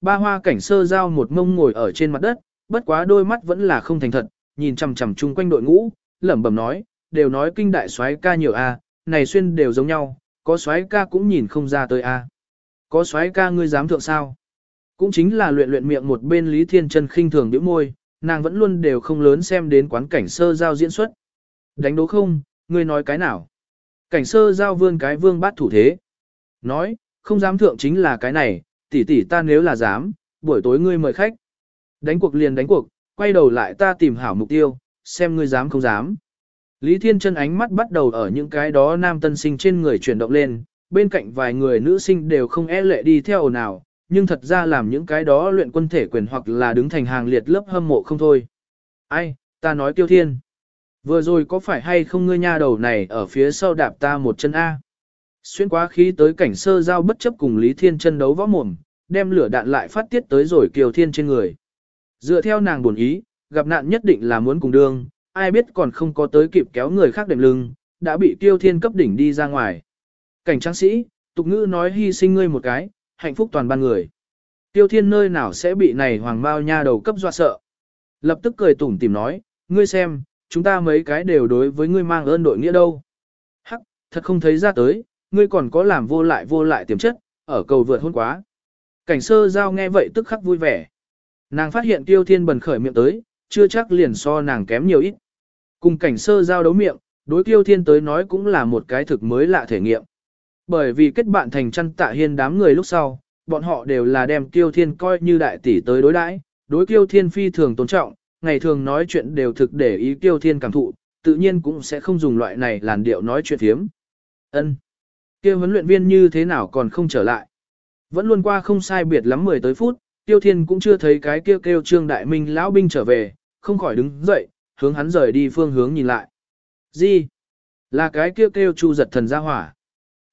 ba hoa cảnh sơ giao một mông ngồi ở trên mặt đất, bất quá đôi mắt vẫn là không thành thật, nhìn chằm chằm chung quanh đội ngũ, lẩm bẩm nói, đều nói kinh đại soái ca nhiều a, này xuyên đều giống nhau, có soái ca cũng nhìn không ra tới a. Có soái ca ngươi dám thượng sao? Cũng chính là luyện luyện miệng một bên Lý Thiên Chân khinh thường bĩu môi, nàng vẫn luôn đều không lớn xem đến quán cảnh sơ giao diễn xuất. Đánh đố không, ngươi nói cái nào? Cảnh sơ giao vươn cái vương bát thủ thế. Nói, không dám thượng chính là cái này, tỷ tỷ ta nếu là dám, buổi tối ngươi mời khách. Đánh cuộc liền đánh cuộc, quay đầu lại ta tìm hảo mục tiêu, xem ngươi dám không dám. Lý Thiên Chân ánh mắt bắt đầu ở những cái đó nam tân sinh trên người chuyển động lên, bên cạnh vài người nữ sinh đều không e lệ đi theo nào, nhưng thật ra làm những cái đó luyện quân thể quyền hoặc là đứng thành hàng liệt lớp hâm mộ không thôi. Ai, ta nói tiêu thiên. Vừa rồi có phải hay không ngươi nha đầu này ở phía sau đạp ta một chân A. Xuyên quá khí tới cảnh sơ giao bất chấp cùng Lý Thiên chân đấu võ mồm, đem lửa đạn lại phát tiết tới rồi kiều thiên trên người. Dựa theo nàng buồn ý, gặp nạn nhất định là muốn cùng đương, ai biết còn không có tới kịp kéo người khác đệm lưng, đã bị Kiều thiên cấp đỉnh đi ra ngoài. Cảnh tráng sĩ, tục ngữ nói hy sinh ngươi một cái, hạnh phúc toàn ban người. Tiêu thiên nơi nào sẽ bị này hoàng bao nha đầu cấp dọa sợ. Lập tức cười tủm tìm nói, ngươi xem, chúng ta mấy cái đều đối với ngươi mang ơn đội nghĩa đâu. Hắc, thật không thấy ra tới, ngươi còn có làm vô lại vô lại tiềm chất, ở cầu vượt hôn quá. Cảnh sơ giao nghe vậy tức khắc vui vẻ. Nàng phát hiện tiêu thiên bần khởi miệng tới, chưa chắc liền so nàng kém nhiều ít. Cùng cảnh sơ giao đấu miệng, đối tiêu thiên tới nói cũng là một cái thực mới lạ thể nghiệm. Bởi vì kết bạn thành chăn tạ hiên đám người lúc sau, bọn họ đều là đem tiêu thiên coi như đại tỷ tới đối đãi, đối tiêu thiên phi thường tôn trọng, ngày thường nói chuyện đều thực để ý tiêu thiên cảm thụ, tự nhiên cũng sẽ không dùng loại này làn điệu nói chuyện thiếm. Ân, kia huấn luyện viên như thế nào còn không trở lại? Vẫn luôn qua không sai biệt lắm 10 tới phút, Tiêu Thiên cũng chưa thấy cái kêu kêu Trương Đại Minh lão binh trở về, không khỏi đứng dậy, hướng hắn rời đi phương hướng nhìn lại. Gì? Là cái kêu kêu Chu giật thần ra hỏa.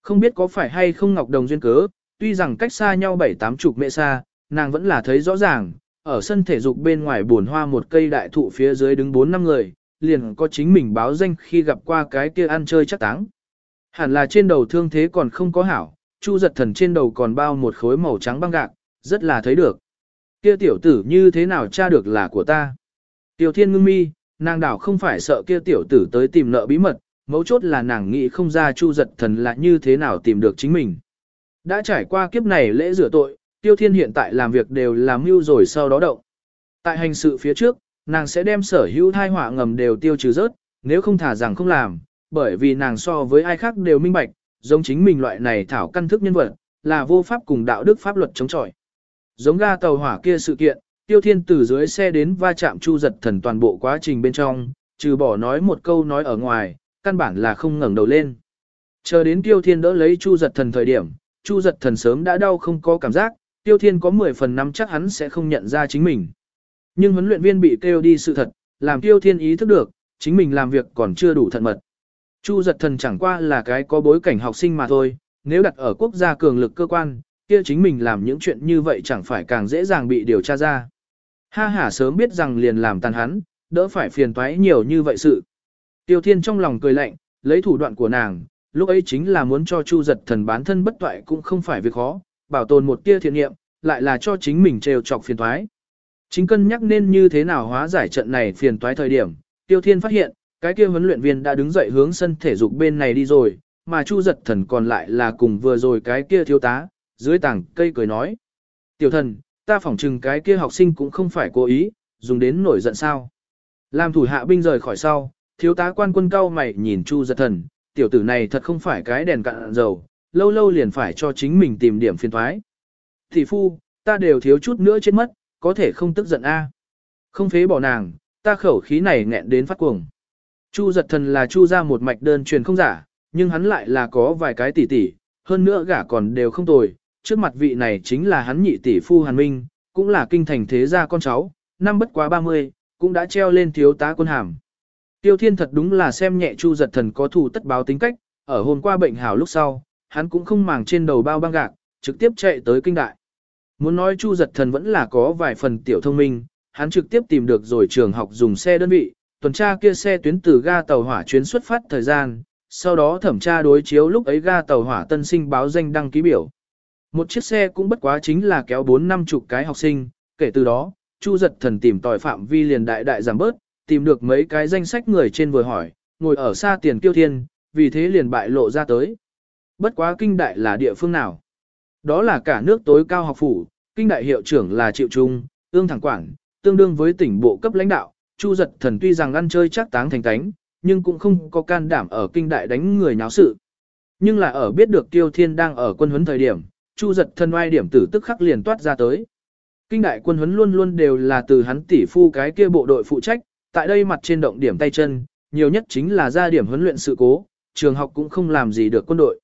Không biết có phải hay không Ngọc Đồng duyên cớ, tuy rằng cách xa nhau bảy tám chục mẹ xa, nàng vẫn là thấy rõ ràng, ở sân thể dục bên ngoài buồn hoa một cây đại thụ phía dưới đứng bốn năm người, liền có chính mình báo danh khi gặp qua cái kia ăn chơi chắc táng. Hẳn là trên đầu thương thế còn không có hảo, Chu giật thần trên đầu còn bao một khối màu trắng băng gạc, rất là thấy được. Kia tiểu tử như thế nào tra được là của ta. Tiểu thiên ngưng mi, nàng đảo không phải sợ kia tiểu tử tới tìm nợ bí mật, mấu chốt là nàng nghĩ không ra chu giật thần là như thế nào tìm được chính mình. Đã trải qua kiếp này lễ rửa tội, tiêu thiên hiện tại làm việc đều làm mưu rồi sau đó động. Tại hành sự phía trước, nàng sẽ đem sở hữu thai họa ngầm đều tiêu trừ rớt, nếu không thả rằng không làm, bởi vì nàng so với ai khác đều minh bạch, giống chính mình loại này thảo căn thức nhân vật, là vô pháp cùng đạo đức pháp luật chống chọi. Giống ga tàu hỏa kia sự kiện, tiêu thiên từ dưới xe đến va chạm chu giật thần toàn bộ quá trình bên trong, trừ bỏ nói một câu nói ở ngoài, căn bản là không ngẩng đầu lên. Chờ đến tiêu thiên đỡ lấy chu giật thần thời điểm, chu giật thần sớm đã đau không có cảm giác, tiêu thiên có 10 phần năm chắc hắn sẽ không nhận ra chính mình. Nhưng huấn luyện viên bị kêu đi sự thật, làm tiêu thiên ý thức được, chính mình làm việc còn chưa đủ thận mật. Chu giật thần chẳng qua là cái có bối cảnh học sinh mà thôi, nếu đặt ở quốc gia cường lực cơ quan, kia chính mình làm những chuyện như vậy chẳng phải càng dễ dàng bị điều tra ra. Ha ha sớm biết rằng liền làm tàn hắn, đỡ phải phiền toái nhiều như vậy sự. Tiêu Thiên trong lòng cười lạnh, lấy thủ đoạn của nàng, lúc ấy chính là muốn cho Chu giật thần bán thân bất toại cũng không phải việc khó, bảo tồn một tia thiện nghiệm, lại là cho chính mình trêu chọc phiền toái. Chính cân nhắc nên như thế nào hóa giải trận này phiền toái thời điểm, Tiêu Thiên phát hiện, cái kia huấn luyện viên đã đứng dậy hướng sân thể dục bên này đi rồi, mà Chu giật thần còn lại là cùng vừa rồi cái kia thiếu tá, dưới tảng cây cười nói. Tiểu thần, ta phỏng chừng cái kia học sinh cũng không phải cố ý, dùng đến nổi giận sao. Làm thủ hạ binh rời khỏi sau, thiếu tá quan quân cao mày nhìn Chu giật thần, tiểu tử này thật không phải cái đèn cạn dầu, lâu lâu liền phải cho chính mình tìm điểm phiền thoái. Thị phu, ta đều thiếu chút nữa chết mất, có thể không tức giận a Không phế bỏ nàng, ta khẩu khí này nghẹn đến phát cuồng. Chu giật thần là chu ra một mạch đơn truyền không giả, nhưng hắn lại là có vài cái tỷ tỷ, hơn nữa gả còn đều không tồi. Trước mặt vị này chính là hắn nhị tỷ phu Hàn Minh, cũng là kinh thành thế gia con cháu, năm bất quá 30, cũng đã treo lên thiếu tá quân hàm. Tiêu Thiên thật đúng là xem nhẹ Chu giật thần có thù tất báo tính cách, ở hôm qua bệnh hảo lúc sau, hắn cũng không màng trên đầu bao băng gạc, trực tiếp chạy tới kinh đại. Muốn nói Chu giật thần vẫn là có vài phần tiểu thông minh, hắn trực tiếp tìm được rồi trường học dùng xe đơn vị, tuần tra kia xe tuyến từ ga tàu hỏa chuyến xuất phát thời gian, sau đó thẩm tra đối chiếu lúc ấy ga tàu hỏa tân sinh báo danh đăng ký biểu. Một chiếc xe cũng bất quá chính là kéo bốn năm chục cái học sinh, kể từ đó, Chu giật thần tìm tòi phạm vi liền đại đại giảm bớt, tìm được mấy cái danh sách người trên vừa hỏi, ngồi ở xa tiền kiêu thiên, vì thế liền bại lộ ra tới. Bất quá kinh đại là địa phương nào? Đó là cả nước tối cao học phủ, kinh đại hiệu trưởng là Triệu Trung, ương thẳng quản, tương đương với tỉnh bộ cấp lãnh đạo, Chu giật thần tuy rằng ăn chơi chắc táng thành cánh, nhưng cũng không có can đảm ở kinh đại đánh người nháo sự. Nhưng là ở biết được Tiêu Thiên đang ở quân huấn thời điểm, Chu giật thần oai điểm tử tức khắc liền toát ra tới. Kinh đại quân huấn luôn luôn đều là từ hắn tỷ phu cái kia bộ đội phụ trách, tại đây mặt trên động điểm tay chân, nhiều nhất chính là ra điểm huấn luyện sự cố, trường học cũng không làm gì được quân đội.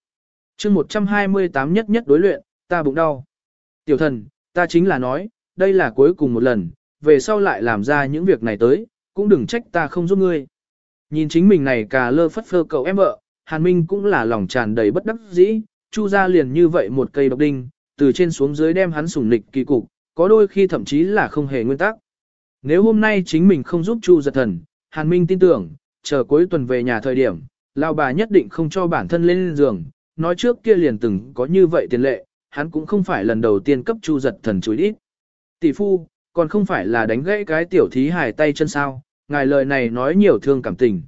chương 128 nhất nhất đối luyện, ta bụng đau. Tiểu thần, ta chính là nói, đây là cuối cùng một lần, về sau lại làm ra những việc này tới, cũng đừng trách ta không giúp ngươi. Nhìn chính mình này cà lơ phất phơ cậu em vợ, Hàn Minh cũng là lòng tràn đầy bất đắc dĩ, Chu ra liền như vậy một cây độc đinh, từ trên xuống dưới đem hắn sủng nịch kỳ cục, có đôi khi thậm chí là không hề nguyên tắc. Nếu hôm nay chính mình không giúp Chu giật thần, Hàn Minh tin tưởng, chờ cuối tuần về nhà thời điểm, lão bà nhất định không cho bản thân lên giường, nói trước kia liền từng có như vậy tiền lệ, hắn cũng không phải lần đầu tiên cấp Chu giật thần chối ít. Tỷ phu, còn không phải là đánh gãy cái tiểu thí hài tay chân sao, ngài lời này nói nhiều thương cảm tình.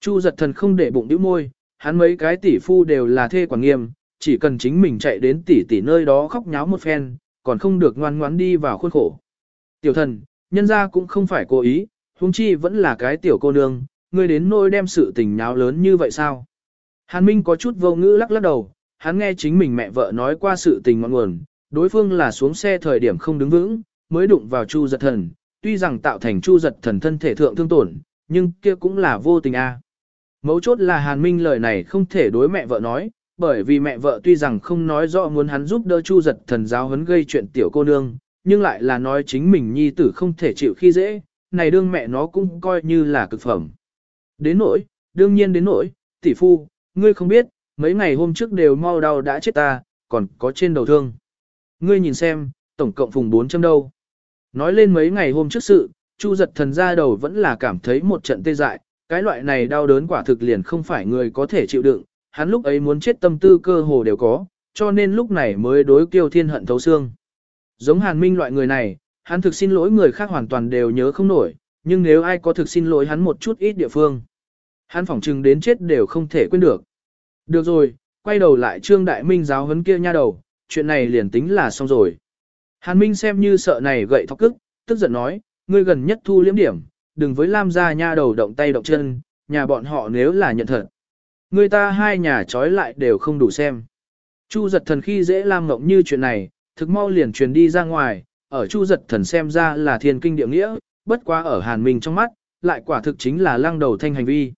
Chu giật thần không để bụng đĩu môi, hắn mấy cái tỷ phu đều là thê quản nghiêm, chỉ cần chính mình chạy đến tỷ tỷ nơi đó khóc nháo một phen, còn không được ngoan ngoãn đi vào khuôn khổ. Tiểu thần, nhân ra cũng không phải cố ý, huống chi vẫn là cái tiểu cô nương, ngươi đến nôi đem sự tình nháo lớn như vậy sao? Hàn Minh có chút vô ngữ lắc lắc đầu, hắn nghe chính mình mẹ vợ nói qua sự tình ngọn nguồn, đối phương là xuống xe thời điểm không đứng vững, mới đụng vào Chu giật thần, tuy rằng tạo thành Chu giật thần thân thể thượng thương tổn, nhưng kia cũng là vô tình a. À. Mấu chốt là Hàn Minh lời này không thể đối mẹ vợ nói, bởi vì mẹ vợ tuy rằng không nói rõ muốn hắn giúp đỡ Chu giật thần giáo huấn gây chuyện tiểu cô nương, nhưng lại là nói chính mình nhi tử không thể chịu khi dễ, này đương mẹ nó cũng coi như là cực phẩm. Đến nỗi, đương nhiên đến nỗi, tỷ phu, ngươi không biết, mấy ngày hôm trước đều mau đau đã chết ta, còn có trên đầu thương. Ngươi nhìn xem, tổng cộng phùng 400 đâu. Nói lên mấy ngày hôm trước sự, Chu giật thần ra đầu vẫn là cảm thấy một trận tê dại, cái loại này đau đớn quả thực liền không phải người có thể chịu đựng, hắn lúc ấy muốn chết tâm tư cơ hồ đều có, cho nên lúc này mới đối kiêu thiên hận thấu xương. Giống hàn minh loại người này, hắn thực xin lỗi người khác hoàn toàn đều nhớ không nổi, nhưng nếu ai có thực xin lỗi hắn một chút ít địa phương, hắn phỏng chừng đến chết đều không thể quên được. Được rồi, quay đầu lại trương đại minh giáo huấn kia nha đầu, chuyện này liền tính là xong rồi. Hàn Minh xem như sợ này gậy thọc cức, tức giận nói, ngươi gần nhất thu liếm điểm, đừng với Lam gia nha đầu động tay động chân, nhà bọn họ nếu là nhận thật. Người ta hai nhà trói lại đều không đủ xem. Chu giật thần khi dễ Lam Ngộng như chuyện này, thực mau liền truyền đi ra ngoài, ở Chu giật thần xem ra là thiên kinh địa nghĩa, bất quá ở Hàn Minh trong mắt, lại quả thực chính là lăng đầu thanh hành vi.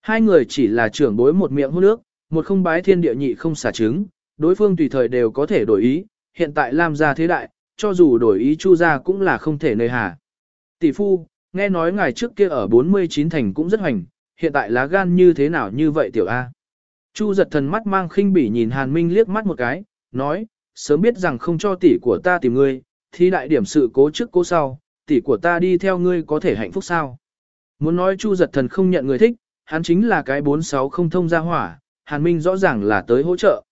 Hai người chỉ là trưởng bối một miệng hút nước, một không bái thiên địa nhị không xả trứng, đối phương tùy thời đều có thể đổi ý, hiện tại Lam gia thế đại, cho dù đổi ý Chu gia cũng là không thể nơi hà. Tỷ phu, nghe nói ngài trước kia ở 49 thành cũng rất hoành, hiện tại lá gan như thế nào như vậy tiểu A. Chu giật thần mắt mang khinh bỉ nhìn Hàn Minh liếc mắt một cái, nói, sớm biết rằng không cho tỷ của ta tìm ngươi, thì đại điểm sự cố trước cố sau, tỷ của ta đi theo ngươi có thể hạnh phúc sao. Muốn nói Chu giật thần không nhận người thích, hắn chính là cái 46 không thông ra hỏa, Hàn Minh rõ ràng là tới hỗ trợ.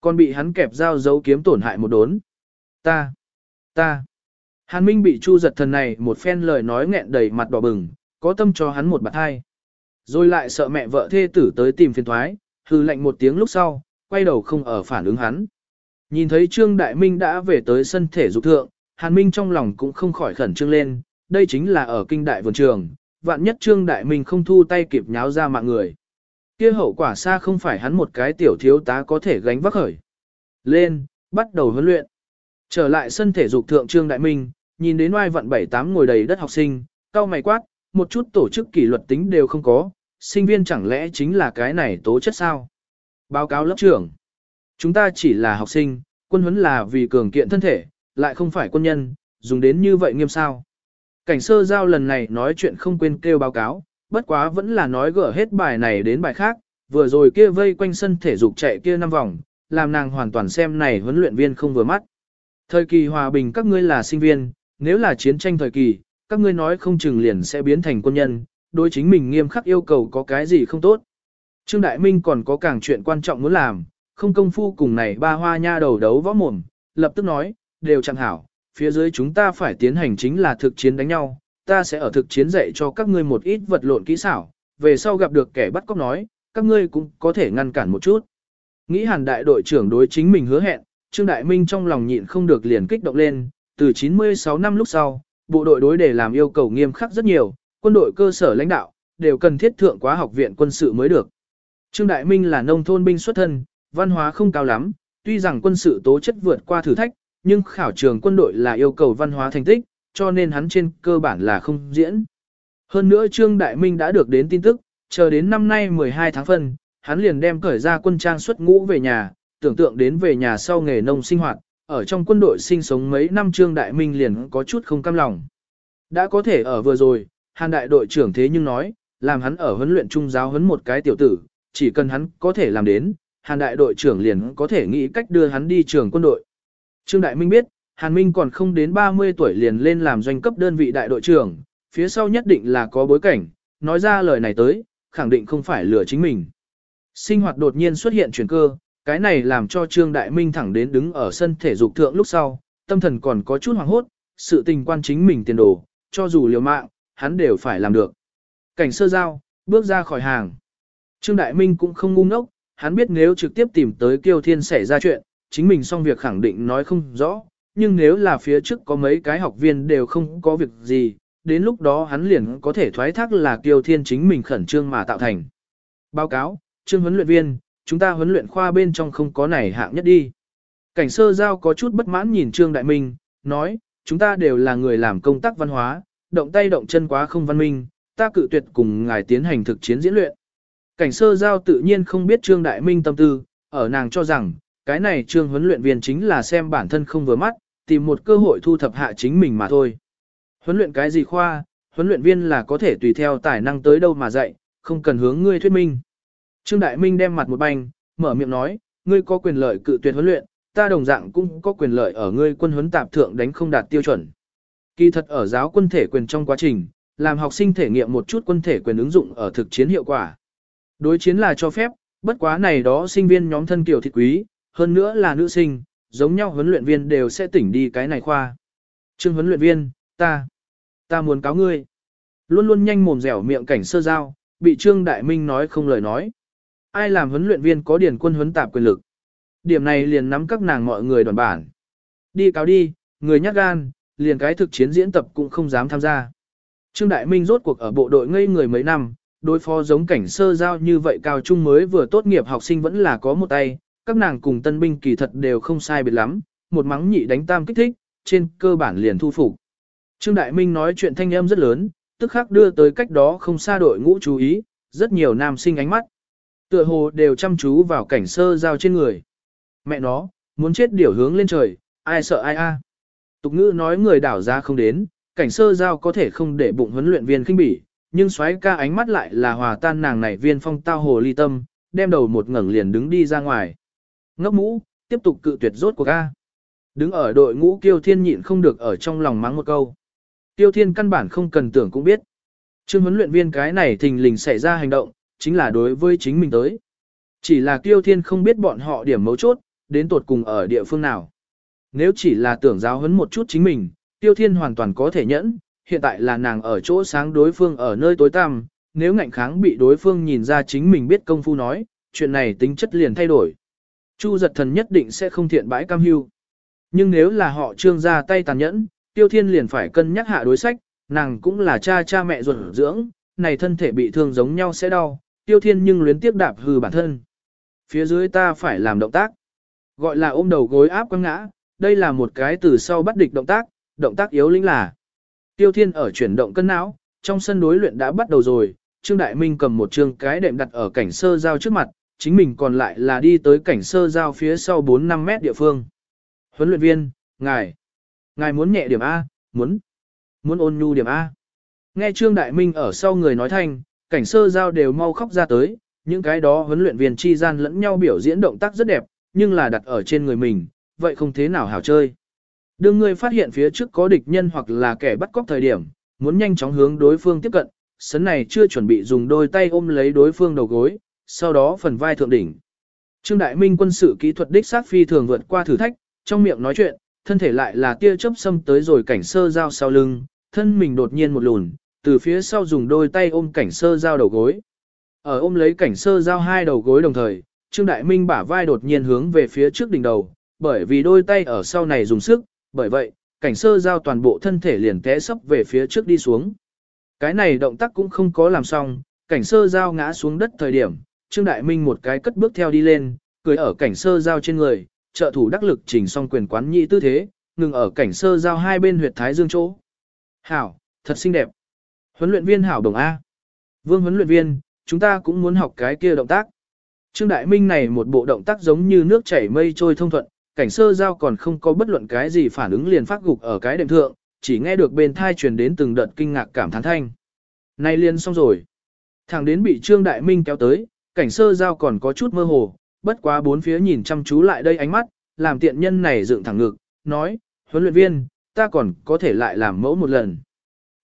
Còn bị hắn kẹp dao dấu kiếm tổn hại một đốn. Ta, ta. Hàn Minh bị Chu giật thần này một phen lời nói nghẹn đầy mặt đỏ bừng, có tâm cho hắn một bạt hai. Rồi lại sợ mẹ vợ thê tử tới tìm phiền thoái, hư lạnh một tiếng lúc sau, quay đầu không ở phản ứng hắn. Nhìn thấy Trương Đại Minh đã về tới sân thể dục thượng, Hàn Minh trong lòng cũng không khỏi khẩn trương lên, đây chính là ở kinh đại vườn trường, vạn nhất Trương Đại Minh không thu tay kịp nháo ra mạng người. kia hậu quả xa không phải hắn một cái tiểu thiếu tá có thể gánh vác khởi. Lên, bắt đầu huấn luyện. Trở lại sân thể dục thượng Trương Đại Minh, nhìn đến oai vận bảy tám ngồi đầy đất học sinh, cao mày quát, một chút tổ chức kỷ luật tính đều không có, sinh viên chẳng lẽ chính là cái này tố chất sao? Báo cáo lớp trưởng. Chúng ta chỉ là học sinh, quân huấn là vì cường kiện thân thể, lại không phải quân nhân, dùng đến như vậy nghiêm sao. Cảnh sơ giao lần này nói chuyện không quên kêu báo cáo, bất quá vẫn là nói gỡ hết bài này đến bài khác, vừa rồi kia vây quanh sân thể dục chạy kia năm vòng, làm nàng hoàn toàn xem này huấn luyện viên không vừa mắt. Thời kỳ hòa bình các ngươi là sinh viên, nếu là chiến tranh thời kỳ, các ngươi nói không chừng liền sẽ biến thành quân nhân, đối chính mình nghiêm khắc yêu cầu có cái gì không tốt. Trương Đại Minh còn có càng chuyện quan trọng muốn làm, không công phu cùng này ba hoa nha đầu đấu võ mồm, lập tức nói, đều chẳng hảo, phía dưới chúng ta phải tiến hành chính là thực chiến đánh nhau, ta sẽ ở thực chiến dạy cho các ngươi một ít vật lộn kỹ xảo, về sau gặp được kẻ bắt cóc nói, các ngươi cũng có thể ngăn cản một chút. Nghĩ hàn đại đội trưởng đối chính mình hứa hẹn, Trương Đại Minh trong lòng nhịn không được liền kích động lên, từ 96 năm lúc sau, bộ đội đối để làm yêu cầu nghiêm khắc rất nhiều, quân đội cơ sở lãnh đạo, đều cần thiết thượng quá học viện quân sự mới được. Trương Đại Minh là nông thôn binh xuất thân, văn hóa không cao lắm, tuy rằng quân sự tố chất vượt qua thử thách, nhưng khảo trường quân đội là yêu cầu văn hóa thành tích, cho nên hắn trên cơ bản là không diễn. Hơn nữa Trương Đại Minh đã được đến tin tức, chờ đến năm nay 12 tháng phân, hắn liền đem cởi ra quân trang xuất ngũ về nhà, tưởng tượng đến về nhà sau nghề nông sinh hoạt, ở trong quân đội sinh sống mấy năm Trương Đại Minh liền có chút không cam lòng. Đã có thể ở vừa rồi, Hàn đại đội trưởng thế nhưng nói, làm hắn ở huấn luyện trung giáo huấn một cái tiểu tử, chỉ cần hắn có thể làm đến, Hàn đại đội trưởng liền có thể nghĩ cách đưa hắn đi trường quân đội. Trương Đại Minh biết, Hàn Minh còn không đến 30 tuổi liền lên làm doanh cấp đơn vị đại đội trưởng, phía sau nhất định là có bối cảnh, nói ra lời này tới, khẳng định không phải lừa chính mình. Sinh hoạt đột nhiên xuất hiện chuyển cơ, cái này làm cho Trương Đại Minh thẳng đến đứng ở sân thể dục thượng lúc sau, tâm thần còn có chút hoảng hốt, sự tình quan chính mình tiền đồ, cho dù liều mạng, hắn đều phải làm được. Cảnh sơ giao, bước ra khỏi hàng. Trương Đại Minh cũng không ngu ngốc, hắn biết nếu trực tiếp tìm tới Kiêu Thiên xảy ra chuyện, chính mình xong việc khẳng định nói không rõ, nhưng nếu là phía trước có mấy cái học viên đều không có việc gì, đến lúc đó hắn liền có thể thoái thác là Kiêu Thiên chính mình khẩn trương mà tạo thành. Báo cáo, Trương huấn luyện viên, chúng ta huấn luyện khoa bên trong không có này hạng nhất đi. Cảnh sơ giao có chút bất mãn nhìn Trương Đại Minh, nói, chúng ta đều là người làm công tác văn hóa, động tay động chân quá không văn minh, ta cự tuyệt cùng ngài tiến hành thực chiến diễn luyện. Cảnh sơ giao tự nhiên không biết Trương Đại Minh tâm tư, ở nàng cho rằng, cái này Trương huấn luyện viên chính là xem bản thân không vừa mắt, tìm một cơ hội thu thập hạ chính mình mà thôi. Huấn luyện cái gì khoa, huấn luyện viên là có thể tùy theo tài năng tới đâu mà dạy, không cần hướng ngươi thuyết minh. Trương Đại Minh đem mặt một banh, mở miệng nói, ngươi có quyền lợi cự tuyệt huấn luyện, ta đồng dạng cũng có quyền lợi ở ngươi quân huấn tạp thượng đánh không đạt tiêu chuẩn. Kỳ thật ở giáo quân thể quyền trong quá trình, làm học sinh thể nghiệm một chút quân thể quyền ứng dụng ở thực chiến hiệu quả. Đối chiến là cho phép, bất quá này đó sinh viên nhóm thân kiểu thịt quý, hơn nữa là nữ sinh, giống nhau huấn luyện viên đều sẽ tỉnh đi cái này khoa. Trương huấn luyện viên, ta, ta muốn cáo ngươi. Luôn luôn nhanh mồm dẻo miệng cảnh sơ giao, bị Trương Đại Minh nói không lời nói. Ai làm huấn luyện viên có điển quân huấn tạp quyền lực. Điểm này liền nắm các nàng mọi người đoàn bản. Đi cáo đi, người nhát gan, liền cái thực chiến diễn tập cũng không dám tham gia. Trương Đại Minh rốt cuộc ở bộ đội ngây người mấy năm, đối phó giống cảnh sơ giao như vậy cao trung mới vừa tốt nghiệp học sinh vẫn là có một tay, các nàng cùng tân binh kỳ thật đều không sai biệt lắm, một mắng nhị đánh tam kích thích, trên cơ bản liền thu phục. Trương Đại Minh nói chuyện thanh âm rất lớn, tức khắc đưa tới cách đó không xa đội ngũ chú ý, rất nhiều nam sinh ánh mắt. Tựa hồ đều chăm chú vào cảnh sơ giao trên người. Mẹ nó, muốn chết điểu hướng lên trời, ai sợ ai a? À? Tục ngữ nói người đảo ra không đến, cảnh sơ giao có thể không để bụng huấn luyện viên khinh bỉ, nhưng xoáy ca ánh mắt lại là hòa tan nàng này viên phong tao hồ ly tâm, đem đầu một ngẩng liền đứng đi ra ngoài. Ngốc mũ, tiếp tục cự tuyệt rốt của ca. Đứng ở đội ngũ kiêu thiên nhịn không được ở trong lòng mắng một câu. Kiêu thiên căn bản không cần tưởng cũng biết. Trương huấn luyện viên cái này thình lình xảy ra hành động, chính là đối với chính mình tới. Chỉ là kiêu thiên không biết bọn họ điểm mấu chốt, đến tột cùng ở địa phương nào. Nếu chỉ là tưởng giáo huấn một chút chính mình, tiêu thiên hoàn toàn có thể nhẫn, hiện tại là nàng ở chỗ sáng đối phương ở nơi tối tăm, nếu ngạnh kháng bị đối phương nhìn ra chính mình biết công phu nói, chuyện này tính chất liền thay đổi. Chu giật thần nhất định sẽ không thiện bãi cam hưu. Nhưng nếu là họ trương ra tay tàn nhẫn, tiêu thiên liền phải cân nhắc hạ đối sách, nàng cũng là cha cha mẹ ruột dưỡng, này thân thể bị thương giống nhau sẽ đau, tiêu thiên nhưng luyến tiếc đạp hư bản thân. Phía dưới ta phải làm động tác. Gọi là ôm đầu gối áp quăng ngã, đây là một cái từ sau bắt địch động tác, động tác yếu lĩnh là. Tiêu Thiên ở chuyển động cân não, trong sân đối luyện đã bắt đầu rồi, Trương Đại Minh cầm một trương cái đệm đặt ở cảnh sơ giao trước mặt, chính mình còn lại là đi tới cảnh sơ giao phía sau 4-5 mét địa phương. Huấn luyện viên, ngài, ngài muốn nhẹ điểm A, muốn, muốn ôn nhu điểm A. Nghe Trương Đại Minh ở sau người nói thanh, cảnh sơ giao đều mau khóc ra tới, những cái đó huấn luyện viên chi gian lẫn nhau biểu diễn động tác rất đẹp, nhưng là đặt ở trên người mình, vậy không thế nào hảo chơi. Đương ngươi phát hiện phía trước có địch nhân hoặc là kẻ bắt cóc thời điểm, muốn nhanh chóng hướng đối phương tiếp cận, sấn này chưa chuẩn bị dùng đôi tay ôm lấy đối phương đầu gối, sau đó phần vai thượng đỉnh. Trương Đại Minh quân sự kỹ thuật đích sát phi thường vượt qua thử thách, trong miệng nói chuyện, thân thể lại là tia chớp xâm tới rồi cảnh sơ giao sau lưng, thân mình đột nhiên một lùn, từ phía sau dùng đôi tay ôm cảnh sơ giao đầu gối. Ở ôm lấy cảnh sơ giao hai đầu gối đồng thời, Trương Đại Minh bả vai đột nhiên hướng về phía trước đỉnh đầu, bởi vì đôi tay ở sau này dùng sức, bởi vậy, cảnh sơ giao toàn bộ thân thể liền té sấp về phía trước đi xuống. Cái này động tác cũng không có làm xong, cảnh sơ giao ngã xuống đất thời điểm, Trương Đại Minh một cái cất bước theo đi lên, cười ở cảnh sơ giao trên người, trợ thủ đắc lực chỉnh xong quyền quán nhị tư thế, ngừng ở cảnh sơ giao hai bên huyệt thái dương chỗ. Hảo, thật xinh đẹp. Huấn luyện viên Hảo Đồng A. Vương huấn luyện viên, chúng ta cũng muốn học cái kia động tác. Trương Đại Minh này một bộ động tác giống như nước chảy mây trôi thông thuận, cảnh sơ giao còn không có bất luận cái gì phản ứng liền phát gục ở cái đệm thượng, chỉ nghe được bên thai truyền đến từng đợt kinh ngạc cảm thán thanh. Này liền xong rồi. Thẳng đến bị Trương Đại Minh kéo tới, cảnh sơ giao còn có chút mơ hồ, bất quá bốn phía nhìn chăm chú lại đây ánh mắt, làm tiện nhân này dựng thẳng ngực, nói, huấn luyện viên, ta còn có thể lại làm mẫu một lần.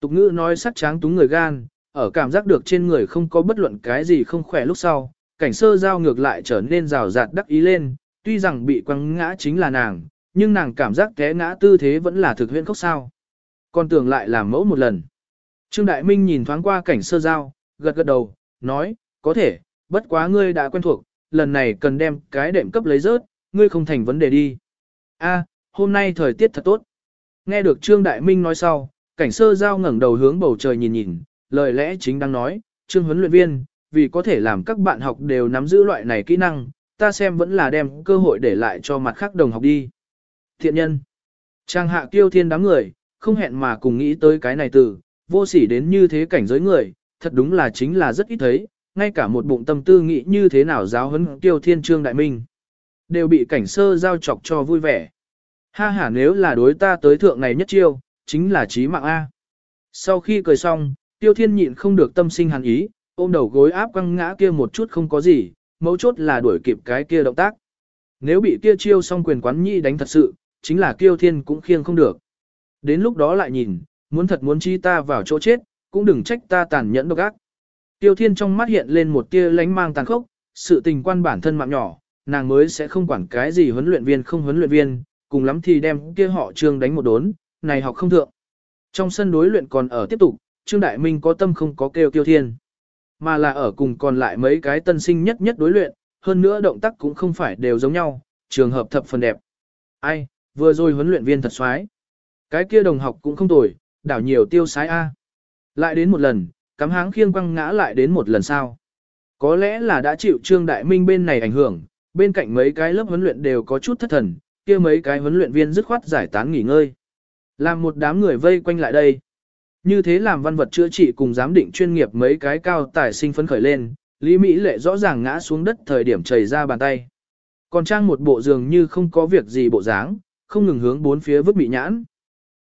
Tục ngữ nói sắc tráng túng người gan, ở cảm giác được trên người không có bất luận cái gì không khỏe lúc sau, cảnh sơ giao ngược lại trở nên rào rạt đắc ý lên, tuy rằng bị quăng ngã chính là nàng, nhưng nàng cảm giác té ngã tư thế vẫn là thực huyễn khóc sao. Còn tưởng lại làm mẫu một lần. Trương Đại Minh nhìn thoáng qua cảnh sơ giao, gật gật đầu, nói, có thể, bất quá ngươi đã quen thuộc, lần này cần đem cái đệm cấp lấy rớt, ngươi không thành vấn đề đi. A, hôm nay thời tiết thật tốt. Nghe được Trương Đại Minh nói sau, cảnh sơ giao ngẩng đầu hướng bầu trời nhìn nhìn, lời lẽ chính đang nói, Trương huấn luyện viên, vì có thể làm các bạn học đều nắm giữ loại này kỹ năng, ta xem vẫn là đem cơ hội để lại cho mặt khác đồng học đi. Thiện nhân. Trang hạ kiêu thiên đám người, không hẹn mà cùng nghĩ tới cái này từ, vô sỉ đến như thế cảnh giới người, thật đúng là chính là rất ít thấy, ngay cả một bụng tâm tư nghĩ như thế nào giáo huấn kiêu thiên trương đại minh. Đều bị cảnh sơ giao chọc cho vui vẻ. Ha ha nếu là đối ta tới thượng này nhất chiêu, chính là trí mạng A. Sau khi cười xong, tiêu thiên nhịn không được tâm sinh hàn ý, ôm đầu gối áp quăng ngã kia một chút không có gì, mấu chốt là đuổi kịp cái kia động tác. Nếu bị kia chiêu xong quyền quán nhi đánh thật sự, chính là kiêu thiên cũng khiêng không được. Đến lúc đó lại nhìn, muốn thật muốn chi ta vào chỗ chết, cũng đừng trách ta tàn nhẫn độc ác. Tiêu thiên trong mắt hiện lên một tia lánh mang tàn khốc, sự tình quan bản thân mạng nhỏ, nàng mới sẽ không quản cái gì huấn luyện viên không huấn luyện viên, cùng lắm thì đem kia họ trương đánh một đốn, này học không thượng. Trong sân đối luyện còn ở tiếp tục, Trương Đại Minh có tâm không có kêu tiêu thiên, mà là ở cùng còn lại mấy cái tân sinh nhất nhất đối luyện, hơn nữa động tác cũng không phải đều giống nhau, trường hợp thập phần đẹp. Ai, vừa rồi huấn luyện viên thật xoái. Cái kia đồng học cũng không tồi, đảo nhiều tiêu sái A. Lại đến một lần, cắm háng khiêng quăng ngã lại đến một lần sau. Có lẽ là đã chịu Trương Đại Minh bên này ảnh hưởng, bên cạnh mấy cái lớp huấn luyện đều có chút thất thần, kia mấy cái huấn luyện viên dứt khoát giải tán nghỉ ngơi. Làm một đám người vây quanh lại đây. Như thế làm văn vật chữa trị cùng giám định chuyên nghiệp mấy cái cao tài sinh phấn khởi lên, Lý Mỹ lệ rõ ràng ngã xuống đất thời điểm chảy ra bàn tay. Còn trang một bộ giường như không có việc gì bộ dáng, không ngừng hướng bốn phía vứt bị nhãn.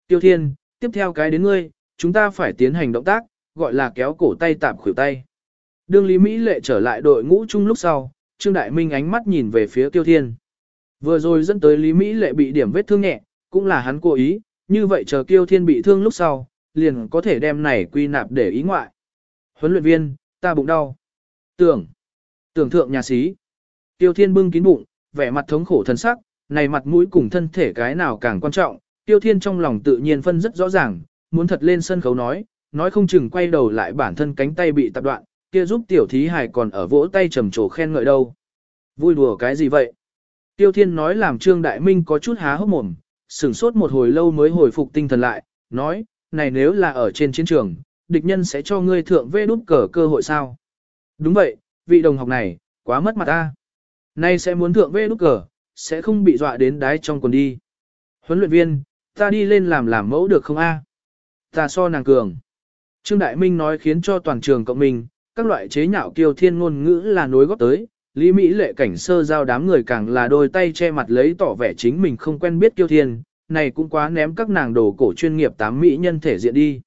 Tiêu Thiên, tiếp theo cái đến ngươi, chúng ta phải tiến hành động tác, gọi là kéo cổ tay tạm khuỷu tay. Đương Lý Mỹ lệ trở lại đội ngũ chung lúc sau, Trương Đại Minh ánh mắt nhìn về phía Tiêu Thiên. Vừa rồi dẫn tới Lý Mỹ lệ bị điểm vết thương nhẹ, cũng là hắn cố ý, như vậy chờ Tiêu Thiên bị thương lúc sau, liền có thể đem này quy nạp để ý ngoại. Huấn luyện viên, ta bụng đau. Tưởng, tưởng thượng nhà sĩ. Tiêu Thiên bưng kín bụng, vẻ mặt thống khổ thân sắc, này mặt mũi cùng thân thể cái nào càng quan trọng, Tiêu Thiên trong lòng tự nhiên phân rất rõ ràng, muốn thật lên sân khấu nói, nói không chừng quay đầu lại bản thân cánh tay bị tập đoạn, kia giúp tiểu thí hài còn ở vỗ tay trầm trồ khen ngợi đâu. Vui đùa cái gì vậy? Tiêu Thiên nói làm Trương Đại Minh có chút há hốc mồm, sửng sốt một hồi lâu mới hồi phục tinh thần lại, nói, này nếu là ở trên chiến trường, địch nhân sẽ cho ngươi thượng vê đút cờ cơ hội sao? Đúng vậy, vị đồng học này, quá mất mặt ta. Nay sẽ muốn thượng vê đút cờ, sẽ không bị dọa đến đái trong quần đi. Huấn luyện viên, ta đi lên làm làm mẫu được không a? Ta so nàng cường. Trương Đại Minh nói khiến cho toàn trường cộng mình, các loại chế nhạo kiêu thiên ngôn ngữ là nối góp tới, Lý Mỹ lệ cảnh sơ giao đám người càng là đôi tay che mặt lấy tỏ vẻ chính mình không quen biết kiêu thiên, này cũng quá ném các nàng đồ cổ chuyên nghiệp tám mỹ nhân thể diện đi.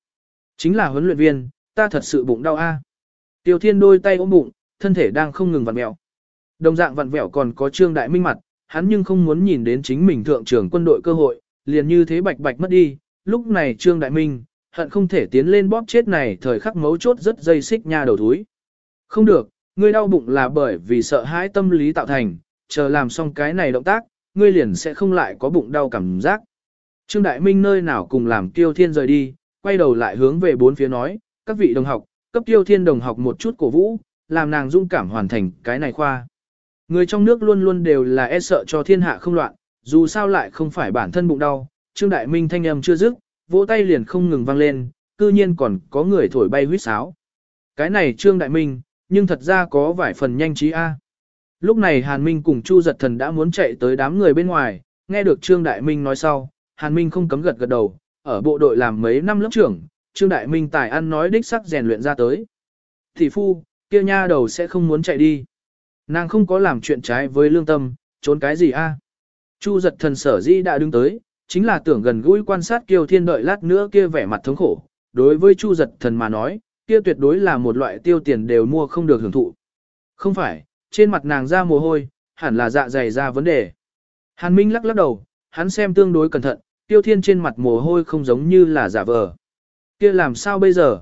Chính là huấn luyện viên, ta thật sự bụng đau a. Tiêu thiên đôi tay ôm bụng, thân thể đang không ngừng vặn mẹo. Đồng dạng vặn vẹo còn có trương đại minh mặt, hắn nhưng không muốn nhìn đến chính mình thượng trưởng quân đội cơ hội, liền như thế bạch bạch mất đi. Lúc này trương đại minh, hận không thể tiến lên bóp chết này thời khắc mấu chốt rất dây xích nha đầu thúi. Không được, ngươi đau bụng là bởi vì sợ hãi tâm lý tạo thành, chờ làm xong cái này động tác, ngươi liền sẽ không lại có bụng đau cảm giác. Trương Đại Minh nơi nào cùng làm Tiêu Thiên rời đi, quay đầu lại hướng về bốn phía nói, các vị đồng học, cấp Tiêu Thiên đồng học một chút cổ vũ, làm nàng dung cảm hoàn thành cái này khoa. Người trong nước luôn luôn đều là e sợ cho thiên hạ không loạn, dù sao lại không phải bản thân bụng đau, Trương Đại Minh thanh âm chưa dứt, vỗ tay liền không ngừng vang lên, cư nhiên còn có người thổi bay huýt sáo. Cái này Trương Đại Minh, nhưng thật ra có vài phần nhanh trí A. Lúc này Hàn Minh cùng Chu Giật Thần đã muốn chạy tới đám người bên ngoài, nghe được Trương Đại Minh nói sau, Hàn Minh không cấm gật gật đầu, ở bộ đội làm mấy năm lớp trưởng, Trương Đại Minh tài ăn nói đích sắc rèn luyện ra tới. Thị phu, kia nha đầu sẽ không muốn chạy đi. Nàng không có làm chuyện trái với lương tâm, trốn cái gì a? Chu giật thần sở di đã đứng tới, chính là tưởng gần gũi quan sát kiều thiên đợi lát nữa kia vẻ mặt thống khổ. Đối với chu giật thần mà nói, kia tuyệt đối là một loại tiêu tiền đều mua không được hưởng thụ. Không phải, trên mặt nàng ra mồ hôi, hẳn là dạ dày ra vấn đề. Hàn Minh lắc lắc đầu, hắn xem tương đối cẩn thận, tiêu thiên trên mặt mồ hôi không giống như là giả vờ. kia làm sao bây giờ?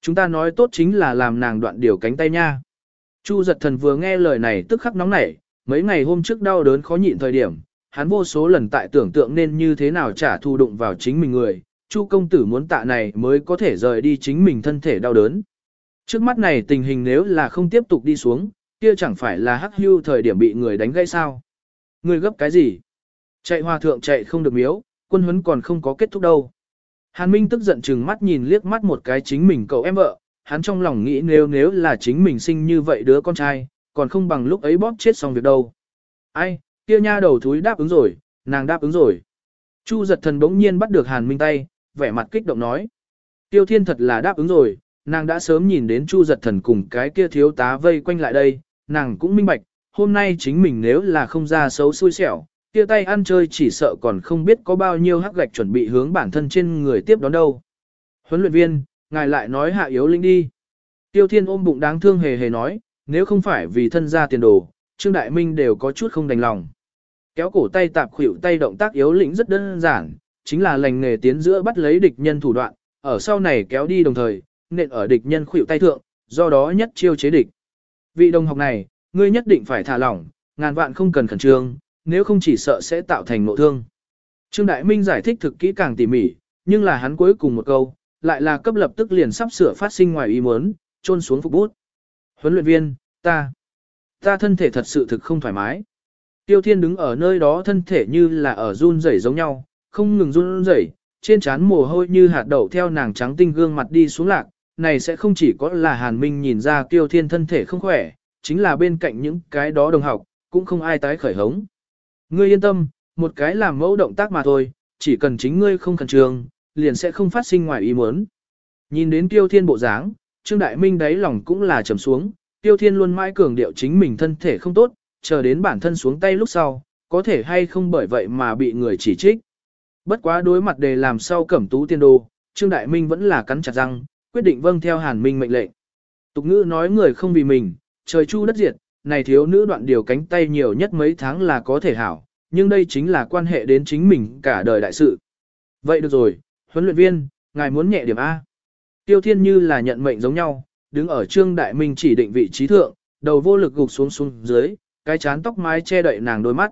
Chúng ta nói tốt chính là làm nàng đoạn điều cánh tay nha. Chu giật thần vừa nghe lời này tức khắc nóng nảy, mấy ngày hôm trước đau đớn khó nhịn thời điểm, hắn vô số lần tại tưởng tượng nên như thế nào trả thù đụng vào chính mình người, Chu công tử muốn tạ này mới có thể rời đi chính mình thân thể đau đớn. Trước mắt này tình hình nếu là không tiếp tục đi xuống, kia chẳng phải là hắc hưu thời điểm bị người đánh gãy sao. Người gấp cái gì? Chạy hòa thượng chạy không được miếu, quân huấn còn không có kết thúc đâu. Hàn Minh tức giận chừng mắt nhìn liếc mắt một cái chính mình cậu em vợ, hắn trong lòng nghĩ nếu nếu là chính mình sinh như vậy đứa con trai, còn không bằng lúc ấy bóp chết xong việc đâu. Ai, kia nha đầu thúi đáp ứng rồi, nàng đáp ứng rồi. Chu giật thần bỗng nhiên bắt được Hàn Minh tay, vẻ mặt kích động nói. Tiêu thiên thật là đáp ứng rồi, nàng đã sớm nhìn đến Chu giật thần cùng cái kia thiếu tá vây quanh lại đây, nàng cũng minh bạch, hôm nay chính mình nếu là không ra xấu xui xẻo, kia tay ăn chơi chỉ sợ còn không biết có bao nhiêu hắc gạch chuẩn bị hướng bản thân trên người tiếp đón đâu. Huấn luyện viên, ngài lại nói hạ yếu linh đi. Tiêu thiên ôm bụng đáng thương hề hề nói, nếu không phải vì thân gia tiền đồ, Trương Đại Minh đều có chút không đành lòng. Kéo cổ tay tạp khuỷu tay động tác yếu lĩnh rất đơn giản, chính là lành nghề tiến giữa bắt lấy địch nhân thủ đoạn, ở sau này kéo đi đồng thời, nện ở địch nhân khuỷu tay thượng, do đó nhất chiêu chế địch. Vị đồng học này, ngươi nhất định phải thả lỏng, ngàn vạn không cần khẩn trương, nếu không chỉ sợ sẽ tạo thành nội thương. Trương Đại Minh giải thích thực kỹ càng tỉ mỉ, nhưng là hắn cuối cùng một câu, lại là cấp lập tức liền sắp sửa phát sinh ngoài ý muốn, trôn xuống phục bút. Huấn luyện viên, ta, ta thân thể thật sự thực không thoải mái. Tiêu Thiên đứng ở nơi đó thân thể như là ở run rẩy giống nhau, không ngừng run rẩy, trên trán mồ hôi như hạt đậu theo nàng trắng tinh gương mặt đi xuống lạc, này sẽ không chỉ có là Hàn Minh nhìn ra Tiêu Thiên thân thể không khỏe, chính là bên cạnh những cái đó đồng học, cũng không ai tái khởi hống. Ngươi yên tâm, một cái làm mẫu động tác mà thôi, chỉ cần chính ngươi không cần trường, liền sẽ không phát sinh ngoài ý muốn. Nhìn đến Tiêu Thiên bộ dáng, Trương Đại Minh đáy lòng cũng là trầm xuống, Tiêu Thiên luôn mãi cường điệu chính mình thân thể không tốt, chờ đến bản thân xuống tay lúc sau, có thể hay không bởi vậy mà bị người chỉ trích. Bất quá đối mặt đề làm sau cẩm tú tiên đồ, Trương Đại Minh vẫn là cắn chặt răng, quyết định vâng theo Hàn Minh mệnh lệnh. Tục ngữ nói người không vì mình, trời chu đất diệt, này thiếu nữ đoạn điều cánh tay nhiều nhất mấy tháng là có thể hảo, nhưng đây chính là quan hệ đến chính mình cả đời đại sự. Vậy được rồi, huấn luyện viên, ngài muốn nhẹ điểm A. Tiêu Thiên như là nhận mệnh giống nhau, đứng ở Trương Đại Minh chỉ định vị trí thượng, đầu vô lực gục xuống xuống dưới, cái chán tóc mái che đậy nàng đôi mắt.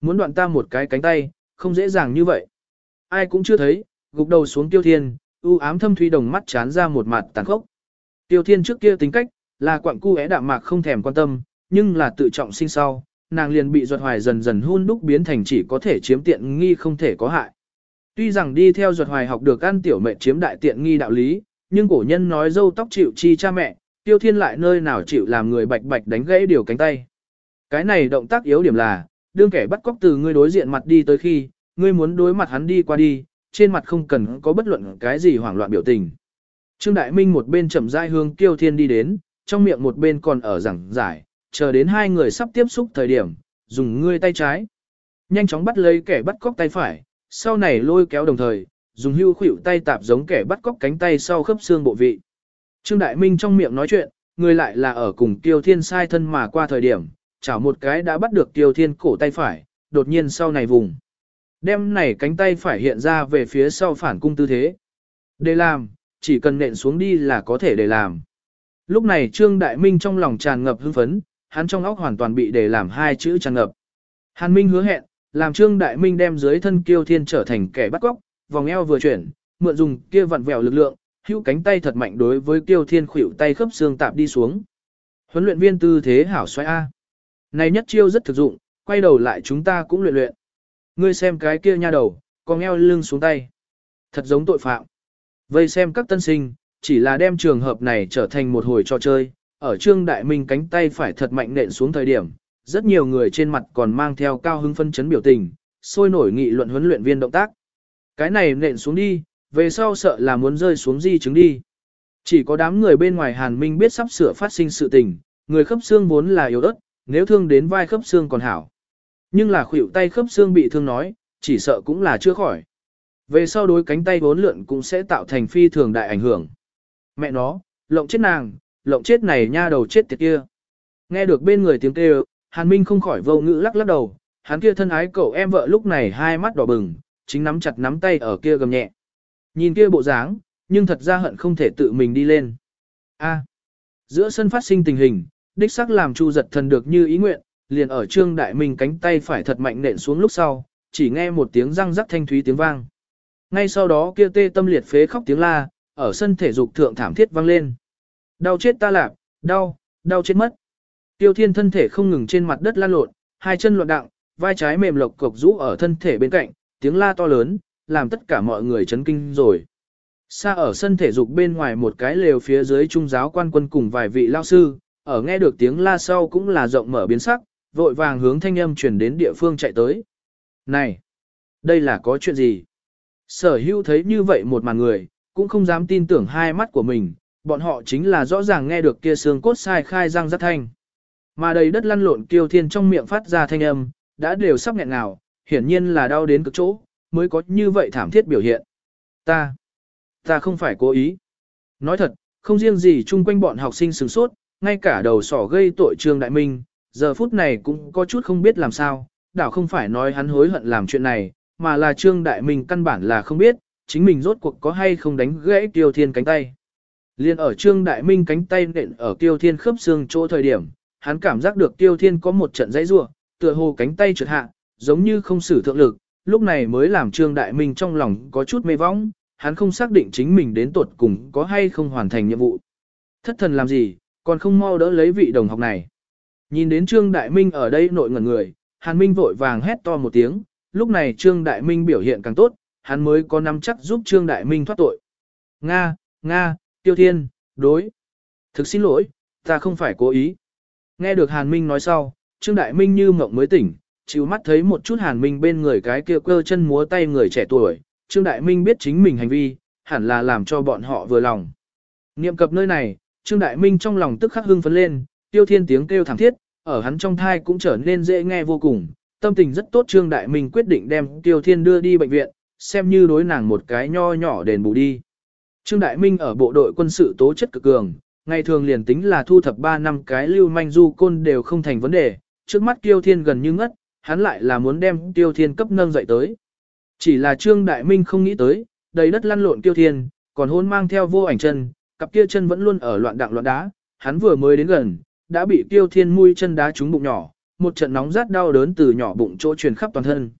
Muốn đoạn ta một cái cánh tay, không dễ dàng như vậy. Ai cũng chưa thấy, gục đầu xuống Tiêu Thiên, u ám thâm thủy đồng mắt chán ra một mặt tàn khốc. Tiêu Thiên trước kia tính cách, là quặng cu é đạm mạc không thèm quan tâm, nhưng là tự trọng sinh sau, nàng liền bị ruột hoài dần dần hun đúc biến thành chỉ có thể chiếm tiện nghi không thể có hại. Tuy rằng đi theo ruột hoài học được ăn tiểu mệnh chiếm đại tiện nghi đạo lý, nhưng cổ nhân nói dâu tóc chịu chi cha mẹ, tiêu thiên lại nơi nào chịu làm người bạch bạch đánh gãy điều cánh tay. Cái này động tác yếu điểm là, đương kẻ bắt cóc từ ngươi đối diện mặt đi tới khi, ngươi muốn đối mặt hắn đi qua đi, trên mặt không cần có bất luận cái gì hoảng loạn biểu tình. Trương Đại Minh một bên chậm rãi hướng Tiêu Thiên đi đến, trong miệng một bên còn ở giảng giải, chờ đến hai người sắp tiếp xúc thời điểm, dùng ngươi tay trái. Nhanh chóng bắt lấy kẻ bắt cóc tay phải, sau này lôi kéo đồng thời, dùng hưu khuỷu tay tạp giống kẻ bắt cóc cánh tay sau khớp xương bộ vị. Trương Đại Minh trong miệng nói chuyện, người lại là ở cùng Tiêu Thiên sai thân mà qua thời điểm, chảo một cái đã bắt được Tiêu Thiên cổ tay phải, đột nhiên sau này vùng. Đem này cánh tay phải hiện ra về phía sau phản cung tư thế. Để làm, chỉ cần nện xuống đi là có thể để làm. Lúc này Trương Đại Minh trong lòng tràn ngập hưng phấn, hắn trong óc hoàn toàn bị để làm hai chữ tràn ngập. Hàn Minh hứa hẹn, làm Trương Đại Minh đem dưới thân Kiêu Thiên trở thành kẻ bắt cóc, vòng eo vừa chuyển, mượn dùng kia vặn vẹo lực lượng, hữu cánh tay thật mạnh đối với Kiêu Thiên khuỷu tay khớp xương tạp đi xuống. Huấn luyện viên tư thế hảo xoay A. Này nhất chiêu rất thực dụng, quay đầu lại chúng ta cũng luyện luyện. Ngươi xem cái kia nha đầu, con eo lưng xuống tay. Thật giống tội phạm. Vây xem các tân sinh, chỉ là đem trường hợp này trở thành một hồi trò chơi. Ở Trương Đại Minh cánh tay phải thật mạnh nện xuống thời điểm, rất nhiều người trên mặt còn mang theo cao hứng phân chấn biểu tình, sôi nổi nghị luận huấn luyện viên động tác. Cái này nện xuống đi, về sau sợ là muốn rơi xuống di chứng đi. Chỉ có đám người bên ngoài Hàn Minh biết sắp sửa phát sinh sự tình, người khớp xương vốn là yếu ớt, nếu thương đến vai khớp xương còn hảo. Nhưng là khuỷu tay khớp xương bị thương nói, chỉ sợ cũng là chưa khỏi. Về sau đối cánh tay vốn lượn cũng sẽ tạo thành phi thường đại ảnh hưởng. Mẹ nó, lộng chết nàng, lộng chết này nha đầu chết tiệt kia. Nghe được bên người tiếng kêu, Hàn Minh không khỏi vô ngữ lắc lắc đầu, hắn kia thân ái cậu em vợ lúc này hai mắt đỏ bừng, chính nắm chặt nắm tay ở kia gầm nhẹ. Nhìn kia bộ dáng, nhưng thật ra hận không thể tự mình đi lên. A. giữa sân phát sinh tình hình, đích sắc làm Chu giật thần được như ý nguyện, liền ở Trương Đại Minh cánh tay phải thật mạnh nện xuống lúc sau, chỉ nghe một tiếng răng rắc thanh thúy tiếng vang. Ngay sau đó kia tê tâm liệt phế khóc tiếng la, ở sân thể dục thượng thảm thiết vang lên. Đau chết ta lạp, đau, đau chết mất. Tiêu Thiên thân thể không ngừng trên mặt đất lăn lộn, hai chân loạn đặng, vai trái mềm lộc cộc rũ ở thân thể bên cạnh, tiếng la to lớn, làm tất cả mọi người chấn kinh rồi. Xa ở sân thể dục bên ngoài một cái lều phía dưới trung giáo quan quân cùng vài vị lao sư, ở nghe được tiếng la sau cũng là rộng mở biến sắc, vội vàng hướng thanh âm truyền đến địa phương chạy tới. Này, đây là có chuyện gì? Sở hữu thấy như vậy một màn người, cũng không dám tin tưởng hai mắt của mình, bọn họ chính là rõ ràng nghe được kia xương cốt sai khai răng rắc thanh. Mà đầy đất lăn lộn kiêu thiên trong miệng phát ra thanh âm, đã đều sắp nghẹn ngào, hiển nhiên là đau đến cực chỗ, mới có như vậy thảm thiết biểu hiện. Ta, ta không phải cố ý. Nói thật, không riêng gì chung quanh bọn học sinh sửng sốt, ngay cả đầu sỏ gây tội Trương Đại Minh, giờ phút này cũng có chút không biết làm sao, đảo không phải nói hắn hối hận làm chuyện này, mà là Trương Đại Minh căn bản là không biết, chính mình rốt cuộc có hay không đánh gãy tiêu Thiên cánh tay. Liên ở Trương Đại Minh cánh tay nện ở tiêu Thiên khớp xương chỗ thời điểm, hắn cảm giác được tiêu Thiên có một trận dãy rủa, tựa hồ cánh tay trượt hạ, giống như không sử thượng lực, lúc này mới làm Trương Đại Minh trong lòng có chút mê vong, hắn không xác định chính mình đến tuột cùng có hay không hoàn thành nhiệm vụ. Thất thần làm gì, còn không mau đỡ lấy vị đồng học này. Nhìn đến Trương Đại Minh ở đây nội ngẩn người, Hàn Minh vội vàng hét to một tiếng, lúc này Trương Đại Minh biểu hiện càng tốt, hắn mới có nắm chắc giúp Trương Đại Minh thoát tội. Nga, Nga, Tiêu Thiên, đối. Thực xin lỗi, ta không phải cố ý. Nghe được Hàn Minh nói sau, Trương Đại Minh như mộng mới tỉnh, chịu mắt thấy một chút Hàn Minh bên người cái kia cơ chân múa tay người trẻ tuổi, Trương Đại Minh biết chính mình hành vi, hẳn là làm cho bọn họ vừa lòng. Niệm cập nơi này, Trương Đại Minh trong lòng tức khắc hưng phấn lên, tiêu thiên tiếng kêu thảm thiết, ở hắn trong thai cũng trở nên dễ nghe vô cùng. Tâm tình rất tốt Trương Đại Minh quyết định đem tiêu thiên đưa đi bệnh viện, xem như đối nàng một cái nho nhỏ đền bù đi. Trương Đại Minh ở bộ đội quân sự tố chất cực cường, ngày thường liền tính là thu thập 3 năm cái lưu manh du côn đều không thành vấn đề, trước mắt tiêu thiên gần như ngất, hắn lại là muốn đem tiêu thiên cấp nâng dậy tới. Chỉ là Trương Đại Minh không nghĩ tới, đầy đất lăn lộn tiêu thiên, còn hôn mang theo vô ảnh chân, cặp kia chân vẫn luôn ở loạn đặng loạn đá, hắn vừa mới đến gần, đã bị tiêu thiên mui chân đá trúng bụng nhỏ, một trận nóng rát đau đớn từ nhỏ bụng chỗ truyền khắp toàn thân.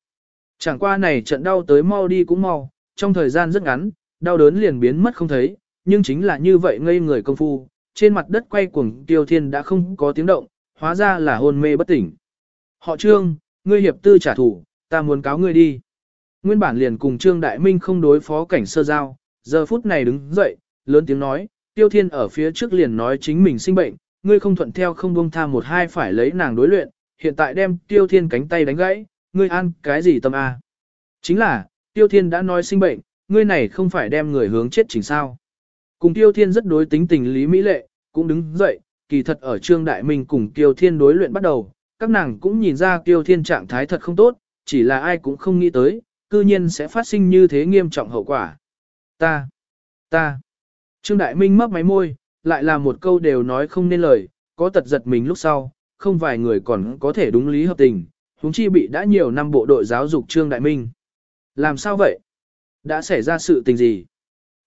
Chẳng qua này trận đau tới mau đi cũng mau, trong thời gian rất ngắn, đau đớn liền biến mất không thấy, nhưng chính là như vậy ngây người công phu, trên mặt đất quay cuồng tiêu thiên đã không có tiếng động, hóa ra là hôn mê bất tỉnh. Họ trương, ngươi hiệp tư trả thù, ta muốn cáo ngươi đi. Nguyên bản liền cùng Trương Đại Minh không đối phó cảnh sơ giao, giờ phút này đứng dậy, lớn tiếng nói, Tiêu Thiên ở phía trước liền nói chính mình sinh bệnh, ngươi không thuận theo không buông tha một hai phải lấy nàng đối luyện, hiện tại đem Tiêu Thiên cánh tay đánh gãy, ngươi ăn cái gì tâm a? Chính là, Tiêu Thiên đã nói sinh bệnh, ngươi này không phải đem người hướng chết chính sao. Cùng Tiêu Thiên rất đối tính tình lý mỹ lệ, cũng đứng dậy, kỳ thật ở Trương Đại Minh cùng Tiêu Thiên đối luyện bắt đầu, các nàng cũng nhìn ra Tiêu Thiên trạng thái thật không tốt, chỉ là ai cũng không nghĩ tới, cư nhiên sẽ phát sinh như thế nghiêm trọng hậu quả. Ta, ta, Trương Đại Minh mấp máy môi, lại là một câu đều nói không nên lời, có tật giật mình lúc sau, không vài người còn có thể đúng lý hợp tình, huống chi bị đã nhiều năm bộ đội giáo dục Trương Đại Minh. Làm sao vậy? Đã xảy ra sự tình gì?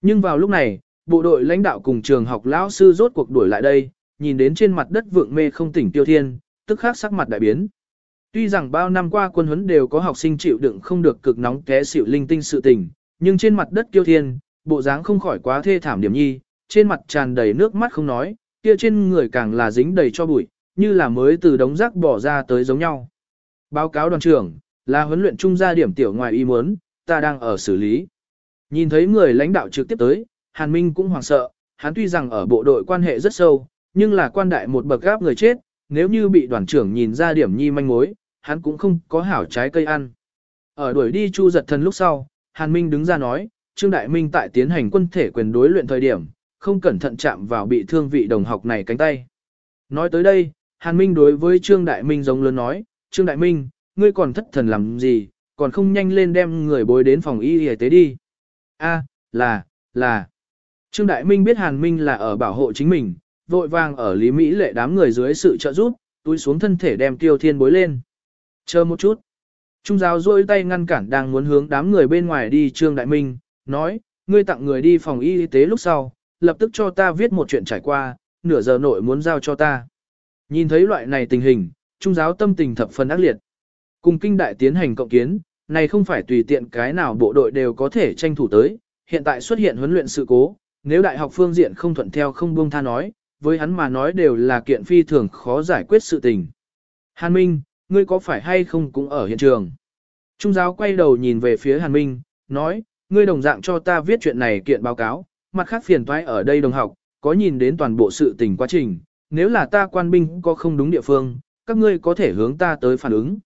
Nhưng vào lúc này, bộ đội lãnh đạo cùng trường học lão sư rốt cuộc đuổi lại đây, nhìn đến trên mặt đất vượng mê không tỉnh tiêu thiên, tức khắc sắc mặt đại biến. Tuy rằng bao năm qua quân huấn đều có học sinh chịu đựng không được cực nóng té xỉu linh tinh sự tình, nhưng trên mặt đất tiêu thiên, bộ dáng không khỏi quá thê thảm điểm nhi, trên mặt tràn đầy nước mắt không nói, kia trên người càng là dính đầy cho bụi, như là mới từ đống rác bỏ ra tới giống nhau. Báo cáo đoàn trưởng, là huấn luyện trung gia điểm tiểu ngoài ý muốn, ta đang ở xử lý. Nhìn thấy người lãnh đạo trực tiếp tới, Hàn Minh cũng hoảng sợ, hắn tuy rằng ở bộ đội quan hệ rất sâu, nhưng là quan đại một bậc gáp người chết, nếu như bị đoàn trưởng nhìn ra điểm nhi manh mối, hắn cũng không có hảo trái cây ăn. Ở đuổi đi Chu giật thần lúc sau, Hàn Minh đứng ra nói, Trương Đại Minh tại tiến hành quân thể quyền đối luyện thời điểm, không cẩn thận chạm vào bị thương vị đồng học này cánh tay. Nói tới đây, Hàn Minh đối với Trương Đại Minh giống lớn nói, Trương Đại Minh, ngươi còn thất thần làm gì, còn không nhanh lên đem người bối đến phòng y y tế đi. A, là, là. Trương Đại Minh biết Hàn Minh là ở bảo hộ chính mình, vội vàng ở Lý Mỹ lệ đám người dưới sự trợ giúp, túi xuống thân thể đem Tiêu Thiên bối lên. Chờ một chút. Trung giáo duỗi tay ngăn cản đang muốn hướng đám người bên ngoài đi Trương Đại Minh, nói, ngươi tặng người đi phòng y tế lúc sau, lập tức cho ta viết một chuyện trải qua, nửa giờ nội muốn giao cho ta. Nhìn thấy loại này tình hình, trung giáo tâm tình thập phần ác liệt. Cùng kinh đại tiến hành cộng kiến, này không phải tùy tiện cái nào bộ đội đều có thể tranh thủ tới, hiện tại xuất hiện huấn luyện sự cố, nếu đại học phương diện không thuận theo không buông tha nói, với hắn mà nói đều là kiện phi thường khó giải quyết sự tình. Hàn Minh, ngươi có phải hay không cũng ở hiện trường? Trung giáo quay đầu nhìn về phía Hàn Minh, nói, ngươi đồng dạng cho ta viết chuyện này kiện báo cáo, mặt khác phiền toái ở đây đồng học, có nhìn đến toàn bộ sự tình quá trình, nếu là ta quan binh có không đúng địa phương, các ngươi có thể hướng ta tới phản ứng.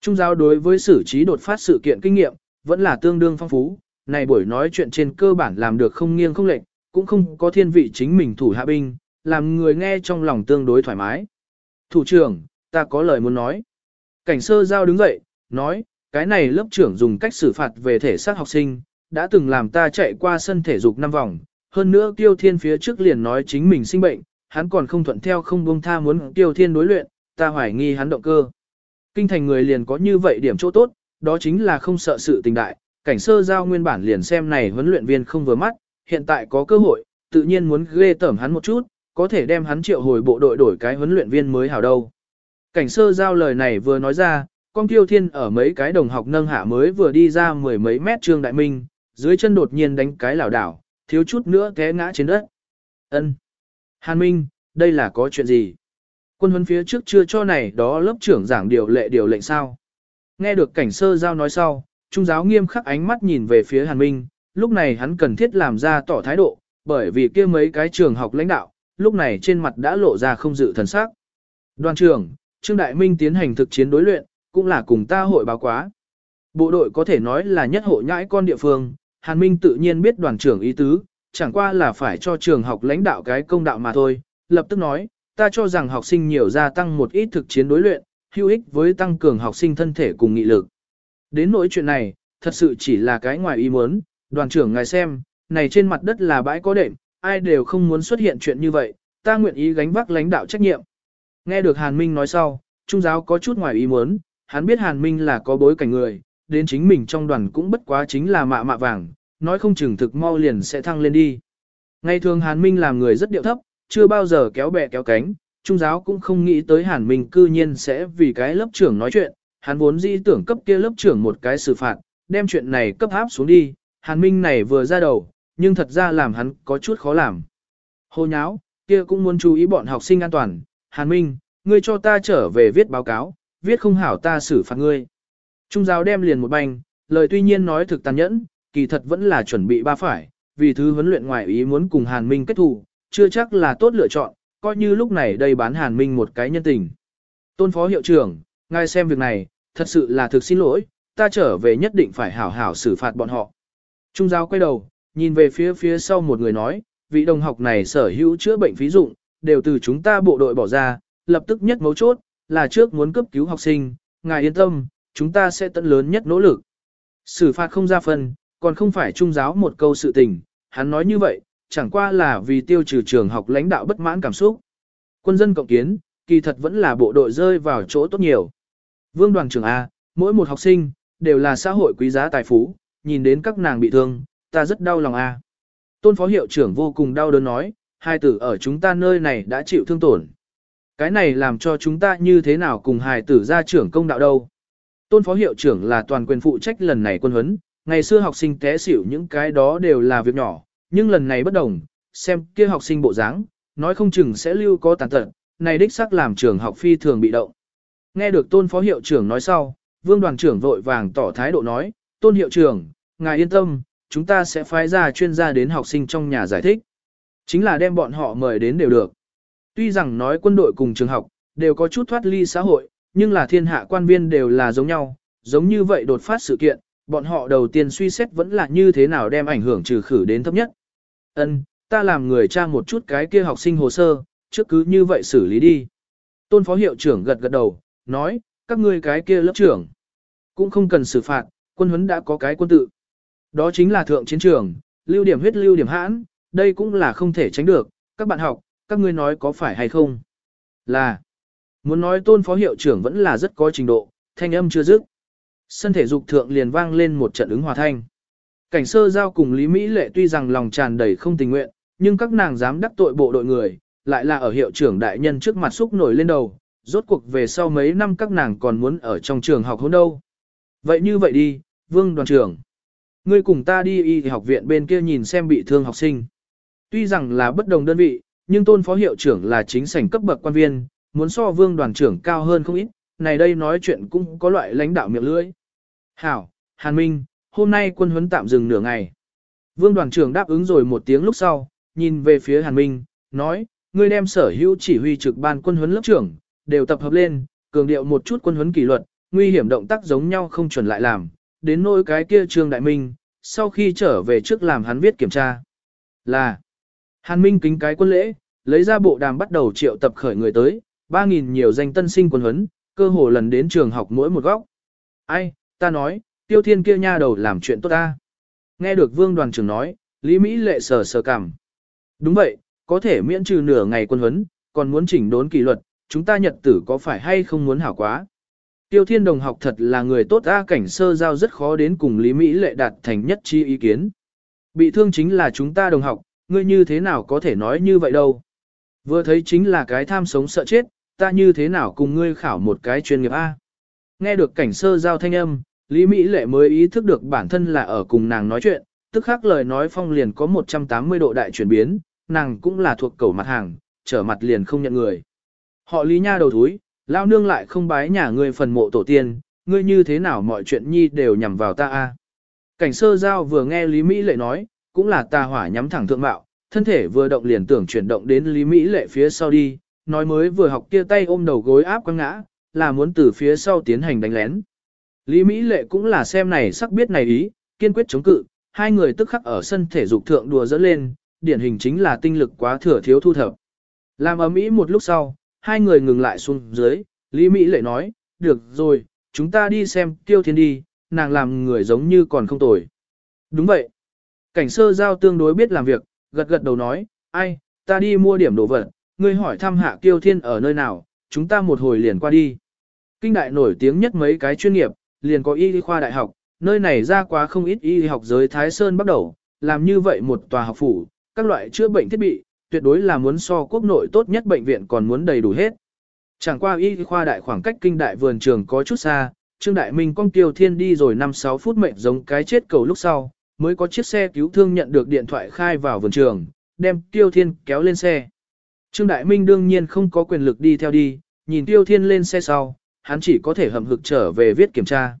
Trung giáo đối với xử trí đột phát sự kiện kinh nghiệm, vẫn là tương đương phong phú, này buổi nói chuyện trên cơ bản làm được không nghiêng không lệch, cũng không có thiên vị chính mình thủ hạ binh, làm người nghe trong lòng tương đối thoải mái. Thủ trưởng, ta có lời muốn nói. Cảnh sơ giao đứng dậy, nói, cái này lớp trưởng dùng cách xử phạt về thể xác học sinh, đã từng làm ta chạy qua sân thể dục năm vòng, hơn nữa Tiêu Thiên phía trước liền nói chính mình sinh bệnh, hắn còn không thuận theo không buông tha muốn Tiêu Thiên đối luyện, ta hoài nghi hắn động cơ. Kinh thành người liền có như vậy điểm chỗ tốt, đó chính là không sợ sự tình đại, cảnh sơ giao nguyên bản liền xem này huấn luyện viên không vừa mắt, hiện tại có cơ hội, tự nhiên muốn ghê tởm hắn một chút, có thể đem hắn triệu hồi bộ đội đổi cái huấn luyện viên mới hảo đâu. Cảnh sơ giao lời này vừa nói ra, con tiêu thiên ở mấy cái đồng học nâng hạ mới vừa đi ra mười mấy mét trương đại minh, dưới chân đột nhiên đánh cái lảo đảo, thiếu chút nữa té ngã trên đất. Ân, Hàn Minh, đây là có chuyện gì? Quân huấn phía trước chưa cho này đó lớp trưởng giảng điều lệ điều lệnh sao? Nghe được cảnh sơ giao nói sau, trung giáo nghiêm khắc ánh mắt nhìn về phía Hàn Minh, lúc này hắn cần thiết làm ra tỏ thái độ, bởi vì kia mấy cái trường học lãnh đạo, lúc này trên mặt đã lộ ra không dự thần sắc. Đoàn trưởng, Trương Đại Minh tiến hành thực chiến đối luyện, cũng là cùng ta hội báo quá. Bộ đội có thể nói là nhất hộ nhãi con địa phương, Hàn Minh tự nhiên biết đoàn trưởng ý tứ, chẳng qua là phải cho trường học lãnh đạo cái công đạo mà thôi, lập tức nói, ta cho rằng học sinh nhiều gia tăng một ít thực chiến đối luyện, hữu ích với tăng cường học sinh thân thể cùng nghị lực. Đến nỗi chuyện này, thật sự chỉ là cái ngoài ý muốn, đoàn trưởng ngài xem, này trên mặt đất là bãi có đệm, ai đều không muốn xuất hiện chuyện như vậy, ta nguyện ý gánh vác lãnh đạo trách nhiệm. Nghe được Hàn Minh nói sau, trung giáo có chút ngoài ý muốn, hắn biết Hàn Minh là có bối cảnh người, đến chính mình trong đoàn cũng bất quá chính là mạ mạ vàng, nói không chừng thực mau liền sẽ thăng lên đi. Ngày thường Hàn Minh làm người rất điệu thấp, chưa bao giờ kéo bè kéo cánh, trung giáo cũng không nghĩ tới Hàn Minh cư nhiên sẽ vì cái lớp trưởng nói chuyện, hắn vốn dĩ tưởng cấp kia lớp trưởng một cái xử phạt, đem chuyện này cấp áp xuống đi, Hàn Minh này vừa ra đầu, nhưng thật ra làm hắn có chút khó làm. hô nháo, kia cũng muốn chú ý bọn học sinh an toàn, Hàn Minh, ngươi cho ta trở về viết báo cáo, viết không hảo ta xử phạt ngươi. Trung giáo đem liền một banh, lời tuy nhiên nói thực tàn nhẫn, kỳ thật vẫn là chuẩn bị ba phải, vì thứ huấn luyện ngoại ý muốn cùng Hàn Minh kết thù, chưa chắc là tốt lựa chọn, coi như lúc này đây bán Hàn Minh một cái nhân tình. Tôn phó hiệu trưởng, ngài xem việc này, thật sự là thực xin lỗi, ta trở về nhất định phải hảo hảo xử phạt bọn họ. Trung giáo quay đầu, nhìn về phía phía sau một người nói, vị đồng học này sở hữu chữa bệnh phí dụng, đều từ chúng ta bộ đội bỏ ra, lập tức nhất mấu chốt, là trước muốn cấp cứu học sinh, ngài yên tâm, chúng ta sẽ tận lớn nhất nỗ lực. Xử phạt không ra phân còn không phải trung giáo một câu sự tình, hắn nói như vậy, chẳng qua là vì tiêu trừ trường học lãnh đạo bất mãn cảm xúc. Quân dân cộng kiến, kỳ thật vẫn là bộ đội rơi vào chỗ tốt nhiều. Vương đoàn trưởng A, mỗi một học sinh, đều là xã hội quý giá tài phú, nhìn đến các nàng bị thương, ta rất đau lòng A. Tôn phó hiệu trưởng vô cùng đau đớn nói, Hai tử ở chúng ta nơi này đã chịu thương tổn. Cái này làm cho chúng ta như thế nào cùng hài tử ra trưởng công đạo đâu. Tôn phó hiệu trưởng là toàn quyền phụ trách lần này quân huấn, ngày xưa học sinh té xỉu những cái đó đều là việc nhỏ, nhưng lần này bất đồng, xem kia học sinh bộ dáng, nói không chừng sẽ lưu có tàn tật, này đích xác làm trường học phi thường bị động. Nghe được tôn phó hiệu trưởng nói sau, vương đoàn trưởng vội vàng tỏ thái độ nói, tôn hiệu trưởng, ngài yên tâm, chúng ta sẽ phái ra chuyên gia đến học sinh trong nhà giải thích. Chính là đem bọn họ mời đến đều được. Tuy rằng nói quân đội cùng trường học, đều có chút thoát ly xã hội, nhưng là thiên hạ quan viên đều là giống nhau, giống như vậy đột phát sự kiện, bọn họ đầu tiên suy xét vẫn là như thế nào đem ảnh hưởng trừ khử đến thấp nhất. Ân, ta làm người tra một chút cái kia học sinh hồ sơ, trước cứ như vậy xử lý đi. Tôn phó hiệu trưởng gật gật đầu, nói, các ngươi cái kia lớp trưởng, cũng không cần xử phạt, quân huấn đã có cái quân tự. Đó chính là thượng chiến trường, lưu điểm huyết lưu điểm hãn, đây cũng là không thể tránh được, các bạn học, các ngươi nói có phải hay không? Là, muốn nói tôn phó hiệu trưởng vẫn là rất có trình độ, thanh âm chưa dứt. Sân thể dục thượng liền vang lên một trận ứng hòa thanh. Cảnh sơ giao cùng Lý Mỹ Lệ tuy rằng lòng tràn đầy không tình nguyện, nhưng các nàng dám đắc tội bộ đội người, lại là ở hiệu trưởng đại nhân trước mặt xúc nổi lên đầu, rốt cuộc về sau mấy năm các nàng còn muốn ở trong trường học hôn đâu. Vậy như vậy đi, Vương đoàn trưởng. Ngươi cùng ta đi y học viện bên kia nhìn xem bị thương học sinh. Tuy rằng là bất đồng đơn vị, nhưng tôn phó hiệu trưởng là chính sảnh cấp bậc quan viên, muốn so vương đoàn trưởng cao hơn không ít, này đây nói chuyện cũng có loại lãnh đạo miệng lưỡi. Hảo, Hàn Minh, hôm nay quân huấn tạm dừng nửa ngày. Vương đoàn trưởng đáp ứng rồi một tiếng lúc sau, nhìn về phía Hàn Minh, nói, ngươi đem sở hữu chỉ huy trực ban quân huấn lớp trưởng, đều tập hợp lên, cường điệu một chút quân huấn kỷ luật, nguy hiểm động tác giống nhau không chuẩn lại làm, đến nỗi cái kia Trương Đại Minh, sau khi trở về trước làm hắn viết kiểm tra. Là, Hàn Minh kính cái quân lễ, lấy ra bộ đàm bắt đầu triệu tập khởi người tới, 3.000 nhiều danh tân sinh quân huấn, cơ hồ lần đến trường học mỗi một góc. Ai, ta nói, tiêu thiên kia nha đầu làm chuyện tốt ta. Nghe được vương đoàn trưởng nói, Lý Mỹ lệ sờ sờ cảm. Đúng vậy, có thể miễn trừ nửa ngày quân huấn, còn muốn chỉnh đốn kỷ luật, chúng ta nhật tử có phải hay không muốn hảo quá. Tiêu thiên đồng học thật là người tốt A cảnh sơ giao rất khó đến cùng Lý Mỹ lệ đạt thành nhất chi ý kiến. Bị thương chính là chúng ta đồng học, ngươi như thế nào có thể nói như vậy đâu. Vừa thấy chính là cái tham sống sợ chết, ta như thế nào cùng ngươi khảo một cái chuyên nghiệp A. Nghe được cảnh sơ giao thanh âm, Lý Mỹ lệ mới ý thức được bản thân là ở cùng nàng nói chuyện, tức khắc lời nói phong liền có 180 độ đại chuyển biến, nàng cũng là thuộc cầu mặt hàng, trở mặt liền không nhận người. Họ Lý Nha đầu thúi, lao nương lại không bái nhà ngươi phần mộ tổ tiên, ngươi như thế nào mọi chuyện nhi đều nhằm vào ta a. Cảnh sơ giao vừa nghe Lý Mỹ lệ nói, cũng là tà hỏa nhắm thẳng thượng mạo, thân thể vừa động liền tưởng chuyển động đến Lý Mỹ lệ phía sau đi, nói mới vừa học kia tay ôm đầu gối áp quăng ngã, là muốn từ phía sau tiến hành đánh lén. Lý Mỹ lệ cũng là xem này sắc biết này ý, kiên quyết chống cự, hai người tức khắc ở sân thể dục thượng đùa dẫn lên, điển hình chính là tinh lực quá thừa thiếu thu thập. Làm ấm ý một lúc sau, hai người ngừng lại xuống dưới, Lý Mỹ lệ nói, được rồi, chúng ta đi xem tiêu thiên đi, nàng làm người giống như còn không tồi. Đúng vậy. Cảnh sơ giao tương đối biết làm việc, gật gật đầu nói, ai, ta đi mua điểm đồ vật, ngươi hỏi thăm hạ tiêu thiên ở nơi nào, chúng ta một hồi liền qua đi. Kinh đại nổi tiếng nhất mấy cái chuyên nghiệp, liền có y khoa đại học, nơi này ra quá không ít y học giới Thái Sơn bắt đầu, làm như vậy một tòa học phủ, các loại chữa bệnh thiết bị, tuyệt đối là muốn so quốc nội tốt nhất bệnh viện còn muốn đầy đủ hết. Chẳng qua y khoa đại khoảng cách kinh đại vườn trường có chút xa, Trương Đại Minh con Kiều Thiên đi rồi 5-6 phút mệnh giống cái chết cầu lúc sau, mới có chiếc xe cứu thương nhận được điện thoại khai vào vườn trường, đem Tiêu Thiên kéo lên xe. Trương Đại Minh đương nhiên không có quyền lực đi theo đi, nhìn Tiêu Thiên lên xe sau, hắn chỉ có thể hầm hực trở về viết kiểm tra.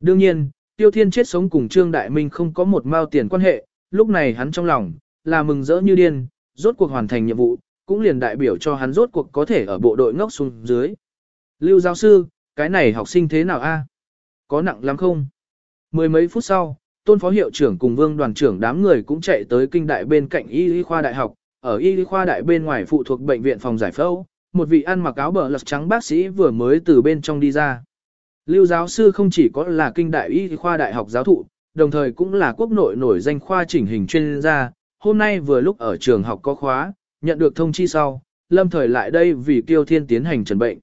Đương nhiên, Tiêu Thiên chết sống cùng Trương Đại Minh không có một mao tiền quan hệ, lúc này hắn trong lòng, là mừng rỡ như điên, rốt cuộc hoàn thành nhiệm vụ, cũng liền đại biểu cho hắn rốt cuộc có thể ở bộ đội ngốc xuống dưới. Lưu giáo sư, cái này học sinh thế nào a? Có nặng lắm không? Mười mấy phút sau, tôn phó hiệu trưởng cùng vương đoàn trưởng đám người cũng chạy tới kinh đại bên cạnh y y khoa đại học, ở y khoa đại bên ngoài phụ thuộc bệnh viện phòng giải phẫu, một vị ăn mặc áo bờ lật trắng bác sĩ vừa mới từ bên trong đi ra. Lưu giáo sư không chỉ có là kinh đại y khoa đại học giáo thụ, đồng thời cũng là quốc nội nổi danh khoa chỉnh hình chuyên gia, hôm nay vừa lúc ở trường học có khóa, nhận được thông chi sau, lâm thời lại đây vì tiêu thiên tiến hành trần bệnh.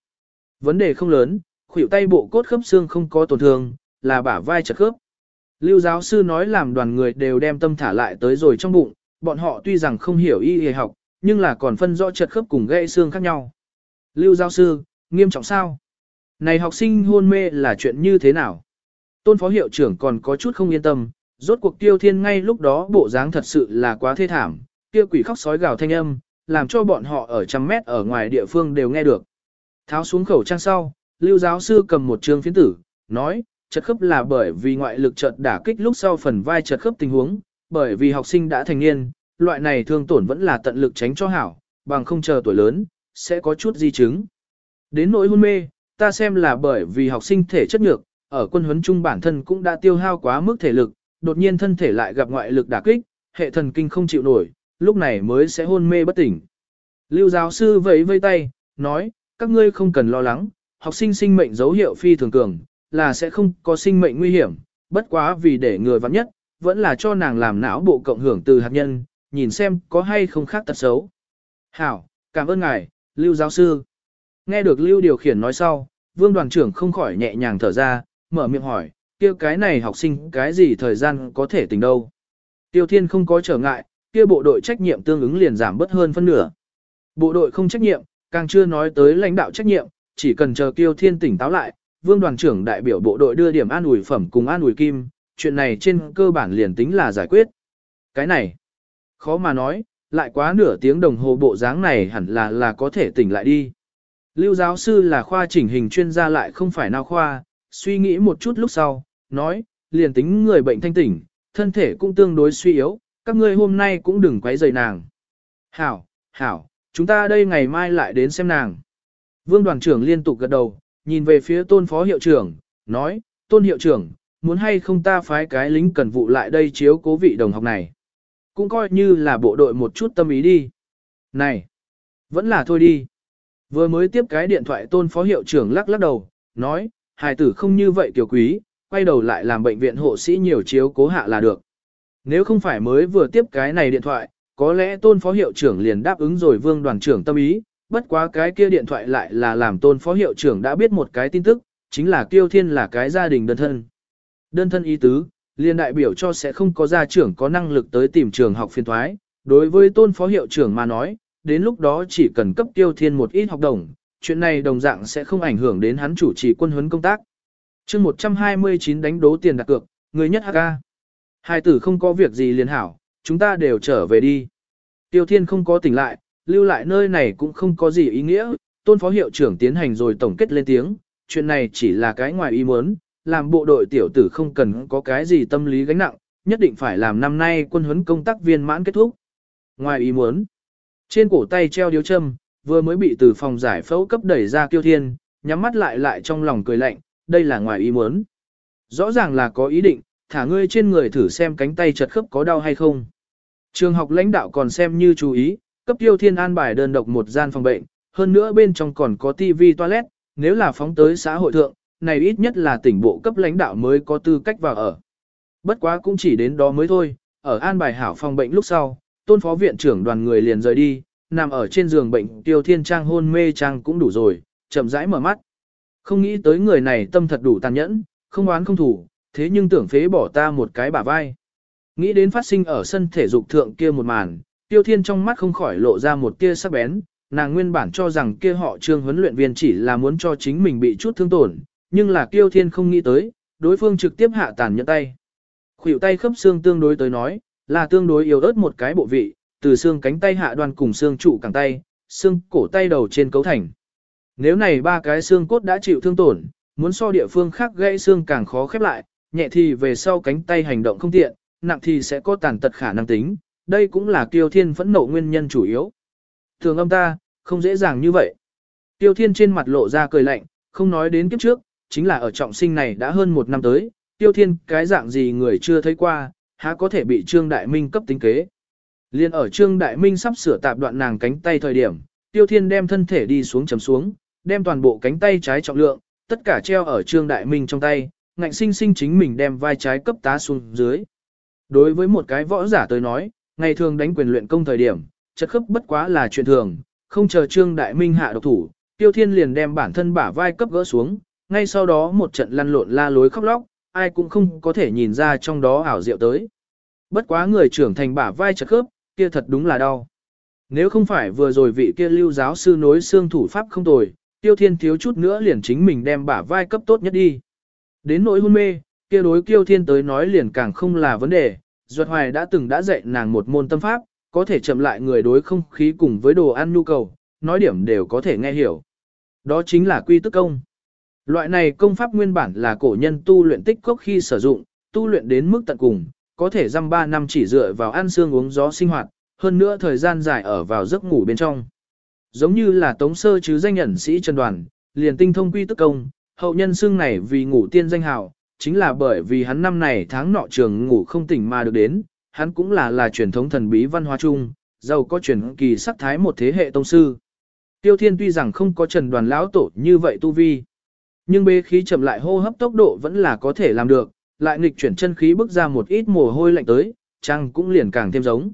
Vấn đề không lớn, khuỷu tay bộ cốt khớp xương không có tổn thương, là bả vai chật khớp. Lưu giáo sư nói làm đoàn người đều đem tâm thả lại tới rồi trong bụng, bọn họ tuy rằng không hiểu y y học, nhưng là còn phân rõ chật khớp cùng gãy xương khác nhau. Lưu giáo sư, nghiêm trọng sao? Này học sinh hôn mê là chuyện như thế nào? Tôn phó hiệu trưởng còn có chút không yên tâm, rốt cuộc tiêu thiên ngay lúc đó bộ dáng thật sự là quá thê thảm, kia quỷ khóc sói gào thanh âm, làm cho bọn họ ở trăm mét ở ngoài địa phương đều nghe được. Tháo xuống khẩu trang sau, lưu giáo sư cầm một trường phiến tử, nói, chật khớp là bởi vì ngoại lực chợt đả kích lúc sau phần vai chật khớp tình huống, bởi vì học sinh đã thành niên, loại này thương tổn vẫn là tận lực tránh cho hảo, bằng không chờ tuổi lớn, sẽ có chút di chứng. Đến nỗi hôn mê, ta xem là bởi vì học sinh thể chất nhược, ở quân huấn trung bản thân cũng đã tiêu hao quá mức thể lực, đột nhiên thân thể lại gặp ngoại lực đả kích, hệ thần kinh không chịu nổi, lúc này mới sẽ hôn mê bất tỉnh. Lưu giáo sư vẫy vây tay, nói, các ngươi không cần lo lắng, học sinh sinh mệnh dấu hiệu phi thường cường, là sẽ không có sinh mệnh nguy hiểm, bất quá vì để người vắng nhất, vẫn là cho nàng làm não bộ cộng hưởng từ hạt nhân, nhìn xem có hay không khác tật xấu. Hảo, cảm ơn ngài, Lưu giáo sư. Nghe được Lưu điều khiển nói sau, vương đoàn trưởng không khỏi nhẹ nhàng thở ra, mở miệng hỏi, kia cái này học sinh cái gì thời gian có thể tỉnh đâu. Tiêu Thiên không có trở ngại, kia bộ đội trách nhiệm tương ứng liền giảm bớt hơn phân nửa. Bộ đội không trách nhiệm, càng chưa nói tới lãnh đạo trách nhiệm, chỉ cần chờ Tiêu Thiên tỉnh táo lại, vương đoàn trưởng đại biểu bộ đội đưa điểm an ủi phẩm cùng an ủi kim, chuyện này trên cơ bản liền tính là giải quyết. Cái này, khó mà nói, lại quá nửa tiếng đồng hồ bộ dáng này hẳn là là có thể tỉnh lại đi. Lưu giáo sư là khoa chỉnh hình chuyên gia lại không phải nào khoa, suy nghĩ một chút lúc sau, nói, liền tính người bệnh thanh tỉnh, thân thể cũng tương đối suy yếu, các ngươi hôm nay cũng đừng quấy rầy nàng. Hảo, hảo, chúng ta đây ngày mai lại đến xem nàng. Vương đoàn trưởng liên tục gật đầu, nhìn về phía tôn phó hiệu trưởng, nói, tôn hiệu trưởng, muốn hay không ta phái cái lính cần vụ lại đây chiếu cố vị đồng học này. Cũng coi như là bộ đội một chút tâm ý đi. Này, vẫn là thôi đi. Vừa mới tiếp cái điện thoại tôn phó hiệu trưởng lắc lắc đầu, nói, hài tử không như vậy kiểu quý, quay đầu lại làm bệnh viện hộ sĩ nhiều chiếu cố hạ là được. Nếu không phải mới vừa tiếp cái này điện thoại, có lẽ tôn phó hiệu trưởng liền đáp ứng rồi vương đoàn trưởng tâm ý, bất quá cái kia điện thoại lại là làm tôn phó hiệu trưởng đã biết một cái tin tức, chính là Kiêu Thiên là cái gia đình đơn thân. Đơn thân ý tứ, liền đại biểu cho sẽ không có gia trưởng có năng lực tới tìm trường học phiên thoái, đối với tôn phó hiệu trưởng mà nói, đến lúc đó chỉ cần cấp tiêu Thiên một ít học đồng, chuyện này đồng dạng sẽ không ảnh hưởng đến hắn chủ trì quân huấn công tác. chương 129 đánh đố tiền đặt cược, người nhất HK. Hai tử không có việc gì liền hảo, chúng ta đều trở về đi. Tiêu Thiên không có tỉnh lại, lưu lại nơi này cũng không có gì ý nghĩa, tôn phó hiệu trưởng tiến hành rồi tổng kết lên tiếng, chuyện này chỉ là cái ngoài ý muốn, làm bộ đội tiểu tử không cần có cái gì tâm lý gánh nặng, nhất định phải làm năm nay quân huấn công tác viên mãn kết thúc. Ngoài ý muốn, trên cổ tay treo điếu châm, vừa mới bị từ phòng giải phẫu cấp đẩy ra kiêu thiên, nhắm mắt lại lại trong lòng cười lạnh, đây là ngoài ý muốn. Rõ ràng là có ý định, thả ngươi trên người thử xem cánh tay chật khớp có đau hay không. Trường học lãnh đạo còn xem như chú ý, cấp tiêu thiên an bài đơn độc một gian phòng bệnh, hơn nữa bên trong còn có tivi toilet, nếu là phóng tới xã hội thượng, này ít nhất là tỉnh bộ cấp lãnh đạo mới có tư cách vào ở. Bất quá cũng chỉ đến đó mới thôi, ở an bài hảo phòng bệnh lúc sau, tôn phó viện trưởng đoàn người liền rời đi, nằm ở trên giường bệnh tiêu thiên trang hôn mê trang cũng đủ rồi, chậm rãi mở mắt. Không nghĩ tới người này tâm thật đủ tàn nhẫn, không oán không thủ, thế nhưng tưởng phế bỏ ta một cái bả vai. Nghĩ đến phát sinh ở sân thể dục thượng kia một màn, tiêu thiên trong mắt không khỏi lộ ra một tia sắc bén, nàng nguyên bản cho rằng kia họ trương huấn luyện viên chỉ là muốn cho chính mình bị chút thương tổn, nhưng là tiêu thiên không nghĩ tới, đối phương trực tiếp hạ tàn nhẫn tay. Khuỷu tay khớp xương tương đối tới nói, là tương đối yếu ớt một cái bộ vị, từ xương cánh tay hạ đoàn cùng xương trụ cẳng tay, xương cổ tay đầu trên cấu thành. Nếu này ba cái xương cốt đã chịu thương tổn, muốn so địa phương khác gãy xương càng khó khép lại, nhẹ thì về sau cánh tay hành động không tiện, nặng thì sẽ có tàn tật khả năng tính, đây cũng là Tiêu Thiên phẫn nộ nguyên nhân chủ yếu. Thường âm ta, không dễ dàng như vậy. Tiêu Thiên trên mặt lộ ra cười lạnh, không nói đến kiếp trước, chính là ở trọng sinh này đã hơn một năm tới, Tiêu Thiên cái dạng gì người chưa thấy qua, há có thể bị Trương Đại Minh cấp tính kế. Liên ở Trương Đại Minh sắp sửa tạp đoạn nàng cánh tay thời điểm, Tiêu Thiên đem thân thể đi xuống chấm xuống, đem toàn bộ cánh tay trái trọng lượng, tất cả treo ở Trương Đại Minh trong tay, ngạnh sinh sinh chính mình đem vai trái cấp tá xuống dưới. Đối với một cái võ giả tới nói, ngày thường đánh quyền luyện công thời điểm, chất khớp bất quá là chuyện thường, không chờ Trương Đại Minh hạ độc thủ, Tiêu Thiên liền đem bản thân bả vai cấp gỡ xuống, ngay sau đó một trận lăn lộn la lối khóc lóc, ai cũng không có thể nhìn ra trong đó ảo diệu tới. Bất quá người trưởng thành bả vai chật khớp, kia thật đúng là đau. Nếu không phải vừa rồi vị kia lưu giáo sư nối xương thủ pháp không tồi, tiêu thiên thiếu chút nữa liền chính mình đem bả vai cấp tốt nhất đi. Đến nỗi hôn mê, kia đối kiêu thiên tới nói liền càng không là vấn đề, Duật Hoài đã từng đã dạy nàng một môn tâm pháp, có thể chậm lại người đối không khí cùng với đồ ăn nhu cầu, nói điểm đều có thể nghe hiểu. Đó chính là quy tức công. Loại này công pháp nguyên bản là cổ nhân tu luyện tích cốc khi sử dụng, tu luyện đến mức tận cùng, có thể dăm 3 năm chỉ dựa vào ăn xương uống gió sinh hoạt, hơn nữa thời gian dài ở vào giấc ngủ bên trong. Giống như là tống sơ chứ danh ẩn sĩ Trần Đoàn, liền tinh thông quy tức công, hậu nhân xương này vì ngủ tiên danh hào, chính là bởi vì hắn năm này tháng nọ trường ngủ không tỉnh mà được đến, hắn cũng là là truyền thống thần bí văn hóa chung, giàu có truyền kỳ sắc thái một thế hệ tông sư. Tiêu Thiên tuy rằng không có Trần Đoàn lão tổ như vậy tu vi, nhưng bế khí chậm lại hô hấp tốc độ vẫn là có thể làm được, lại nghịch chuyển chân khí bước ra một ít mồ hôi lạnh tới, trăng cũng liền càng thêm giống.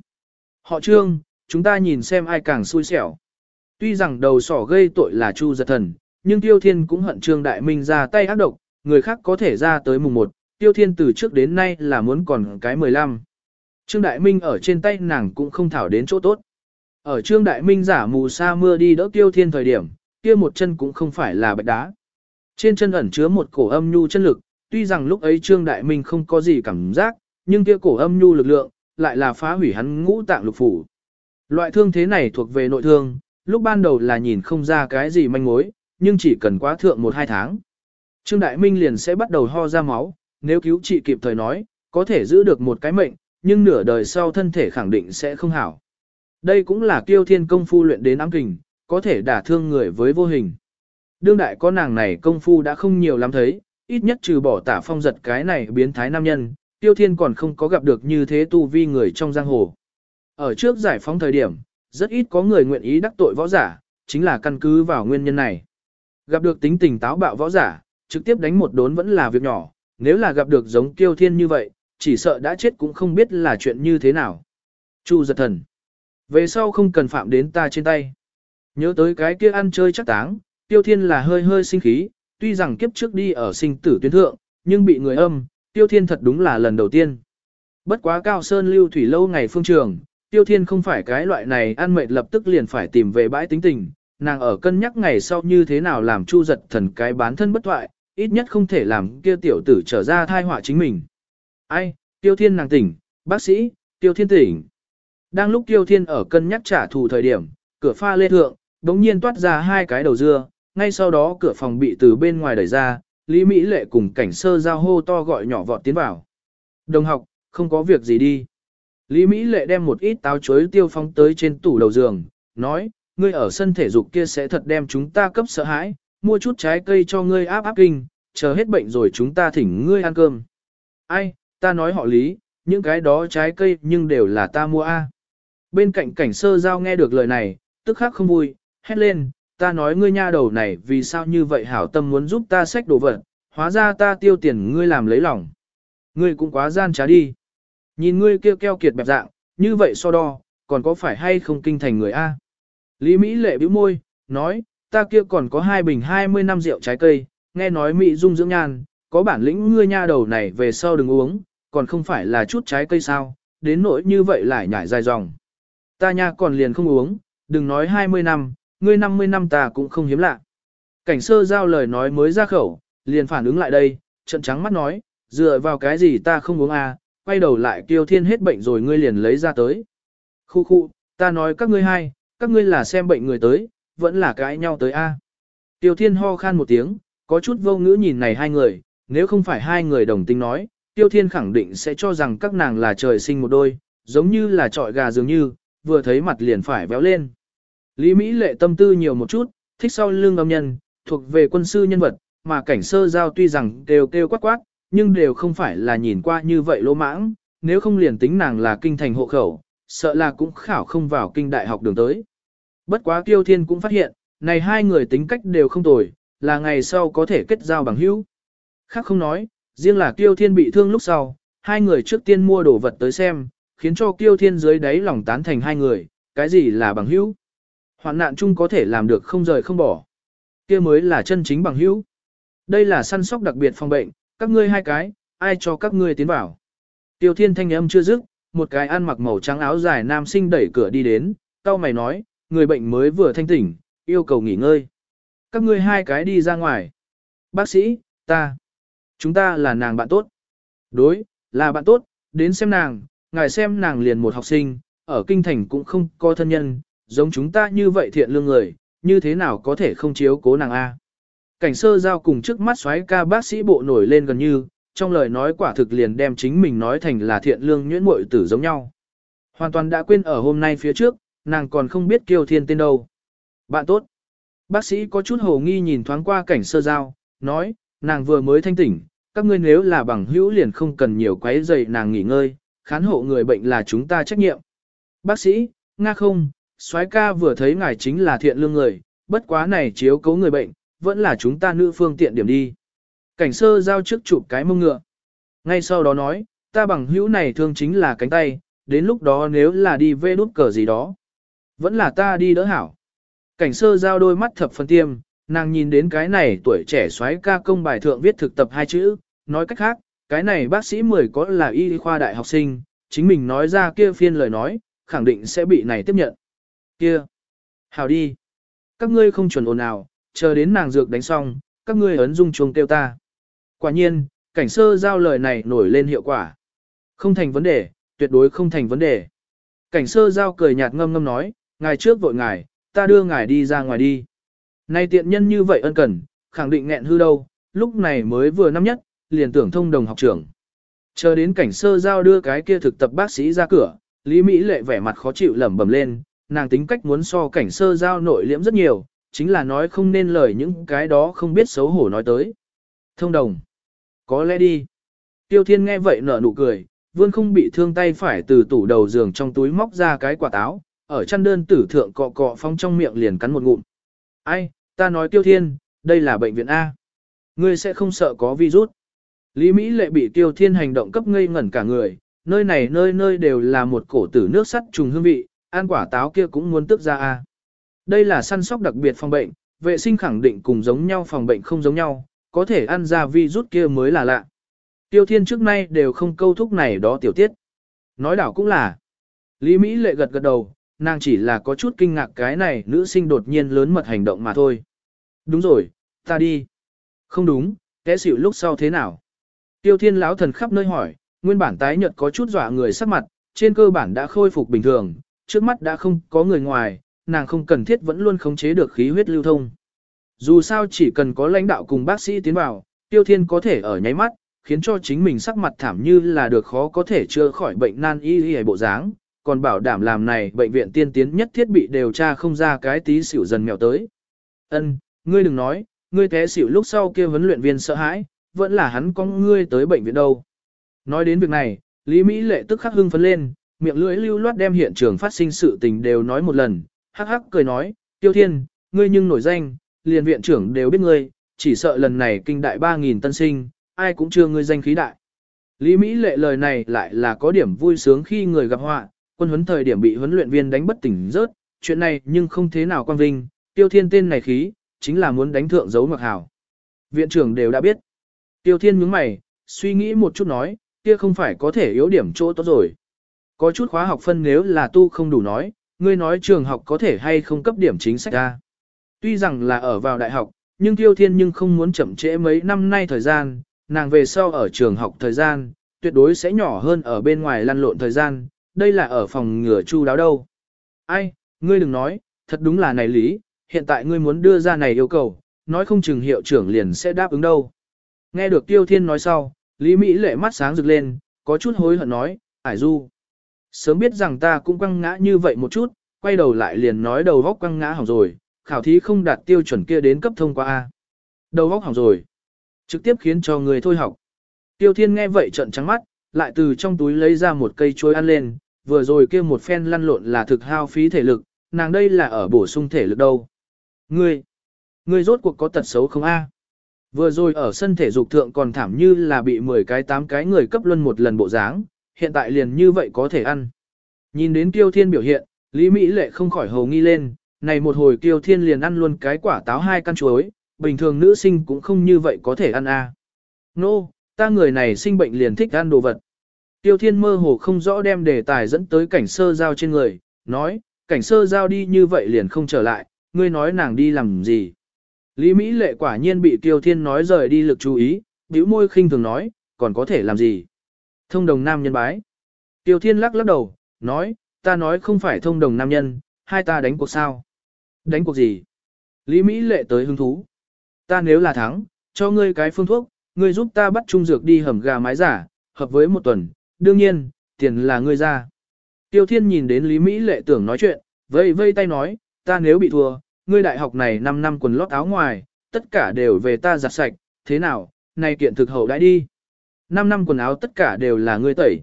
Họ trương, chúng ta nhìn xem ai càng xui xẻo. Tuy rằng đầu sỏ gây tội là Chu giật thần, nhưng Tiêu Thiên cũng hận Trương Đại Minh ra tay ác độc, người khác có thể ra tới mùng 1, Tiêu Thiên từ trước đến nay là muốn còn cái 15. Trương Đại Minh ở trên tay nàng cũng không thảo đến chỗ tốt. Ở Trương Đại Minh giả mù sa mưa đi đỡ Tiêu Thiên thời điểm, kia một chân cũng không phải là bạch đá. Trên chân ẩn chứa một cổ âm nhu chân lực, tuy rằng lúc ấy Trương Đại Minh không có gì cảm giác, nhưng kia cổ âm nhu lực lượng, lại là phá hủy hắn ngũ tạng lục phủ. Loại thương thế này thuộc về nội thương, lúc ban đầu là nhìn không ra cái gì manh mối, nhưng chỉ cần quá thượng một hai tháng. Trương Đại Minh liền sẽ bắt đầu ho ra máu, nếu cứu trị kịp thời nói, có thể giữ được một cái mệnh, nhưng nửa đời sau thân thể khẳng định sẽ không hảo. Đây cũng là kiêu thiên công phu luyện đến ám kình, có thể đả thương người với vô hình. Đương đại có nàng này công phu đã không nhiều lắm thấy, ít nhất trừ bỏ tả phong giật cái này biến thái nam nhân, tiêu thiên còn không có gặp được như thế tu vi người trong giang hồ. Ở trước giải phóng thời điểm, rất ít có người nguyện ý đắc tội võ giả, chính là căn cứ vào nguyên nhân này. Gặp được tính tình táo bạo võ giả, trực tiếp đánh một đốn vẫn là việc nhỏ, nếu là gặp được giống Tiêu thiên như vậy, chỉ sợ đã chết cũng không biết là chuyện như thế nào. Chu giật thần. Về sau không cần phạm đến ta trên tay. Nhớ tới cái kia ăn chơi chắc táng, tiêu thiên là hơi hơi sinh khí, tuy rằng kiếp trước đi ở sinh tử tuyến thượng, nhưng bị người âm, tiêu thiên thật đúng là lần đầu tiên. Bất quá cao sơn lưu thủy lâu ngày phương trường, tiêu thiên không phải cái loại này ăn mệt lập tức liền phải tìm về bãi tính tình, nàng ở cân nhắc ngày sau như thế nào làm chu giật thần cái bán thân bất thoại, ít nhất không thể làm kia tiểu tử trở ra thai họa chính mình. Ai, tiêu thiên nàng tỉnh, bác sĩ, tiêu thiên tỉnh. Đang lúc tiêu thiên ở cân nhắc trả thù thời điểm, cửa pha lê thượng, đống nhiên toát ra hai cái đầu dưa, ngay sau đó cửa phòng bị từ bên ngoài đẩy ra, Lý Mỹ Lệ cùng cảnh sơ giao hô to gọi nhỏ vọt tiến vào. Đồng học, không có việc gì đi. Lý Mỹ Lệ đem một ít táo chuối tiêu phong tới trên tủ đầu giường, nói, ngươi ở sân thể dục kia sẽ thật đem chúng ta cấp sợ hãi, mua chút trái cây cho ngươi áp áp kinh, chờ hết bệnh rồi chúng ta thỉnh ngươi ăn cơm. Ai, ta nói họ Lý, những cái đó trái cây nhưng đều là ta mua a. Bên cạnh cảnh sơ giao nghe được lời này, tức khắc không vui, hét lên, ta nói ngươi nha đầu này vì sao như vậy hảo tâm muốn giúp ta xách đồ vật, hóa ra ta tiêu tiền ngươi làm lấy lòng. Ngươi cũng quá gian trá đi. Nhìn ngươi kêu keo kiệt bẹp dạng, như vậy so đo, còn có phải hay không kinh thành người A. Lý Mỹ lệ bĩu môi, nói, ta kia còn có hai bình 20 năm rượu trái cây, nghe nói Mỹ dung dưỡng nhan, có bản lĩnh ngươi nha đầu này về sau đừng uống, còn không phải là chút trái cây sao, đến nỗi như vậy lại nhảy dài dòng. Ta nha còn liền không uống, đừng nói 20 năm, ngươi 50 năm ta cũng không hiếm lạ. Cảnh sơ giao lời nói mới ra khẩu, liền phản ứng lại đây, trận trắng mắt nói, dựa vào cái gì ta không uống à, quay đầu lại kiêu thiên hết bệnh rồi ngươi liền lấy ra tới. Khu khu, ta nói các ngươi hai, các ngươi là xem bệnh người tới, vẫn là cãi nhau tới a. Tiêu thiên ho khan một tiếng, có chút vô ngữ nhìn này hai người, nếu không phải hai người đồng tình nói, tiêu thiên khẳng định sẽ cho rằng các nàng là trời sinh một đôi, giống như là trọi gà dường như, vừa thấy mặt liền phải véo lên. Lý Mỹ lệ tâm tư nhiều một chút, thích sau lưng âm nhân, thuộc về quân sư nhân vật, mà cảnh sơ giao tuy rằng đều kêu quát quát, nhưng đều không phải là nhìn qua như vậy lỗ mãng, nếu không liền tính nàng là kinh thành hộ khẩu, sợ là cũng khảo không vào kinh đại học đường tới. Bất quá Tiêu Thiên cũng phát hiện, này hai người tính cách đều không tồi, là ngày sau có thể kết giao bằng hữu. Khác không nói, riêng là Tiêu Thiên bị thương lúc sau, hai người trước tiên mua đồ vật tới xem, khiến cho Tiêu Thiên dưới đáy lòng tán thành hai người, cái gì là bằng hữu. Hoạn nạn chung có thể làm được không rời không bỏ. kia mới là chân chính bằng hữu. Đây là săn sóc đặc biệt phòng bệnh, các ngươi hai cái, ai cho các ngươi tiến vào. Tiêu thiên thanh âm chưa dứt, một cái ăn mặc màu trắng áo dài nam sinh đẩy cửa đi đến, tao mày nói, người bệnh mới vừa thanh tỉnh, yêu cầu nghỉ ngơi. Các ngươi hai cái đi ra ngoài. Bác sĩ, ta. Chúng ta là nàng bạn tốt. Đối, là bạn tốt, đến xem nàng, ngài xem nàng liền một học sinh, ở kinh thành cũng không có thân nhân, giống chúng ta như vậy thiện lương người, như thế nào có thể không chiếu cố nàng A. Cảnh sơ giao cùng trước mắt xoáy ca bác sĩ bộ nổi lên gần như, trong lời nói quả thực liền đem chính mình nói thành là thiện lương nhuyễn muội tử giống nhau. Hoàn toàn đã quên ở hôm nay phía trước, nàng còn không biết kiêu thiên tên đâu. Bạn tốt. Bác sĩ có chút hồ nghi nhìn thoáng qua cảnh sơ giao, nói, nàng vừa mới thanh tỉnh, các ngươi nếu là bằng hữu liền không cần nhiều quấy rầy nàng nghỉ ngơi, khán hộ người bệnh là chúng ta trách nhiệm. Bác sĩ, nga không, soái ca vừa thấy ngài chính là thiện lương người, bất quá này chiếu cấu người bệnh, vẫn là chúng ta nữ phương tiện điểm đi. Cảnh sơ giao trước chụp cái mông ngựa. Ngay sau đó nói, ta bằng hữu này thương chính là cánh tay, đến lúc đó nếu là đi vê nút cờ gì đó. Vẫn là ta đi đỡ hảo. Cảnh sơ giao đôi mắt thập phân tiêm, nàng nhìn đến cái này tuổi trẻ xoáy ca công bài thượng viết thực tập hai chữ, nói cách khác, cái này bác sĩ mười có là y khoa đại học sinh, chính mình nói ra kia phiên lời nói, khẳng định sẽ bị này tiếp nhận. Kia! Hào đi! Các ngươi không chuẩn ồn nào, chờ đến nàng dược đánh xong, các ngươi ấn dung chuông kêu ta. Quả nhiên, cảnh sơ giao lời này nổi lên hiệu quả. Không thành vấn đề, tuyệt đối không thành vấn đề. Cảnh sơ giao cười nhạt ngâm ngâm nói, ngài trước vội ngài, ta đưa ngài đi ra ngoài đi. Này tiện nhân như vậy ân cần, khẳng định nghẹn hư đâu, lúc này mới vừa năm nhất, liền tưởng thông đồng học trưởng. Chờ đến cảnh sơ giao đưa cái kia thực tập bác sĩ ra cửa, Lý Mỹ lệ vẻ mặt khó chịu lẩm bẩm lên, nàng tính cách muốn so cảnh sơ giao nội liễm rất nhiều, chính là nói không nên lời những cái đó không biết xấu hổ nói tới. Thông đồng. Có lẽ đi. Tiêu Thiên nghe vậy nở nụ cười, vươn không bị thương tay phải từ tủ đầu giường trong túi móc ra cái quả táo, ở chăn đơn tử thượng cọ cọ phong trong miệng liền cắn một ngụm. Ai, ta nói Tiêu Thiên, đây là bệnh viện A. Ngươi sẽ không sợ có virus. Lý Mỹ lệ bị Tiêu Thiên hành động cấp ngây ngẩn cả người, nơi này nơi nơi đều là một cổ tử nước sắt trùng hương vị, ăn quả táo kia cũng muốn tức ra A. Đây là săn sóc đặc biệt phòng bệnh, vệ sinh khẳng định cùng giống nhau phòng bệnh không giống nhau, có thể ăn ra vi rút kia mới là lạ. Tiêu Thiên trước nay đều không câu thúc này đó tiểu tiết. Nói đảo cũng là. Lý Mỹ lệ gật gật đầu, nàng chỉ là có chút kinh ngạc cái này nữ sinh đột nhiên lớn mật hành động mà thôi. Đúng rồi, ta đi. Không đúng, té xỉu lúc sau thế nào? Tiêu Thiên lão thần khắp nơi hỏi, nguyên bản tái nhợt có chút dọa người sắc mặt, trên cơ bản đã khôi phục bình thường, trước mắt đã không có người ngoài, nàng không cần thiết vẫn luôn khống chế được khí huyết lưu thông. Dù sao chỉ cần có lãnh đạo cùng bác sĩ tiến vào, Tiêu Thiên có thể ở nháy mắt, khiến cho chính mình sắc mặt thảm như là được khó có thể chữa khỏi bệnh nan y y bộ dáng, còn bảo đảm làm này bệnh viện tiên tiến nhất thiết bị điều tra không ra cái tí xỉu dần mèo tới. Ân, ngươi đừng nói, ngươi té xỉu lúc sau kia huấn luyện viên sợ hãi, vẫn là hắn có ngươi tới bệnh viện đâu. Nói đến việc này, Lý Mỹ lệ tức khắc hưng phấn lên, miệng lưỡi lưu loát đem hiện trường phát sinh sự tình đều nói một lần, hắc hắc cười nói, tiêu thiên, ngươi nhưng nổi danh, liền viện trưởng đều biết ngươi, chỉ sợ lần này kinh đại 3.000 tân sinh, ai cũng chưa ngươi danh khí đại. Lý Mỹ lệ lời này lại là có điểm vui sướng khi người gặp họa, quân huấn thời điểm bị huấn luyện viên đánh bất tỉnh rớt, chuyện này nhưng không thế nào quan vinh, tiêu thiên tên này khí, chính là muốn đánh thượng dấu mặc hảo. Viện trưởng đều đã biết. Tiêu thiên nhướng mày, suy nghĩ một chút nói, kia không phải có thể yếu điểm chỗ tốt rồi. Có chút khóa học phân nếu là tu không đủ nói, ngươi nói trường học có thể hay không cấp điểm chính sách ra. Tuy rằng là ở vào đại học, nhưng tiêu thiên nhưng không muốn chậm trễ mấy năm nay thời gian, nàng về sau ở trường học thời gian, tuyệt đối sẽ nhỏ hơn ở bên ngoài lăn lộn thời gian, đây là ở phòng ngừa chu đáo đâu. Ai, ngươi đừng nói, thật đúng là này lý, hiện tại ngươi muốn đưa ra này yêu cầu, nói không chừng hiệu trưởng liền sẽ đáp ứng đâu. Nghe được Tiêu Thiên nói sau, Lý Mỹ lệ mắt sáng rực lên, có chút hối hận nói, ải du. Sớm biết rằng ta cũng quăng ngã như vậy một chút, quay đầu lại liền nói đầu góc quăng ngã hỏng rồi, khảo thí không đạt tiêu chuẩn kia đến cấp thông qua A. Đầu góc hỏng rồi. Trực tiếp khiến cho người thôi học. Tiêu Thiên nghe vậy trợn trắng mắt, lại từ trong túi lấy ra một cây chuối ăn lên, vừa rồi kia một phen lăn lộn là thực hao phí thể lực, nàng đây là ở bổ sung thể lực đâu. Ngươi, ngươi rốt cuộc có tật xấu không a? Vừa rồi ở sân thể dục thượng còn thảm như là bị 10 cái 8 cái người cấp luân một lần bộ dáng, hiện tại liền như vậy có thể ăn. Nhìn đến Kiêu Thiên biểu hiện, Lý Mỹ Lệ không khỏi hầu nghi lên, này một hồi Kiêu Thiên liền ăn luôn cái quả táo hai căn chuối, bình thường nữ sinh cũng không như vậy có thể ăn a. Nô, no, ta người này sinh bệnh liền thích ăn đồ vật. Tiêu Thiên mơ hồ không rõ đem đề tài dẫn tới cảnh sơ giao trên người, nói, cảnh sơ giao đi như vậy liền không trở lại, ngươi nói nàng đi làm gì. Lý Mỹ lệ quả nhiên bị Tiêu Thiên nói rời đi lực chú ý, bĩu môi khinh thường nói, còn có thể làm gì. Thông đồng nam nhân bái. Tiêu Thiên lắc lắc đầu, nói, ta nói không phải thông đồng nam nhân, hai ta đánh cuộc sao. Đánh cuộc gì? Lý Mỹ lệ tới hứng thú. Ta nếu là thắng, cho ngươi cái phương thuốc, ngươi giúp ta bắt trung dược đi hầm gà mái giả, hợp với một tuần, đương nhiên, tiền là ngươi ra. Tiêu Thiên nhìn đến Lý Mỹ lệ tưởng nói chuyện, vây vây tay nói, ta nếu bị thua, ngươi đại học này 5 năm quần lót áo ngoài, tất cả đều về ta giặt sạch, thế nào, này kiện thực hậu đã đi. 5 năm quần áo tất cả đều là ngươi tẩy.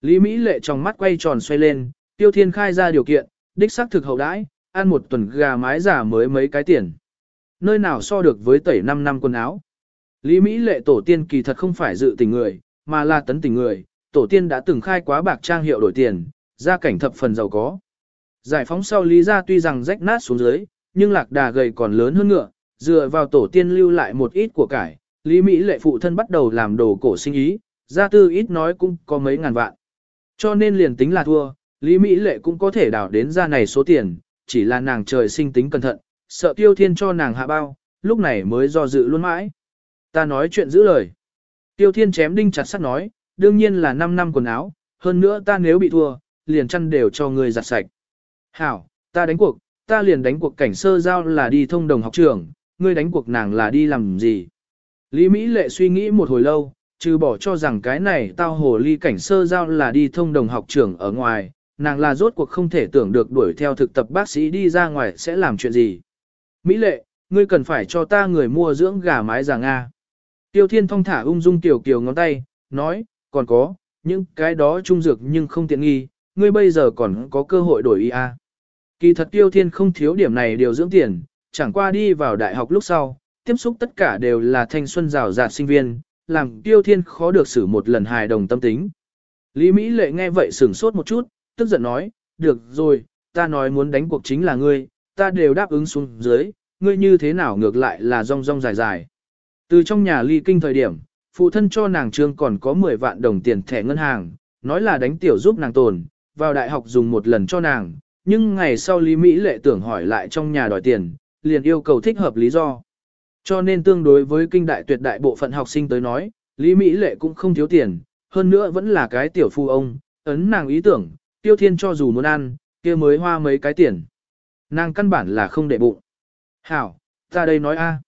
Lý Mỹ lệ trong mắt quay tròn xoay lên, Tiêu Thiên khai ra điều kiện, đích xác thực hậu đãi, ăn một tuần gà mái giả mới mấy cái tiền. Nơi nào so được với tẩy 5 năm quần áo. Lý Mỹ lệ tổ tiên kỳ thật không phải dự tình người, mà là tấn tình người, tổ tiên đã từng khai quá bạc trang hiệu đổi tiền, gia cảnh thập phần giàu có. Giải phóng sau Lý gia tuy rằng rách nát xuống dưới, nhưng lạc đà gầy còn lớn hơn ngựa, dựa vào tổ tiên lưu lại một ít của cải, Lý Mỹ lệ phụ thân bắt đầu làm đồ cổ sinh ý, gia tư ít nói cũng có mấy ngàn vạn. Cho nên liền tính là thua, Lý Mỹ lệ cũng có thể đảo đến ra này số tiền, chỉ là nàng trời sinh tính cẩn thận, sợ tiêu thiên cho nàng hạ bao, lúc này mới do dự luôn mãi. Ta nói chuyện giữ lời. Tiêu thiên chém đinh chặt sắt nói, đương nhiên là 5 năm quần áo, hơn nữa ta nếu bị thua, liền chăn đều cho người giặt sạch. Hảo, ta đánh cuộc, ta liền đánh cuộc cảnh sơ giao là đi thông đồng học trường, ngươi đánh cuộc nàng là đi làm gì. Lý Mỹ lệ suy nghĩ một hồi lâu, trừ bỏ cho rằng cái này tao hồ ly cảnh sơ giao là đi thông đồng học trường ở ngoài, nàng là rốt cuộc không thể tưởng được đuổi theo thực tập bác sĩ đi ra ngoài sẽ làm chuyện gì. Mỹ lệ, ngươi cần phải cho ta người mua dưỡng gà mái già Nga. Tiêu thiên thong thả ung dung tiểu kiều ngón tay, nói, còn có, những cái đó trung dược nhưng không tiện nghi, ngươi bây giờ còn có cơ hội đổi ý à. Kỳ thật tiêu thiên không thiếu điểm này điều dưỡng tiền, chẳng qua đi vào đại học lúc sau, tiếp xúc tất cả đều là thanh xuân rào rạt sinh viên, làm tiêu thiên khó được xử một lần hài đồng tâm tính. Lý Mỹ lệ nghe vậy sửng sốt một chút, tức giận nói, được rồi, ta nói muốn đánh cuộc chính là ngươi, ta đều đáp ứng xuống dưới, ngươi như thế nào ngược lại là rong rong dài dài. Từ trong nhà ly kinh thời điểm, phụ thân cho nàng trương còn có 10 vạn đồng tiền thẻ ngân hàng, nói là đánh tiểu giúp nàng tồn, vào đại học dùng một lần cho nàng, nhưng ngày sau Lý Mỹ lệ tưởng hỏi lại trong nhà đòi tiền, liền yêu cầu thích hợp lý do. Cho nên tương đối với kinh đại tuyệt đại bộ phận học sinh tới nói, Lý Mỹ lệ cũng không thiếu tiền, hơn nữa vẫn là cái tiểu phu ông, ấn nàng ý tưởng, tiêu thiên cho dù muốn ăn, kia mới hoa mấy cái tiền. Nàng căn bản là không để bụng. Hảo, ta đây nói a.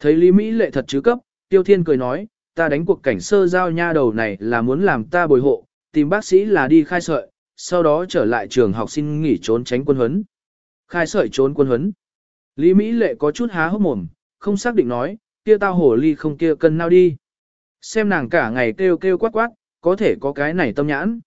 Thấy Lý Mỹ lệ thật chứ cấp, tiêu thiên cười nói, ta đánh cuộc cảnh sơ giao nha đầu này là muốn làm ta bồi hộ, tìm bác sĩ là đi khai sợi, sau đó trở lại trường học xin nghỉ trốn tránh quân huấn. Khai sợi trốn quân huấn. Lý Mỹ lệ có chút há hốc mồm, không xác định nói, kia tao hồ ly không kia cân nào đi. Xem nàng cả ngày kêu kêu quát quát, có thể có cái này tâm nhãn.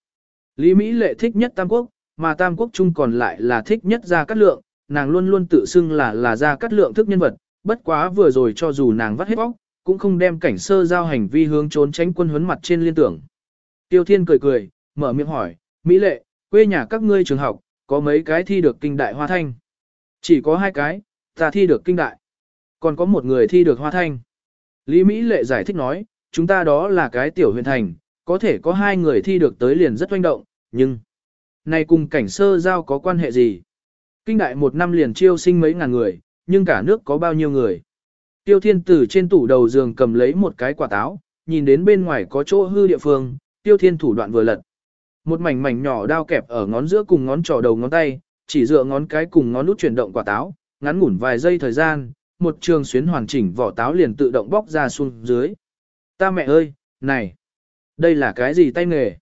Lý Mỹ lệ thích nhất Tam Quốc, mà Tam Quốc chung còn lại là thích nhất Gia Cát Lượng, nàng luôn luôn tự xưng là là Gia Cát Lượng thức nhân vật, bất quá vừa rồi cho dù nàng vắt hết óc, cũng không đem cảnh sơ giao hành vi hướng trốn tránh quân huấn mặt trên liên tưởng. Tiêu Thiên cười cười, mở miệng hỏi, Mỹ lệ, quê nhà các ngươi trường học, có mấy cái thi được kinh đại hoa thanh? Chỉ có hai cái, ta thi được kinh đại. Còn có một người thi được hoa thanh. Lý Mỹ lệ giải thích nói, chúng ta đó là cái tiểu huyện thành, có thể có hai người thi được tới liền rất oanh động, nhưng... Này cùng cảnh sơ giao có quan hệ gì? Kinh đại một năm liền chiêu sinh mấy ngàn người, nhưng cả nước có bao nhiêu người? Tiêu thiên tử trên tủ đầu giường cầm lấy một cái quả táo, nhìn đến bên ngoài có chỗ hư địa phương, tiêu thiên thủ đoạn vừa lật. Một mảnh mảnh nhỏ đao kẹp ở ngón giữa cùng ngón trỏ đầu ngón tay, chỉ dựa ngón cái cùng ngón út chuyển động quả táo, ngắn ngủn vài giây thời gian, một trường xuyến hoàn chỉnh vỏ táo liền tự động bóc ra xuống dưới. Ta mẹ ơi, này, đây là cái gì tay nghề?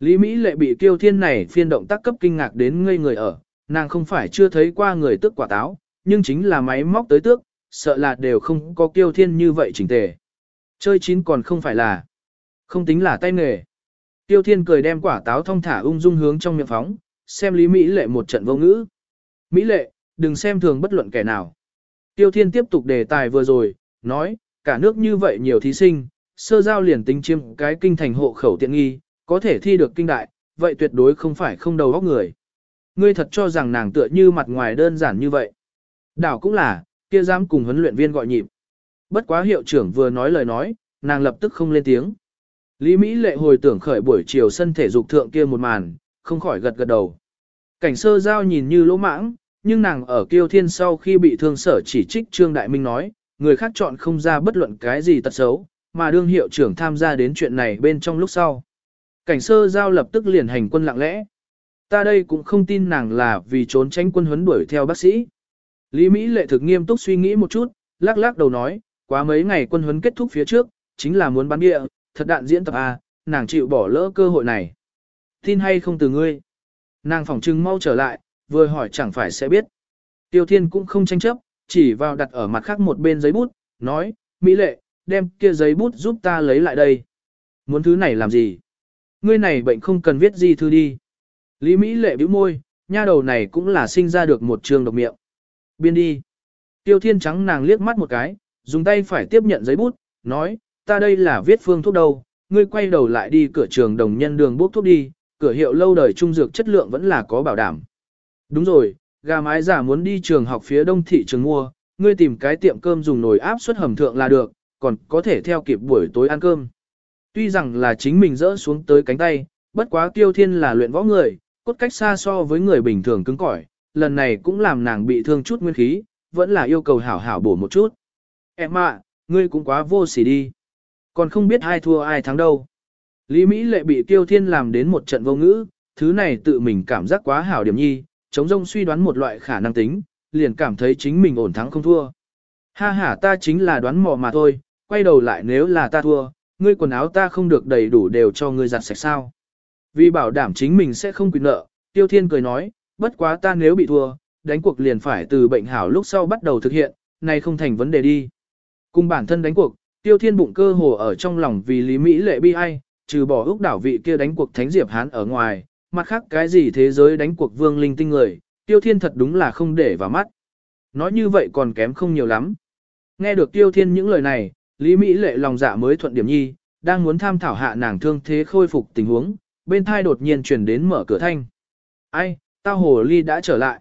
Lý Mỹ lệ bị kiêu thiên này phiên động tác cấp kinh ngạc đến ngây người ở, nàng không phải chưa thấy qua người tước quả táo, nhưng chính là máy móc tới tước, sợ là đều không có kiêu thiên như vậy chỉnh tề. Chơi chín còn không phải là, không tính là tay nghề. Tiêu thiên cười đem quả táo thong thả ung dung hướng trong miệng phóng, xem Lý Mỹ lệ một trận vô ngữ. Mỹ lệ, đừng xem thường bất luận kẻ nào. Tiêu thiên tiếp tục đề tài vừa rồi, nói, cả nước như vậy nhiều thí sinh, sơ giao liền tính chiếm cái kinh thành hộ khẩu tiện nghi, có thể thi được kinh đại, vậy tuyệt đối không phải không đầu óc người. Ngươi thật cho rằng nàng tựa như mặt ngoài đơn giản như vậy. Đảo cũng là, kia dám cùng huấn luyện viên gọi nhịp. Bất quá hiệu trưởng vừa nói lời nói, nàng lập tức không lên tiếng. Lý Mỹ lệ hồi tưởng khởi buổi chiều sân thể dục thượng kia một màn, không khỏi gật gật đầu. Cảnh sơ giao nhìn như lỗ mãng, nhưng nàng ở kiêu thiên sau khi bị thương sở chỉ trích Trương Đại Minh nói, người khác chọn không ra bất luận cái gì tật xấu, mà đương hiệu trưởng tham gia đến chuyện này bên trong lúc sau. Cảnh sơ giao lập tức liền hành quân lặng lẽ. Ta đây cũng không tin nàng là vì trốn tránh quân huấn đuổi theo bác sĩ. Lý Mỹ lệ thực nghiêm túc suy nghĩ một chút, lắc lắc đầu nói, quá mấy ngày quân huấn kết thúc phía trước, chính là muốn bắn địa, thật đạn diễn tập A, nàng chịu bỏ lỡ cơ hội này. Tin hay không từ ngươi? Nàng phỏng trưng mau trở lại, vừa hỏi chẳng phải sẽ biết. Tiêu Thiên cũng không tranh chấp, chỉ vào đặt ở mặt khác một bên giấy bút, nói, Mỹ lệ, đem kia giấy bút giúp ta lấy lại đây. Muốn thứ này làm gì? Ngươi này bệnh không cần viết gì thư đi. Lý Mỹ lệ bĩu môi, nha đầu này cũng là sinh ra được một trường độc miệng. Biên đi. Tiêu Thiên trắng nàng liếc mắt một cái, dùng tay phải tiếp nhận giấy bút, nói, ta đây là viết phương thuốc đâu, ngươi quay đầu lại đi cửa trường đồng nhân đường bốc thuốc đi, cửa hiệu lâu đời trung dược chất lượng vẫn là có bảo đảm. Đúng rồi, gà mái giả muốn đi trường học phía đông thị trường mua, ngươi tìm cái tiệm cơm dùng nồi áp suất hầm thượng là được, còn có thể theo kịp buổi tối ăn cơm. Tuy rằng là chính mình rỡ xuống tới cánh tay, bất quá tiêu thiên là luyện võ người, cốt cách xa so với người bình thường cứng cỏi, lần này cũng làm nàng bị thương chút nguyên khí, vẫn là yêu cầu hảo hảo bổ một chút. Em ạ, ngươi cũng quá vô sỉ đi. Còn không biết ai thua ai thắng đâu. Lý Mỹ lệ bị tiêu thiên làm đến một trận vô ngữ, thứ này tự mình cảm giác quá hảo điểm nhi, chống rông suy đoán một loại khả năng tính, liền cảm thấy chính mình ổn thắng không thua. Ha ha ta chính là đoán mò mà thôi, quay đầu lại nếu là ta thua, ngươi quần áo ta không được đầy đủ đều cho ngươi giặt sạch sao. Vì bảo đảm chính mình sẽ không quyền nợ, Tiêu Thiên cười nói, bất quá ta nếu bị thua, đánh cuộc liền phải từ bệnh hảo lúc sau bắt đầu thực hiện, này không thành vấn đề đi. Cùng bản thân đánh cuộc, Tiêu Thiên bụng cơ hồ ở trong lòng vì Lý Mỹ lệ bi ai, trừ bỏ ước đảo vị kia đánh cuộc Thánh Diệp Hán ở ngoài, mặt khác cái gì thế giới đánh cuộc vương linh tinh người, Tiêu Thiên thật đúng là không để vào mắt. Nói như vậy còn kém không nhiều lắm. Nghe được Tiêu Thiên những lời này, Lý Mỹ lệ lòng dạ mới thuận điểm nhi, đang muốn tham thảo hạ nàng thương thế khôi phục tình huống, bên thai đột nhiên chuyển đến mở cửa thanh. Ai, tao hồ ly đã trở lại.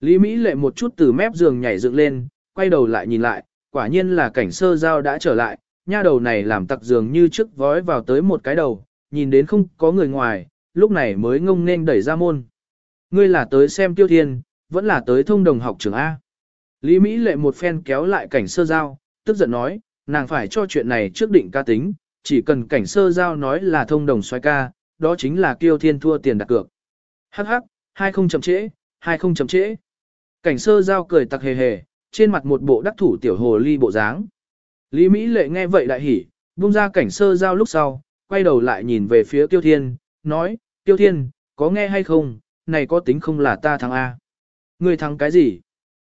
Lý Mỹ lệ một chút từ mép giường nhảy dựng lên, quay đầu lại nhìn lại, quả nhiên là cảnh sơ giao đã trở lại, nha đầu này làm tặc giường như trước vói vào tới một cái đầu, nhìn đến không có người ngoài, lúc này mới ngông nên đẩy ra môn. Ngươi là tới xem tiêu thiên, vẫn là tới thông đồng học trường A. Lý Mỹ lệ một phen kéo lại cảnh sơ giao, tức giận nói, nàng phải cho chuyện này trước định ca tính, chỉ cần cảnh sơ giao nói là thông đồng xoay ca, đó chính là kiêu thiên thua tiền đặt cược. Hắc hắc, hai không chậm trễ, hai không chậm trễ. Cảnh sơ giao cười tặc hề hề, trên mặt một bộ đắc thủ tiểu hồ ly bộ dáng. Lý Mỹ lệ nghe vậy đại hỉ, buông ra cảnh sơ giao lúc sau, quay đầu lại nhìn về phía Tiêu Thiên, nói, Tiêu Thiên, có nghe hay không, này có tính không là ta thắng A. Ngươi thắng cái gì?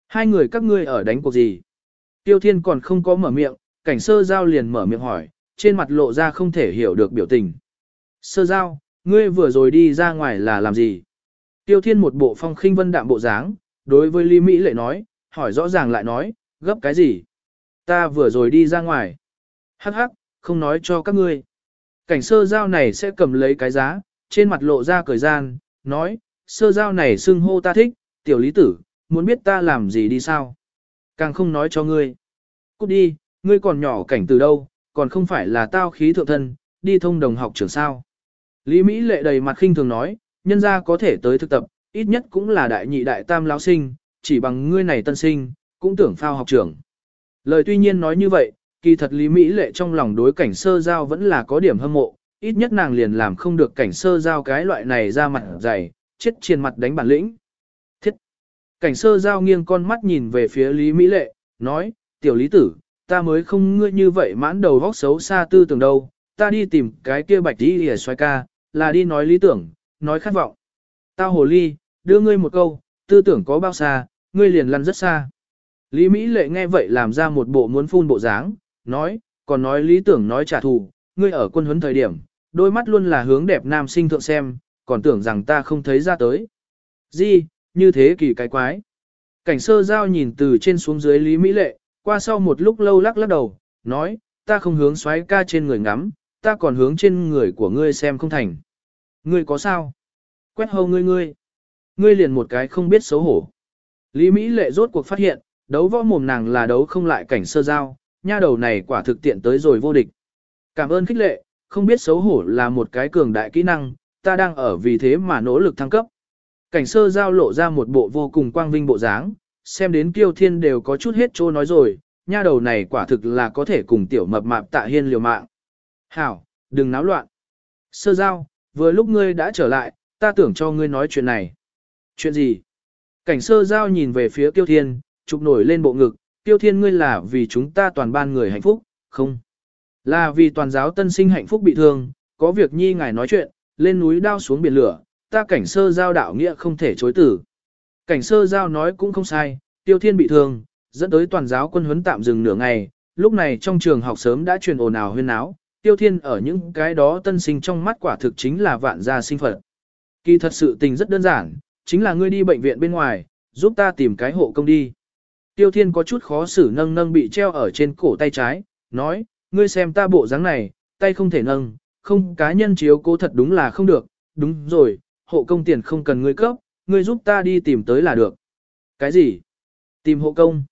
Hai người các ngươi ở đánh cuộc gì? Tiêu Thiên còn không có mở miệng, cảnh sơ giao liền mở miệng hỏi, trên mặt lộ ra không thể hiểu được biểu tình. Sơ giao, ngươi vừa rồi đi ra ngoài là làm gì? Tiêu Thiên một bộ phong khinh vân đạm bộ dáng, đối với Lý Mỹ lệ nói, hỏi rõ ràng lại nói, gấp cái gì? Ta vừa rồi đi ra ngoài. Hắc hắc, không nói cho các ngươi. Cảnh sơ giao này sẽ cầm lấy cái giá, trên mặt lộ ra cười gian, nói, sơ giao này xưng hô ta thích, tiểu lý tử, muốn biết ta làm gì đi sao? Càng không nói cho ngươi. Cút đi, ngươi còn nhỏ cảnh từ đâu, còn không phải là tao khí thượng thân, đi thông đồng học trường sao. Lý Mỹ lệ đầy mặt khinh thường nói, nhân ra có thể tới thực tập, ít nhất cũng là đại nhị đại tam lão sinh, chỉ bằng ngươi này tân sinh, cũng tưởng phao học trưởng. Lời tuy nhiên nói như vậy, kỳ thật Lý Mỹ lệ trong lòng đối cảnh sơ giao vẫn là có điểm hâm mộ, ít nhất nàng liền làm không được cảnh sơ giao cái loại này ra mặt dày, chết trên mặt đánh bản lĩnh. Thiết! Cảnh sơ giao nghiêng con mắt nhìn về phía Lý Mỹ lệ, nói, tiểu lý tử, ta mới không ngươi như vậy mãn đầu vóc xấu xa tư tưởng đâu, ta đi tìm cái kia bạch đi hề xoay ca, là đi nói lý tưởng, nói khát vọng. Tao hồ ly, đưa ngươi một câu, tư tưởng có bao xa, ngươi liền lăn rất xa. Lý Mỹ lệ nghe vậy làm ra một bộ muốn phun bộ dáng, nói, còn nói lý tưởng nói trả thù, ngươi ở quân huấn thời điểm, đôi mắt luôn là hướng đẹp nam sinh thượng xem, còn tưởng rằng ta không thấy ra tới. Gì, như thế kỳ cái quái. Cảnh sơ giao nhìn từ trên xuống dưới Lý Mỹ lệ, qua sau một lúc lâu lắc lắc đầu, nói, ta không hướng xoáy ca trên người ngắm, ta còn hướng trên người của ngươi xem không thành. Ngươi có sao? Quét hầu ngươi ngươi. Ngươi liền một cái không biết xấu hổ. Lý Mỹ lệ rốt cuộc phát hiện, đấu võ mồm nàng là đấu không lại cảnh sơ giao, nha đầu này quả thực tiện tới rồi vô địch. Cảm ơn khích lệ, không biết xấu hổ là một cái cường đại kỹ năng, ta đang ở vì thế mà nỗ lực thăng cấp. Cảnh sơ giao lộ ra một bộ vô cùng quang vinh bộ dáng, xem đến kiêu thiên đều có chút hết trô nói rồi, nha đầu này quả thực là có thể cùng tiểu mập mạp tạ hiên liều mạng. Hảo, đừng náo loạn. Sơ giao, vừa lúc ngươi đã trở lại, ta tưởng cho ngươi nói chuyện này. Chuyện gì? Cảnh sơ giao nhìn về phía kiêu thiên, chụp nổi lên bộ ngực, kiêu thiên ngươi là vì chúng ta toàn ban người hạnh phúc, không? Là vì toàn giáo tân sinh hạnh phúc bị thương, có việc nhi ngài nói chuyện, lên núi đao xuống biển lửa, ta cảnh sơ giao đạo nghĩa không thể chối tử. Cảnh sơ giao nói cũng không sai, tiêu thiên bị thương, dẫn tới toàn giáo quân huấn tạm dừng nửa ngày, lúc này trong trường học sớm đã truyền ồn ào huyên náo, tiêu thiên ở những cái đó tân sinh trong mắt quả thực chính là vạn gia sinh phật. Kỳ thật sự tình rất đơn giản, chính là ngươi đi bệnh viện bên ngoài, giúp ta tìm cái hộ công đi. Tiêu thiên có chút khó xử nâng nâng bị treo ở trên cổ tay trái, nói, ngươi xem ta bộ dáng này, tay không thể nâng, không cá nhân chiếu cố thật đúng là không được, đúng rồi, hộ công tiền không cần ngươi cấp, ngươi giúp ta đi tìm tới là được. Cái gì? Tìm hộ công.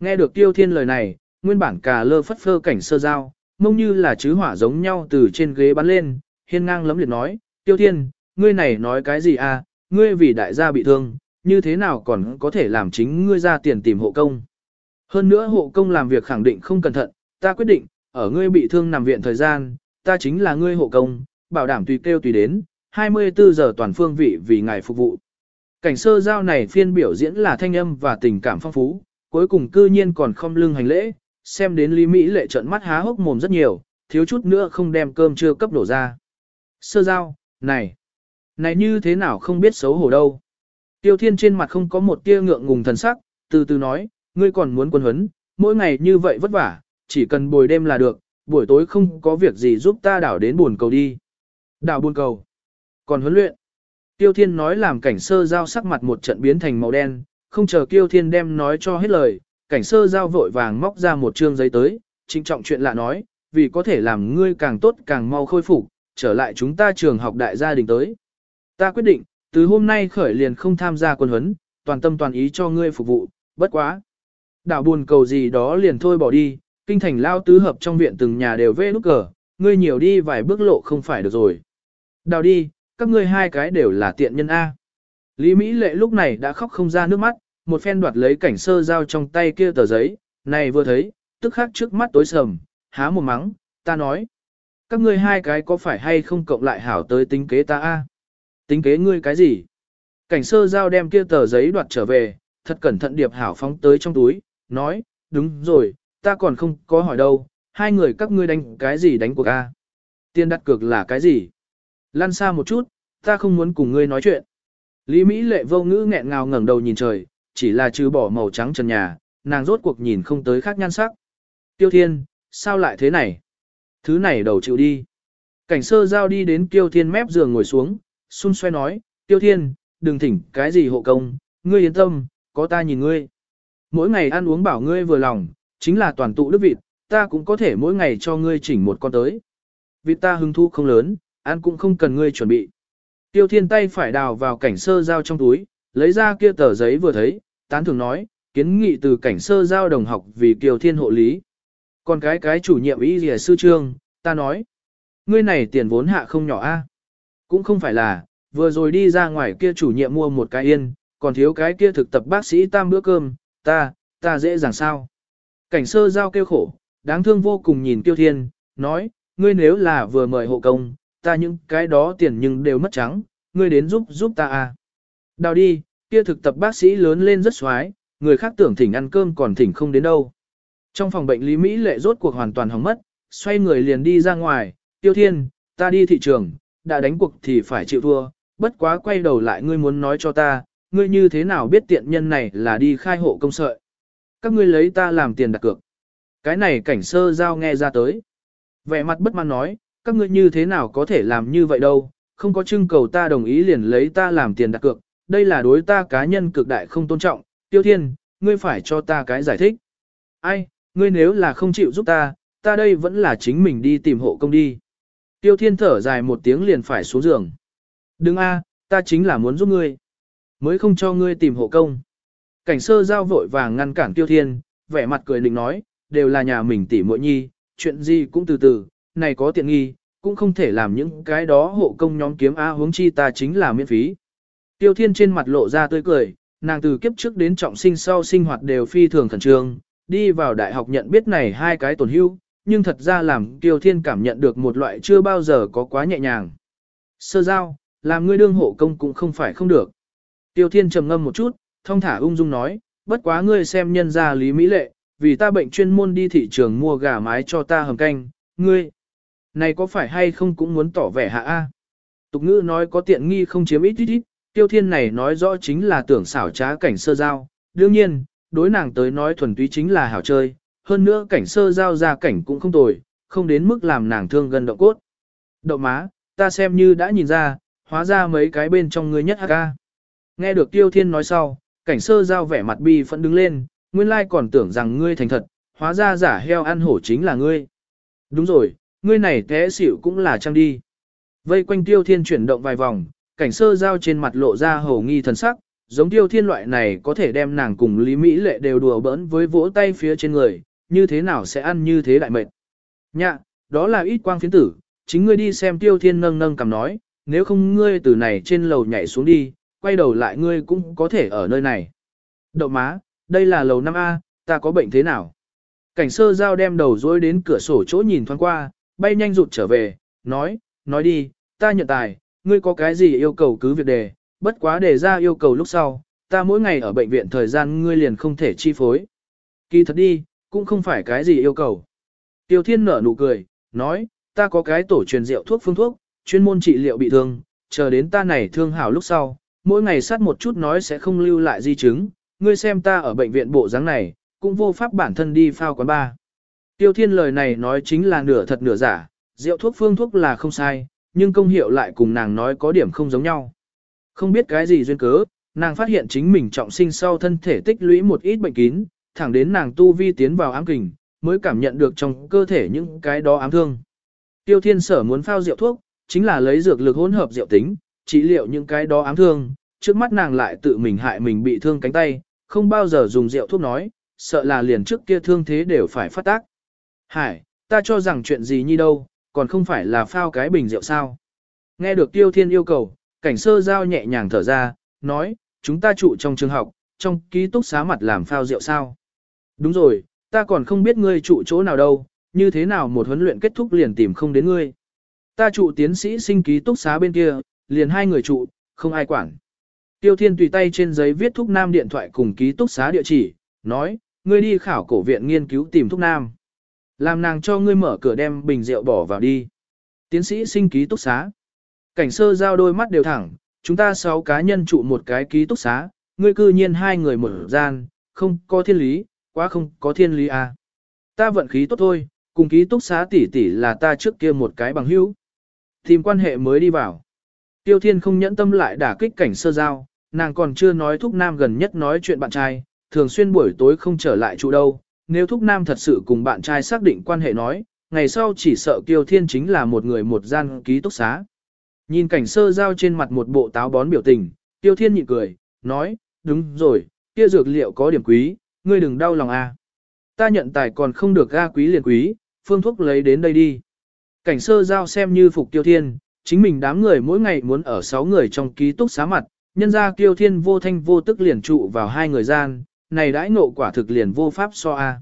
Nghe được tiêu thiên lời này, nguyên bản cà lơ phất phơ cảnh sơ giao, mông như là chứ hỏa giống nhau từ trên ghế bắn lên, hiên ngang lấm liệt nói, tiêu thiên, ngươi này nói cái gì à, ngươi vì đại gia bị thương, như thế nào còn có thể làm chính ngươi ra tiền tìm hộ công. Hơn nữa hộ công làm việc khẳng định không cẩn thận, ta quyết định, ở ngươi bị thương nằm viện thời gian, ta chính là ngươi hộ công, bảo đảm tùy kêu tùy đến, 24 giờ toàn phương vị vì ngài phục vụ. Cảnh sơ giao này phiên biểu diễn là thanh âm và tình cảm phong phú, cuối cùng cư nhiên còn không lưng hành lễ, xem đến Lý Mỹ lệ trợn mắt há hốc mồm rất nhiều, thiếu chút nữa không đem cơm chưa cấp đổ ra. Sơ giao, này, này như thế nào không biết xấu hổ đâu. Tiêu thiên trên mặt không có một tia ngượng ngùng thần sắc, từ từ nói, ngươi còn muốn quân huấn, mỗi ngày như vậy vất vả, chỉ cần bồi đêm là được, buổi tối không có việc gì giúp ta đảo đến buồn cầu đi. Đảo buồn cầu. Còn huấn luyện. Tiêu Thiên nói làm cảnh sơ giao sắc mặt một trận biến thành màu đen, không chờ Tiêu Thiên đem nói cho hết lời, cảnh sơ giao vội vàng móc ra một trương giấy tới, trinh trọng chuyện lạ nói, vì có thể làm ngươi càng tốt càng mau khôi phục, trở lại chúng ta trường học đại gia đình tới. Ta quyết định, từ hôm nay khởi liền không tham gia quân huấn, toàn tâm toàn ý cho ngươi phục vụ, bất quá. Đảo buồn cầu gì đó liền thôi bỏ đi, kinh thành lao tứ hợp trong viện từng nhà đều vê nút cờ, ngươi nhiều đi vài bước lộ không phải được rồi. Đào đi, các ngươi hai cái đều là tiện nhân A. Lý Mỹ Lệ lúc này đã khóc không ra nước mắt, một phen đoạt lấy cảnh sơ giao trong tay kia tờ giấy, này vừa thấy, tức khắc trước mắt tối sầm, há một mắng, ta nói. Các ngươi hai cái có phải hay không cộng lại hảo tới tính kế ta A? Tính kế ngươi cái gì? Cảnh sơ giao đem kia tờ giấy đoạt trở về, thật cẩn thận điệp hảo phóng tới trong túi, nói, đúng rồi, ta còn không có hỏi đâu, hai người các ngươi đánh cái gì đánh cuộc A? Tiền đặt cược là cái gì? Lăn xa một chút, ta không muốn cùng ngươi nói chuyện. Lý Mỹ lệ vô ngữ nghẹn ngào ngẩng đầu nhìn trời, chỉ là trừ bỏ màu trắng trần nhà, nàng rốt cuộc nhìn không tới khác nhan sắc. Tiêu Thiên, sao lại thế này? Thứ này đầu chịu đi. Cảnh sơ giao đi đến Tiêu Thiên mép giường ngồi xuống, xun xoay nói, Tiêu Thiên, đừng thỉnh cái gì hộ công, ngươi yên tâm, có ta nhìn ngươi. Mỗi ngày ăn uống bảo ngươi vừa lòng, chính là toàn tụ đức vịt, ta cũng có thể mỗi ngày cho ngươi chỉnh một con tới. Vịt ta hứng thu không lớn, ăn cũng không cần ngươi chuẩn bị. Tiêu thiên tay phải đào vào cảnh sơ giao trong túi, lấy ra kia tờ giấy vừa thấy, tán thường nói, kiến nghị từ cảnh sơ giao đồng học vì Tiêu thiên hộ lý. Còn cái cái chủ nhiệm ý gì sư trương, ta nói, ngươi này tiền vốn hạ không nhỏ a, Cũng không phải là, vừa rồi đi ra ngoài kia chủ nhiệm mua một cái yên, còn thiếu cái kia thực tập bác sĩ tam bữa cơm, ta, ta dễ dàng sao. Cảnh sơ giao kêu khổ, đáng thương vô cùng nhìn Tiêu Thiên, nói, ngươi nếu là vừa mời hộ công, ta những cái đó tiền nhưng đều mất trắng, ngươi đến giúp giúp ta à. Đào đi, kia thực tập bác sĩ lớn lên rất xoái, người khác tưởng thỉnh ăn cơm còn thỉnh không đến đâu. Trong phòng bệnh Lý Mỹ lệ rốt cuộc hoàn toàn hỏng mất, xoay người liền đi ra ngoài, tiêu thiên, ta đi thị trường, đã đánh cuộc thì phải chịu thua, bất quá quay đầu lại ngươi muốn nói cho ta, ngươi như thế nào biết tiện nhân này là đi khai hộ công sợi. Các ngươi lấy ta làm tiền đặt cược. Cái này cảnh sơ giao nghe ra tới. Vẻ mặt bất mãn nói, các ngươi như thế nào có thể làm như vậy đâu, không có trưng cầu ta đồng ý liền lấy ta làm tiền đặt cược, đây là đối ta cá nhân cực đại không tôn trọng, tiêu thiên, ngươi phải cho ta cái giải thích. Ai, ngươi nếu là không chịu giúp ta, ta đây vẫn là chính mình đi tìm hộ công đi. Tiêu thiên thở dài một tiếng liền phải xuống giường. Đừng a, ta chính là muốn giúp ngươi. Mới không cho ngươi tìm hộ công. Cảnh sơ giao vội vàng ngăn cản tiêu thiên, vẻ mặt cười định nói, đều là nhà mình tỉ muội nhi, chuyện gì cũng từ từ, này có tiện nghi, cũng không thể làm những cái đó hộ công nhóm kiếm A huống chi ta chính là miễn phí. Tiêu Thiên trên mặt lộ ra tươi cười, nàng từ kiếp trước đến trọng sinh sau sinh hoạt đều phi thường khẩn trương, đi vào đại học nhận biết này hai cái tổn hữu, nhưng thật ra làm Tiêu Thiên cảm nhận được một loại chưa bao giờ có quá nhẹ nhàng. Sơ giao, làm ngươi đương hộ công cũng không phải không được. Tiêu Thiên trầm ngâm một chút, thông thả ung dung nói, bất quá ngươi xem nhân gia lý mỹ lệ, vì ta bệnh chuyên môn đi thị trường mua gà mái cho ta hầm canh, ngươi. Này có phải hay không cũng muốn tỏ vẻ hạ a? Tục ngữ nói có tiện nghi không chiếm ít ít ít, tiêu thiên này nói rõ chính là tưởng xảo trá cảnh sơ giao, đương nhiên, đối nàng tới nói thuần túy chính là hảo chơi, hơn nữa cảnh sơ giao ra cảnh cũng không tồi, không đến mức làm nàng thương gần động cốt. Đậu má, ta xem như đã nhìn ra, hóa ra mấy cái bên trong ngươi nhất ca. Nghe được tiêu thiên nói sau, cảnh sơ giao vẻ mặt bi phẫn đứng lên, nguyên lai còn tưởng rằng ngươi thành thật, hóa ra giả heo ăn hổ chính là ngươi. Đúng rồi, ngươi này té xỉu cũng là trang đi. Vây quanh tiêu thiên chuyển động vài vòng, cảnh sơ giao trên mặt lộ ra hầu nghi thần sắc, giống tiêu thiên loại này có thể đem nàng cùng Lý Mỹ lệ đều đùa bỡn với vỗ tay phía trên người, như thế nào sẽ ăn như thế đại mệt. Nhạ, đó là ít quang phiến tử, chính ngươi đi xem tiêu thiên nâng nâng cầm nói, nếu không ngươi từ này trên lầu nhảy xuống đi, quay đầu lại ngươi cũng có thể ở nơi này. Đậu má, đây là lầu 5A, ta có bệnh thế nào? Cảnh sơ giao đem đầu dối đến cửa sổ chỗ nhìn thoáng qua, bay nhanh rụt trở về, nói, nói đi, ta nhận tài, ngươi có cái gì yêu cầu cứ việc đề, bất quá đề ra yêu cầu lúc sau, ta mỗi ngày ở bệnh viện thời gian ngươi liền không thể chi phối. Kỳ thật đi, cũng không phải cái gì yêu cầu. Tiêu Thiên nở nụ cười, nói, ta có cái tổ truyền rượu thuốc phương thuốc, chuyên môn trị liệu bị thương, chờ đến ta này thương hảo lúc sau, mỗi ngày sát một chút nói sẽ không lưu lại di chứng, ngươi xem ta ở bệnh viện bộ dáng này, cũng vô pháp bản thân đi phao quán ba. Tiêu Thiên lời này nói chính là nửa thật nửa giả, rượu thuốc phương thuốc là không sai, nhưng công hiệu lại cùng nàng nói có điểm không giống nhau. Không biết cái gì duyên cớ, nàng phát hiện chính mình trọng sinh sau thân thể tích lũy một ít bệnh kín, thẳng đến nàng tu vi tiến vào ám kình, mới cảm nhận được trong cơ thể những cái đó ám thương. Tiêu Thiên sở muốn phao rượu thuốc, chính là lấy dược lực hỗn hợp rượu tính, trị liệu những cái đó ám thương, trước mắt nàng lại tự mình hại mình bị thương cánh tay, không bao giờ dùng rượu thuốc nói, sợ là liền trước kia thương thế đều phải phát tác. Hải, ta cho rằng chuyện gì như đâu, còn không phải là phao cái bình rượu sao. Nghe được tiêu thiên yêu cầu, cảnh sơ giao nhẹ nhàng thở ra, nói, chúng ta trụ trong trường học, trong ký túc xá mặt làm phao rượu sao. Đúng rồi, ta còn không biết ngươi trụ chỗ nào đâu, như thế nào một huấn luyện kết thúc liền tìm không đến ngươi. Ta trụ tiến sĩ sinh ký túc xá bên kia, liền hai người trụ, không ai quản. Tiêu Thiên tùy tay trên giấy viết Thúc Nam điện thoại cùng ký túc xá địa chỉ, nói, ngươi đi khảo cổ viện nghiên cứu tìm Thúc Nam. Làm nàng cho ngươi mở cửa đem bình rượu bỏ vào đi. Tiến sĩ sinh ký túc xá. Cảnh sơ giao đôi mắt đều thẳng, chúng ta sáu cá nhân trụ một cái ký túc xá, ngươi cư nhiên hai người mở gian, không có thiên lý, quá không có thiên lý à. Ta vận khí tốt thôi, cùng ký túc xá tỷ tỷ là ta trước kia một cái bằng hữu. Tìm quan hệ mới đi vào. Tiêu Thiên không nhẫn tâm lại đả kích cảnh sơ giao, nàng còn chưa nói Thúc Nam gần nhất nói chuyện bạn trai, thường xuyên buổi tối không trở lại trụ đâu. Nếu Thúc Nam thật sự cùng bạn trai xác định quan hệ nói, ngày sau chỉ sợ Tiêu Thiên chính là một người một gian ký túc xá. Nhìn cảnh sơ giao trên mặt một bộ táo bón biểu tình, Tiêu Thiên nhịn cười, nói, đúng rồi, kia dược liệu có điểm quý, ngươi đừng đau lòng a. À. Ta nhận tài còn không được ga quý liền quý, phương thuốc lấy đến đây đi. Cảnh sơ giao xem như phục Tiêu Thiên, chính mình đám người mỗi ngày muốn ở 6 người trong ký túc xá mặt, nhân ra kiêu thiên vô thanh vô tức liền trụ vào hai người gian, này đãi ngộ quả thực liền vô pháp so a.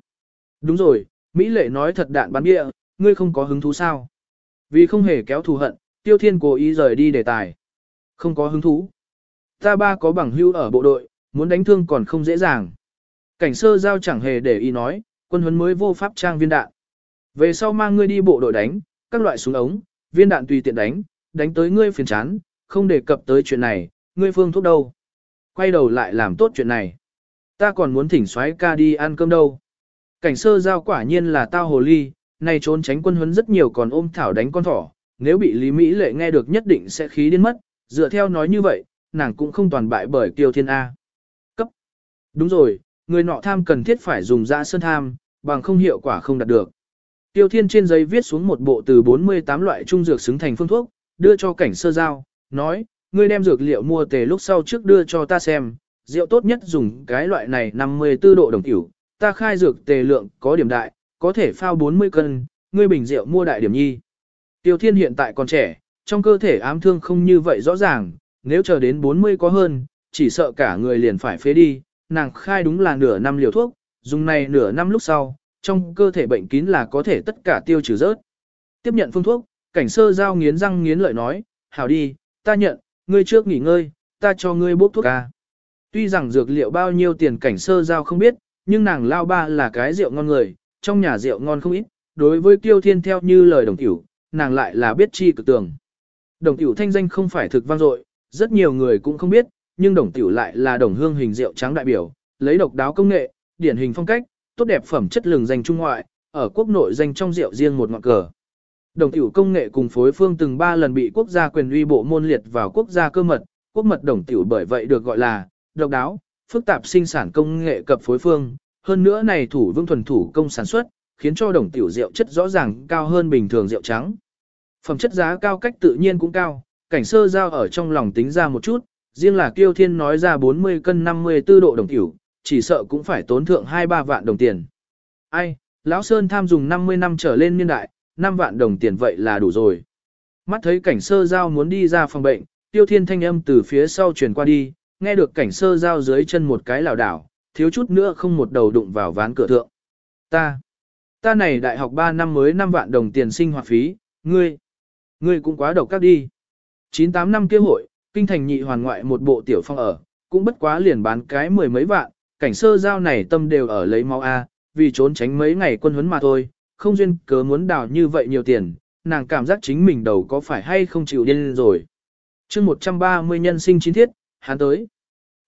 Đúng rồi, Mỹ lệ nói thật đạn bắn bịa ngươi không có hứng thú sao? Vì không hề kéo thù hận, tiêu thiên cố ý rời đi đề tài. Không có hứng thú. Ta ba có bằng hưu ở bộ đội, muốn đánh thương còn không dễ dàng. Cảnh sơ giao chẳng hề để ý nói, quân huấn mới vô pháp trang viên đạn. Về sau mang ngươi đi bộ đội đánh, các loại súng ống, viên đạn tùy tiện đánh, đánh tới ngươi phiền chán, không đề cập tới chuyện này, ngươi phương thuốc đâu. Quay đầu lại làm tốt chuyện này. Ta còn muốn thỉnh xoáy ca đi ăn cơm đâu. Cảnh sơ giao quả nhiên là tao hồ ly, nay trốn tránh quân huấn rất nhiều còn ôm thảo đánh con thỏ, nếu bị Lý Mỹ lệ nghe được nhất định sẽ khí đến mất, dựa theo nói như vậy, nàng cũng không toàn bại bởi Kiều Thiên A. Cấp. Đúng rồi, người nọ tham cần thiết phải dùng ra sơn tham, bằng không hiệu quả không đạt được. Tiêu Thiên trên giấy viết xuống một bộ từ 48 loại trung dược xứng thành phương thuốc, đưa cho cảnh sơ giao, nói, ngươi đem dược liệu mua tề lúc sau trước đưa cho ta xem, rượu tốt nhất dùng cái loại này 54 độ đồng tiểu, ta khai dược tề lượng có điểm đại, có thể phao 40 cân, ngươi bình rượu mua đại điểm nhi. Tiêu Thiên hiện tại còn trẻ, trong cơ thể ám thương không như vậy rõ ràng, nếu chờ đến 40 có hơn, chỉ sợ cả người liền phải phế đi, nàng khai đúng là nửa năm liều thuốc, dùng này nửa năm lúc sau, trong cơ thể bệnh kín là có thể tất cả tiêu trừ rớt. Tiếp nhận phương thuốc, cảnh sơ giao nghiến răng nghiến lợi nói, hảo đi, ta nhận, ngươi trước nghỉ ngơi, ta cho ngươi bốc thuốc ca. Tuy rằng dược liệu bao nhiêu tiền cảnh sơ giao không biết, nhưng nàng lao ba là cái rượu ngon người, trong nhà rượu ngon không ít, đối với tiêu thiên theo như lời đồng tiểu, nàng lại là biết chi cực tường. Đồng tiểu thanh danh không phải thực vang dội, rất nhiều người cũng không biết, nhưng đồng tiểu lại là đồng hương hình rượu trắng đại biểu, lấy độc đáo công nghệ, điển hình phong cách, tốt đẹp phẩm chất lừng danh trung ngoại, ở quốc nội danh trong rượu riêng một ngọn cờ. Đồng tiểu công nghệ cùng phối phương từng ba lần bị quốc gia quyền uy bộ môn liệt vào quốc gia cơ mật, quốc mật đồng tiểu bởi vậy được gọi là độc đáo, phức tạp sinh sản công nghệ cập phối phương, hơn nữa này thủ vương thuần thủ công sản xuất, khiến cho đồng tiểu rượu chất rõ ràng cao hơn bình thường rượu trắng. Phẩm chất giá cao cách tự nhiên cũng cao, cảnh sơ giao ở trong lòng tính ra một chút, riêng là kiêu thiên nói ra 40 cân 54 độ đồng tiểu, chỉ sợ cũng phải tốn thượng 2-3 vạn đồng tiền. Ai, lão Sơn tham dùng 50 năm trở lên niên đại, 5 vạn đồng tiền vậy là đủ rồi. Mắt thấy cảnh sơ giao muốn đi ra phòng bệnh, tiêu thiên thanh âm từ phía sau truyền qua đi, nghe được cảnh sơ giao dưới chân một cái lảo đảo, thiếu chút nữa không một đầu đụng vào ván cửa thượng. Ta, ta này đại học 3 năm mới 5 vạn đồng tiền sinh hoạt phí, ngươi, ngươi cũng quá độc các đi. 98 năm kia hội, kinh thành nhị hoàn ngoại một bộ tiểu phong ở, cũng bất quá liền bán cái mười mấy vạn, cảnh sơ giao này tâm đều ở lấy máu A, vì trốn tránh mấy ngày quân huấn mà thôi, không duyên cớ muốn đào như vậy nhiều tiền, nàng cảm giác chính mình đầu có phải hay không chịu điên rồi. chương 130 nhân sinh chính thiết, hắn tới.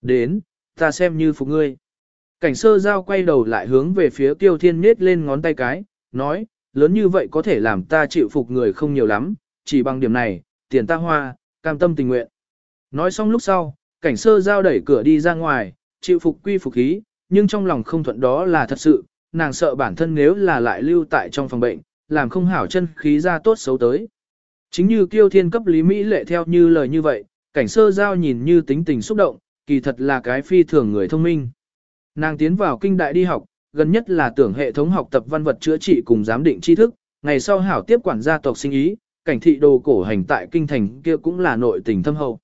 Đến, ta xem như phục ngươi. Cảnh sơ giao quay đầu lại hướng về phía tiêu thiên nết lên ngón tay cái, nói, lớn như vậy có thể làm ta chịu phục người không nhiều lắm, chỉ bằng điểm này, tiền ta hoa, cam tâm tình nguyện. Nói xong lúc sau, cảnh sơ giao đẩy cửa đi ra ngoài, chịu phục quy phục khí, nhưng trong lòng không thuận đó là thật sự, nàng sợ bản thân nếu là lại lưu tại trong phòng bệnh, làm không hảo chân khí ra tốt xấu tới. Chính như kiêu thiên cấp lý Mỹ lệ theo như lời như vậy, cảnh sơ giao nhìn như tính tình xúc động, kỳ thật là cái phi thường người thông minh. Nàng tiến vào kinh đại đi học, gần nhất là tưởng hệ thống học tập văn vật chữa trị cùng giám định tri thức, ngày sau hảo tiếp quản gia tộc sinh ý, cảnh thị đồ cổ hành tại kinh thành kia cũng là nội tình thâm hậu.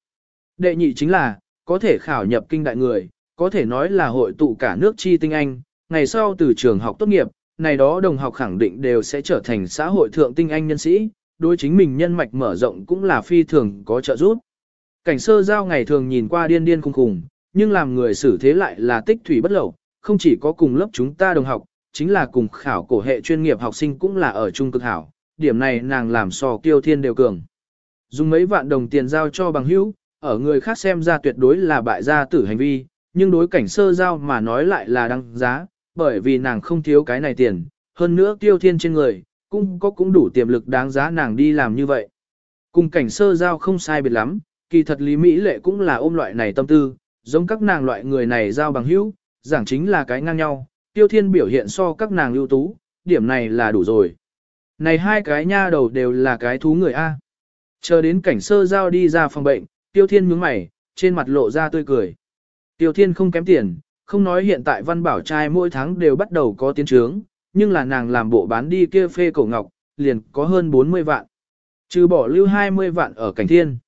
Đệ nhị chính là, có thể khảo nhập kinh đại người, có thể nói là hội tụ cả nước chi tinh anh, ngày sau từ trường học tốt nghiệp, này đó đồng học khẳng định đều sẽ trở thành xã hội thượng tinh anh nhân sĩ, đối chính mình nhân mạch mở rộng cũng là phi thường có trợ giúp. Cảnh sơ giao ngày thường nhìn qua điên điên khùng khùng, nhưng làm người xử thế lại là tích thủy bất lậu, không chỉ có cùng lớp chúng ta đồng học, chính là cùng khảo cổ hệ chuyên nghiệp học sinh cũng là ở trung cực hảo, điểm này nàng làm so kiêu thiên đều cường. Dùng mấy vạn đồng tiền giao cho bằng hữu, ở người khác xem ra tuyệt đối là bại gia tử hành vi, nhưng đối cảnh sơ giao mà nói lại là đăng giá, bởi vì nàng không thiếu cái này tiền, hơn nữa tiêu thiên trên người, cũng có cũng đủ tiềm lực đáng giá nàng đi làm như vậy. Cùng cảnh sơ giao không sai biệt lắm, kỳ thật Lý Mỹ Lệ cũng là ôm loại này tâm tư, giống các nàng loại người này giao bằng hữu, giảng chính là cái ngang nhau, tiêu thiên biểu hiện so các nàng ưu tú, điểm này là đủ rồi. Này hai cái nha đầu đều là cái thú người A. Chờ đến cảnh sơ giao đi ra phòng bệnh, tiêu thiên nhướng mày, trên mặt lộ ra tươi cười. Tiêu thiên không kém tiền, không nói hiện tại văn bảo trai mỗi tháng đều bắt đầu có tiến trướng, nhưng là nàng làm bộ bán đi kia phê cổ ngọc, liền có hơn 40 vạn. Trừ bỏ lưu 20 vạn ở cảnh thiên.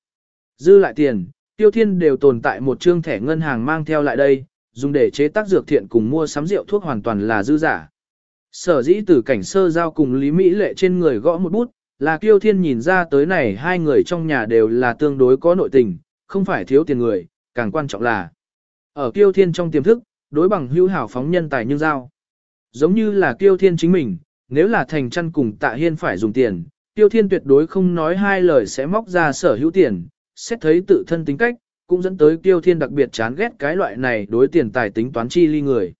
Dư lại tiền, tiêu thiên đều tồn tại một trương thẻ ngân hàng mang theo lại đây, dùng để chế tác dược thiện cùng mua sắm rượu thuốc hoàn toàn là dư giả. Sở dĩ từ cảnh sơ giao cùng Lý Mỹ Lệ trên người gõ một bút, là Tiêu Thiên nhìn ra tới này hai người trong nhà đều là tương đối có nội tình, không phải thiếu tiền người, càng quan trọng là ở Tiêu Thiên trong tiềm thức, đối bằng hữu hảo phóng nhân tài như giao. Giống như là Tiêu Thiên chính mình, nếu là thành chăn cùng tạ hiên phải dùng tiền, Tiêu Thiên tuyệt đối không nói hai lời sẽ móc ra sở hữu tiền, xét thấy tự thân tính cách, cũng dẫn tới Tiêu Thiên đặc biệt chán ghét cái loại này đối tiền tài tính toán chi ly người.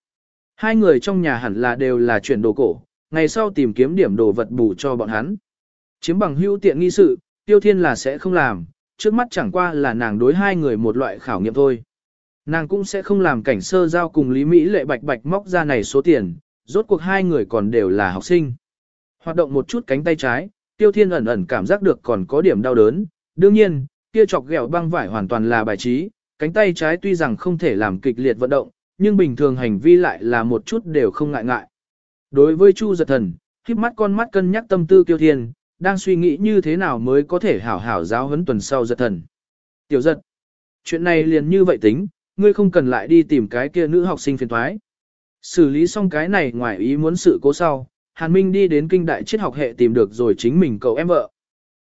Hai người trong nhà hẳn là đều là chuyển đồ cổ, ngày sau tìm kiếm điểm đồ vật bù cho bọn hắn. Chiếm bằng hữu tiện nghi sự, Tiêu Thiên là sẽ không làm, trước mắt chẳng qua là nàng đối hai người một loại khảo nghiệm thôi. Nàng cũng sẽ không làm cảnh sơ giao cùng Lý Mỹ lệ bạch bạch móc ra này số tiền, rốt cuộc hai người còn đều là học sinh. Hoạt động một chút cánh tay trái, Tiêu Thiên ẩn ẩn cảm giác được còn có điểm đau đớn, đương nhiên, kia chọc ghẹo băng vải hoàn toàn là bài trí, cánh tay trái tuy rằng không thể làm kịch liệt vận động, nhưng bình thường hành vi lại là một chút đều không ngại ngại. Đối với Chu giật thần, khiếp mắt con mắt cân nhắc tâm tư Tiêu thiên, đang suy nghĩ như thế nào mới có thể hảo hảo giáo huấn tuần sau giật thần. Tiểu giật, Chuyện này liền như vậy tính, ngươi không cần lại đi tìm cái kia nữ học sinh phiền thoái. Xử lý xong cái này ngoài ý muốn sự cố sau, Hàn Minh đi đến kinh đại triết học hệ tìm được rồi chính mình cậu em vợ.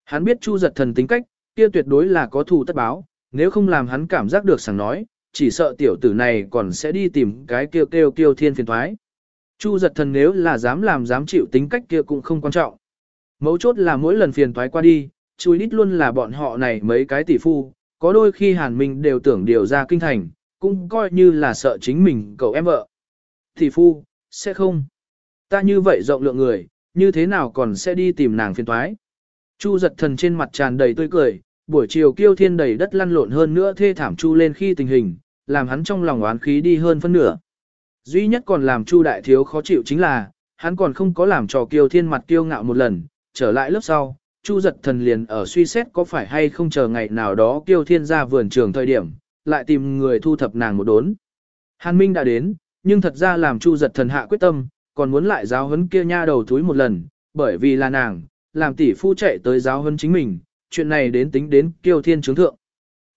Hắn biết Chu giật thần tính cách, kia tuyệt đối là có thù tất báo, nếu không làm hắn cảm giác được sẵn nói, chỉ sợ tiểu tử này còn sẽ đi tìm cái kêu kêu kêu thiên phiền thoái. Chu giật thần nếu là dám làm dám chịu tính cách kia cũng không quan trọng. Mấu chốt là mỗi lần phiền thoái qua đi, chui lít luôn là bọn họ này mấy cái tỷ phu, có đôi khi hàn minh đều tưởng điều ra kinh thành, cũng coi như là sợ chính mình cậu em vợ. thì phu, sẽ không. Ta như vậy rộng lượng người, như thế nào còn sẽ đi tìm nàng phiền thoái. Chu giật thần trên mặt tràn đầy tươi cười, buổi chiều kiêu thiên đầy đất lăn lộn hơn nữa thê thảm chu lên khi tình hình, làm hắn trong lòng oán khí đi hơn phân nửa. Duy nhất còn làm chu đại thiếu khó chịu chính là, hắn còn không có làm trò kiêu thiên mặt kiêu ngạo một lần, trở lại lớp sau, chu giật thần liền ở suy xét có phải hay không chờ ngày nào đó kiêu thiên ra vườn trường thời điểm, lại tìm người thu thập nàng một đốn. Hàn Minh đã đến, nhưng thật ra làm chu giật thần hạ quyết tâm, còn muốn lại giáo huấn kia nha đầu túi một lần, bởi vì là nàng, làm tỷ phu chạy tới giáo huấn chính mình, chuyện này đến tính đến kiêu thiên chứng thượng.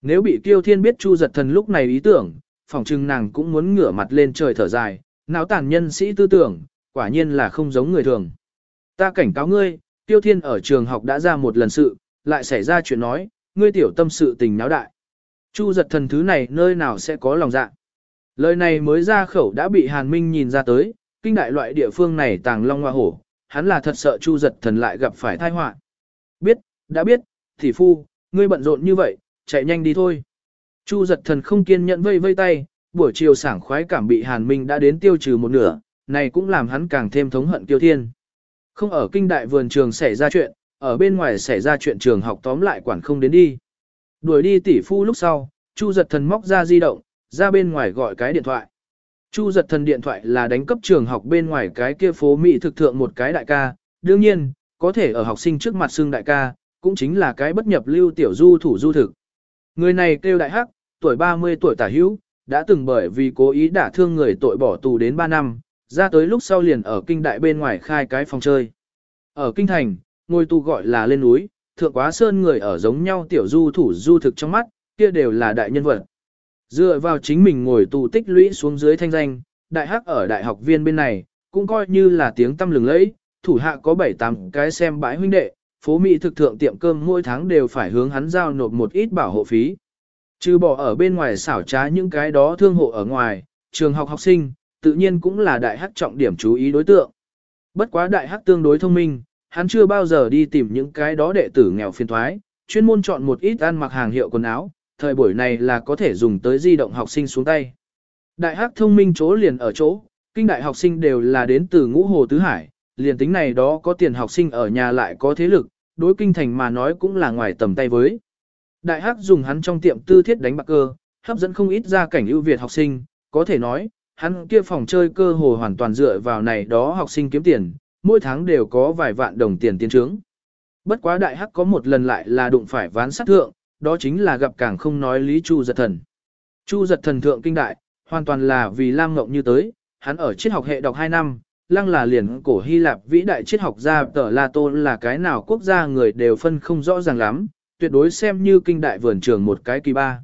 Nếu bị kiêu thiên biết chu giật thần lúc này ý tưởng, phỏng chừng nàng cũng muốn ngửa mặt lên trời thở dài, não tàn nhân sĩ tư tưởng, quả nhiên là không giống người thường. Ta cảnh cáo ngươi, Tiêu thiên ở trường học đã ra một lần sự, lại xảy ra chuyện nói, ngươi tiểu tâm sự tình náo đại. Chu giật thần thứ này nơi nào sẽ có lòng dạ. Lời này mới ra khẩu đã bị Hàn Minh nhìn ra tới, kinh đại loại địa phương này tàng long hoa hổ, hắn là thật sợ Chu giật thần lại gặp phải tai họa. Biết, đã biết, thị phu, ngươi bận rộn như vậy, chạy nhanh đi thôi. Chu giật thần không kiên nhẫn vây vây tay, buổi chiều sảng khoái cảm bị Hàn Minh đã đến tiêu trừ một nửa, này cũng làm hắn càng thêm thống hận Tiêu Thiên. Không ở kinh đại vườn trường xảy ra chuyện, ở bên ngoài xảy ra chuyện trường học tóm lại quản không đến đi. Đuổi đi tỷ phu lúc sau, Chu giật thần móc ra di động, ra bên ngoài gọi cái điện thoại. Chu giật thần điện thoại là đánh cấp trường học bên ngoài cái kia phố Mỹ thực thượng một cái đại ca, đương nhiên, có thể ở học sinh trước mặt xưng đại ca, cũng chính là cái bất nhập lưu tiểu du thủ du thực. Người này kêu đại hắc, tuổi 30 tuổi tả hữu, đã từng bởi vì cố ý đả thương người tội bỏ tù đến 3 năm, ra tới lúc sau liền ở kinh đại bên ngoài khai cái phòng chơi. Ở kinh thành, ngôi tu gọi là lên núi, thượng quá sơn người ở giống nhau tiểu du thủ du thực trong mắt, kia đều là đại nhân vật. Dựa vào chính mình ngồi tù tích lũy xuống dưới thanh danh, đại hắc ở đại học viên bên này, cũng coi như là tiếng tâm lừng lẫy, thủ hạ có 7-8 cái xem bãi huynh đệ, phố Mỹ thực thượng tiệm cơm mỗi tháng đều phải hướng hắn giao nộp một ít bảo hộ phí. Trừ bỏ ở bên ngoài xảo trá những cái đó thương hộ ở ngoài, trường học học sinh, tự nhiên cũng là đại hắc trọng điểm chú ý đối tượng. Bất quá đại hắc tương đối thông minh, hắn chưa bao giờ đi tìm những cái đó đệ tử nghèo phiền thoái, chuyên môn chọn một ít ăn mặc hàng hiệu quần áo, thời buổi này là có thể dùng tới di động học sinh xuống tay. Đại hắc thông minh chỗ liền ở chỗ, kinh đại học sinh đều là đến từ ngũ hồ tứ hải, liền tính này đó có tiền học sinh ở nhà lại có thế lực, đối kinh thành mà nói cũng là ngoài tầm tay với. Đại hắc dùng hắn trong tiệm tư thiết đánh bạc cơ, hấp dẫn không ít ra cảnh ưu việt học sinh, có thể nói, hắn kia phòng chơi cơ hồ hoàn toàn dựa vào này đó học sinh kiếm tiền, mỗi tháng đều có vài vạn đồng tiền tiến trướng. Bất quá đại hắc có một lần lại là đụng phải ván sát thượng, đó chính là gặp càng không nói lý Chu giật thần. Chu giật thần thượng kinh đại, hoàn toàn là vì Lam Ngộng như tới, hắn ở triết học hệ đọc 2 năm, lăng là liền cổ Hy Lạp vĩ đại triết học gia tờ La Tôn là cái nào quốc gia người đều phân không rõ ràng lắm, tuyệt đối xem như kinh đại vườn trường một cái kỳ ba.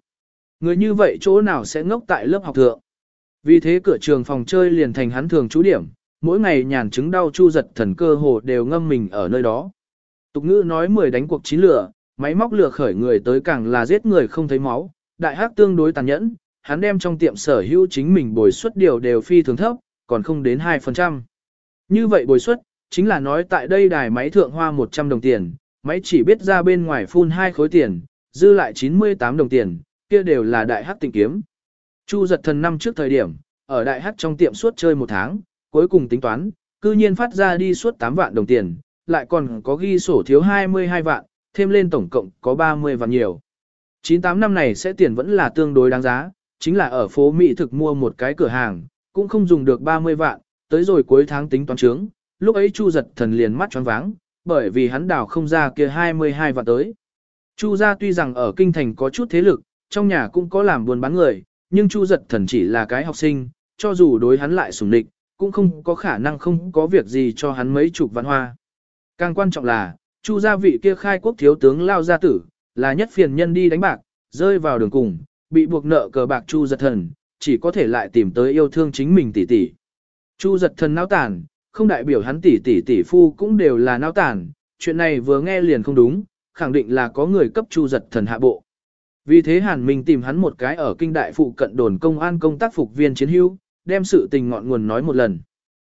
Người như vậy chỗ nào sẽ ngốc tại lớp học thượng. Vì thế cửa trường phòng chơi liền thành hắn thường trú điểm, mỗi ngày nhàn chứng đau chu giật thần cơ hồ đều ngâm mình ở nơi đó. Tục ngữ nói 10 đánh cuộc chín lửa, máy móc lừa khởi người tới càng là giết người không thấy máu, đại hắc tương đối tàn nhẫn, hắn đem trong tiệm sở hữu chính mình bồi suất điều đều phi thường thấp, còn không đến 2%. Như vậy bồi suất, chính là nói tại đây đài máy thượng hoa 100 đồng tiền, máy chỉ biết ra bên ngoài phun hai khối tiền, dư lại 98 đồng tiền, kia đều là đại hắc tình kiếm. Chu giật thần năm trước thời điểm, ở đại hát trong tiệm suốt chơi một tháng, cuối cùng tính toán, cư nhiên phát ra đi suốt 8 vạn đồng tiền, lại còn có ghi sổ thiếu 22 vạn, thêm lên tổng cộng có 30 vạn nhiều. 98 năm này sẽ tiền vẫn là tương đối đáng giá, chính là ở phố Mỹ thực mua một cái cửa hàng, cũng không dùng được 30 vạn, tới rồi cuối tháng tính toán trướng, lúc ấy Chu giật thần liền mắt choáng váng, bởi vì hắn đào không ra kia 22 vạn tới. Chu gia tuy rằng ở kinh thành có chút thế lực, trong nhà cũng có làm buôn bán người, nhưng Chu giật thần chỉ là cái học sinh, cho dù đối hắn lại sủng địch, cũng không có khả năng không có việc gì cho hắn mấy chục văn hoa. Càng quan trọng là, Chu gia vị kia khai quốc thiếu tướng lao gia tử, là nhất phiền nhân đi đánh bạc, rơi vào đường cùng, bị buộc nợ cờ bạc Chu giật thần, chỉ có thể lại tìm tới yêu thương chính mình tỷ tỷ. Chu giật thần náo tàn, không đại biểu hắn tỷ tỷ tỷ phu cũng đều là náo tàn, chuyện này vừa nghe liền không đúng, khẳng định là có người cấp Chu giật thần hạ bộ. Vì thế Hàn Minh tìm hắn một cái ở kinh đại phụ cận đồn công an công tác phục viên chiến hữu, đem sự tình ngọn nguồn nói một lần.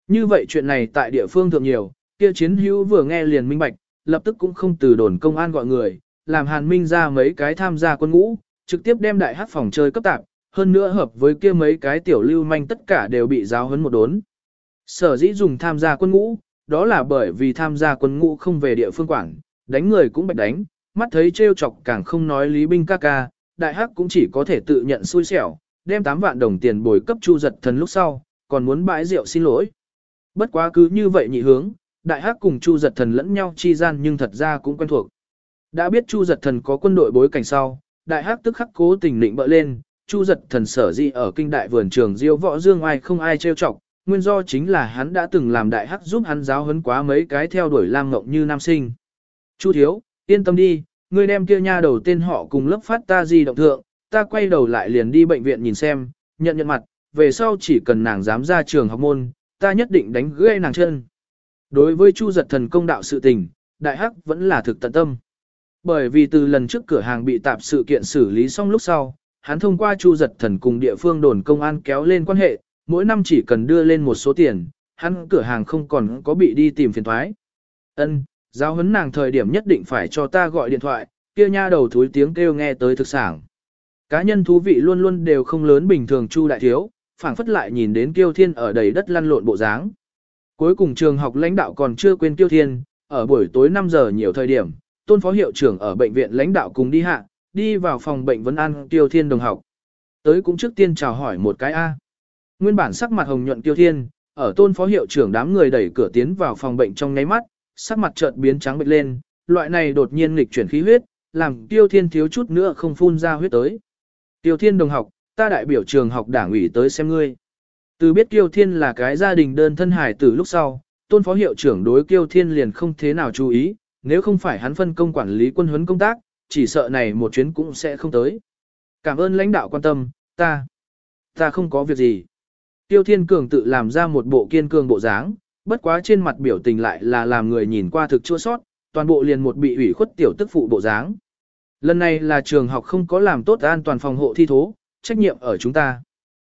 Như vậy chuyện này tại địa phương thượng nhiều, kia chiến hữu vừa nghe liền minh bạch, lập tức cũng không từ đồn công an gọi người, làm Hàn Minh ra mấy cái tham gia quân ngũ, trực tiếp đem đại hát phòng chơi cấp tạp, hơn nữa hợp với kia mấy cái tiểu lưu manh tất cả đều bị giáo huấn một đốn. Sở dĩ dùng tham gia quân ngũ, đó là bởi vì tham gia quân ngũ không về địa phương quản, đánh người cũng bạch đánh, mắt thấy trêu chọc càng không nói lý binh ca ca, đại hắc cũng chỉ có thể tự nhận xui xẻo, đem 8 vạn đồng tiền bồi cấp chu giật thần lúc sau, còn muốn bãi rượu xin lỗi. Bất quá cứ như vậy nhị hướng, đại hắc cùng chu giật thần lẫn nhau chi gian nhưng thật ra cũng quen thuộc. Đã biết chu giật thần có quân đội bối cảnh sau, đại hắc tức khắc cố tình định bỡ lên, chu giật thần sở di ở kinh đại vườn trường diêu võ dương ai không ai trêu chọc, nguyên do chính là hắn đã từng làm đại hắc giúp hắn giáo huấn quá mấy cái theo đuổi lam ngộng như nam sinh. Chu thiếu, yên tâm đi, ngươi đem kia nha đầu tên họ cùng lớp phát ta di động thượng, ta quay đầu lại liền đi bệnh viện nhìn xem, nhận nhận mặt, về sau chỉ cần nàng dám ra trường học môn, ta nhất định đánh gãy nàng chân. Đối với Chu giật thần công đạo sự tình, đại hắc vẫn là thực tận tâm. Bởi vì từ lần trước cửa hàng bị tạp sự kiện xử lý xong lúc sau, hắn thông qua Chu giật thần cùng địa phương đồn công an kéo lên quan hệ, mỗi năm chỉ cần đưa lên một số tiền, hắn cửa hàng không còn có bị đi tìm phiền thoái. Ân, giao huấn nàng thời điểm nhất định phải cho ta gọi điện thoại, kia nha đầu thúi tiếng kêu nghe tới thực sản. Cá nhân thú vị luôn luôn đều không lớn bình thường Chu đại thiếu, phảng phất lại nhìn đến Kiêu Thiên ở đầy đất lăn lộn bộ dáng. Cuối cùng trường học lãnh đạo còn chưa quên Kiêu Thiên, ở buổi tối 5 giờ nhiều thời điểm, tôn phó hiệu trưởng ở bệnh viện lãnh đạo cùng đi hạ, đi vào phòng bệnh vấn an Kiêu Thiên đồng học. Tới cũng trước tiên chào hỏi một cái A. Nguyên bản sắc mặt hồng nhuận Kiêu Thiên, ở tôn phó hiệu trưởng đám người đẩy cửa tiến vào phòng bệnh trong ngáy mắt, sắc mặt chợt biến trắng bệnh lên, loại này đột nhiên nghịch chuyển khí huyết, làm Tiêu Thiên thiếu chút nữa không phun ra huyết tới. Tiêu Thiên đồng học, ta đại biểu trường học đảng ủy tới xem ngươi. Từ biết Tiêu Thiên là cái gia đình đơn thân hải từ lúc sau, tôn phó hiệu trưởng đối Tiêu Thiên liền không thế nào chú ý, nếu không phải hắn phân công quản lý quân huấn công tác, chỉ sợ này một chuyến cũng sẽ không tới. Cảm ơn lãnh đạo quan tâm, ta, ta không có việc gì. Tiêu Thiên Cường tự làm ra một bộ kiên cường bộ dáng, bất quá trên mặt biểu tình lại là làm người nhìn qua thực chua sót, toàn bộ liền một bị ủy khuất tiểu tức phụ bộ dáng. Lần này là trường học không có làm tốt an toàn phòng hộ thi thố, trách nhiệm ở chúng ta.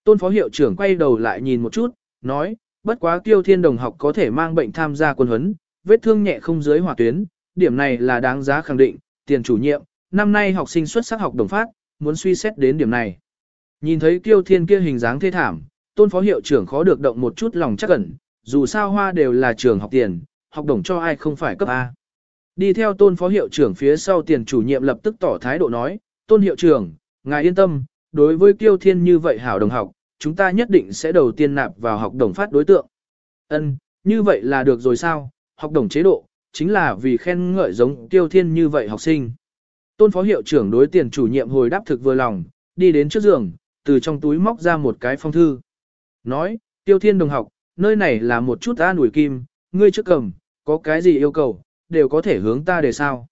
Tôn phó hiệu trưởng quay đầu lại nhìn một chút, nói, bất quá tiêu thiên đồng học có thể mang bệnh tham gia quân huấn, vết thương nhẹ không dưới hỏa tuyến, điểm này là đáng giá khẳng định, tiền chủ nhiệm, năm nay học sinh xuất sắc học đồng phát, muốn suy xét đến điểm này. Nhìn thấy tiêu thiên kia hình dáng thê thảm, tôn phó hiệu trưởng khó được động một chút lòng chắc ẩn, dù sao hoa đều là trường học tiền, học đồng cho ai không phải cấp A. Đi theo tôn phó hiệu trưởng phía sau tiền chủ nhiệm lập tức tỏ thái độ nói, tôn hiệu trưởng, ngài yên tâm, đối với kiêu thiên như vậy hảo đồng học, chúng ta nhất định sẽ đầu tiên nạp vào học đồng phát đối tượng. Ân, như vậy là được rồi sao, học đồng chế độ, chính là vì khen ngợi giống kiêu thiên như vậy học sinh. Tôn phó hiệu trưởng đối tiền chủ nhiệm hồi đáp thực vừa lòng, đi đến trước giường, từ trong túi móc ra một cái phong thư. Nói, tiêu thiên đồng học, nơi này là một chút an ủi kim, ngươi trước cầm, có cái gì yêu cầu, đều có thể hướng ta để sao.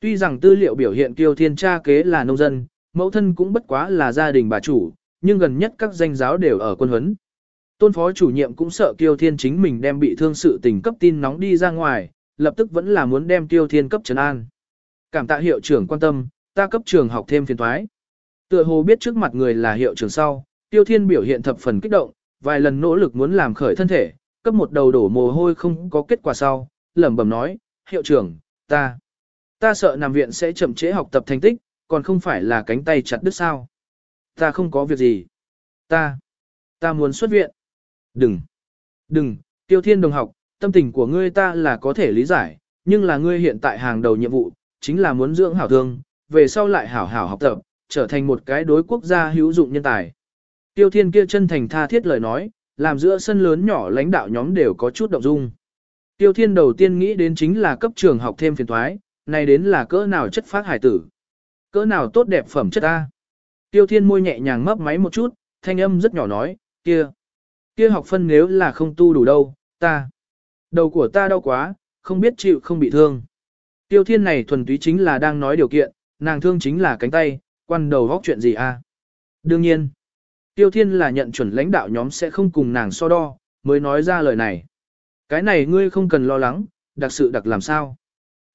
Tuy rằng tư liệu biểu hiện Kiêu Thiên cha kế là nông dân, mẫu thân cũng bất quá là gia đình bà chủ, nhưng gần nhất các danh giáo đều ở quân huấn. Tôn phó chủ nhiệm cũng sợ Kiêu Thiên chính mình đem bị thương sự tình cấp tin nóng đi ra ngoài, lập tức vẫn là muốn đem Kiêu Thiên cấp trấn an. Cảm tạ hiệu trưởng quan tâm, ta cấp trường học thêm phiền thoái. Tựa hồ biết trước mặt người là hiệu trưởng sau, Tiêu Thiên biểu hiện thập phần kích động, vài lần nỗ lực muốn làm khởi thân thể, cấp một đầu đổ mồ hôi không có kết quả sau, lẩm bẩm nói, hiệu trưởng, ta, ta sợ nằm viện sẽ chậm trễ học tập thành tích, còn không phải là cánh tay chặt đứt sao. Ta không có việc gì. Ta, ta muốn xuất viện. Đừng, đừng, tiêu thiên đồng học, tâm tình của ngươi ta là có thể lý giải, nhưng là ngươi hiện tại hàng đầu nhiệm vụ, chính là muốn dưỡng hảo thương, về sau lại hảo hảo học tập, trở thành một cái đối quốc gia hữu dụng nhân tài. Tiêu thiên kia chân thành tha thiết lời nói, làm giữa sân lớn nhỏ lãnh đạo nhóm đều có chút động dung. Tiêu Thiên đầu tiên nghĩ đến chính là cấp trường học thêm phiền thoái, này đến là cỡ nào chất phát hải tử. Cỡ nào tốt đẹp phẩm chất ta. Tiêu Thiên môi nhẹ nhàng mấp máy một chút, thanh âm rất nhỏ nói, kia. Kia học phân nếu là không tu đủ đâu, ta. Đầu của ta đau quá, không biết chịu không bị thương. Tiêu Thiên này thuần túy chính là đang nói điều kiện, nàng thương chính là cánh tay, quan đầu góc chuyện gì a? Đương nhiên, Tiêu Thiên là nhận chuẩn lãnh đạo nhóm sẽ không cùng nàng so đo, mới nói ra lời này. Cái này ngươi không cần lo lắng, đặc sự đặc làm sao.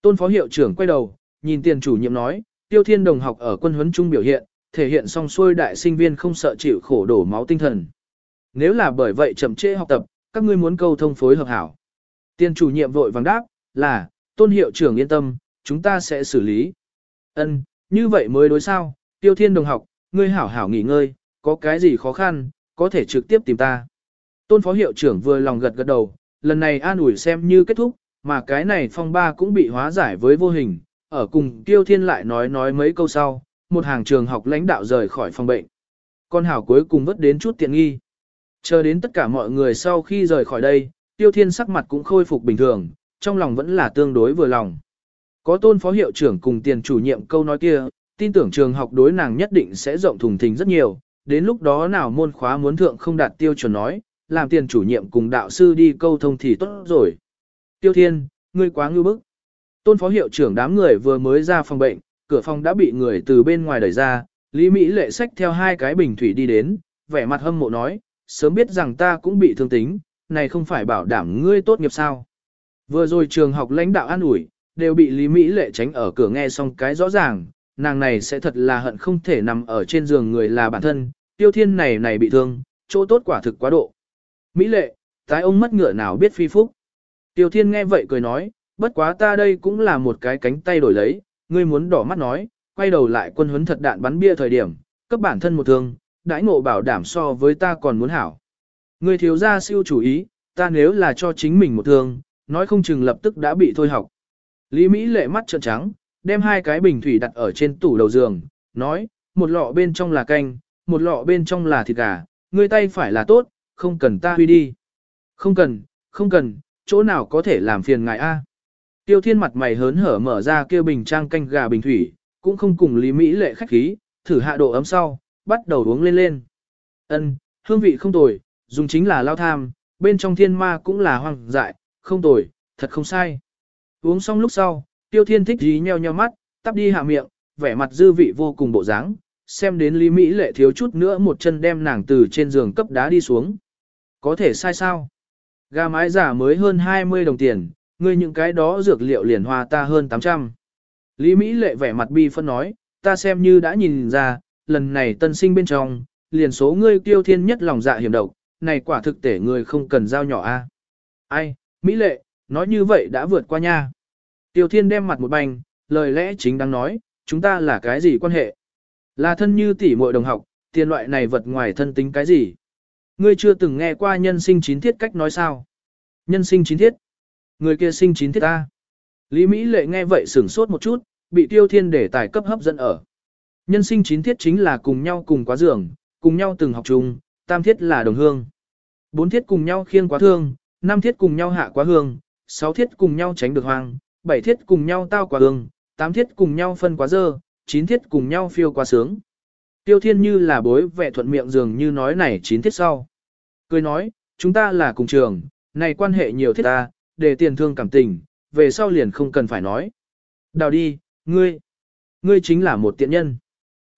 Tôn phó hiệu trưởng quay đầu, nhìn tiền chủ nhiệm nói, Tiêu Thiên đồng học ở quân huấn trung biểu hiện, thể hiện song xuôi đại sinh viên không sợ chịu khổ đổ máu tinh thần. Nếu là bởi vậy chậm trễ học tập, các ngươi muốn câu thông phối hợp hảo. Tiền chủ nhiệm vội vàng đáp, là, tôn hiệu trưởng yên tâm, chúng ta sẽ xử lý. Ân, như vậy mới đối sao, tiêu thiên đồng học, ngươi hảo hảo nghỉ ngơi, có cái gì khó khăn, có thể trực tiếp tìm ta. Tôn phó hiệu trưởng vừa lòng gật gật đầu, lần này an ủi xem như kết thúc, mà cái này phong ba cũng bị hóa giải với vô hình, ở cùng tiêu thiên lại nói nói mấy câu sau, một hàng trường học lãnh đạo rời khỏi phòng bệnh. Con hảo cuối cùng vất đến chút tiện nghi. Chờ đến tất cả mọi người sau khi rời khỏi đây, tiêu thiên sắc mặt cũng khôi phục bình thường, trong lòng vẫn là tương đối vừa lòng. Có tôn phó hiệu trưởng cùng tiền chủ nhiệm câu nói kia, tin tưởng trường học đối nàng nhất định sẽ rộng thùng thình rất nhiều, đến lúc đó nào môn khóa muốn thượng không đạt tiêu chuẩn nói, làm tiền chủ nhiệm cùng đạo sư đi câu thông thì tốt rồi. Tiêu thiên, ngươi quá ngưu bức. Tôn phó hiệu trưởng đám người vừa mới ra phòng bệnh, cửa phòng đã bị người từ bên ngoài đẩy ra, Lý Mỹ lệ sách theo hai cái bình thủy đi đến, vẻ mặt hâm mộ nói, sớm biết rằng ta cũng bị thương tính, này không phải bảo đảm ngươi tốt nghiệp sao. Vừa rồi trường học lãnh đạo an ủi, đều bị Lý Mỹ lệ tránh ở cửa nghe xong cái rõ ràng, nàng này sẽ thật là hận không thể nằm ở trên giường người là bản thân, tiêu thiên này này bị thương, chỗ tốt quả thực quá độ. Mỹ lệ, tái ông mất ngựa nào biết phi phúc. Tiêu thiên nghe vậy cười nói, bất quá ta đây cũng là một cái cánh tay đổi lấy, ngươi muốn đỏ mắt nói, quay đầu lại quân huấn thật đạn bắn bia thời điểm, cấp bản thân một thương, đãi ngộ bảo đảm so với ta còn muốn hảo. Ngươi thiếu ra siêu chủ ý, ta nếu là cho chính mình một thương, nói không chừng lập tức đã bị thôi học. Lý Mỹ lệ mắt trợn trắng, đem hai cái bình thủy đặt ở trên tủ đầu giường, nói, một lọ bên trong là canh, một lọ bên trong là thịt gà, ngươi tay phải là tốt, không cần ta huy đi. Không cần, không cần, chỗ nào có thể làm phiền ngài a? Tiêu thiên mặt mày hớn hở mở ra kêu bình trang canh gà bình thủy, cũng không cùng Lý Mỹ lệ khách khí, thử hạ độ ấm sau, bắt đầu uống lên lên. Ân, hương vị không tồi, dùng chính là lao tham, bên trong thiên ma cũng là hoang dại, không tồi, thật không sai. Uống xong lúc sau, tiêu thiên thích dí nheo nheo mắt, tắp đi hạ miệng, vẻ mặt dư vị vô cùng bộ dáng, xem đến Lý Mỹ lệ thiếu chút nữa một chân đem nàng từ trên giường cấp đá đi xuống. Có thể sai sao? Gà mái giả mới hơn 20 đồng tiền, ngươi những cái đó dược liệu liền hòa ta hơn 800. Lý Mỹ lệ vẻ mặt bi phân nói, ta xem như đã nhìn ra, lần này tân sinh bên trong, liền số ngươi tiêu thiên nhất lòng dạ hiểm độc, này quả thực tể ngươi không cần giao nhỏ a. Ai, Mỹ lệ, nói như vậy đã vượt qua nha. Tiêu thiên đem mặt một bành, lời lẽ chính đang nói, chúng ta là cái gì quan hệ? Là thân như tỷ muội đồng học, tiền loại này vật ngoài thân tính cái gì? Ngươi chưa từng nghe qua nhân sinh chín thiết cách nói sao? Nhân sinh chín thiết? Người kia sinh chín thiết ta. Lý Mỹ lệ nghe vậy sửng sốt một chút, bị tiêu thiên để tài cấp hấp dẫn ở. Nhân sinh chín thiết chính là cùng nhau cùng quá giường, cùng nhau từng học chung, tam thiết là đồng hương. Bốn thiết cùng nhau khiêng quá thương, năm thiết cùng nhau hạ quá hương, sáu thiết cùng nhau tránh được hoang, bảy thiết cùng nhau tao quá hương, tám thiết cùng nhau phân quá dơ, chín thiết cùng nhau phiêu quá sướng. Tiêu thiên như là bối vẻ thuận miệng dường như nói này chín thiết sau. Cười nói, chúng ta là cùng trường, này quan hệ nhiều thiết ta, để tiền thương cảm tình, về sau liền không cần phải nói. Đào đi, ngươi, ngươi chính là một tiện nhân.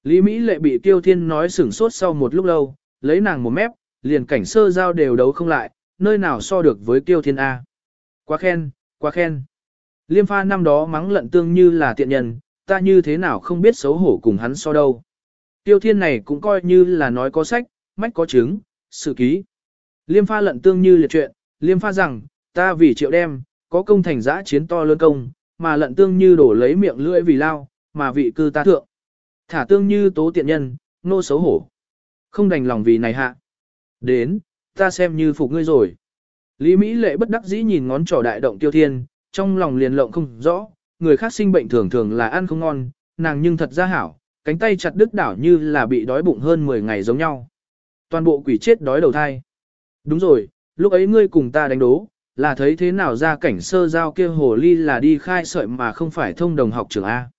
Lý Mỹ lệ bị Tiêu Thiên nói sửng sốt sau một lúc lâu, lấy nàng một mép, liền cảnh sơ giao đều đấu không lại, nơi nào so được với Tiêu Thiên A. Quá khen, quá khen. Liêm pha năm đó mắng lận tương như là tiện nhân, ta như thế nào không biết xấu hổ cùng hắn so đâu. Tiêu Thiên này cũng coi như là nói có sách, mách có chứng, sự ký. Liêm pha lận tương như liệt chuyện, liêm pha rằng, ta vì triệu đem, có công thành giã chiến to lớn công, mà lận tương như đổ lấy miệng lưỡi vì lao, mà vị cư ta thượng. Thả tương như tố tiện nhân, nô xấu hổ. Không đành lòng vì này hạ. Đến, ta xem như phục ngươi rồi. Lý Mỹ lệ bất đắc dĩ nhìn ngón trỏ đại động tiêu thiên, trong lòng liền lộng không rõ, người khác sinh bệnh thường thường là ăn không ngon, nàng nhưng thật ra hảo, cánh tay chặt đứt đảo như là bị đói bụng hơn 10 ngày giống nhau. Toàn bộ quỷ chết đói đầu thai. Đúng rồi, lúc ấy ngươi cùng ta đánh đố, là thấy thế nào ra cảnh sơ giao kia hồ ly là đi khai sợi mà không phải thông đồng học trưởng A.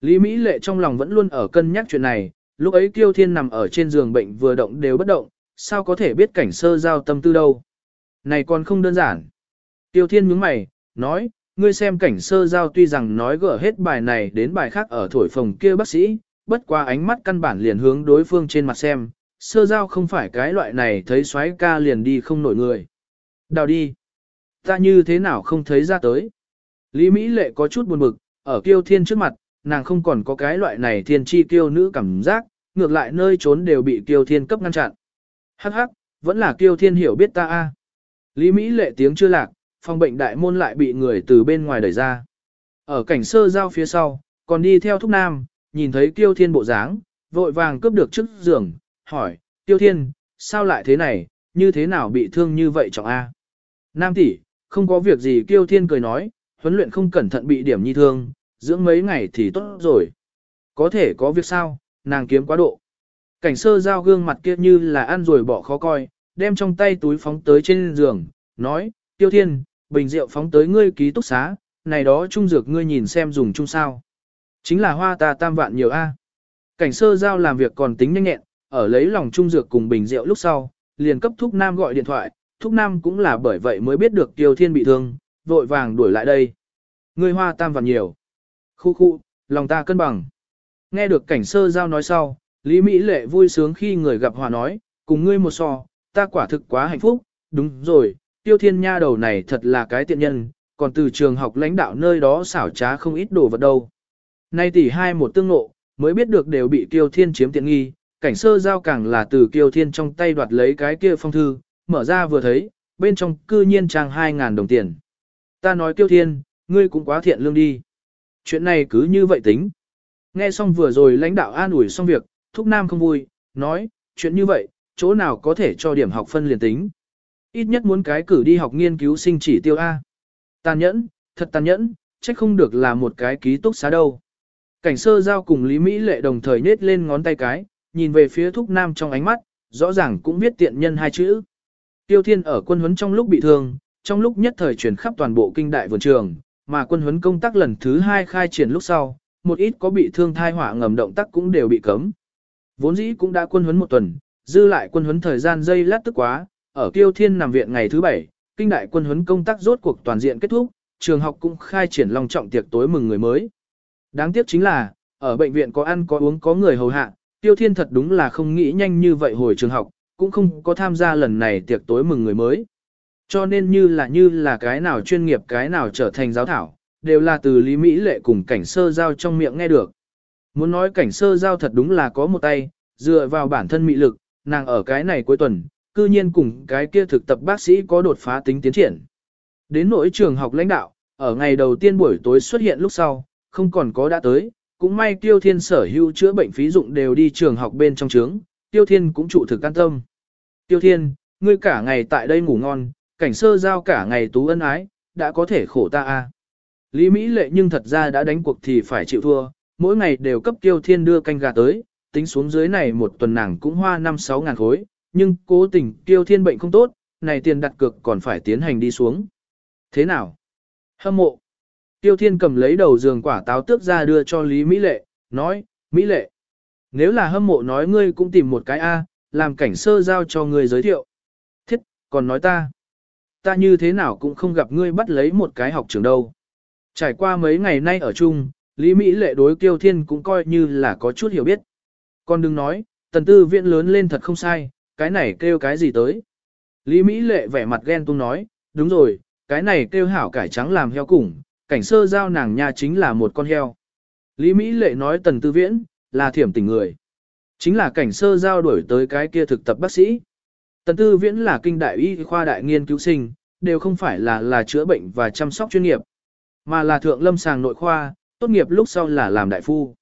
Lý Mỹ lệ trong lòng vẫn luôn ở cân nhắc chuyện này, lúc ấy Kiêu Thiên nằm ở trên giường bệnh vừa động đều bất động, sao có thể biết cảnh sơ giao tâm tư đâu. Này còn không đơn giản. Tiêu Thiên nhướng mày, nói, ngươi xem cảnh sơ giao tuy rằng nói gỡ hết bài này đến bài khác ở thổi phòng kia bác sĩ, bất qua ánh mắt căn bản liền hướng đối phương trên mặt xem, sơ giao không phải cái loại này thấy xoáy ca liền đi không nổi người. Đào đi. Ta như thế nào không thấy ra tới. Lý Mỹ lệ có chút buồn bực, ở kiêu thiên trước mặt, nàng không còn có cái loại này thiên chi kiêu nữ cảm giác, ngược lại nơi trốn đều bị kiêu thiên cấp ngăn chặn. Hắc hắc, vẫn là kiêu thiên hiểu biết ta a. Lý Mỹ lệ tiếng chưa lạc, phòng bệnh đại môn lại bị người từ bên ngoài đẩy ra. Ở cảnh sơ giao phía sau, còn đi theo thúc nam, nhìn thấy Tiêu thiên bộ dáng, vội vàng cướp được trước giường, hỏi, Tiêu thiên, sao lại thế này, như thế nào bị thương như vậy trọng A. Nam tỷ, không có việc gì Tiêu thiên cười nói, huấn luyện không cẩn thận bị điểm nhi thương, dưỡng mấy ngày thì tốt rồi. Có thể có việc sao, nàng kiếm quá độ. Cảnh sơ giao gương mặt kia như là ăn rồi bỏ khó coi, đem trong tay túi phóng tới trên giường, nói, tiêu thiên, bình rượu phóng tới ngươi ký túc xá, này đó trung dược ngươi nhìn xem dùng chung sao. Chính là hoa ta tam vạn nhiều A. Cảnh sơ giao làm việc còn tính nhanh nhẹn, ở lấy lòng trung dược cùng bình rượu lúc sau, liền cấp Thúc Nam gọi điện thoại, Thúc Nam cũng là bởi vậy mới biết được Tiêu Thiên bị thương, vội vàng đuổi lại đây. Ngươi hoa tam vạn nhiều. Khu khu, lòng ta cân bằng. Nghe được cảnh sơ giao nói sau, Lý Mỹ Lệ vui sướng khi người gặp hòa nói, cùng ngươi một so, ta quả thực quá hạnh phúc, đúng rồi, Tiêu Thiên Nha đầu này thật là cái tiện nhân, còn từ trường học lãnh đạo nơi đó xảo trá không ít đồ vật đâu. Nay tỷ hai một tương ngộ, mới biết được đều bị Tiêu Thiên chiếm tiện nghi, cảnh sơ giao càng là từ Tiêu Thiên trong tay đoạt lấy cái kia phong thư, mở ra vừa thấy, bên trong cư nhiên trang 2.000 đồng tiền. Ta nói Tiêu Thiên, ngươi cũng quá thiện lương đi. Chuyện này cứ như vậy tính. Nghe xong vừa rồi lãnh đạo an ủi xong việc, Thúc Nam không vui, nói, chuyện như vậy, chỗ nào có thể cho điểm học phân liền tính. Ít nhất muốn cái cử đi học nghiên cứu sinh chỉ tiêu A. Tàn nhẫn, thật tàn nhẫn, trách không được là một cái ký túc xá đâu. Cảnh sơ giao cùng Lý Mỹ lệ đồng thời nết lên ngón tay cái, nhìn về phía thúc nam trong ánh mắt, rõ ràng cũng viết tiện nhân hai chữ. Tiêu thiên ở quân huấn trong lúc bị thương, trong lúc nhất thời chuyển khắp toàn bộ kinh đại vườn trường, mà quân huấn công tác lần thứ hai khai triển lúc sau, một ít có bị thương thai hỏa ngầm động tác cũng đều bị cấm. Vốn dĩ cũng đã quân huấn một tuần, dư lại quân huấn thời gian dây lát tức quá, ở Tiêu Thiên nằm viện ngày thứ bảy, kinh đại quân huấn công tác rốt cuộc toàn diện kết thúc, trường học cũng khai triển long trọng tiệc tối mừng người mới. Đáng tiếc chính là, ở bệnh viện có ăn có uống có người hầu hạ, Tiêu Thiên thật đúng là không nghĩ nhanh như vậy hồi trường học, cũng không có tham gia lần này tiệc tối mừng người mới. Cho nên như là như là cái nào chuyên nghiệp cái nào trở thành giáo thảo, đều là từ Lý Mỹ Lệ cùng cảnh sơ giao trong miệng nghe được. Muốn nói cảnh sơ giao thật đúng là có một tay, dựa vào bản thân mị lực, nàng ở cái này cuối tuần, cư nhiên cùng cái kia thực tập bác sĩ có đột phá tính tiến triển. Đến nỗi trường học lãnh đạo, ở ngày đầu tiên buổi tối xuất hiện lúc sau, không còn có đã tới, cũng may Tiêu Thiên sở hữu chữa bệnh phí dụng đều đi trường học bên trong trướng, Tiêu Thiên cũng trụ thực can tâm. Tiêu Thiên, ngươi cả ngày tại đây ngủ ngon, cảnh sơ giao cả ngày tú ân ái, đã có thể khổ ta a. À. Lý Mỹ lệ nhưng thật ra đã đánh cuộc thì phải chịu thua, mỗi ngày đều cấp Tiêu Thiên đưa canh gà tới, tính xuống dưới này một tuần nàng cũng hoa 5-6 ngàn khối, nhưng cố tình Tiêu Thiên bệnh không tốt, này tiền đặt cược còn phải tiến hành đi xuống. Thế nào? Hâm mộ. Tiêu Thiên cầm lấy đầu giường quả táo tước ra đưa cho Lý Mỹ Lệ, nói, Mỹ Lệ, nếu là hâm mộ nói ngươi cũng tìm một cái A, làm cảnh sơ giao cho ngươi giới thiệu. Thiết, còn nói ta, ta như thế nào cũng không gặp ngươi bắt lấy một cái học trường đâu. Trải qua mấy ngày nay ở chung, Lý Mỹ Lệ đối Tiêu Thiên cũng coi như là có chút hiểu biết. Còn đừng nói, tần tư viện lớn lên thật không sai, cái này kêu cái gì tới. Lý Mỹ Lệ vẻ mặt ghen tung nói, đúng rồi, cái này kêu hảo cải trắng làm heo củng, cảnh sơ giao nàng nha chính là một con heo. Lý Mỹ lệ nói tần tư viễn, là thiểm tình người. Chính là cảnh sơ giao đổi tới cái kia thực tập bác sĩ. Tần tư viễn là kinh đại y khoa đại nghiên cứu sinh, đều không phải là là chữa bệnh và chăm sóc chuyên nghiệp, mà là thượng lâm sàng nội khoa, tốt nghiệp lúc sau là làm đại phu.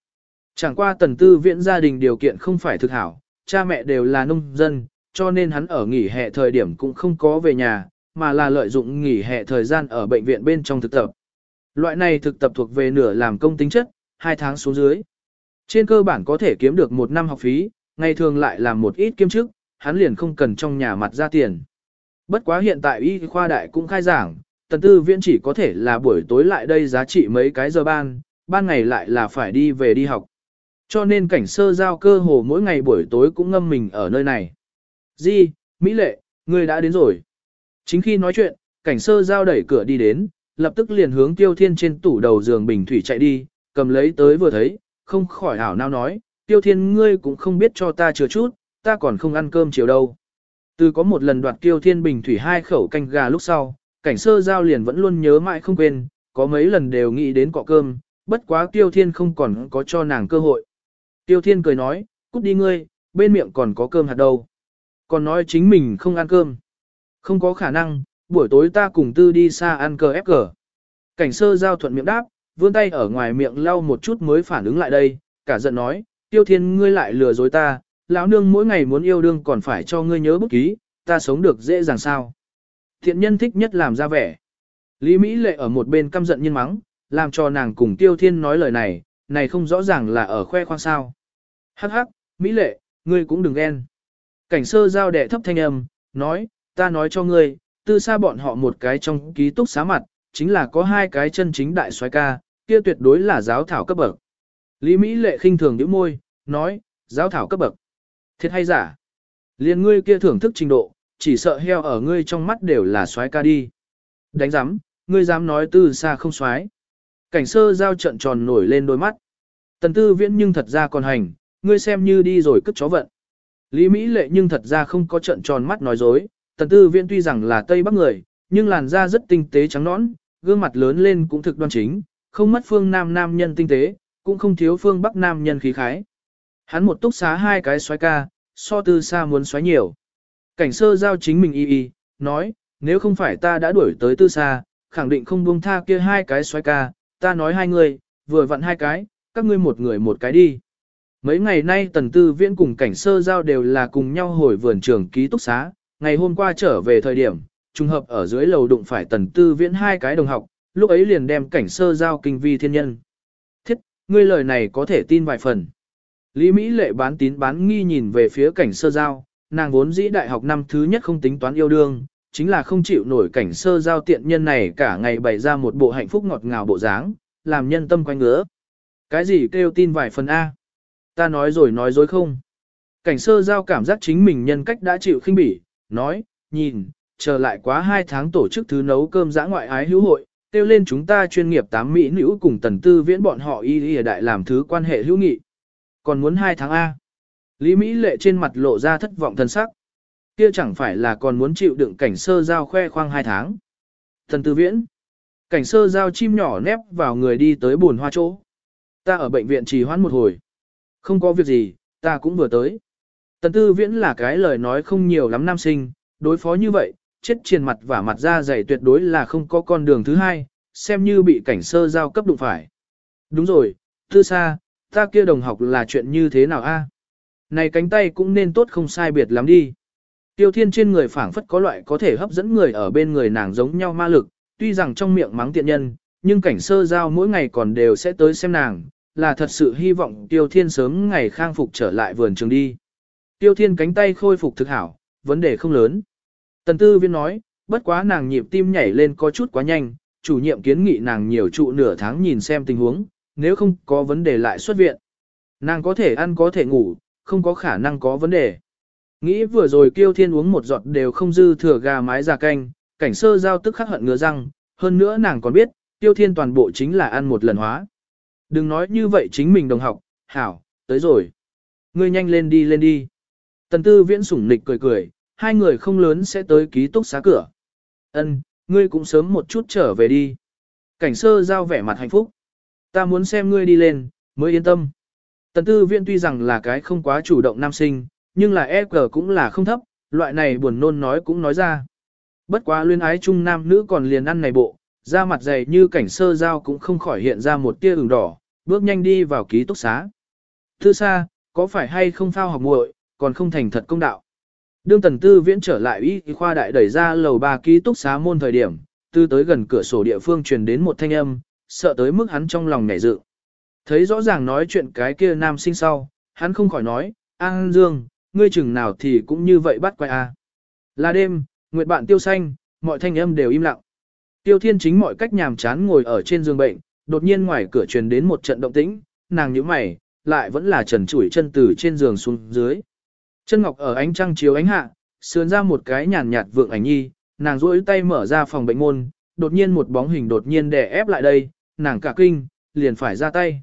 Chẳng qua tần tư viễn gia đình điều kiện không phải thực hảo, cha mẹ đều là nông dân, cho nên hắn ở nghỉ hè thời điểm cũng không có về nhà, mà là lợi dụng nghỉ hè thời gian ở bệnh viện bên trong thực tập. Loại này thực tập thuộc về nửa làm công tính chất, 2 tháng xuống dưới. Trên cơ bản có thể kiếm được một năm học phí, ngày thường lại làm một ít kiêm chức, hắn liền không cần trong nhà mặt ra tiền. Bất quá hiện tại y khoa đại cũng khai giảng, tần tư viễn chỉ có thể là buổi tối lại đây giá trị mấy cái giờ ban, ban ngày lại là phải đi về đi học. Cho nên cảnh sơ giao cơ hồ mỗi ngày buổi tối cũng ngâm mình ở nơi này. Di, Mỹ Lệ, người đã đến rồi. Chính khi nói chuyện, cảnh sơ giao đẩy cửa đi đến, lập tức liền hướng tiêu thiên trên tủ đầu giường bình thủy chạy đi, cầm lấy tới vừa thấy, không khỏi ảo nao nói, tiêu thiên ngươi cũng không biết cho ta chừa chút, ta còn không ăn cơm chiều đâu. Từ có một lần đoạt tiêu thiên bình thủy hai khẩu canh gà lúc sau, cảnh sơ giao liền vẫn luôn nhớ mãi không quên, có mấy lần đều nghĩ đến cọ cơm, bất quá tiêu thiên không còn có cho nàng cơ hội. Tiêu thiên cười nói, cút đi ngươi, bên miệng còn có cơm hạt đâu. Còn nói chính mình không ăn cơm. Không có khả năng, buổi tối ta cùng tư đi xa ăn cờ ép cờ. Cảnh sơ giao thuận miệng đáp, vươn tay ở ngoài miệng lau một chút mới phản ứng lại đây, cả giận nói, tiêu thiên ngươi lại lừa dối ta, lão nương mỗi ngày muốn yêu đương còn phải cho ngươi nhớ bút ký, ta sống được dễ dàng sao. Thiện nhân thích nhất làm ra vẻ. Lý Mỹ lệ ở một bên căm giận nhân mắng, làm cho nàng cùng tiêu thiên nói lời này, này không rõ ràng là ở khoe khoang sao. Hắc hắc, Mỹ lệ, ngươi cũng đừng ghen. Cảnh sơ giao đệ thấp thanh âm, nói, ta nói cho ngươi, tư xa bọn họ một cái trong ký túc xá mặt, chính là có hai cái chân chính đại xoái ca, kia tuyệt đối là giáo thảo cấp bậc. Lý Mỹ lệ khinh thường nhíu môi, nói, giáo thảo cấp bậc. Thiệt hay giả? Liên ngươi kia thưởng thức trình độ, chỉ sợ heo ở ngươi trong mắt đều là xoái ca đi. Đánh giám, ngươi dám nói tư xa không xoái. Cảnh sơ giao trận tròn nổi lên đôi mắt. Tần tư viễn nhưng thật ra còn hành, ngươi xem như đi rồi cất chó vận. Lý Mỹ lệ nhưng thật ra không có trận tròn mắt nói dối, tần tư viễn tuy rằng là Tây Bắc người, nhưng làn da rất tinh tế trắng nõn, gương mặt lớn lên cũng thực đoan chính, không mất phương Nam nam nhân tinh tế, cũng không thiếu phương Bắc nam nhân khí khái. Hắn một túc xá hai cái xoáy ca, so tư xa muốn xoáy nhiều. Cảnh sơ giao chính mình y y, nói, nếu không phải ta đã đuổi tới tư xa, khẳng định không buông tha kia hai cái xoáy ca, ta nói hai người, vừa vặn hai cái, các ngươi một người một cái đi. Mấy ngày nay tần tư viễn cùng cảnh sơ giao đều là cùng nhau hồi vườn trường ký túc xá, ngày hôm qua trở về thời điểm, trùng hợp ở dưới lầu đụng phải tần tư viễn hai cái đồng học, lúc ấy liền đem cảnh sơ giao kinh vi thiên nhân. Thiết, ngươi lời này có thể tin vài phần. Lý Mỹ lệ bán tín bán nghi nhìn về phía cảnh sơ giao, nàng vốn dĩ đại học năm thứ nhất không tính toán yêu đương, chính là không chịu nổi cảnh sơ giao tiện nhân này cả ngày bày ra một bộ hạnh phúc ngọt ngào bộ dáng, làm nhân tâm quanh ngứa. Cái gì kêu tin vài phần A? Ta nói rồi nói dối không? Cảnh sơ giao cảm giác chính mình nhân cách đã chịu khinh bỉ, nói, nhìn, chờ lại quá hai tháng tổ chức thứ nấu cơm giã ngoại ái hữu hội, tiêu lên chúng ta chuyên nghiệp tám mỹ nữ cùng tần tư viễn bọn họ y y đại làm thứ quan hệ hữu nghị. Còn muốn hai tháng A. Lý Mỹ lệ trên mặt lộ ra thất vọng thân sắc. Kia chẳng phải là còn muốn chịu đựng cảnh sơ giao khoe khoang hai tháng. Thần tư viễn. Cảnh sơ giao chim nhỏ nép vào người đi tới buồn hoa chỗ. Ta ở bệnh viện trì hoãn một hồi. Không có việc gì, ta cũng vừa tới. Tần tư viễn là cái lời nói không nhiều lắm nam sinh, đối phó như vậy, chết trên mặt và mặt da dày tuyệt đối là không có con đường thứ hai, xem như bị cảnh sơ giao cấp đụng phải. Đúng rồi, tư xa, ta kia đồng học là chuyện như thế nào a? Này cánh tay cũng nên tốt không sai biệt lắm đi. Tiêu thiên trên người phảng phất có loại có thể hấp dẫn người ở bên người nàng giống nhau ma lực, tuy rằng trong miệng mắng tiện nhân, nhưng cảnh sơ giao mỗi ngày còn đều sẽ tới xem nàng, là thật sự hy vọng tiêu thiên sớm ngày khang phục trở lại vườn trường đi. Tiêu thiên cánh tay khôi phục thực hảo, vấn đề không lớn. Tần tư viên nói, bất quá nàng nhịp tim nhảy lên có chút quá nhanh, chủ nhiệm kiến nghị nàng nhiều trụ nửa tháng nhìn xem tình huống, nếu không có vấn đề lại xuất viện. Nàng có thể ăn có thể ngủ, không có khả năng có vấn đề. Nghĩ vừa rồi kiêu thiên uống một giọt đều không dư thừa gà mái già canh, cảnh sơ giao tức khắc hận ngứa răng, hơn nữa nàng còn biết, tiêu thiên toàn bộ chính là ăn một lần hóa. Đừng nói như vậy chính mình đồng học, hảo, tới rồi. Ngươi nhanh lên đi lên đi. Tần tư viễn sủng nịch cười cười, hai người không lớn sẽ tới ký túc xá cửa. Ân, ngươi cũng sớm một chút trở về đi. Cảnh sơ giao vẻ mặt hạnh phúc. Ta muốn xem ngươi đi lên, mới yên tâm. Tần tư Viễn tuy rằng là cái không quá chủ động nam sinh, nhưng là EQ cũng là không thấp, loại này buồn nôn nói cũng nói ra. Bất quá luyên ái chung nam nữ còn liền ăn này bộ, da mặt dày như cảnh sơ giao cũng không khỏi hiện ra một tia ửng đỏ, bước nhanh đi vào ký túc xá. Thư xa, có phải hay không phao học muội, còn không thành thật công đạo. Đương tần tư viễn trở lại y khoa đại đẩy ra lầu ba ký túc xá môn thời điểm, tư tới gần cửa sổ địa phương truyền đến một thanh âm, sợ tới mức hắn trong lòng nhảy dự. Thấy rõ ràng nói chuyện cái kia nam sinh sau, hắn không khỏi nói, An Dương, ngươi chừng nào thì cũng như vậy bắt quay a. À. Là đêm, nguyệt bạn tiêu xanh, mọi thanh âm đều im lặng. Tiêu thiên chính mọi cách nhàm chán ngồi ở trên giường bệnh, đột nhiên ngoài cửa truyền đến một trận động tĩnh, nàng nhíu mày, lại vẫn là trần trụi chân từ trên giường xuống dưới. Chân ngọc ở ánh trăng chiếu ánh hạ, sườn ra một cái nhàn nhạt vượng ảnh nhi, nàng duỗi tay mở ra phòng bệnh môn, đột nhiên một bóng hình đột nhiên đè ép lại đây, nàng cả kinh, liền phải ra tay.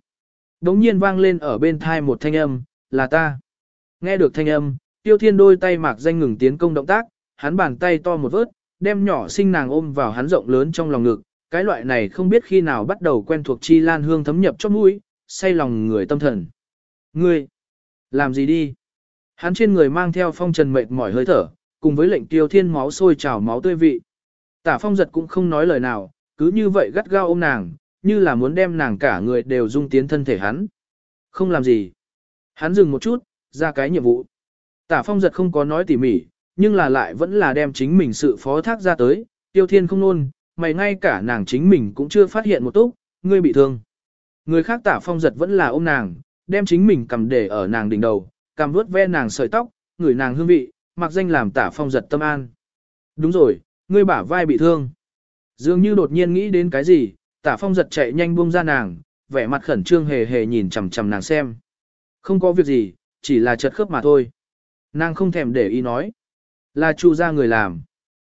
Đống nhiên vang lên ở bên thai một thanh âm, là ta. Nghe được thanh âm, tiêu thiên đôi tay mạc danh ngừng tiến công động tác, hắn bàn tay to một vớt, đem nhỏ sinh nàng ôm vào hắn rộng lớn trong lòng ngực, cái loại này không biết khi nào bắt đầu quen thuộc chi lan hương thấm nhập trong mũi, say lòng người tâm thần. Ngươi, làm gì đi? Hắn trên người mang theo phong trần mệt mỏi hơi thở, cùng với lệnh tiêu thiên máu sôi trào máu tươi vị. Tả phong giật cũng không nói lời nào, cứ như vậy gắt gao ôm nàng, như là muốn đem nàng cả người đều dung tiến thân thể hắn. Không làm gì. Hắn dừng một chút, ra cái nhiệm vụ. Tả phong giật không có nói tỉ mỉ, nhưng là lại vẫn là đem chính mình sự phó thác ra tới, tiêu thiên không nôn, mày ngay cả nàng chính mình cũng chưa phát hiện một túc, ngươi bị thương. Người khác tả phong giật vẫn là ôm nàng, đem chính mình cầm để ở nàng đỉnh đầu, cầm vuốt ve nàng sợi tóc, ngửi nàng hương vị, mặc danh làm tả phong giật tâm an. Đúng rồi, ngươi bả vai bị thương. Dường như đột nhiên nghĩ đến cái gì, tả phong giật chạy nhanh buông ra nàng, vẻ mặt khẩn trương hề hề nhìn chằm chằm nàng xem. Không có việc gì, chỉ là chật khớp mà thôi. Nàng không thèm để ý nói. Là chu ra người làm.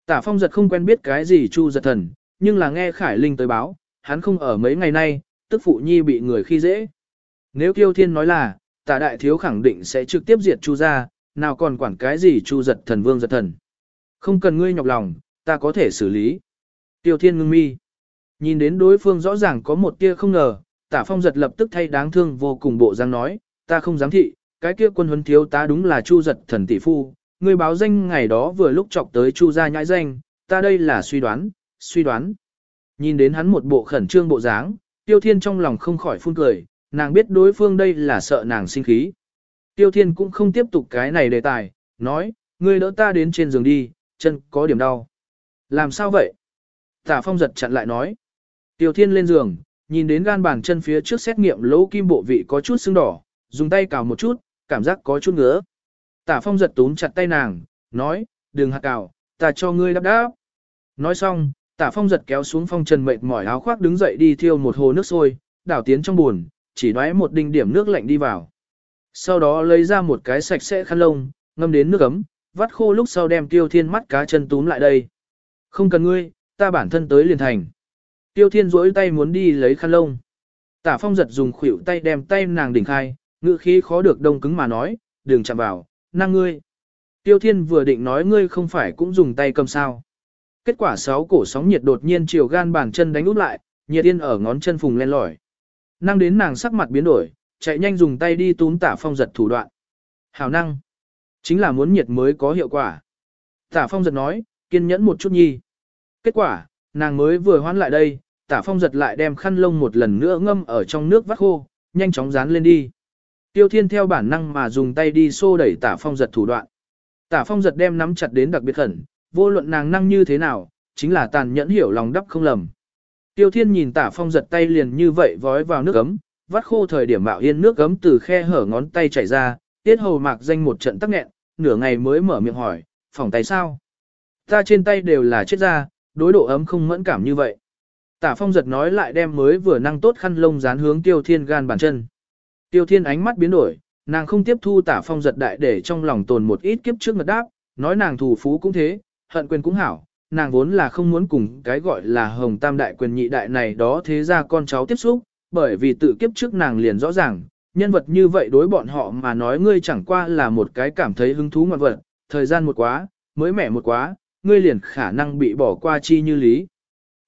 Tả phong giật không quen biết cái gì chu giật thần, nhưng là nghe Khải Linh tới báo, hắn không ở mấy ngày nay, tức phụ nhi bị người khi dễ. Nếu kiêu thiên nói là, tả đại thiếu khẳng định sẽ trực tiếp diệt chu ra, nào còn quản cái gì chu giật thần vương giật thần. Không cần ngươi nhọc lòng, ta có thể xử lý. Tiêu thiên ngưng mi. Nhìn đến đối phương rõ ràng có một tia không ngờ, tả phong giật lập tức thay đáng thương vô cùng bộ giang nói, ta không dám thị, cái kia quân huấn thiếu ta đúng là chu giật thần tỷ phu, người báo danh ngày đó vừa lúc chọc tới chu gia nhãi danh, ta đây là suy đoán, suy đoán. Nhìn đến hắn một bộ khẩn trương bộ dáng, tiêu thiên trong lòng không khỏi phun cười, nàng biết đối phương đây là sợ nàng sinh khí. Tiêu thiên cũng không tiếp tục cái này đề tài, nói, ngươi đỡ ta đến trên giường đi, chân có điểm đau. Làm sao vậy? Tả phong giật chặn lại nói. Tiêu thiên lên giường, nhìn đến gan bàn chân phía trước xét nghiệm lỗ kim bộ vị có chút sưng đỏ, dùng tay cào một chút, cảm giác có chút ngứa. Tả phong giật túm chặt tay nàng, nói, đừng hạt cào, ta cho ngươi đắp đáp. Nói xong, tả phong giật kéo xuống phong trần mệt mỏi áo khoác đứng dậy đi thiêu một hồ nước sôi, đảo tiến trong buồn, chỉ đoái một đinh điểm nước lạnh đi vào. Sau đó lấy ra một cái sạch sẽ khăn lông, ngâm đến nước ấm, vắt khô lúc sau đem tiêu thiên mắt cá chân túm lại đây. Không cần ngươi, ta bản thân tới liền thành. Tiêu thiên rỗi tay muốn đi lấy khăn lông. Tả phong giật dùng khuỷu tay đem tay nàng đỉnh khai, Ngự khí khó được đông cứng mà nói, đừng chạm vào, năng ngươi. Tiêu thiên vừa định nói ngươi không phải cũng dùng tay cầm sao. Kết quả sáu cổ sóng nhiệt đột nhiên chiều gan bàn chân đánh út lại, nhiệt yên ở ngón chân phùng lên lỏi. Năng đến nàng sắc mặt biến đổi, chạy nhanh dùng tay đi túm tả phong giật thủ đoạn. Hào năng. Chính là muốn nhiệt mới có hiệu quả. Tả phong giật nói, kiên nhẫn một chút nhi. Kết quả, nàng mới vừa hoán lại đây, tả phong giật lại đem khăn lông một lần nữa ngâm ở trong nước vắt khô, nhanh chóng dán lên đi. Tiêu thiên theo bản năng mà dùng tay đi xô đẩy tả phong giật thủ đoạn. Tả phong giật đem nắm chặt đến đặc biệt khẩn, vô luận nàng năng như thế nào, chính là tàn nhẫn hiểu lòng đắp không lầm. Tiêu thiên nhìn tả phong giật tay liền như vậy vói vào nước ấm, vắt khô thời điểm mạo yên nước ấm từ khe hở ngón tay chảy ra, tiết hầu mạc danh một trận tắc nghẹn, nửa ngày mới mở miệng hỏi, phòng tay sao? Ta trên tay đều là chết ra, đối độ ấm không mẫn cảm như vậy. Tả phong giật nói lại đem mới vừa năng tốt khăn lông dán hướng tiêu thiên gan bàn chân. Tiêu thiên ánh mắt biến đổi, nàng không tiếp thu tả phong giật đại để trong lòng tồn một ít kiếp trước ngật đáp, nói nàng thù phú cũng thế, hận quyền cũng hảo, nàng vốn là không muốn cùng cái gọi là hồng tam đại quyền nhị đại này đó thế ra con cháu tiếp xúc, bởi vì tự kiếp trước nàng liền rõ ràng, nhân vật như vậy đối bọn họ mà nói ngươi chẳng qua là một cái cảm thấy hứng thú ngoạn vật, thời gian một quá, mới mẻ một quá, ngươi liền khả năng bị bỏ qua chi như lý.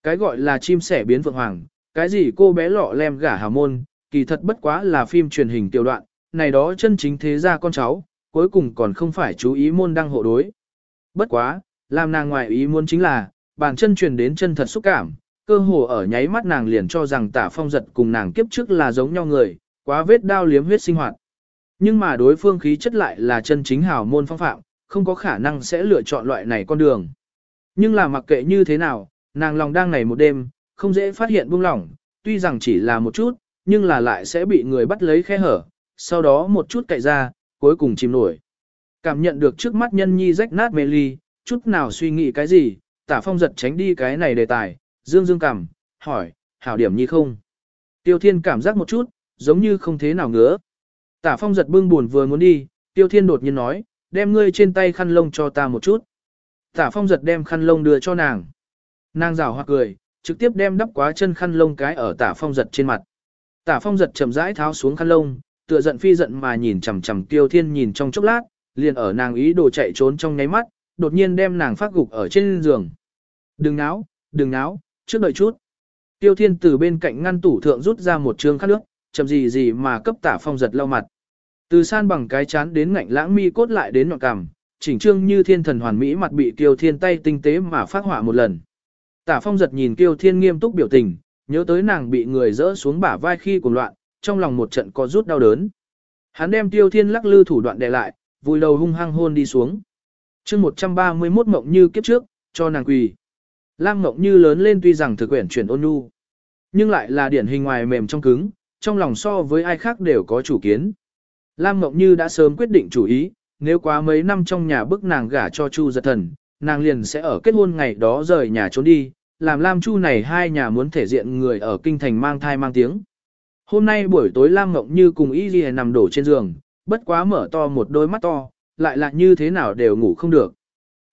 Cái gọi là chim sẻ biến vượng hoàng, cái gì cô bé lọ lem gả hào môn, kỳ thật bất quá là phim truyền hình tiểu đoạn, này đó chân chính thế ra con cháu, cuối cùng còn không phải chú ý môn đăng hộ đối. Bất quá, làm nàng ngoài ý muốn chính là, bàn chân truyền đến chân thật xúc cảm, cơ hồ ở nháy mắt nàng liền cho rằng tả phong giật cùng nàng kiếp trước là giống nhau người, quá vết đao liếm huyết sinh hoạt. Nhưng mà đối phương khí chất lại là chân chính hào môn phong phạm, không có khả năng sẽ lựa chọn loại này con đường. Nhưng là mặc kệ như thế nào, nàng lòng đang ngày một đêm, không dễ phát hiện buông lỏng, tuy rằng chỉ là một chút, nhưng là lại sẽ bị người bắt lấy khe hở, sau đó một chút cậy ra, cuối cùng chìm nổi. Cảm nhận được trước mắt nhân nhi rách nát mê ly, chút nào suy nghĩ cái gì, tả phong giật tránh đi cái này đề tài, dương dương cảm, hỏi, hảo điểm nhi không? Tiêu thiên cảm giác một chút, giống như không thế nào ngứa. Tả phong giật bưng buồn vừa muốn đi, tiêu thiên đột nhiên nói, đem ngươi trên tay khăn lông cho ta một chút. Tả phong giật đem khăn lông đưa cho nàng. Nàng rào hoặc cười, trực tiếp đem đắp quá chân khăn lông cái ở tả phong giật trên mặt. Tả phong giật chậm rãi tháo xuống khăn lông, tựa giận phi giận mà nhìn chằm chằm Tiêu Thiên nhìn trong chốc lát, liền ở nàng ý đồ chạy trốn trong nháy mắt, đột nhiên đem nàng phát gục ở trên giường. Đừng náo, đừng náo, trước đợi chút. Tiêu Thiên từ bên cạnh ngăn tủ thượng rút ra một trương khăn nước, chậm gì gì mà cấp tả phong giật lau mặt. Từ san bằng cái chán đến ngạnh lãng mi cốt lại đến nhọn cằm, chỉnh trương như thiên thần hoàn mỹ mặt bị Tiêu Thiên tay tinh tế mà phát hỏa một lần. Tả phong giật nhìn Tiêu Thiên nghiêm túc biểu tình, nhớ tới nàng bị người dỡ xuống bả vai khi cuồng loạn, trong lòng một trận có rút đau đớn. Hắn đem Tiêu Thiên lắc lư thủ đoạn đè lại, vùi đầu hung hăng hôn đi xuống. chương 131 mộng như kiếp trước, cho nàng quỳ. Lam mộng như lớn lên tuy rằng thực quyển chuyển ôn nhu, nhưng lại là điển hình ngoài mềm trong cứng, trong lòng so với ai khác đều có chủ kiến. Lam mộng như đã sớm quyết định chủ ý, nếu quá mấy năm trong nhà bức nàng gả cho Chu giật thần, nàng liền sẽ ở kết hôn ngày đó rời nhà trốn đi, làm Lam Chu này hai nhà muốn thể diện người ở kinh thành mang thai mang tiếng. Hôm nay buổi tối Lam Ngọc Như cùng Y Ghi nằm đổ trên giường, bất quá mở to một đôi mắt to, lại là như thế nào đều ngủ không được.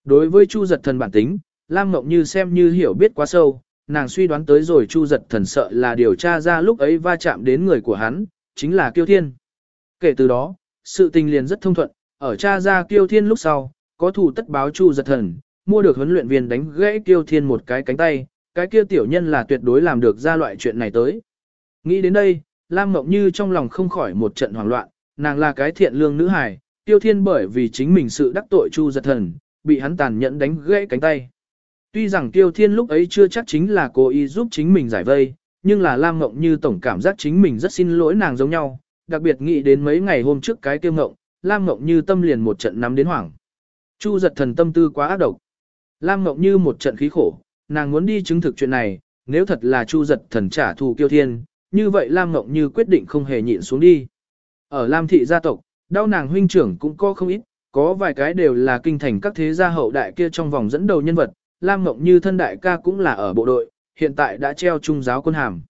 Đối với Chu giật thần bản tính, Lam Ngọc Như xem như hiểu biết quá sâu, nàng suy đoán tới rồi Chu giật thần sợ là điều tra ra lúc ấy va chạm đến người của hắn, chính là Kiêu Thiên. Kể từ đó, sự tình liền rất thông thuận, ở cha ra Kiêu Thiên lúc sau, có thủ tất báo Chu giật thần, mua được huấn luyện viên đánh gãy Kiêu Thiên một cái cánh tay, cái kia tiểu nhân là tuyệt đối làm được ra loại chuyện này tới. Nghĩ đến đây, Lam Mộng Như trong lòng không khỏi một trận hoảng loạn, nàng là cái thiện lương nữ hài, tiêu thiên bởi vì chính mình sự đắc tội Chu giật thần, bị hắn tàn nhẫn đánh gãy cánh tay. Tuy rằng tiêu thiên lúc ấy chưa chắc chính là cố ý giúp chính mình giải vây, nhưng là Lam Ngộng Như tổng cảm giác chính mình rất xin lỗi nàng giống nhau, đặc biệt nghĩ đến mấy ngày hôm trước cái tiêu ngộng, Lam Ngộng Như tâm liền một trận nắm đến hoảng. Chu giật thần tâm tư quá ác độc. Lam Ngọc Như một trận khí khổ, nàng muốn đi chứng thực chuyện này, nếu thật là Chu giật thần trả thù kiêu thiên, như vậy Lam Ngọc Như quyết định không hề nhịn xuống đi. Ở Lam thị gia tộc, đau nàng huynh trưởng cũng có không ít, có vài cái đều là kinh thành các thế gia hậu đại kia trong vòng dẫn đầu nhân vật, Lam Ngọc Như thân đại ca cũng là ở bộ đội, hiện tại đã treo trung giáo quân hàm.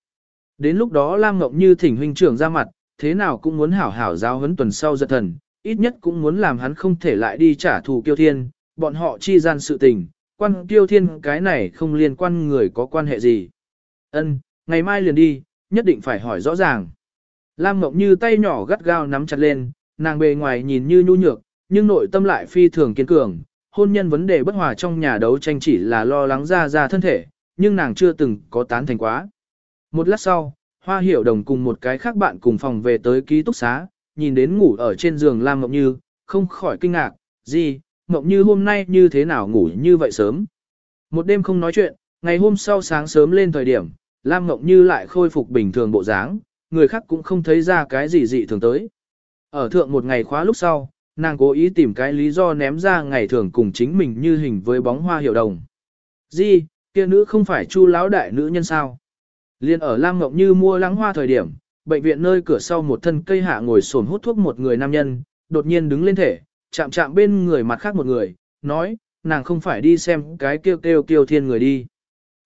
Đến lúc đó Lam Ngọc Như thỉnh huynh trưởng ra mặt, thế nào cũng muốn hảo hảo giáo huấn tuần sau giật thần, ít nhất cũng muốn làm hắn không thể lại đi trả thù kiêu thiên, bọn họ chi gian sự tình, quan kiêu thiên cái này không liên quan người có quan hệ gì. Ân, ngày mai liền đi, nhất định phải hỏi rõ ràng. Lam Mộng Như tay nhỏ gắt gao nắm chặt lên, nàng bề ngoài nhìn như nhu nhược, nhưng nội tâm lại phi thường kiên cường. Hôn nhân vấn đề bất hòa trong nhà đấu tranh chỉ là lo lắng ra ra thân thể, nhưng nàng chưa từng có tán thành quá. Một lát sau, Hoa Hiểu Đồng cùng một cái khác bạn cùng phòng về tới ký túc xá, nhìn đến ngủ ở trên giường Lam Mộng Như, không khỏi kinh ngạc, gì, Mộng Như hôm nay như thế nào ngủ như vậy sớm. Một đêm không nói chuyện, ngày hôm sau sáng sớm lên thời điểm, Lam Ngọc Như lại khôi phục bình thường bộ dáng, người khác cũng không thấy ra cái gì dị thường tới. Ở thượng một ngày khóa lúc sau, nàng cố ý tìm cái lý do ném ra ngày thường cùng chính mình như hình với bóng hoa hiệu đồng. Di, kia nữ không phải chu lão đại nữ nhân sao? Liên ở Lam Ngọc Như mua lắng hoa thời điểm, bệnh viện nơi cửa sau một thân cây hạ ngồi sồn hút thuốc một người nam nhân, đột nhiên đứng lên thể, chạm chạm bên người mặt khác một người, nói, nàng không phải đi xem cái kêu kêu kêu thiên người đi.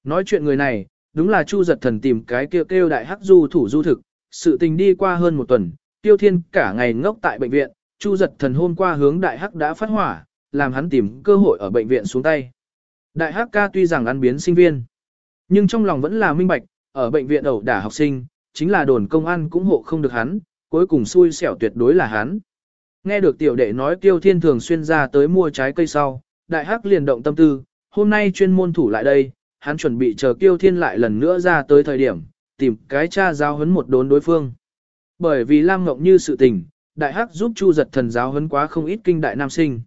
Nói chuyện người này, đúng là Chu giật thần tìm cái kêu kêu đại hắc du thủ du thực, sự tình đi qua hơn một tuần, tiêu thiên cả ngày ngốc tại bệnh viện, Chu giật thần hôm qua hướng đại hắc đã phát hỏa, làm hắn tìm cơ hội ở bệnh viện xuống tay. Đại hắc ca tuy rằng ăn biến sinh viên, nhưng trong lòng vẫn là minh bạch, ở bệnh viện ẩu đả học sinh, chính là đồn công an cũng hộ không được hắn, cuối cùng xui xẻo tuyệt đối là hắn. Nghe được tiểu đệ nói tiêu thiên thường xuyên ra tới mua trái cây sau, đại hắc liền động tâm tư, hôm nay chuyên môn thủ lại đây, hắn chuẩn bị chờ Tiêu Thiên lại lần nữa ra tới thời điểm, tìm cái cha giáo huấn một đốn đối phương. Bởi vì Lam Ngọc Như sự tình, đại hắc giúp Chu giật thần giáo huấn quá không ít kinh đại nam sinh.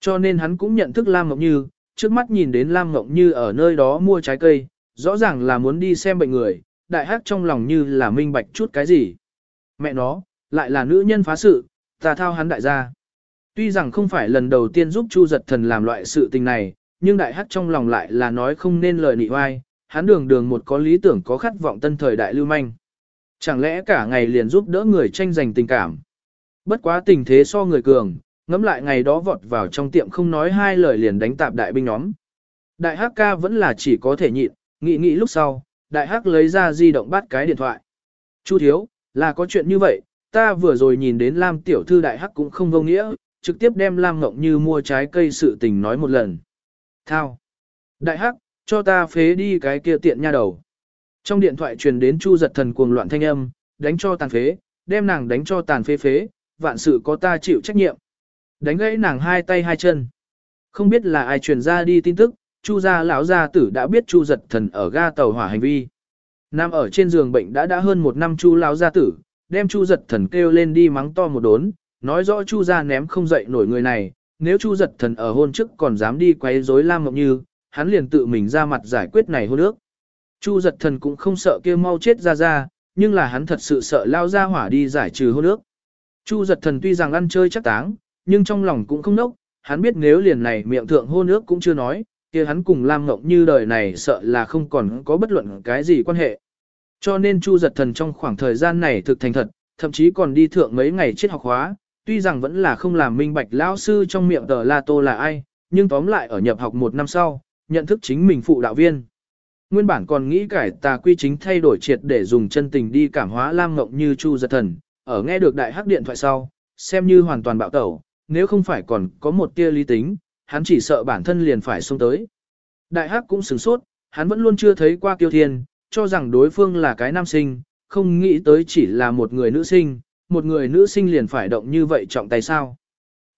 Cho nên hắn cũng nhận thức Lam Ngọc Như, trước mắt nhìn đến Lam Ngọc Như ở nơi đó mua trái cây, rõ ràng là muốn đi xem bệnh người, đại hắc trong lòng như là minh bạch chút cái gì. Mẹ nó, lại là nữ nhân phá sự, ta thao hắn đại gia. Tuy rằng không phải lần đầu tiên giúp Chu giật thần làm loại sự tình này, nhưng đại hắc trong lòng lại là nói không nên lời nị oai, hắn đường đường một có lý tưởng có khát vọng tân thời đại lưu manh. Chẳng lẽ cả ngày liền giúp đỡ người tranh giành tình cảm. Bất quá tình thế so người cường, ngẫm lại ngày đó vọt vào trong tiệm không nói hai lời liền đánh tạp đại binh nhóm. Đại hắc ca vẫn là chỉ có thể nhịn, nghĩ nghĩ lúc sau, đại hắc lấy ra di động bắt cái điện thoại. Chu thiếu, là có chuyện như vậy, ta vừa rồi nhìn đến Lam tiểu thư đại hắc cũng không vô nghĩa, trực tiếp đem Lam Ngộng Như mua trái cây sự tình nói một lần. Thao. Đại hắc, cho ta phế đi cái kia tiện nha đầu. Trong điện thoại truyền đến Chu giật thần cuồng loạn thanh âm, đánh cho tàn phế, đem nàng đánh cho tàn phế phế, vạn sự có ta chịu trách nhiệm. Đánh gãy nàng hai tay hai chân. Không biết là ai truyền ra đi tin tức, Chu gia lão gia tử đã biết Chu giật thần ở ga tàu hỏa hành vi. Nam ở trên giường bệnh đã đã hơn một năm Chu lão gia tử, đem Chu giật thần kêu lên đi mắng to một đốn, nói rõ Chu gia ném không dậy nổi người này, nếu Chu giật thần ở hôn trước còn dám đi quấy rối Lam Ngọc Như, hắn liền tự mình ra mặt giải quyết này hôn ước. Chu giật thần cũng không sợ kia mau chết ra ra, nhưng là hắn thật sự sợ lao ra hỏa đi giải trừ hôn ước. Chu giật thần tuy rằng ăn chơi chắc táng, nhưng trong lòng cũng không nốc, hắn biết nếu liền này miệng thượng hôn ước cũng chưa nói, kia hắn cùng Lam Ngọc Như đời này sợ là không còn có bất luận cái gì quan hệ. Cho nên Chu giật thần trong khoảng thời gian này thực thành thật, thậm chí còn đi thượng mấy ngày triết học hóa, tuy rằng vẫn là không làm minh bạch lão sư trong miệng tờ La Tô là ai, nhưng tóm lại ở nhập học một năm sau, nhận thức chính mình phụ đạo viên. Nguyên bản còn nghĩ cải tà quy chính thay đổi triệt để dùng chân tình đi cảm hóa Lam Ngọc như Chu giật thần, ở nghe được đại hắc điện thoại sau, xem như hoàn toàn bạo tẩu, nếu không phải còn có một tia lý tính, hắn chỉ sợ bản thân liền phải xông tới. Đại hắc cũng sửng sốt, hắn vẫn luôn chưa thấy qua kiêu thiên, cho rằng đối phương là cái nam sinh, không nghĩ tới chỉ là một người nữ sinh, một người nữ sinh liền phải động như vậy trọng tay sao.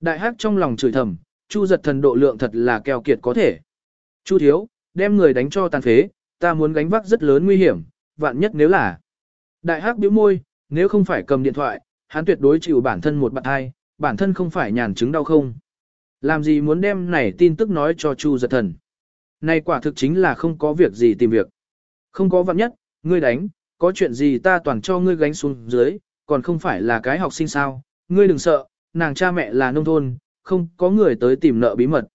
Đại hắc trong lòng chửi thầm, chu giật thần độ lượng thật là keo kiệt có thể. Chu thiếu, đem người đánh cho tàn phế, ta muốn gánh vác rất lớn nguy hiểm, vạn nhất nếu là. Đại hắc bĩu môi, nếu không phải cầm điện thoại, hắn tuyệt đối chịu bản thân một bạn hai, bản thân không phải nhàn chứng đau không. Làm gì muốn đem này tin tức nói cho Chu giật thần. Này quả thực chính là không có việc gì tìm việc. Không có vạn nhất, ngươi đánh, có chuyện gì ta toàn cho ngươi gánh xuống dưới, còn không phải là cái học sinh sao, ngươi đừng sợ, nàng cha mẹ là nông thôn, không có người tới tìm nợ bí mật.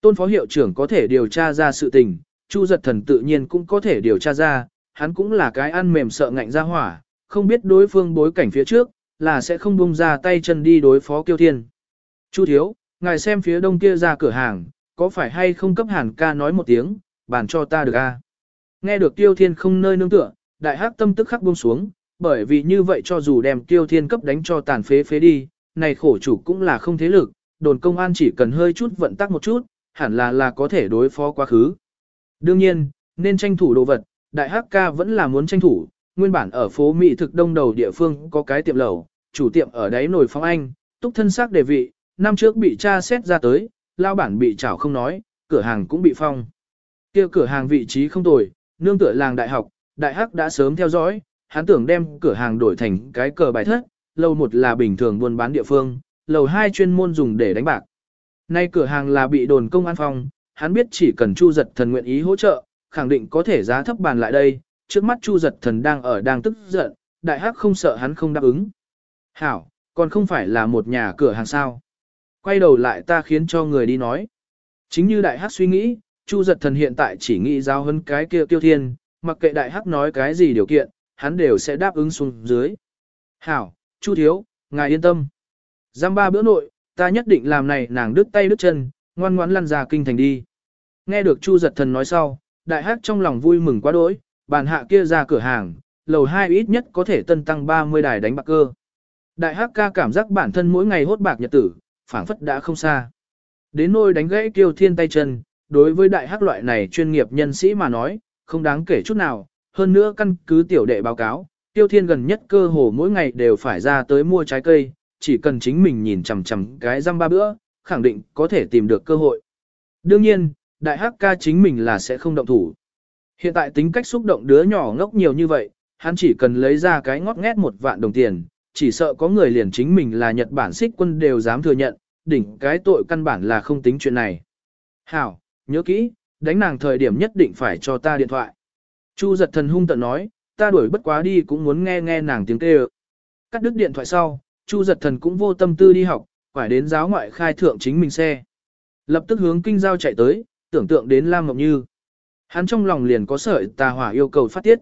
Tôn phó hiệu trưởng có thể điều tra ra sự tình, Chu giật thần tự nhiên cũng có thể điều tra ra, hắn cũng là cái ăn mềm sợ ngạnh ra hỏa, không biết đối phương bối cảnh phía trước, là sẽ không bung ra tay chân đi đối phó kiêu thiên. Chu thiếu, ngài xem phía đông kia ra cửa hàng, có phải hay không cấp hàn ca nói một tiếng, bàn cho ta được a. Nghe được tiêu thiên không nơi nương tựa, đại hắc tâm tức khắc buông xuống, bởi vì như vậy cho dù đem tiêu thiên cấp đánh cho tàn phế phế đi, này khổ chủ cũng là không thế lực, đồn công an chỉ cần hơi chút vận tắc một chút, hẳn là là có thể đối phó quá khứ. Đương nhiên, nên tranh thủ đồ vật, đại hắc ca vẫn là muốn tranh thủ, nguyên bản ở phố Mỹ thực đông đầu địa phương có cái tiệm lẩu, chủ tiệm ở đấy nổi phong anh, túc thân xác đề vị, năm trước bị cha xét ra tới, lao bản bị chảo không nói, cửa hàng cũng bị phong. kia cửa hàng vị trí không tồi, nương tựa làng đại học, đại hắc đã sớm theo dõi, hắn tưởng đem cửa hàng đổi thành cái cờ bài thất, lầu một là bình thường buôn bán địa phương, lầu hai chuyên môn dùng để đánh bạc. Nay cửa hàng là bị đồn công an phong, hắn biết chỉ cần Chu Giật Thần nguyện ý hỗ trợ, khẳng định có thể giá thấp bàn lại đây, trước mắt Chu Giật Thần đang ở đang tức giận, đại hắc không sợ hắn không đáp ứng. Hảo, còn không phải là một nhà cửa hàng sao. Quay đầu lại ta khiến cho người đi nói. Chính như đại hắc suy nghĩ, Chu Giật Thần hiện tại chỉ nghĩ giao hơn cái kia tiêu thiên, mặc kệ đại hắc nói cái gì điều kiện, hắn đều sẽ đáp ứng xuống dưới. Hảo, Chu Thiếu, ngài yên tâm. Giam ba bữa nội, ta nhất định làm này nàng đứt tay đứt chân, ngoan ngoãn lăn ra kinh thành đi. Nghe được Chu giật thần nói sau, đại hắc trong lòng vui mừng quá đỗi, bàn hạ kia ra cửa hàng, lầu hai ít nhất có thể tân tăng 30 đài đánh bạc cơ. Đại hắc ca cảm giác bản thân mỗi ngày hốt bạc nhật tử, phảng phất đã không xa. Đến nôi đánh gãy kiêu thiên tay chân, đối với đại hắc loại này chuyên nghiệp nhân sĩ mà nói, không đáng kể chút nào, hơn nữa căn cứ tiểu đệ báo cáo, tiêu thiên gần nhất cơ hồ mỗi ngày đều phải ra tới mua trái cây, chỉ cần chính mình nhìn chằm chằm cái răm ba bữa, khẳng định có thể tìm được cơ hội. Đương nhiên, đại hắc ca chính mình là sẽ không động thủ. Hiện tại tính cách xúc động đứa nhỏ ngốc nhiều như vậy, hắn chỉ cần lấy ra cái ngót nghét một vạn đồng tiền, chỉ sợ có người liền chính mình là Nhật Bản xích quân đều dám thừa nhận, đỉnh cái tội căn bản là không tính chuyện này. Hảo, nhớ kỹ, đánh nàng thời điểm nhất định phải cho ta điện thoại. Chu giật thần hung tận nói, ta đuổi bất quá đi cũng muốn nghe nghe nàng tiếng kêu. Cắt đứt điện thoại sau, Chu giật thần cũng vô tâm tư đi học, phải đến giáo ngoại khai thượng chính mình xe. Lập tức hướng kinh giao chạy tới, tưởng tượng đến Lam Ngọc Như. Hắn trong lòng liền có sợi tà hỏa yêu cầu phát tiết.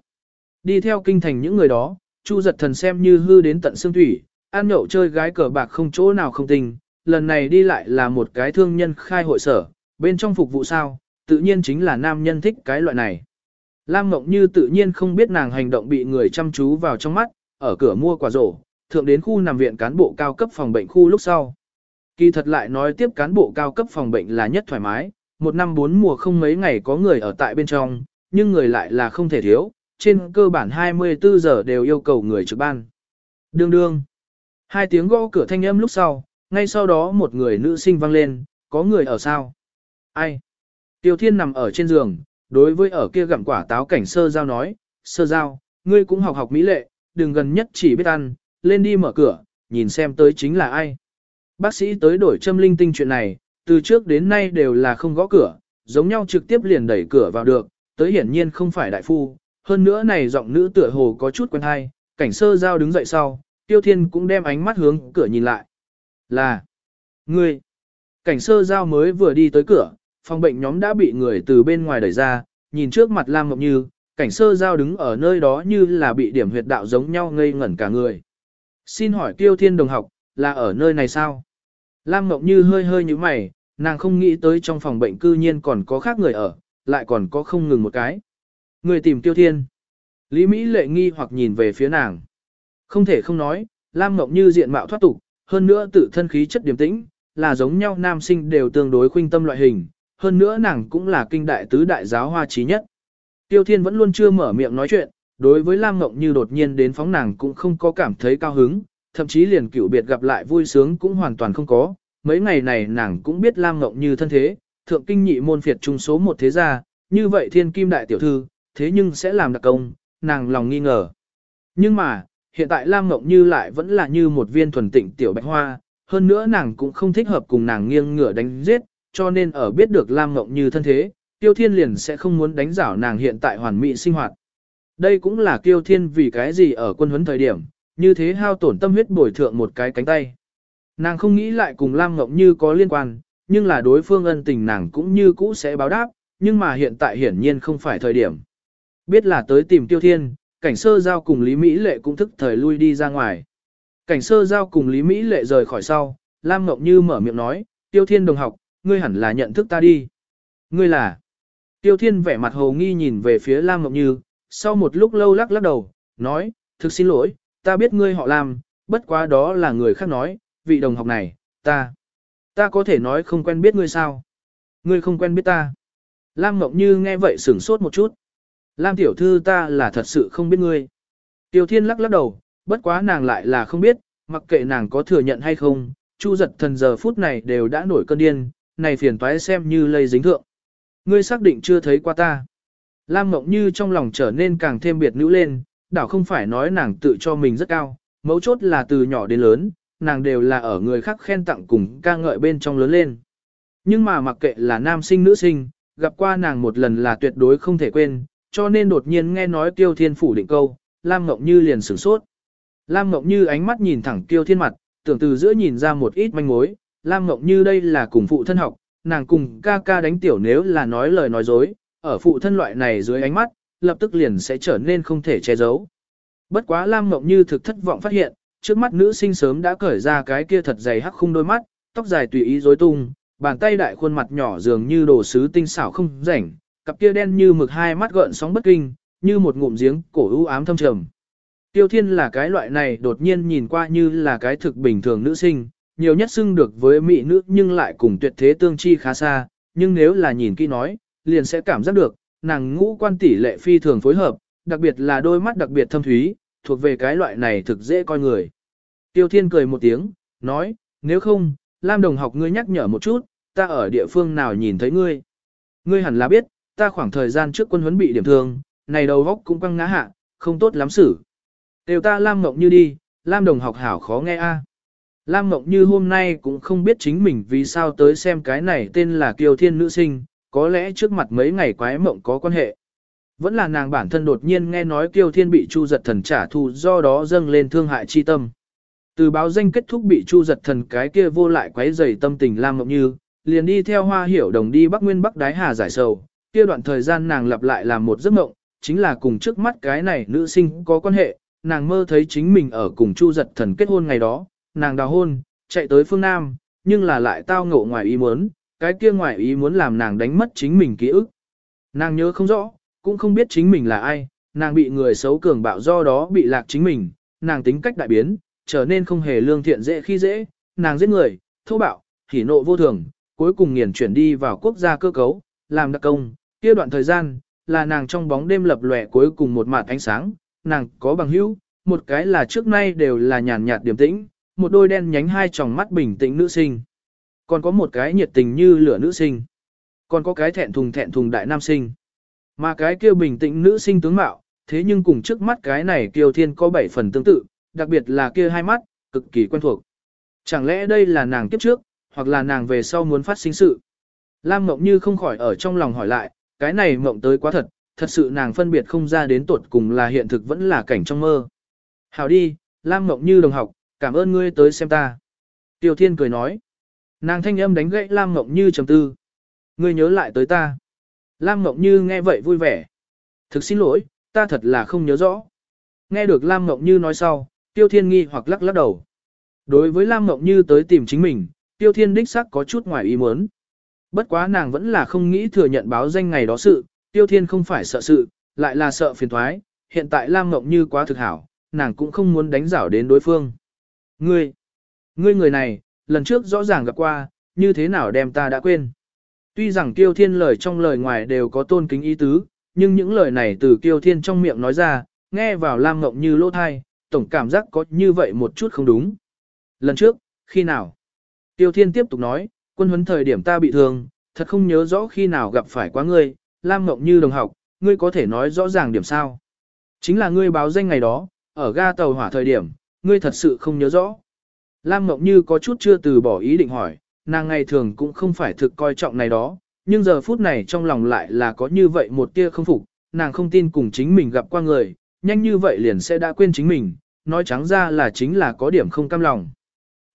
Đi theo kinh thành những người đó, Chu giật thần xem như hư đến tận xương thủy, ăn nhậu chơi gái cờ bạc không chỗ nào không tình. Lần này đi lại là một cái thương nhân khai hội sở, bên trong phục vụ sao, tự nhiên chính là nam nhân thích cái loại này. Lam Ngọc Như tự nhiên không biết nàng hành động bị người chăm chú vào trong mắt, ở cửa mua quả rổ, thượng đến khu nằm viện cán bộ cao cấp phòng bệnh khu lúc sau. Kỳ thật lại nói tiếp cán bộ cao cấp phòng bệnh là nhất thoải mái, một năm bốn mùa không mấy ngày có người ở tại bên trong, nhưng người lại là không thể thiếu, trên cơ bản 24 giờ đều yêu cầu người trực ban. Đương đương. Hai tiếng gõ cửa thanh âm lúc sau, ngay sau đó một người nữ sinh vang lên, có người ở sao? Ai? Tiêu Thiên nằm ở trên giường, đối với ở kia gặm quả táo cảnh sơ giao nói, sơ giao, ngươi cũng học học mỹ lệ, đừng gần nhất chỉ biết ăn, lên đi mở cửa, nhìn xem tới chính là ai. Bác sĩ tới đổi châm linh tinh chuyện này, từ trước đến nay đều là không gõ cửa, giống nhau trực tiếp liền đẩy cửa vào được, tới hiển nhiên không phải đại phu, hơn nữa này giọng nữ tựa hồ có chút quen hay, cảnh sơ giao đứng dậy sau, tiêu thiên cũng đem ánh mắt hướng cửa nhìn lại. Là, ngươi, cảnh sơ giao mới vừa đi tới cửa, phòng bệnh nhóm đã bị người từ bên ngoài đẩy ra, nhìn trước mặt Lam Ngọc Như, cảnh sơ giao đứng ở nơi đó như là bị điểm huyệt đạo giống nhau ngây ngẩn cả người. Xin hỏi tiêu thiên đồng học, là ở nơi này sao? Lam Ngọc Như hơi hơi như mày, nàng không nghĩ tới trong phòng bệnh cư nhiên còn có khác người ở, lại còn có không ngừng một cái. Người tìm tiêu thiên. Lý Mỹ lệ nghi hoặc nhìn về phía nàng. Không thể không nói, Lam Ngọc Như diện mạo thoát tục, hơn nữa tự thân khí chất điềm tĩnh, là giống nhau nam sinh đều tương đối khuynh tâm loại hình, hơn nữa nàng cũng là kinh đại tứ đại giáo hoa trí nhất. Tiêu Thiên vẫn luôn chưa mở miệng nói chuyện, đối với Lam Ngọc Như đột nhiên đến phóng nàng cũng không có cảm thấy cao hứng, thậm chí liền cựu biệt gặp lại vui sướng cũng hoàn toàn không có. Mấy ngày này nàng cũng biết Lam Ngọc Như thân thế, thượng kinh nhị môn phiệt trung số một thế gia, như vậy thiên kim đại tiểu thư, thế nhưng sẽ làm đặc công, nàng lòng nghi ngờ. Nhưng mà, hiện tại Lam Ngọc Như lại vẫn là như một viên thuần tịnh tiểu bạch hoa, hơn nữa nàng cũng không thích hợp cùng nàng nghiêng ngửa đánh giết, cho nên ở biết được Lam Ngộng Như thân thế, Tiêu Thiên liền sẽ không muốn đánh giảo nàng hiện tại hoàn mỹ sinh hoạt. Đây cũng là Tiêu Thiên vì cái gì ở quân huấn thời điểm, như thế hao tổn tâm huyết bồi thượng một cái cánh tay. Nàng không nghĩ lại cùng Lam Ngộng Như có liên quan, nhưng là đối phương ân tình nàng cũng như cũ sẽ báo đáp, nhưng mà hiện tại hiển nhiên không phải thời điểm. Biết là tới tìm Tiêu Thiên, cảnh sơ giao cùng Lý Mỹ Lệ cũng thức thời lui đi ra ngoài. Cảnh sơ giao cùng Lý Mỹ Lệ rời khỏi sau, Lam Ngọc Như mở miệng nói, Tiêu Thiên đồng học, ngươi hẳn là nhận thức ta đi. Ngươi là... Tiêu Thiên vẻ mặt hồ nghi nhìn về phía Lam Ngọc Như, sau một lúc lâu lắc lắc đầu, nói, thực xin lỗi, ta biết ngươi họ Lam, bất quá đó là người khác nói, vị đồng học này, ta, ta có thể nói không quen biết ngươi sao? Ngươi không quen biết ta. Lam Ngọc Như nghe vậy sửng sốt một chút. Lam tiểu thư ta là thật sự không biết ngươi. Tiêu Thiên lắc lắc đầu, bất quá nàng lại là không biết, mặc kệ nàng có thừa nhận hay không, Chu giật thần giờ phút này đều đã nổi cơn điên, này phiền toái xem như lây dính thượng. Ngươi xác định chưa thấy qua ta. Lam Mộng Như trong lòng trở nên càng thêm biệt nữ lên, đảo không phải nói nàng tự cho mình rất cao, mấu chốt là từ nhỏ đến lớn, nàng đều là ở người khác khen tặng cùng ca ngợi bên trong lớn lên. Nhưng mà mặc kệ là nam sinh nữ sinh, gặp qua nàng một lần là tuyệt đối không thể quên, cho nên đột nhiên nghe nói Tiêu Thiên phủ định câu, Lam Mộng Như liền sửng sốt. Lam Mộng Như ánh mắt nhìn thẳng Tiêu Thiên mặt, tưởng từ giữa nhìn ra một ít manh mối, Lam Ngọc Như đây là cùng phụ thân học, nàng cùng ca ca đánh tiểu nếu là nói lời nói dối, ở phụ thân loại này dưới ánh mắt, lập tức liền sẽ trở nên không thể che giấu. Bất quá Lam Ngọc Như thực thất vọng phát hiện, trước mắt nữ sinh sớm đã cởi ra cái kia thật dày hắc khung đôi mắt, tóc dài tùy ý rối tung, bàn tay đại khuôn mặt nhỏ dường như đồ sứ tinh xảo không rảnh, cặp kia đen như mực hai mắt gợn sóng bất kinh, như một ngụm giếng cổ u ám thâm trầm. Tiêu Thiên là cái loại này đột nhiên nhìn qua như là cái thực bình thường nữ sinh, nhiều nhất xưng được với mỹ nữ nhưng lại cùng tuyệt thế tương chi khá xa, nhưng nếu là nhìn kỹ nói, liền sẽ cảm giác được, nàng ngũ quan tỷ lệ phi thường phối hợp, đặc biệt là đôi mắt đặc biệt thâm thúy, thuộc về cái loại này thực dễ coi người. Tiêu Thiên cười một tiếng, nói, nếu không, Lam Đồng học ngươi nhắc nhở một chút, ta ở địa phương nào nhìn thấy ngươi. Ngươi hẳn là biết, ta khoảng thời gian trước quân huấn bị điểm thương, này đầu góc cũng quăng ngã hạ, không tốt lắm xử. Đều ta Lam Mộng Như đi, Lam Đồng học hảo khó nghe a. Lam Mộng Như hôm nay cũng không biết chính mình vì sao tới xem cái này tên là Kiều Thiên Nữ Sinh, có lẽ trước mặt mấy ngày quái mộng có quan hệ. Vẫn là nàng bản thân đột nhiên nghe nói Kiều Thiên bị Chu giật thần trả thù do đó dâng lên thương hại chi tâm. Từ báo danh kết thúc bị Chu giật thần cái kia vô lại quấy rầy tâm tình Lam Mộng Như, liền đi theo hoa hiểu đồng đi Bắc Nguyên Bắc Đái Hà giải sầu, kia đoạn thời gian nàng lặp lại làm một giấc mộng, chính là cùng trước mắt cái này nữ sinh có quan hệ, nàng mơ thấy chính mình ở cùng Chu giật thần kết hôn ngày đó, nàng đào hôn, chạy tới phương Nam, nhưng là lại tao ngộ ngoài ý muốn, cái kia ngoài ý muốn làm nàng đánh mất chính mình ký ức. Nàng nhớ không rõ, cũng không biết chính mình là ai, nàng bị người xấu cường bạo do đó bị lạc chính mình, nàng tính cách đại biến, trở nên không hề lương thiện dễ khi dễ, nàng giết người, thô bạo, hỉ nộ vô thường, cuối cùng nghiền chuyển đi vào quốc gia cơ cấu, làm đặc công, kia đoạn thời gian, là nàng trong bóng đêm lập lòe cuối cùng một mặt ánh sáng, nàng có bằng hữu, một cái là trước nay đều là nhàn nhạt điềm tĩnh, một đôi đen nhánh hai tròng mắt bình tĩnh nữ sinh. Còn có một cái nhiệt tình như lửa nữ sinh. Còn có cái thẹn thùng thẹn thùng đại nam sinh. Mà cái kia bình tĩnh nữ sinh tướng mạo, thế nhưng cùng trước mắt cái này kiều thiên có bảy phần tương tự, đặc biệt là kia hai mắt, cực kỳ quen thuộc. Chẳng lẽ đây là nàng kiếp trước, hoặc là nàng về sau muốn phát sinh sự. Lam Mộng Như không khỏi ở trong lòng hỏi lại, cái này mộng tới quá thật, thật sự nàng phân biệt không ra đến tuột cùng là hiện thực vẫn là cảnh trong mơ. Hảo đi, Lam Mộng Như đồng học, cảm ơn ngươi tới xem ta. Tiêu Thiên cười nói. Nàng thanh âm đánh gãy Lam Ngọc Như trầm tư. Ngươi nhớ lại tới ta. Lam Ngọc Như nghe vậy vui vẻ. Thực xin lỗi, ta thật là không nhớ rõ. Nghe được Lam Ngọc Như nói sau, Tiêu Thiên nghi hoặc lắc lắc đầu. Đối với Lam Ngọc Như tới tìm chính mình, Tiêu Thiên đích sắc có chút ngoài ý muốn. Bất quá nàng vẫn là không nghĩ thừa nhận báo danh ngày đó sự, Tiêu Thiên không phải sợ sự, lại là sợ phiền thoái, hiện tại Lam Ngọc Như quá thực hảo, nàng cũng không muốn đánh rảo đến đối phương. Ngươi, ngươi người này, lần trước rõ ràng gặp qua, như thế nào đem ta đã quên. Tuy rằng Tiêu Thiên lời trong lời ngoài đều có tôn kính ý tứ, nhưng những lời này từ Tiêu Thiên trong miệng nói ra, nghe vào Lam Ngộng như lỗ thai, tổng cảm giác có như vậy một chút không đúng. Lần trước, khi nào? Tiêu Thiên tiếp tục nói, quân huấn thời điểm ta bị thương, thật không nhớ rõ khi nào gặp phải quá ngươi, Lam Ngộng như đồng học, ngươi có thể nói rõ ràng điểm sao? Chính là ngươi báo danh ngày đó, ở ga tàu hỏa thời điểm, ngươi thật sự không nhớ rõ. Lam Ngọc Như có chút chưa từ bỏ ý định hỏi, nàng ngày thường cũng không phải thực coi trọng này đó, nhưng giờ phút này trong lòng lại là có như vậy một tia không phục, nàng không tin cùng chính mình gặp qua người, nhanh như vậy liền sẽ đã quên chính mình, nói trắng ra là chính là có điểm không cam lòng.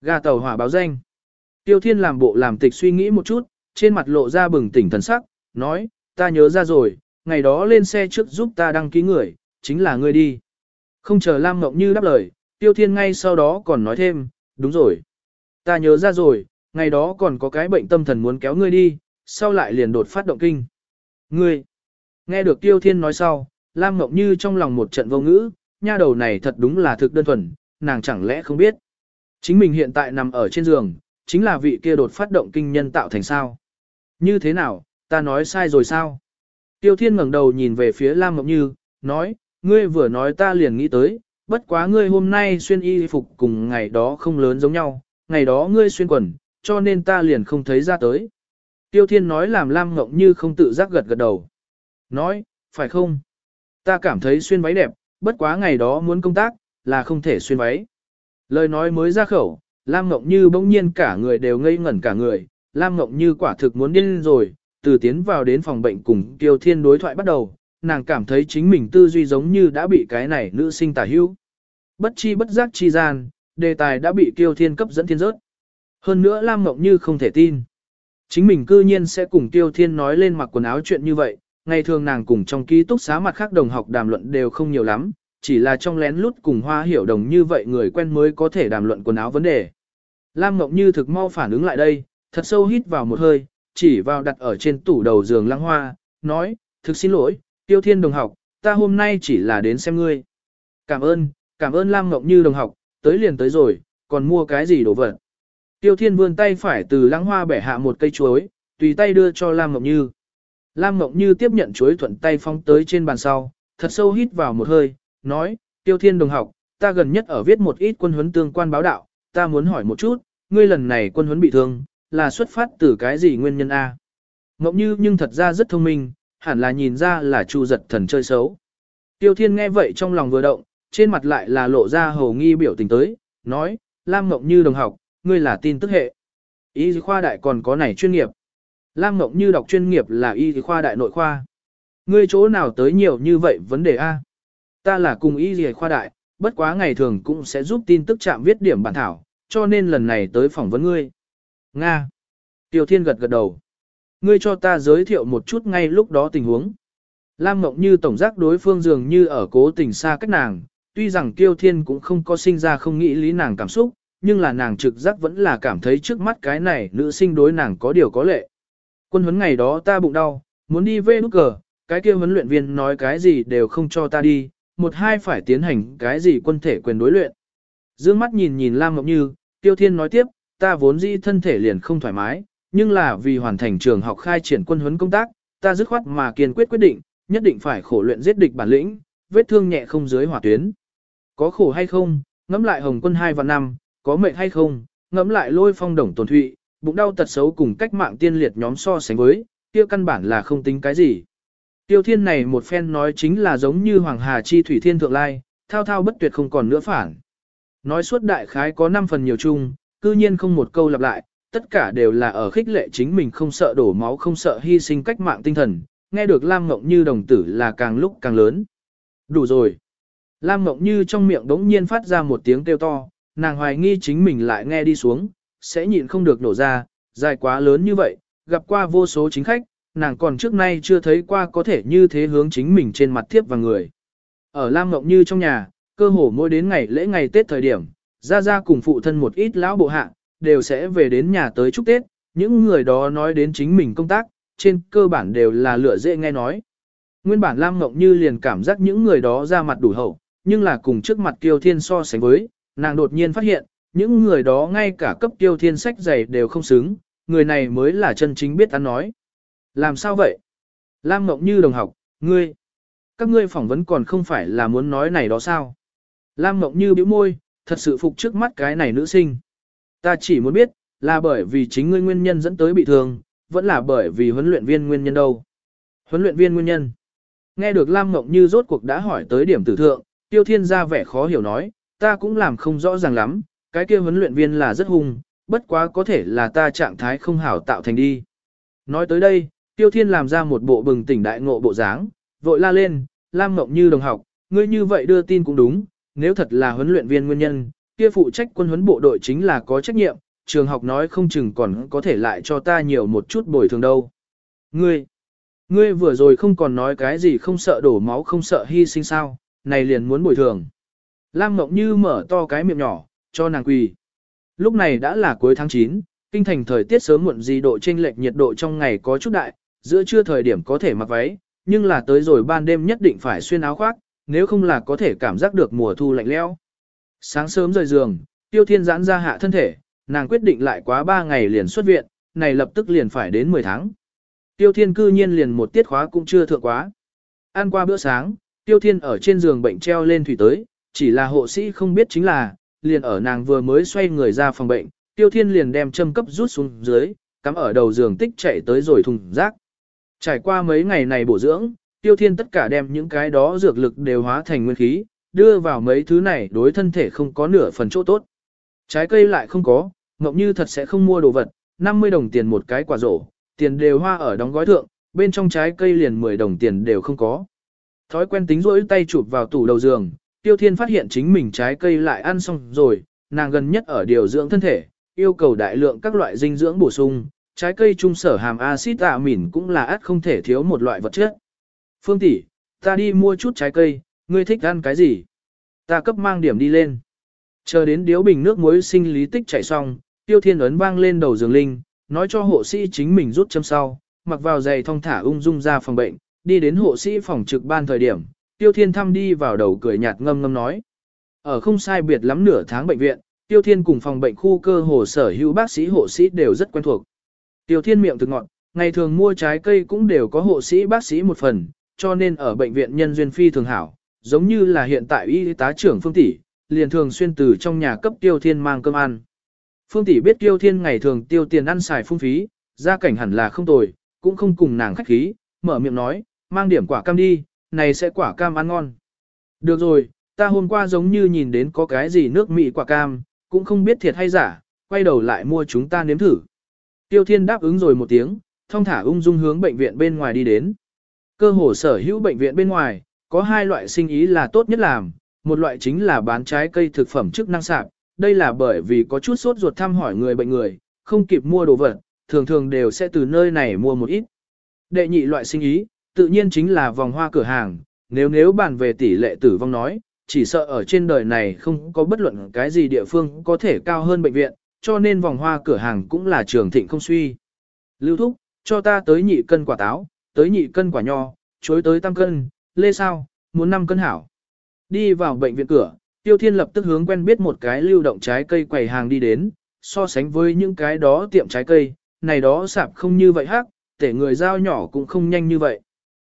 Ga tàu hỏa báo danh. Tiêu Thiên làm bộ làm tịch suy nghĩ một chút, trên mặt lộ ra bừng tỉnh thần sắc, nói, ta nhớ ra rồi, ngày đó lên xe trước giúp ta đăng ký người, chính là ngươi đi. Không chờ Lam Ngọc Như đáp lời, Tiêu Thiên ngay sau đó còn nói thêm, đúng rồi. Ta nhớ ra rồi, ngày đó còn có cái bệnh tâm thần muốn kéo ngươi đi, sau lại liền đột phát động kinh. Ngươi, nghe được Tiêu Thiên nói sau, Lam Ngọc Như trong lòng một trận vô ngữ, nha đầu này thật đúng là thực đơn thuần, nàng chẳng lẽ không biết. Chính mình hiện tại nằm ở trên giường, chính là vị kia đột phát động kinh nhân tạo thành sao. Như thế nào, ta nói sai rồi sao? Tiêu Thiên ngẩng đầu nhìn về phía Lam Ngọc Như, nói, ngươi vừa nói ta liền nghĩ tới, bất quá ngươi hôm nay xuyên y phục cùng ngày đó không lớn giống nhau, ngày đó ngươi xuyên quần, cho nên ta liền không thấy ra tới. Tiêu Thiên nói làm Lam Ngộng Như không tự giác gật gật đầu. Nói, phải không? Ta cảm thấy xuyên váy đẹp, bất quá ngày đó muốn công tác, là không thể xuyên váy. Lời nói mới ra khẩu, Lam Ngộng Như bỗng nhiên cả người đều ngây ngẩn cả người, Lam Ngộng Như quả thực muốn điên rồi, từ tiến vào đến phòng bệnh cùng Tiêu Thiên đối thoại bắt đầu, nàng cảm thấy chính mình tư duy giống như đã bị cái này nữ sinh tả hữu. Bất chi bất giác chi gian, đề tài đã bị Tiêu Thiên cấp dẫn thiên rớt. Hơn nữa Lam Ngọc Như không thể tin. Chính mình cư nhiên sẽ cùng Tiêu Thiên nói lên mặc quần áo chuyện như vậy, ngày thường nàng cùng trong ký túc xá mặt khác đồng học đàm luận đều không nhiều lắm, chỉ là trong lén lút cùng hoa hiểu đồng như vậy người quen mới có thể đàm luận quần áo vấn đề. Lam Ngọc Như thực mau phản ứng lại đây, thật sâu hít vào một hơi, chỉ vào đặt ở trên tủ đầu giường lăng hoa, nói, thực xin lỗi, Tiêu Thiên đồng học, ta hôm nay chỉ là đến xem ngươi. Cảm ơn, cảm ơn Lam Ngọc Như đồng học, tới liền tới rồi, còn mua cái gì đồ vật. Tiêu Thiên vươn tay phải từ lãng hoa bẻ hạ một cây chuối, tùy tay đưa cho Lam Ngọc Như. Lam Ngọc Như tiếp nhận chuối thuận tay phong tới trên bàn sau, thật sâu hít vào một hơi, nói, Tiêu Thiên đồng học, ta gần nhất ở viết một ít quân huấn tương quan báo đạo, ta muốn hỏi một chút, ngươi lần này quân huấn bị thương, là xuất phát từ cái gì nguyên nhân A? Ngọc Như nhưng thật ra rất thông minh, hẳn là nhìn ra là Chu giật thần chơi xấu. Tiêu Thiên nghe vậy trong lòng vừa động, trên mặt lại là lộ ra hầu nghi biểu tình tới, nói, Lam Ngọc Như đồng học, ngươi là tin tức hệ. Y khoa đại còn có này chuyên nghiệp. Lam Ngọc Như đọc chuyên nghiệp là y khoa đại nội khoa. Ngươi chỗ nào tới nhiều như vậy vấn đề A. Ta là cùng y khoa đại, bất quá ngày thường cũng sẽ giúp tin tức chạm viết điểm bản thảo, cho nên lần này tới phỏng vấn ngươi. Nga. Tiêu Thiên gật gật đầu. Ngươi cho ta giới thiệu một chút ngay lúc đó tình huống. Lam Mộng Như tổng giác đối phương dường như ở cố tình xa cách nàng, tuy rằng Tiêu Thiên cũng không có sinh ra không nghĩ lý nàng cảm xúc, nhưng là nàng trực giác vẫn là cảm thấy trước mắt cái này nữ sinh đối nàng có điều có lệ. Quân huấn ngày đó ta bụng đau, muốn đi về nút cờ, cái kia huấn luyện viên nói cái gì đều không cho ta đi, một hai phải tiến hành cái gì quân thể quyền đối luyện. Dương mắt nhìn nhìn Lam Ngọc Như, Tiêu Thiên nói tiếp, ta vốn dĩ thân thể liền không thoải mái, nhưng là vì hoàn thành trường học khai triển quân huấn công tác, ta dứt khoát mà kiên quyết quyết định, nhất định phải khổ luyện giết địch bản lĩnh, vết thương nhẹ không dưới hỏa tuyến. Có khổ hay không, ngẫm lại hồng quân hai và năm, có mệt hay không, ngẫm lại lôi phong đồng tồn thụy, bụng đau tật xấu cùng cách mạng tiên liệt nhóm so sánh với, kia căn bản là không tính cái gì. Tiêu thiên này một phen nói chính là giống như Hoàng Hà Chi Thủy Thiên Thượng Lai, thao thao bất tuyệt không còn nữa phản. Nói suốt đại khái có 5 phần nhiều chung, cư nhiên không một câu lặp lại, tất cả đều là ở khích lệ chính mình không sợ đổ máu không sợ hy sinh cách mạng tinh thần, nghe được Lam Ngộng Như đồng tử là càng lúc càng lớn. Đủ rồi. Lam Ngộng Như trong miệng đống nhiên phát ra một tiếng kêu to, nàng hoài nghi chính mình lại nghe đi xuống, sẽ nhịn không được nổ ra, dài quá lớn như vậy, gặp qua vô số chính khách, nàng còn trước nay chưa thấy qua có thể như thế hướng chính mình trên mặt thiếp và người. Ở Lam Ngọc Như trong nhà, cơ hồ mỗi đến ngày lễ ngày Tết thời điểm, ra ra cùng phụ thân một ít lão bộ hạ, đều sẽ về đến nhà tới chúc Tết, những người đó nói đến chính mình công tác, trên cơ bản đều là lựa dễ nghe nói. Nguyên bản Lam Ngọc Như liền cảm giác những người đó ra mặt đủ hậu, nhưng là cùng trước mặt Kiêu Thiên so sánh với, nàng đột nhiên phát hiện, những người đó ngay cả cấp Kiêu Thiên sách giày đều không xứng, người này mới là chân chính biết ăn nói. Làm sao vậy? Lam Ngọc Như đồng học, ngươi, các ngươi phỏng vấn còn không phải là muốn nói này đó sao? Lam Ngọc Như bĩu môi, thật sự phục trước mắt cái này nữ sinh. Ta chỉ muốn biết, là bởi vì chính ngươi nguyên nhân dẫn tới bị thương, vẫn là bởi vì huấn luyện viên nguyên nhân đâu. Huấn luyện viên nguyên nhân. Nghe được Lam Ngọc Như rốt cuộc đã hỏi tới điểm tử thượng, Tiêu Thiên ra vẻ khó hiểu nói, ta cũng làm không rõ ràng lắm, cái kia huấn luyện viên là rất hung, bất quá có thể là ta trạng thái không hảo tạo thành đi. Nói tới đây, Tiêu Thiên làm ra một bộ bừng tỉnh đại ngộ bộ dáng, vội la lên, Lam Ngọc Như đồng học, ngươi như vậy đưa tin cũng đúng, nếu thật là huấn luyện viên nguyên nhân, kia phụ trách quân huấn bộ đội chính là có trách nhiệm, trường học nói không chừng còn có thể lại cho ta nhiều một chút bồi thường đâu. Ngươi, ngươi vừa rồi không còn nói cái gì không sợ đổ máu không sợ hy sinh sao, này liền muốn bồi thường. Lam Ngọc Như mở to cái miệng nhỏ, cho nàng quỳ. Lúc này đã là cuối tháng 9, kinh thành thời tiết sớm muộn gì độ chênh lệch nhiệt độ trong ngày có chút đại, giữa trưa thời điểm có thể mặc váy, nhưng là tới rồi ban đêm nhất định phải xuyên áo khoác, nếu không là có thể cảm giác được mùa thu lạnh lẽo. Sáng sớm rời giường, Tiêu Thiên giãn ra hạ thân thể, nàng quyết định lại quá 3 ngày liền xuất viện, này lập tức liền phải đến 10 tháng. Tiêu Thiên cư nhiên liền một tiết khóa cũng chưa thượng quá. Ăn qua bữa sáng, Tiêu Thiên ở trên giường bệnh treo lên thủy tới, chỉ là hộ sĩ không biết chính là, liền ở nàng vừa mới xoay người ra phòng bệnh, Tiêu Thiên liền đem châm cấp rút xuống dưới, cắm ở đầu giường tích chạy tới rồi thùng rác. Trải qua mấy ngày này bổ dưỡng, Tiêu Thiên tất cả đem những cái đó dược lực đều hóa thành nguyên khí, đưa vào mấy thứ này đối thân thể không có nửa phần chỗ tốt. Trái cây lại không có, Ngọc Như thật sẽ không mua đồ vật, 50 đồng tiền một cái quả rổ, tiền đều hoa ở đóng gói thượng, bên trong trái cây liền 10 đồng tiền đều không có. Thói quen tính rỗi tay chụp vào tủ đầu giường, Tiêu Thiên phát hiện chính mình trái cây lại ăn xong rồi, nàng gần nhất ở điều dưỡng thân thể, yêu cầu đại lượng các loại dinh dưỡng bổ sung, trái cây trung sở hàm axit amin cũng là át không thể thiếu một loại vật chất. Phương tỷ, ta đi mua chút trái cây, ngươi thích ăn cái gì? Ta cấp mang điểm đi lên. Chờ đến điếu bình nước muối sinh lý tích chảy xong, tiêu thiên ấn vang lên đầu giường linh, nói cho hộ sĩ chính mình rút châm sau, mặc vào giày thong thả ung dung ra phòng bệnh, đi đến hộ sĩ phòng trực ban thời điểm, tiêu thiên thăm đi vào đầu cười nhạt ngâm ngâm nói. Ở không sai biệt lắm nửa tháng bệnh viện, tiêu thiên cùng phòng bệnh khu cơ hồ sở hữu bác sĩ hộ sĩ đều rất quen thuộc. Tiêu thiên miệng thực ngọn, ngày thường mua trái cây cũng đều có hộ sĩ bác sĩ một phần, cho nên ở bệnh viện nhân duyên phi thường hảo, giống như là hiện tại y tá trưởng Phương Tỷ, liền thường xuyên từ trong nhà cấp Tiêu Thiên mang cơm ăn. Phương Tỷ biết Tiêu Thiên ngày thường tiêu tiền ăn xài phung phí, gia cảnh hẳn là không tồi, cũng không cùng nàng khách khí, mở miệng nói, mang điểm quả cam đi, này sẽ quả cam ăn ngon. Được rồi, ta hôm qua giống như nhìn đến có cái gì nước mị quả cam, cũng không biết thiệt hay giả, quay đầu lại mua chúng ta nếm thử. Tiêu Thiên đáp ứng rồi một tiếng, thong thả ung dung hướng bệnh viện bên ngoài đi đến. Cơ hồ sở hữu bệnh viện bên ngoài, có hai loại sinh ý là tốt nhất làm, một loại chính là bán trái cây thực phẩm chức năng sạp, đây là bởi vì có chút sốt ruột thăm hỏi người bệnh người, không kịp mua đồ vật, thường thường đều sẽ từ nơi này mua một ít. Đệ nhị loại sinh ý, tự nhiên chính là vòng hoa cửa hàng, nếu nếu bàn về tỷ lệ tử vong nói, chỉ sợ ở trên đời này không có bất luận cái gì địa phương có thể cao hơn bệnh viện, cho nên vòng hoa cửa hàng cũng là trường thịnh không suy. Lưu thúc, cho ta tới nhị cân quả táo, tới nhị cân quả nho, chối tới tam cân, lê sao, muốn năm cân hảo. Đi vào bệnh viện cửa, Tiêu Thiên lập tức hướng quen biết một cái lưu động trái cây quầy hàng đi đến, so sánh với những cái đó tiệm trái cây, này đó sạp không như vậy hắc, tể người giao nhỏ cũng không nhanh như vậy.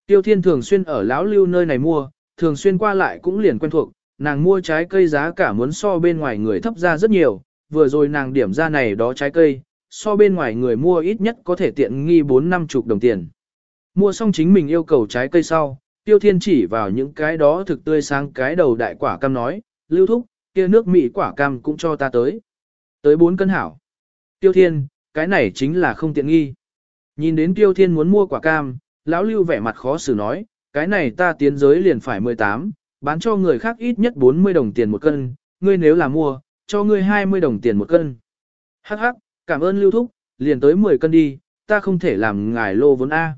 Tiêu Thiên thường xuyên ở lão lưu nơi này mua, thường xuyên qua lại cũng liền quen thuộc, nàng mua trái cây giá cả muốn so bên ngoài người thấp ra rất nhiều, vừa rồi nàng điểm ra này đó trái cây, so bên ngoài người mua ít nhất có thể tiện nghi 4 năm chục đồng tiền. Mua xong chính mình yêu cầu trái cây sau, Tiêu Thiên chỉ vào những cái đó thực tươi sáng cái đầu đại quả cam nói, lưu thúc, kia nước mỹ quả cam cũng cho ta tới. Tới 4 cân hảo. Tiêu Thiên, cái này chính là không tiện nghi. Nhìn đến Tiêu Thiên muốn mua quả cam, lão lưu vẻ mặt khó xử nói, cái này ta tiến giới liền phải 18, bán cho người khác ít nhất 40 đồng tiền một cân, ngươi nếu là mua, cho ngươi 20 đồng tiền một cân. Hắc hắc, cảm ơn lưu thúc, liền tới 10 cân đi, ta không thể làm ngài lô vốn A.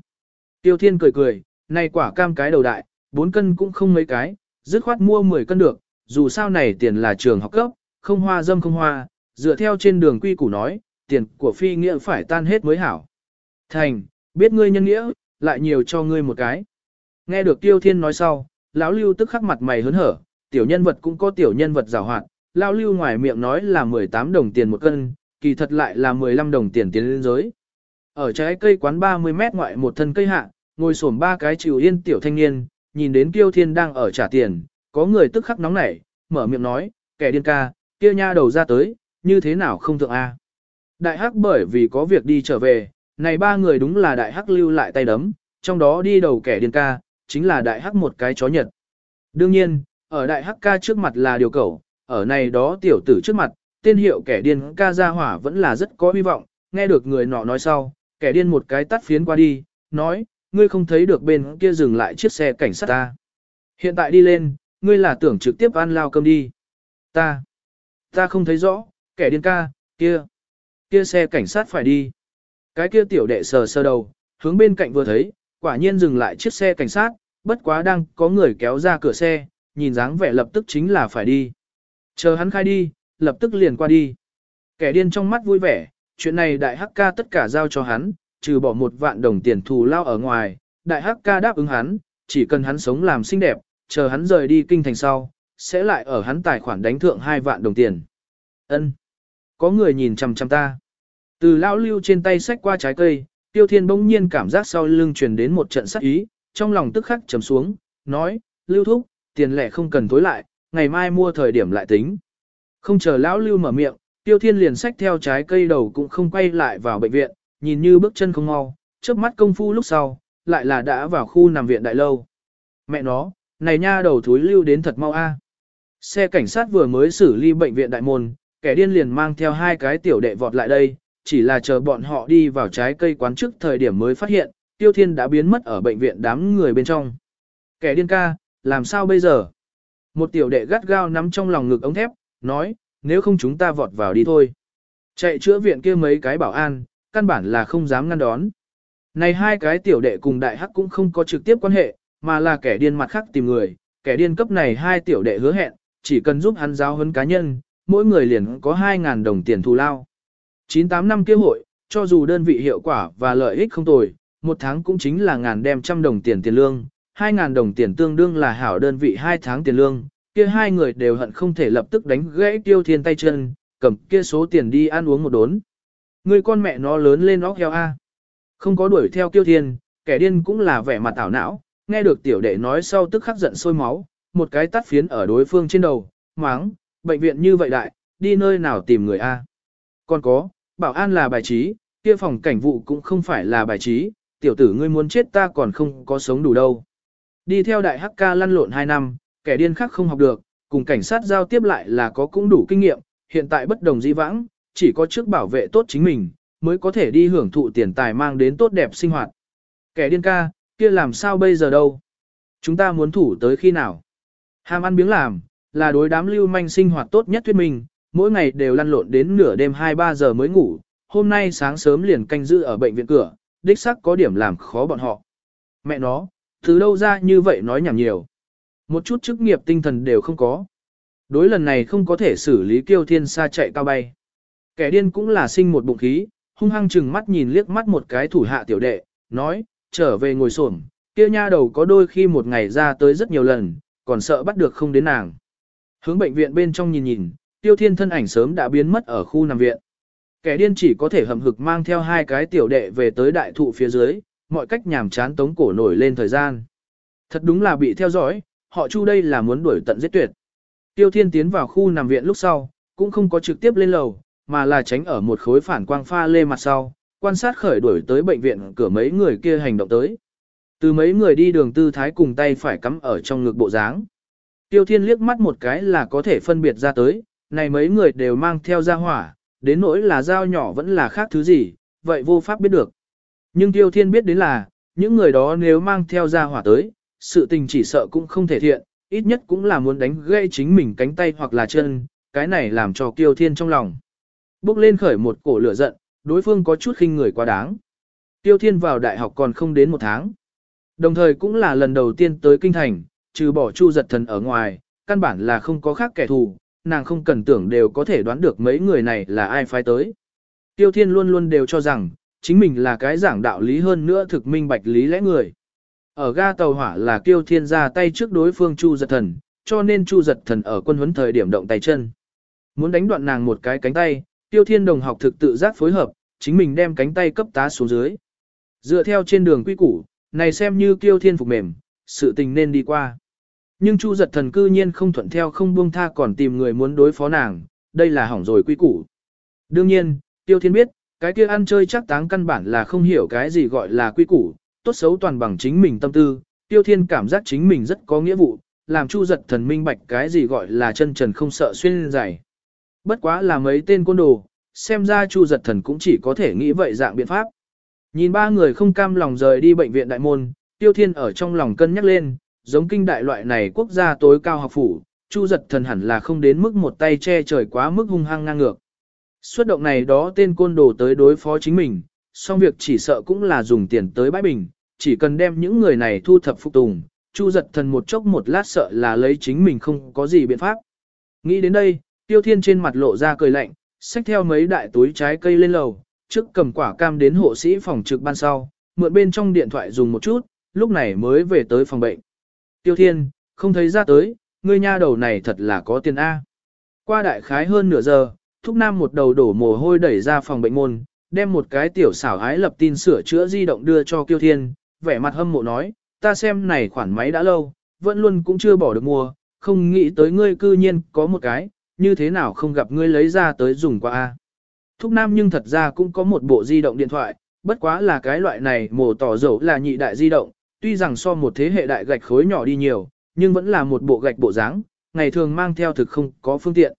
Tiêu Thiên cười cười, này quả cam cái đầu đại, 4 cân cũng không mấy cái, dứt khoát mua 10 cân được, dù sao này tiền là trường học cấp, không hoa dâm không hoa, dựa theo trên đường quy củ nói, tiền của phi nghĩa phải tan hết mới hảo. Thành, biết ngươi nhân nghĩa, lại nhiều cho ngươi một cái. Nghe được Tiêu Thiên nói sau, lão Lưu tức khắc mặt mày hớn hở, tiểu nhân vật cũng có tiểu nhân vật giàu hoạt, lão Lưu ngoài miệng nói là 18 đồng tiền một cân, kỳ thật lại là 15 đồng tiền tiền lên giới. Ở trái cây quán 30 mét ngoại một thân cây hạ, ngồi xổm ba cái chịu yên tiểu thanh niên, nhìn đến Kiêu Thiên đang ở trả tiền, có người tức khắc nóng nảy, mở miệng nói, kẻ điên ca, kia nha đầu ra tới, như thế nào không thượng A. Đại hắc bởi vì có việc đi trở về, này ba người đúng là đại hắc lưu lại tay đấm, trong đó đi đầu kẻ điên ca, chính là đại hắc một cái chó nhật. Đương nhiên, ở đại hắc ca trước mặt là điều cẩu, ở này đó tiểu tử trước mặt, tên hiệu kẻ điên ca gia hỏa vẫn là rất có hy vọng, nghe được người nọ nói sau, kẻ điên một cái tắt phiến qua đi, nói, ngươi không thấy được bên kia dừng lại chiếc xe cảnh sát ta. Hiện tại đi lên, ngươi là tưởng trực tiếp ăn lao cơm đi. Ta, ta không thấy rõ, kẻ điên ca, kia, kia xe cảnh sát phải đi. Cái kia tiểu đệ sờ sờ đầu, hướng bên cạnh vừa thấy, quả nhiên dừng lại chiếc xe cảnh sát, bất quá đang có người kéo ra cửa xe, nhìn dáng vẻ lập tức chính là phải đi. Chờ hắn khai đi, lập tức liền qua đi. Kẻ điên trong mắt vui vẻ, chuyện này đại hắc ca tất cả giao cho hắn, trừ bỏ một vạn đồng tiền thù lao ở ngoài, đại hắc ca đáp ứng hắn, chỉ cần hắn sống làm xinh đẹp, chờ hắn rời đi kinh thành sau, sẽ lại ở hắn tài khoản đánh thượng hai vạn đồng tiền. Ân, Có người nhìn chằm chằm ta. Từ lão lưu trên tay xách qua trái cây, Tiêu Thiên bỗng nhiên cảm giác sau lưng truyền đến một trận sắc ý, trong lòng tức khắc trầm xuống, nói, lưu thúc, tiền lẻ không cần tối lại, ngày mai mua thời điểm lại tính. Không chờ lão lưu mở miệng, Tiêu Thiên liền xách theo trái cây đầu cũng không quay lại vào bệnh viện, nhìn như bước chân không mau, trước mắt công phu lúc sau, lại là đã vào khu nằm viện đại lâu. Mẹ nó, này nha đầu thúi lưu đến thật mau a. Xe cảnh sát vừa mới xử ly bệnh viện đại môn, kẻ điên liền mang theo hai cái tiểu đệ vọt lại đây, chỉ là chờ bọn họ đi vào trái cây quán trước thời điểm mới phát hiện, Tiêu Thiên đã biến mất ở bệnh viện đám người bên trong. Kẻ điên ca, làm sao bây giờ? Một tiểu đệ gắt gao nắm trong lòng ngực ống thép, nói, nếu không chúng ta vọt vào đi thôi. Chạy chữa viện kia mấy cái bảo an, căn bản là không dám ngăn đón. Này hai cái tiểu đệ cùng đại hắc cũng không có trực tiếp quan hệ, mà là kẻ điên mặt khác tìm người, kẻ điên cấp này hai tiểu đệ hứa hẹn, chỉ cần giúp hắn giáo huấn cá nhân, mỗi người liền có 2.000 đồng tiền thù lao. 98 năm kia hội, cho dù đơn vị hiệu quả và lợi ích không tồi, một tháng cũng chính là ngàn đem trăm đồng tiền tiền lương, 2.000 đồng tiền tương đương là hảo đơn vị hai tháng tiền lương, kia hai người đều hận không thể lập tức đánh gãy tiêu thiên tay chân, cầm kia số tiền đi ăn uống một đốn. Người con mẹ nó lớn lên óc heo A. Không có đuổi theo tiêu thiên, kẻ điên cũng là vẻ mặt tảo não, nghe được tiểu đệ nói sau tức khắc giận sôi máu, một cái tắt phiến ở đối phương trên đầu, máng, bệnh viện như vậy đại, đi nơi nào tìm người A. Còn có, bảo an là bài trí, kia phòng cảnh vụ cũng không phải là bài trí, tiểu tử ngươi muốn chết ta còn không có sống đủ đâu. Đi theo đại hắc ca lăn lộn 2 năm, kẻ điên khác không học được, cùng cảnh sát giao tiếp lại là có cũng đủ kinh nghiệm, hiện tại bất đồng di vãng, chỉ có trước bảo vệ tốt chính mình, mới có thể đi hưởng thụ tiền tài mang đến tốt đẹp sinh hoạt. Kẻ điên ca, kia làm sao bây giờ đâu? Chúng ta muốn thủ tới khi nào? Ham ăn biếng làm, là đối đám lưu manh sinh hoạt tốt nhất thuyết minh, mỗi ngày đều lăn lộn đến nửa đêm 2-3 giờ mới ngủ, hôm nay sáng sớm liền canh giữ ở bệnh viện cửa, đích xác có điểm làm khó bọn họ. Mẹ nó, từ đâu ra như vậy nói nhảm nhiều. Một chút chức nghiệp tinh thần đều không có. Đối lần này không có thể xử lý kiêu thiên xa chạy cao bay. Kẻ điên cũng là sinh một bụng khí, hung hăng chừng mắt nhìn liếc mắt một cái thủ hạ tiểu đệ, nói, trở về ngồi xổm, kia nha đầu có đôi khi một ngày ra tới rất nhiều lần, còn sợ bắt được không đến nàng. Hướng bệnh viện bên trong nhìn nhìn, tiêu thiên thân ảnh sớm đã biến mất ở khu nằm viện. Kẻ điên chỉ có thể hầm hực mang theo hai cái tiểu đệ về tới đại thụ phía dưới, mọi cách nhàm chán tống cổ nổi lên thời gian. Thật đúng là bị theo dõi, họ chu đây là muốn đuổi tận giết tuyệt. Tiêu Thiên tiến vào khu nằm viện lúc sau, cũng không có trực tiếp lên lầu, mà là tránh ở một khối phản quang pha lê mặt sau, quan sát khởi đuổi tới bệnh viện cửa mấy người kia hành động tới. Từ mấy người đi đường tư thái cùng tay phải cắm ở trong ngực bộ dáng. Tiêu Thiên liếc mắt một cái là có thể phân biệt ra tới, này mấy người đều mang theo gia hỏa, đến nỗi là dao nhỏ vẫn là khác thứ gì, vậy vô pháp biết được. Nhưng Tiêu Thiên biết đến là, những người đó nếu mang theo gia hỏa tới, sự tình chỉ sợ cũng không thể thiện, ít nhất cũng là muốn đánh gây chính mình cánh tay hoặc là chân, cái này làm cho Tiêu Thiên trong lòng. Bước lên khởi một cổ lửa giận, đối phương có chút khinh người quá đáng. Tiêu Thiên vào đại học còn không đến một tháng. Đồng thời cũng là lần đầu tiên tới kinh thành, trừ bỏ chu giật thần ở ngoài, căn bản là không có khác kẻ thù, nàng không cần tưởng đều có thể đoán được mấy người này là ai phái tới. Tiêu Thiên luôn luôn đều cho rằng, chính mình là cái giảng đạo lý hơn nữa thực minh bạch lý lẽ người. Ở ga tàu hỏa là Tiêu Thiên ra tay trước đối phương Chu Giật Thần, cho nên Chu Giật Thần ở quân huấn thời điểm động tay chân. Muốn đánh đoạn nàng một cái cánh tay, Tiêu Thiên đồng học thực tự giác phối hợp, chính mình đem cánh tay cấp tá xuống dưới. Dựa theo trên đường quy củ, này xem như Tiêu Thiên phục mềm, sự tình nên đi qua. Nhưng Chu giật thần cư nhiên không thuận theo không buông tha còn tìm người muốn đối phó nàng, đây là hỏng rồi quy củ. Đương nhiên, Tiêu Thiên biết, cái kia ăn chơi chắc táng căn bản là không hiểu cái gì gọi là quy củ, tốt xấu toàn bằng chính mình tâm tư, Tiêu Thiên cảm giác chính mình rất có nghĩa vụ, làm Chu giật thần minh bạch cái gì gọi là chân trần không sợ xuyên dày. Bất quá là mấy tên côn đồ, xem ra Chu giật thần cũng chỉ có thể nghĩ vậy dạng biện pháp. Nhìn ba người không cam lòng rời đi bệnh viện đại môn, Tiêu Thiên ở trong lòng cân nhắc lên, giống kinh đại loại này quốc gia tối cao học phủ, Chu giật thần hẳn là không đến mức một tay che trời quá mức hung hăng ngang ngược. Xuất động này đó tên côn đồ tới đối phó chính mình, song việc chỉ sợ cũng là dùng tiền tới bãi bình, chỉ cần đem những người này thu thập phục tùng, Chu giật thần một chốc một lát sợ là lấy chính mình không có gì biện pháp. Nghĩ đến đây, Tiêu Thiên trên mặt lộ ra cười lạnh, xách theo mấy đại túi trái cây lên lầu, trước cầm quả cam đến hộ sĩ phòng trực ban sau, mượn bên trong điện thoại dùng một chút, lúc này mới về tới phòng bệnh. Tiêu Thiên, không thấy ra tới, ngươi nha đầu này thật là có tiền A. Qua đại khái hơn nửa giờ, Thúc Nam một đầu đổ mồ hôi đẩy ra phòng bệnh môn, đem một cái tiểu xảo ái lập tin sửa chữa di động đưa cho Kiêu Thiên, vẻ mặt hâm mộ nói, ta xem này khoản máy đã lâu, vẫn luôn cũng chưa bỏ được mua, không nghĩ tới ngươi cư nhiên có một cái, như thế nào không gặp ngươi lấy ra tới dùng qua A. Thúc Nam nhưng thật ra cũng có một bộ di động điện thoại, bất quá là cái loại này mổ tỏ dầu là nhị đại di động, tuy rằng so một thế hệ đại gạch khối nhỏ đi nhiều, nhưng vẫn là một bộ gạch bộ dáng, ngày thường mang theo thực không có phương tiện.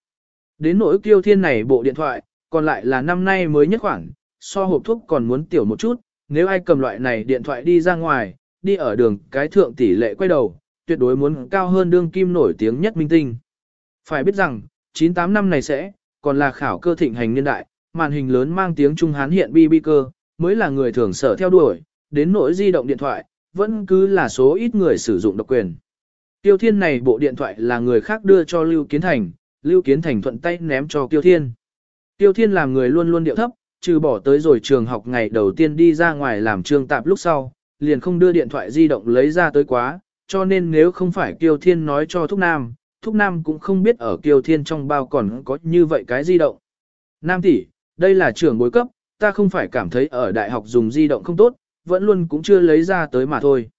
Đến nỗi kiêu thiên này bộ điện thoại, còn lại là năm nay mới nhất khoảng, so hộp thuốc còn muốn tiểu một chút, nếu ai cầm loại này điện thoại đi ra ngoài, đi ở đường cái thượng tỷ lệ quay đầu, tuyệt đối muốn cao hơn đương kim nổi tiếng nhất minh tinh. Phải biết rằng, 98 năm này sẽ, còn là khảo cơ thịnh hành niên đại, màn hình lớn mang tiếng Trung Hán hiện Bi Bi cơ, mới là người thường sở theo đuổi, đến nỗi di động điện thoại, vẫn cứ là số ít người sử dụng độc quyền. Tiêu Thiên này bộ điện thoại là người khác đưa cho Lưu Kiến Thành, Lưu Kiến Thành thuận tay ném cho Tiêu Thiên. Tiêu Thiên làm người luôn luôn điệu thấp, trừ bỏ tới rồi trường học ngày đầu tiên đi ra ngoài làm trường tạp lúc sau, liền không đưa điện thoại di động lấy ra tới quá, cho nên nếu không phải Tiêu Thiên nói cho Thúc Nam, Thúc Nam cũng không biết ở Tiêu Thiên trong bao còn có như vậy cái di động. Nam tỷ, đây là trường bối cấp, ta không phải cảm thấy ở đại học dùng di động không tốt, vẫn luôn cũng chưa lấy ra tới mà thôi.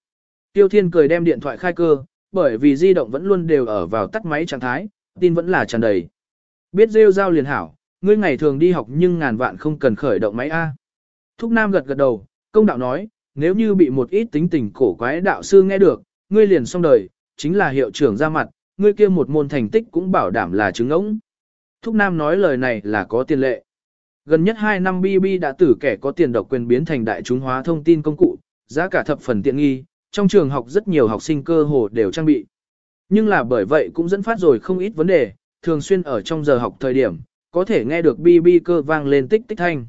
Tiêu Thiên cười đem điện thoại khai cơ, bởi vì di động vẫn luôn đều ở vào tắt máy trạng thái, tin vẫn là tràn đầy. Biết rêu giao liền hảo, ngươi ngày thường đi học nhưng ngàn vạn không cần khởi động máy A. Thúc Nam gật gật đầu, công đạo nói, nếu như bị một ít tính tình cổ quái đạo sư nghe được, ngươi liền xong đời, chính là hiệu trưởng ra mặt, ngươi kia một môn thành tích cũng bảo đảm là chứng ống. Thúc Nam nói lời này là có tiền lệ. Gần nhất 2 năm BB đã tử kẻ có tiền độc quyền biến thành đại chúng hóa thông tin công cụ, giá cả thập phần tiện nghi, trong trường học rất nhiều học sinh cơ hồ đều trang bị. Nhưng là bởi vậy cũng dẫn phát rồi không ít vấn đề, thường xuyên ở trong giờ học thời điểm, có thể nghe được BB cơ vang lên tích tích thanh.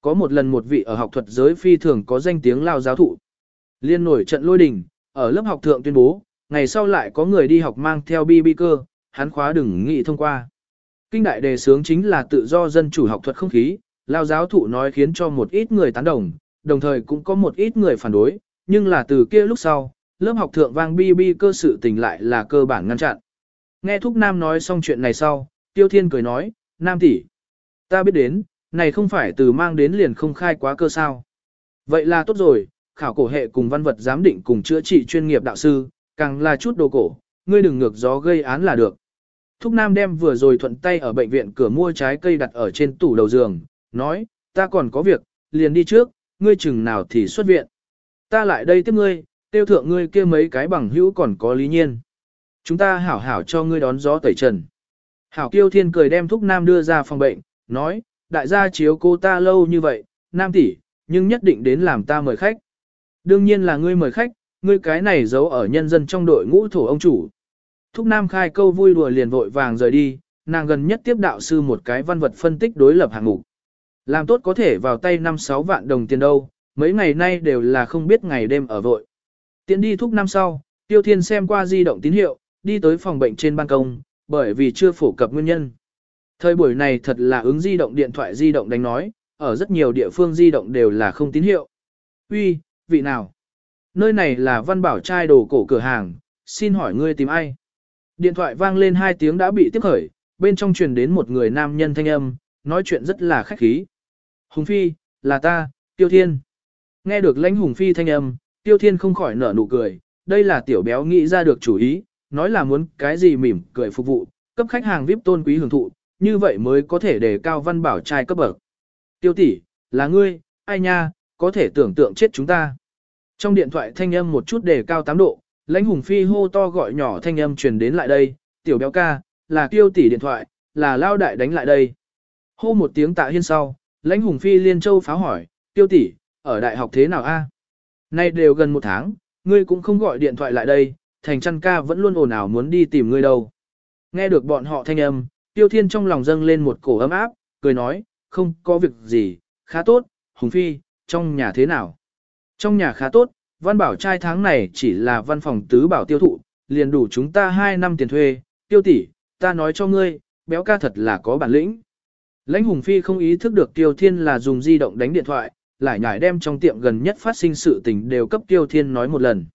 Có một lần một vị ở học thuật giới phi thường có danh tiếng lao giáo thụ. Liên nổi trận lôi đình, ở lớp học thượng tuyên bố, ngày sau lại có người đi học mang theo bi bi cơ, hắn khóa đừng nghị thông qua. Kinh đại đề sướng chính là tự do dân chủ học thuật không khí, lao giáo thụ nói khiến cho một ít người tán đồng, đồng thời cũng có một ít người phản đối, nhưng là từ kia lúc sau, lớp học thượng vang bi bi cơ sự tình lại là cơ bản ngăn chặn. Nghe Thúc Nam nói xong chuyện này sau, Tiêu Thiên cười nói, Nam tỷ, ta biết đến, này không phải từ mang đến liền không khai quá cơ sao. Vậy là tốt rồi, khảo cổ hệ cùng văn vật giám định cùng chữa trị chuyên nghiệp đạo sư, càng là chút đồ cổ, ngươi đừng ngược gió gây án là được. Thúc Nam đem vừa rồi thuận tay ở bệnh viện cửa mua trái cây đặt ở trên tủ đầu giường, nói, ta còn có việc, liền đi trước, ngươi chừng nào thì xuất viện. Ta lại đây tiếp ngươi, tiêu thượng ngươi kia mấy cái bằng hữu còn có lý nhiên. Chúng ta hảo hảo cho ngươi đón gió tẩy trần. Hảo kiêu thiên cười đem Thúc Nam đưa ra phòng bệnh, nói, đại gia chiếu cô ta lâu như vậy, Nam tỷ, nhưng nhất định đến làm ta mời khách. Đương nhiên là ngươi mời khách, ngươi cái này giấu ở nhân dân trong đội ngũ thổ ông chủ. Thúc Nam khai câu vui đùa liền vội vàng rời đi, nàng gần nhất tiếp đạo sư một cái văn vật phân tích đối lập hạng mục. Làm tốt có thể vào tay 5-6 vạn đồng tiền đâu, mấy ngày nay đều là không biết ngày đêm ở vội. Tiến đi thúc năm sau, Tiêu Thiên xem qua di động tín hiệu, đi tới phòng bệnh trên ban công, bởi vì chưa phổ cập nguyên nhân. Thời buổi này thật là ứng di động điện thoại di động đánh nói, ở rất nhiều địa phương di động đều là không tín hiệu. Uy, vị nào? Nơi này là văn bảo trai đồ cổ cửa hàng, xin hỏi ngươi tìm ai? Điện thoại vang lên hai tiếng đã bị tiếp khởi, bên trong truyền đến một người nam nhân thanh âm, nói chuyện rất là khách khí. Hùng Phi, là ta, Tiêu Thiên. Nghe được lãnh Hùng Phi thanh âm, Tiêu Thiên không khỏi nở nụ cười, đây là tiểu béo nghĩ ra được chủ ý, nói là muốn cái gì mỉm cười phục vụ, cấp khách hàng VIP tôn quý hưởng thụ, như vậy mới có thể đề cao văn bảo trai cấp bậc. Tiêu tỷ, là ngươi, ai nha, có thể tưởng tượng chết chúng ta. Trong điện thoại thanh âm một chút đề cao 8 độ, lãnh hùng phi hô to gọi nhỏ thanh âm truyền đến lại đây, tiểu béo ca, là tiêu tỷ điện thoại, là lao đại đánh lại đây. Hô một tiếng tạ hiên sau, lãnh hùng phi liên châu pháo hỏi, tiêu tỷ, ở đại học thế nào a? Nay đều gần một tháng, ngươi cũng không gọi điện thoại lại đây, thành chăn ca vẫn luôn ồn ào muốn đi tìm ngươi đâu. Nghe được bọn họ thanh âm, tiêu thiên trong lòng dâng lên một cổ ấm áp, cười nói, không có việc gì, khá tốt, hùng phi, trong nhà thế nào? Trong nhà khá tốt, văn bảo trai tháng này chỉ là văn phòng tứ bảo tiêu thụ, liền đủ chúng ta 2 năm tiền thuê, tiêu tỷ, ta nói cho ngươi, béo ca thật là có bản lĩnh. Lãnh Hùng Phi không ý thức được Tiêu Thiên là dùng di động đánh điện thoại, lại nhải đem trong tiệm gần nhất phát sinh sự tình đều cấp Tiêu Thiên nói một lần.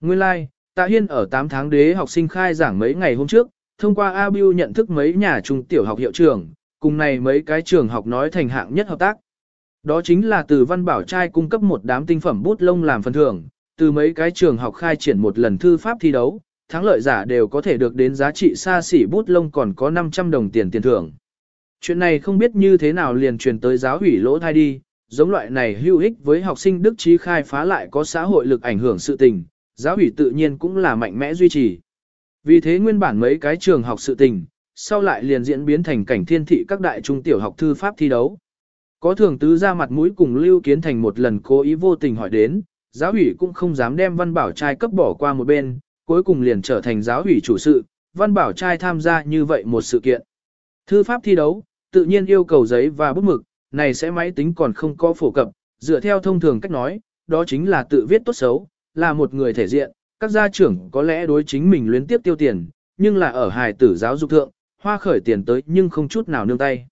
Nguyên lai, like, Tạ Hiên ở 8 tháng đế học sinh khai giảng mấy ngày hôm trước, thông qua Abiu nhận thức mấy nhà trung tiểu học hiệu trưởng, cùng này mấy cái trường học nói thành hạng nhất hợp tác. Đó chính là từ văn bảo trai cung cấp một đám tinh phẩm bút lông làm phần thưởng, từ mấy cái trường học khai triển một lần thư pháp thi đấu, thắng lợi giả đều có thể được đến giá trị xa xỉ bút lông còn có 500 đồng tiền tiền thưởng. Chuyện này không biết như thế nào liền truyền tới giáo hủy lỗ thai đi, giống loại này hữu ích với học sinh đức trí khai phá lại có xã hội lực ảnh hưởng sự tình, giáo hủy tự nhiên cũng là mạnh mẽ duy trì. Vì thế nguyên bản mấy cái trường học sự tình, sau lại liền diễn biến thành cảnh thiên thị các đại trung tiểu học thư pháp thi đấu. Có thường tứ ra mặt mũi cùng Lưu Kiến Thành một lần cố ý vô tình hỏi đến, giáo ủy cũng không dám đem văn bảo trai cấp bỏ qua một bên, cuối cùng liền trở thành giáo ủy chủ sự, văn bảo trai tham gia như vậy một sự kiện. Thư pháp thi đấu, tự nhiên yêu cầu giấy và bút mực, này sẽ máy tính còn không có phổ cập, dựa theo thông thường cách nói, đó chính là tự viết tốt xấu, là một người thể diện, các gia trưởng có lẽ đối chính mình luyến tiếp tiêu tiền, nhưng là ở hài tử giáo dục thượng, hoa khởi tiền tới nhưng không chút nào nương tay.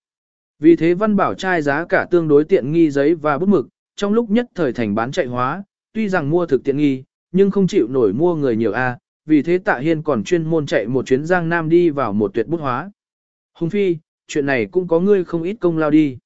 Vì thế văn bảo trai giá cả tương đối tiện nghi giấy và bút mực, trong lúc nhất thời thành bán chạy hóa, tuy rằng mua thực tiện nghi, nhưng không chịu nổi mua người nhiều a. vì thế tạ hiên còn chuyên môn chạy một chuyến giang nam đi vào một tuyệt bút hóa. Hùng Phi, chuyện này cũng có ngươi không ít công lao đi.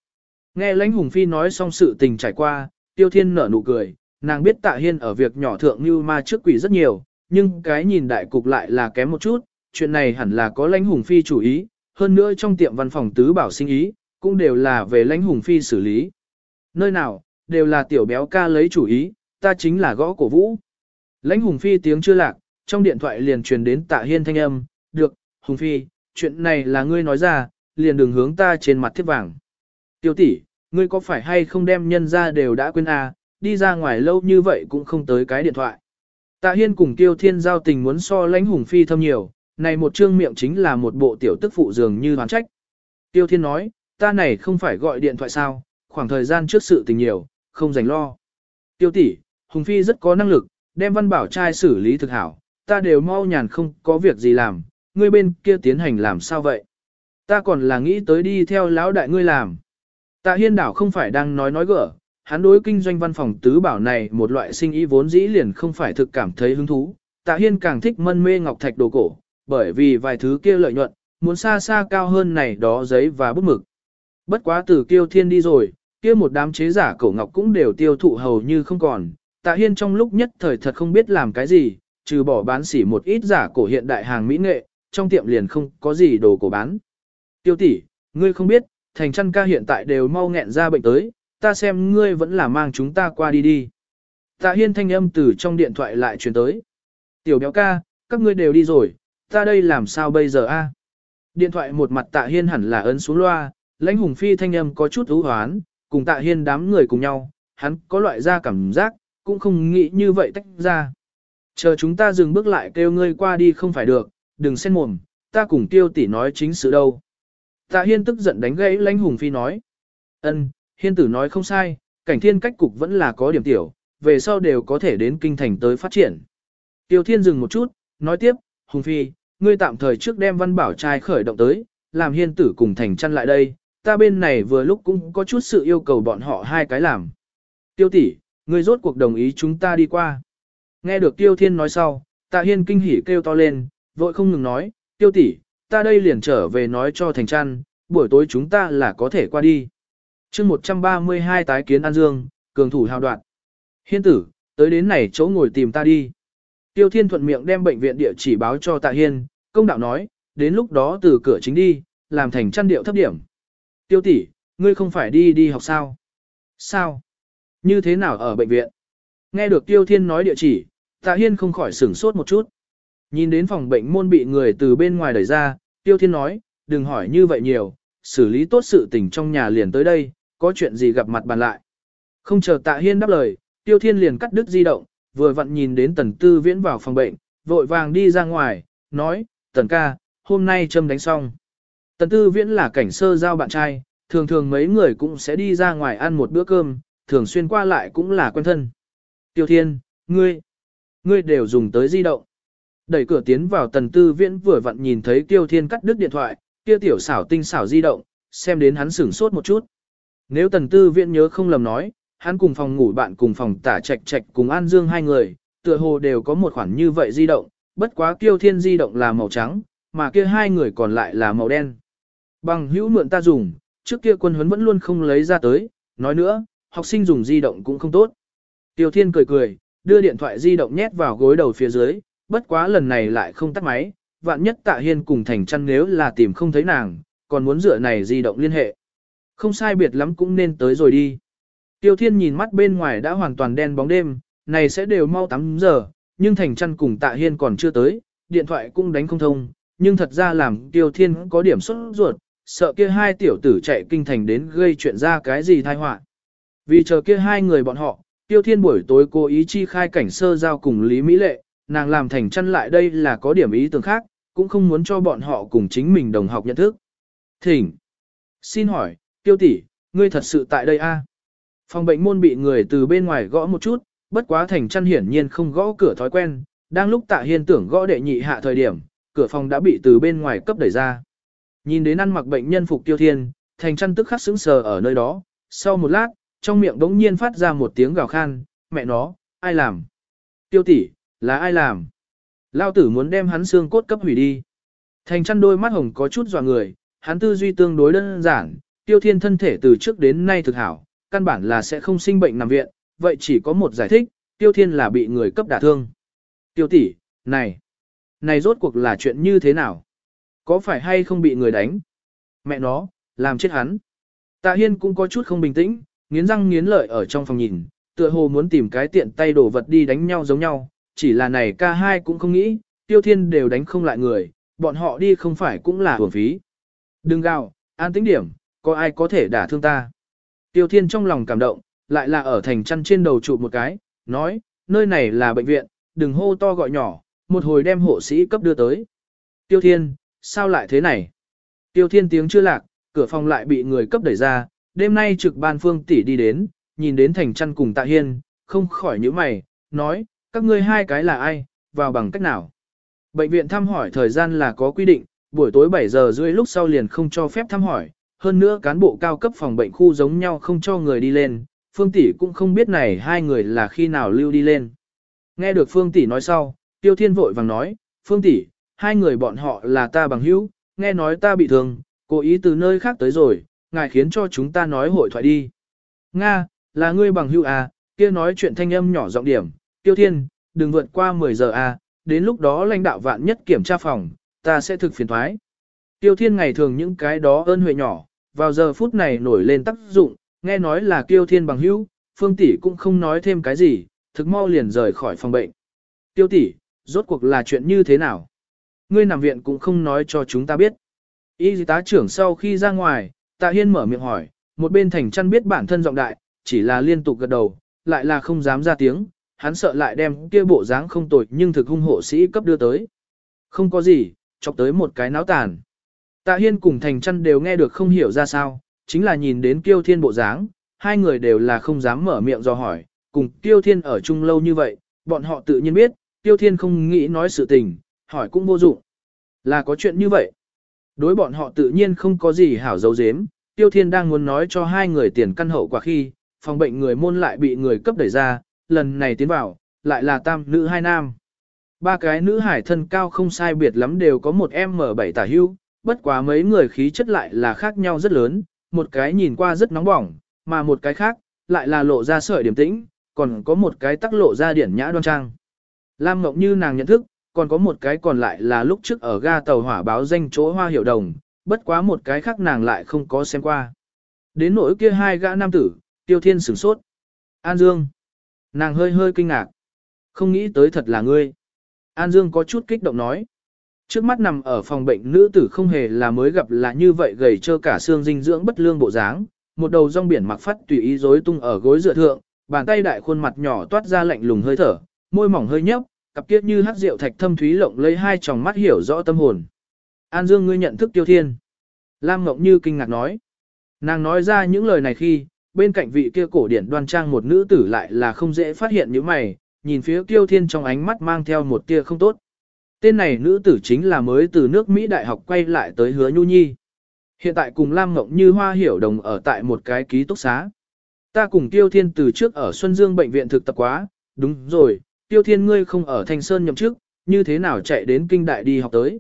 Nghe lãnh Hùng Phi nói xong sự tình trải qua, tiêu thiên nở nụ cười, nàng biết tạ hiên ở việc nhỏ thượng như ma trước quỷ rất nhiều, nhưng cái nhìn đại cục lại là kém một chút, chuyện này hẳn là có lãnh Hùng Phi chủ ý, hơn nữa trong tiệm văn phòng tứ bảo sinh ý, cũng đều là về lãnh hùng phi xử lý. Nơi nào, đều là tiểu béo ca lấy chủ ý, ta chính là gõ cổ vũ. Lãnh hùng phi tiếng chưa lạc, trong điện thoại liền truyền đến tạ hiên thanh âm, được, hùng phi, chuyện này là ngươi nói ra, liền đừng hướng ta trên mặt thiết vàng. Tiêu tỷ, ngươi có phải hay không đem nhân ra đều đã quên à, đi ra ngoài lâu như vậy cũng không tới cái điện thoại. Tạ hiên cùng tiêu thiên giao tình muốn so lãnh hùng phi thâm nhiều, này một trương miệng chính là một bộ tiểu tức phụ dường như hoán trách. Tiêu thiên nói, ta này không phải gọi điện thoại sao, khoảng thời gian trước sự tình nhiều, không dành lo. Tiêu tỷ, Hùng Phi rất có năng lực, đem văn bảo trai xử lý thực hảo, ta đều mau nhàn không có việc gì làm, ngươi bên kia tiến hành làm sao vậy? Ta còn là nghĩ tới đi theo lão đại ngươi làm. Tạ hiên đảo không phải đang nói nói gỡ, hắn đối kinh doanh văn phòng tứ bảo này một loại sinh ý vốn dĩ liền không phải thực cảm thấy hứng thú. Tạ hiên càng thích mân mê ngọc thạch đồ cổ, bởi vì vài thứ kia lợi nhuận, muốn xa xa cao hơn này đó giấy và bút mực. Bất quá từ kiêu thiên đi rồi, kia một đám chế giả cổ ngọc cũng đều tiêu thụ hầu như không còn. Tạ Hiên trong lúc nhất thời thật không biết làm cái gì, trừ bỏ bán xỉ một ít giả cổ hiện đại hàng mỹ nghệ, trong tiệm liền không có gì đồ cổ bán. Tiêu tỷ, ngươi không biết, thành chăn ca hiện tại đều mau nghẹn ra bệnh tới, ta xem ngươi vẫn là mang chúng ta qua đi đi. Tạ hiên thanh âm từ trong điện thoại lại truyền tới. Tiểu béo ca, các ngươi đều đi rồi, ta đây làm sao bây giờ a? Điện thoại một mặt tạ hiên hẳn là ấn xuống loa, lãnh hùng phi thanh âm có chút ưu hoán, cùng tạ hiên đám người cùng nhau, hắn có loại ra cảm giác, cũng không nghĩ như vậy tách ra. Chờ chúng ta dừng bước lại kêu ngươi qua đi không phải được, đừng xen mồm, ta cùng tiêu tỷ nói chính sự đâu. Tạ hiên tức giận đánh gãy lãnh hùng phi nói. ân, hiên tử nói không sai, cảnh thiên cách cục vẫn là có điểm tiểu, về sau đều có thể đến kinh thành tới phát triển. Tiêu thiên dừng một chút, nói tiếp, hùng phi, ngươi tạm thời trước đem văn bảo trai khởi động tới, làm hiên tử cùng thành chăn lại đây, ta bên này vừa lúc cũng có chút sự yêu cầu bọn họ hai cái làm. Tiêu tỷ, ngươi rốt cuộc đồng ý chúng ta đi qua. Nghe được tiêu thiên nói sau, tạ hiên kinh hỉ kêu to lên, vội không ngừng nói, tiêu tỷ, ta đây liền trở về nói cho thành Trăn, buổi tối chúng ta là có thể qua đi. chương 132 tái kiến An Dương, cường thủ hào đoạn. Hiên tử, tới đến này chỗ ngồi tìm ta đi. Tiêu Thiên thuận miệng đem bệnh viện địa chỉ báo cho Tạ Hiên, công đạo nói, đến lúc đó từ cửa chính đi, làm thành chăn điệu thấp điểm. Tiêu tỷ, ngươi không phải đi đi học sao? Sao? Như thế nào ở bệnh viện? Nghe được Tiêu Thiên nói địa chỉ, Tạ Hiên không khỏi sửng sốt một chút. Nhìn đến phòng bệnh môn bị người từ bên ngoài đẩy ra, Tiêu Thiên nói, đừng hỏi như vậy nhiều, xử lý tốt sự tình trong nhà liền tới đây, có chuyện gì gặp mặt bàn lại. Không chờ Tạ Hiên đáp lời, Tiêu Thiên liền cắt đứt di động, vừa vặn nhìn đến Tần Tư Viễn vào phòng bệnh, vội vàng đi ra ngoài, nói, Tần ca, hôm nay châm đánh xong. Tần Tư Viễn là cảnh sơ giao bạn trai, thường thường mấy người cũng sẽ đi ra ngoài ăn một bữa cơm, thường xuyên qua lại cũng là quen thân. Tiêu Thiên, ngươi, ngươi đều dùng tới di động. Đẩy cửa tiến vào Tần Tư Viễn vừa vặn nhìn thấy Tiêu Thiên cắt đứt điện thoại, kia tiểu xảo tinh xảo di động, xem đến hắn sửng sốt một chút. Nếu Tần Tư Viễn nhớ không lầm nói, hắn cùng phòng ngủ bạn cùng phòng tả trạch trạch cùng An Dương hai người, tựa hồ đều có một khoản như vậy di động, bất quá Tiêu thiên di động là màu trắng, mà kia hai người còn lại là màu đen. Bằng hữu mượn ta dùng, trước kia quân huấn vẫn luôn không lấy ra tới, nói nữa, học sinh dùng di động cũng không tốt. Tiêu thiên cười cười, đưa điện thoại di động nhét vào gối đầu phía dưới, bất quá lần này lại không tắt máy, vạn nhất tạ hiên cùng thành trăn nếu là tìm không thấy nàng, còn muốn dựa này di động liên hệ. Không sai biệt lắm cũng nên tới rồi đi. Tiêu Thiên nhìn mắt bên ngoài đã hoàn toàn đen bóng đêm, này sẽ đều mau 8 giờ, nhưng Thành Trăn cùng Tạ Hiên còn chưa tới, điện thoại cũng đánh không thông, nhưng thật ra làm Tiêu Thiên có điểm xuất ruột, sợ kia hai tiểu tử chạy kinh thành đến gây chuyện ra cái gì tai họa. Vì chờ kia hai người bọn họ, Tiêu Thiên buổi tối cố ý chi khai cảnh sơ giao cùng Lý Mỹ Lệ, nàng làm Thành Chân lại đây là có điểm ý tưởng khác, cũng không muốn cho bọn họ cùng chính mình đồng học nhận thức. Thỉnh. Xin hỏi, Tiêu tỷ, ngươi thật sự tại đây a? Phòng bệnh môn bị người từ bên ngoài gõ một chút, bất quá thành chăn hiển nhiên không gõ cửa thói quen, đang lúc tạ hiên tưởng gõ đệ nhị hạ thời điểm, cửa phòng đã bị từ bên ngoài cấp đẩy ra. Nhìn đến ăn mặc bệnh nhân phục tiêu thiên, thành chăn tức khắc sững sờ ở nơi đó, sau một lát, trong miệng đống nhiên phát ra một tiếng gào khan, mẹ nó, ai làm? Tiêu tỷ, là ai làm? Lao tử muốn đem hắn xương cốt cấp hủy đi. Thành chăn đôi mắt hồng có chút dọa người, hắn tư duy tương đối đơn giản, tiêu thiên thân thể từ trước đến nay thực hảo, căn bản là sẽ không sinh bệnh nằm viện, vậy chỉ có một giải thích, tiêu thiên là bị người cấp đả thương. Tiêu tỷ, này, này rốt cuộc là chuyện như thế nào? Có phải hay không bị người đánh? Mẹ nó, làm chết hắn. Tạ Hiên cũng có chút không bình tĩnh, nghiến răng nghiến lợi ở trong phòng nhìn, tựa hồ muốn tìm cái tiện tay đổ vật đi đánh nhau giống nhau, chỉ là này ca hai cũng không nghĩ, tiêu thiên đều đánh không lại người, bọn họ đi không phải cũng là hưởng phí. Đừng gào, an tĩnh điểm, có ai có thể đả thương ta. Tiêu Thiên trong lòng cảm động, lại là ở thành chăn trên đầu trụ một cái, nói, nơi này là bệnh viện, đừng hô to gọi nhỏ, một hồi đem hộ sĩ cấp đưa tới. Tiêu Thiên, sao lại thế này? Tiêu Thiên tiếng chưa lạc, cửa phòng lại bị người cấp đẩy ra, đêm nay trực ban phương tỷ đi đến, nhìn đến thành chăn cùng tạ hiên, không khỏi nhíu mày, nói, các ngươi hai cái là ai, vào bằng cách nào? Bệnh viện thăm hỏi thời gian là có quy định, buổi tối 7 giờ rưỡi lúc sau liền không cho phép thăm hỏi, hơn nữa cán bộ cao cấp phòng bệnh khu giống nhau không cho người đi lên, Phương Tỷ cũng không biết này hai người là khi nào lưu đi lên. Nghe được Phương Tỷ nói sau, Tiêu Thiên vội vàng nói, Phương Tỷ, hai người bọn họ là ta bằng hữu, nghe nói ta bị thương, cố ý từ nơi khác tới rồi, ngài khiến cho chúng ta nói hội thoại đi. Nga, là ngươi bằng hữu à, kia nói chuyện thanh âm nhỏ giọng điểm, Tiêu Thiên, đừng vượt qua 10 giờ à, đến lúc đó lãnh đạo vạn nhất kiểm tra phòng, ta sẽ thực phiền thoái. Tiêu thiên ngày thường những cái đó ơn huệ nhỏ, vào giờ phút này nổi lên tác dụng, nghe nói là tiêu thiên bằng hữu, phương tỷ cũng không nói thêm cái gì, thực mau liền rời khỏi phòng bệnh. Tiêu tỷ, rốt cuộc là chuyện như thế nào? Ngươi nằm viện cũng không nói cho chúng ta biết. Y tá trưởng sau khi ra ngoài, tạ hiên mở miệng hỏi, một bên thành chăn biết bản thân giọng đại, chỉ là liên tục gật đầu, lại là không dám ra tiếng, hắn sợ lại đem kia bộ dáng không tội nhưng thực hung hộ sĩ cấp đưa tới. Không có gì, chọc tới một cái náo tàn. Tạ Hiên cùng Thành chăn đều nghe được không hiểu ra sao, chính là nhìn đến Kiêu Thiên bộ dáng, hai người đều là không dám mở miệng do hỏi, cùng Kiêu Thiên ở chung lâu như vậy, bọn họ tự nhiên biết, Kiêu Thiên không nghĩ nói sự tình, hỏi cũng vô dụng. Là có chuyện như vậy. Đối bọn họ tự nhiên không có gì hảo dấu dếm, Tiêu Thiên đang muốn nói cho hai người tiền căn hậu quả khi, phòng bệnh người môn lại bị người cấp đẩy ra, lần này tiến vào, lại là tam nữ hai nam. Ba cái nữ hải thân cao không sai biệt lắm đều có một M7 tả hưu, bất quá mấy người khí chất lại là khác nhau rất lớn, một cái nhìn qua rất nóng bỏng, mà một cái khác, lại là lộ ra sợi điểm tĩnh, còn có một cái tắc lộ ra điển nhã đoan trang. Lam Ngọc Như nàng nhận thức, còn có một cái còn lại là lúc trước ở ga tàu hỏa báo danh chỗ hoa hiệu đồng, bất quá một cái khác nàng lại không có xem qua. Đến nỗi kia hai gã nam tử, tiêu thiên sửng sốt. An Dương. Nàng hơi hơi kinh ngạc. Không nghĩ tới thật là ngươi. An Dương có chút kích động nói. Trước mắt nằm ở phòng bệnh nữ tử không hề là mới gặp là như vậy gầy trơ cả xương dinh dưỡng bất lương bộ dáng, một đầu rong biển mặc phát tùy ý rối tung ở gối dựa thượng, bàn tay đại khuôn mặt nhỏ toát ra lạnh lùng hơi thở, môi mỏng hơi nhấp, cặp kiết như hát rượu thạch thâm thúy lộng lấy hai tròng mắt hiểu rõ tâm hồn. An Dương ngươi nhận thức Tiêu Thiên. Lam Ngọc Như kinh ngạc nói. Nàng nói ra những lời này khi, bên cạnh vị kia cổ điển đoan trang một nữ tử lại là không dễ phát hiện những mày, nhìn phía Tiêu Thiên trong ánh mắt mang theo một tia không tốt. Tên này nữ tử chính là mới từ nước Mỹ Đại học quay lại tới hứa Nhu Nhi. Hiện tại cùng Lam Ngọc Như Hoa Hiểu Đồng ở tại một cái ký túc xá. Ta cùng Tiêu Thiên từ trước ở Xuân Dương bệnh viện thực tập quá, đúng rồi, Tiêu Thiên ngươi không ở Thanh Sơn nhậm chức, như thế nào chạy đến kinh đại đi học tới.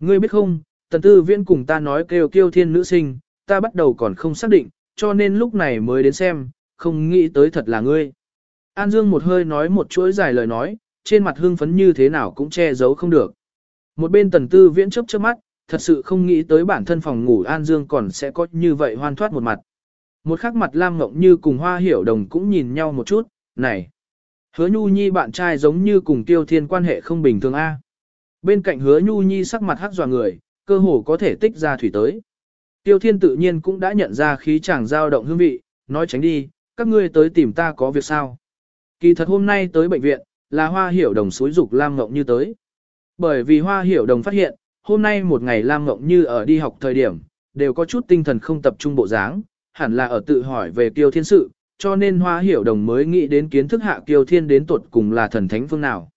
Ngươi biết không, tần tư Viễn cùng ta nói kêu Tiêu Thiên nữ sinh, ta bắt đầu còn không xác định, cho nên lúc này mới đến xem, không nghĩ tới thật là ngươi. An Dương một hơi nói một chuỗi dài lời nói, trên mặt hưng phấn như thế nào cũng che giấu không được. Một bên tần tư viễn chớp chớp mắt, thật sự không nghĩ tới bản thân phòng ngủ An Dương còn sẽ có như vậy hoan thoát một mặt. Một khắc mặt Lam Ngộng Như cùng Hoa Hiểu Đồng cũng nhìn nhau một chút, này. Hứa Nhu Nhi bạn trai giống như cùng Tiêu Thiên quan hệ không bình thường A. Bên cạnh Hứa Nhu Nhi sắc mặt hắc dọa người, cơ hồ có thể tích ra thủy tới. Tiêu Thiên tự nhiên cũng đã nhận ra khí chàng dao động hương vị, nói tránh đi, các ngươi tới tìm ta có việc sao. Kỳ thật hôm nay tới bệnh viện, là Hoa Hiểu Đồng suối dục Lam Ngộng Như tới. Bởi vì Hoa Hiểu Đồng phát hiện, hôm nay một ngày Lam Ngộng Như ở đi học thời điểm, đều có chút tinh thần không tập trung bộ dáng, hẳn là ở tự hỏi về Tiêu Thiên sự, cho nên Hoa Hiểu Đồng mới nghĩ đến kiến thức hạ Kiêu Thiên đến tột cùng là thần thánh phương nào.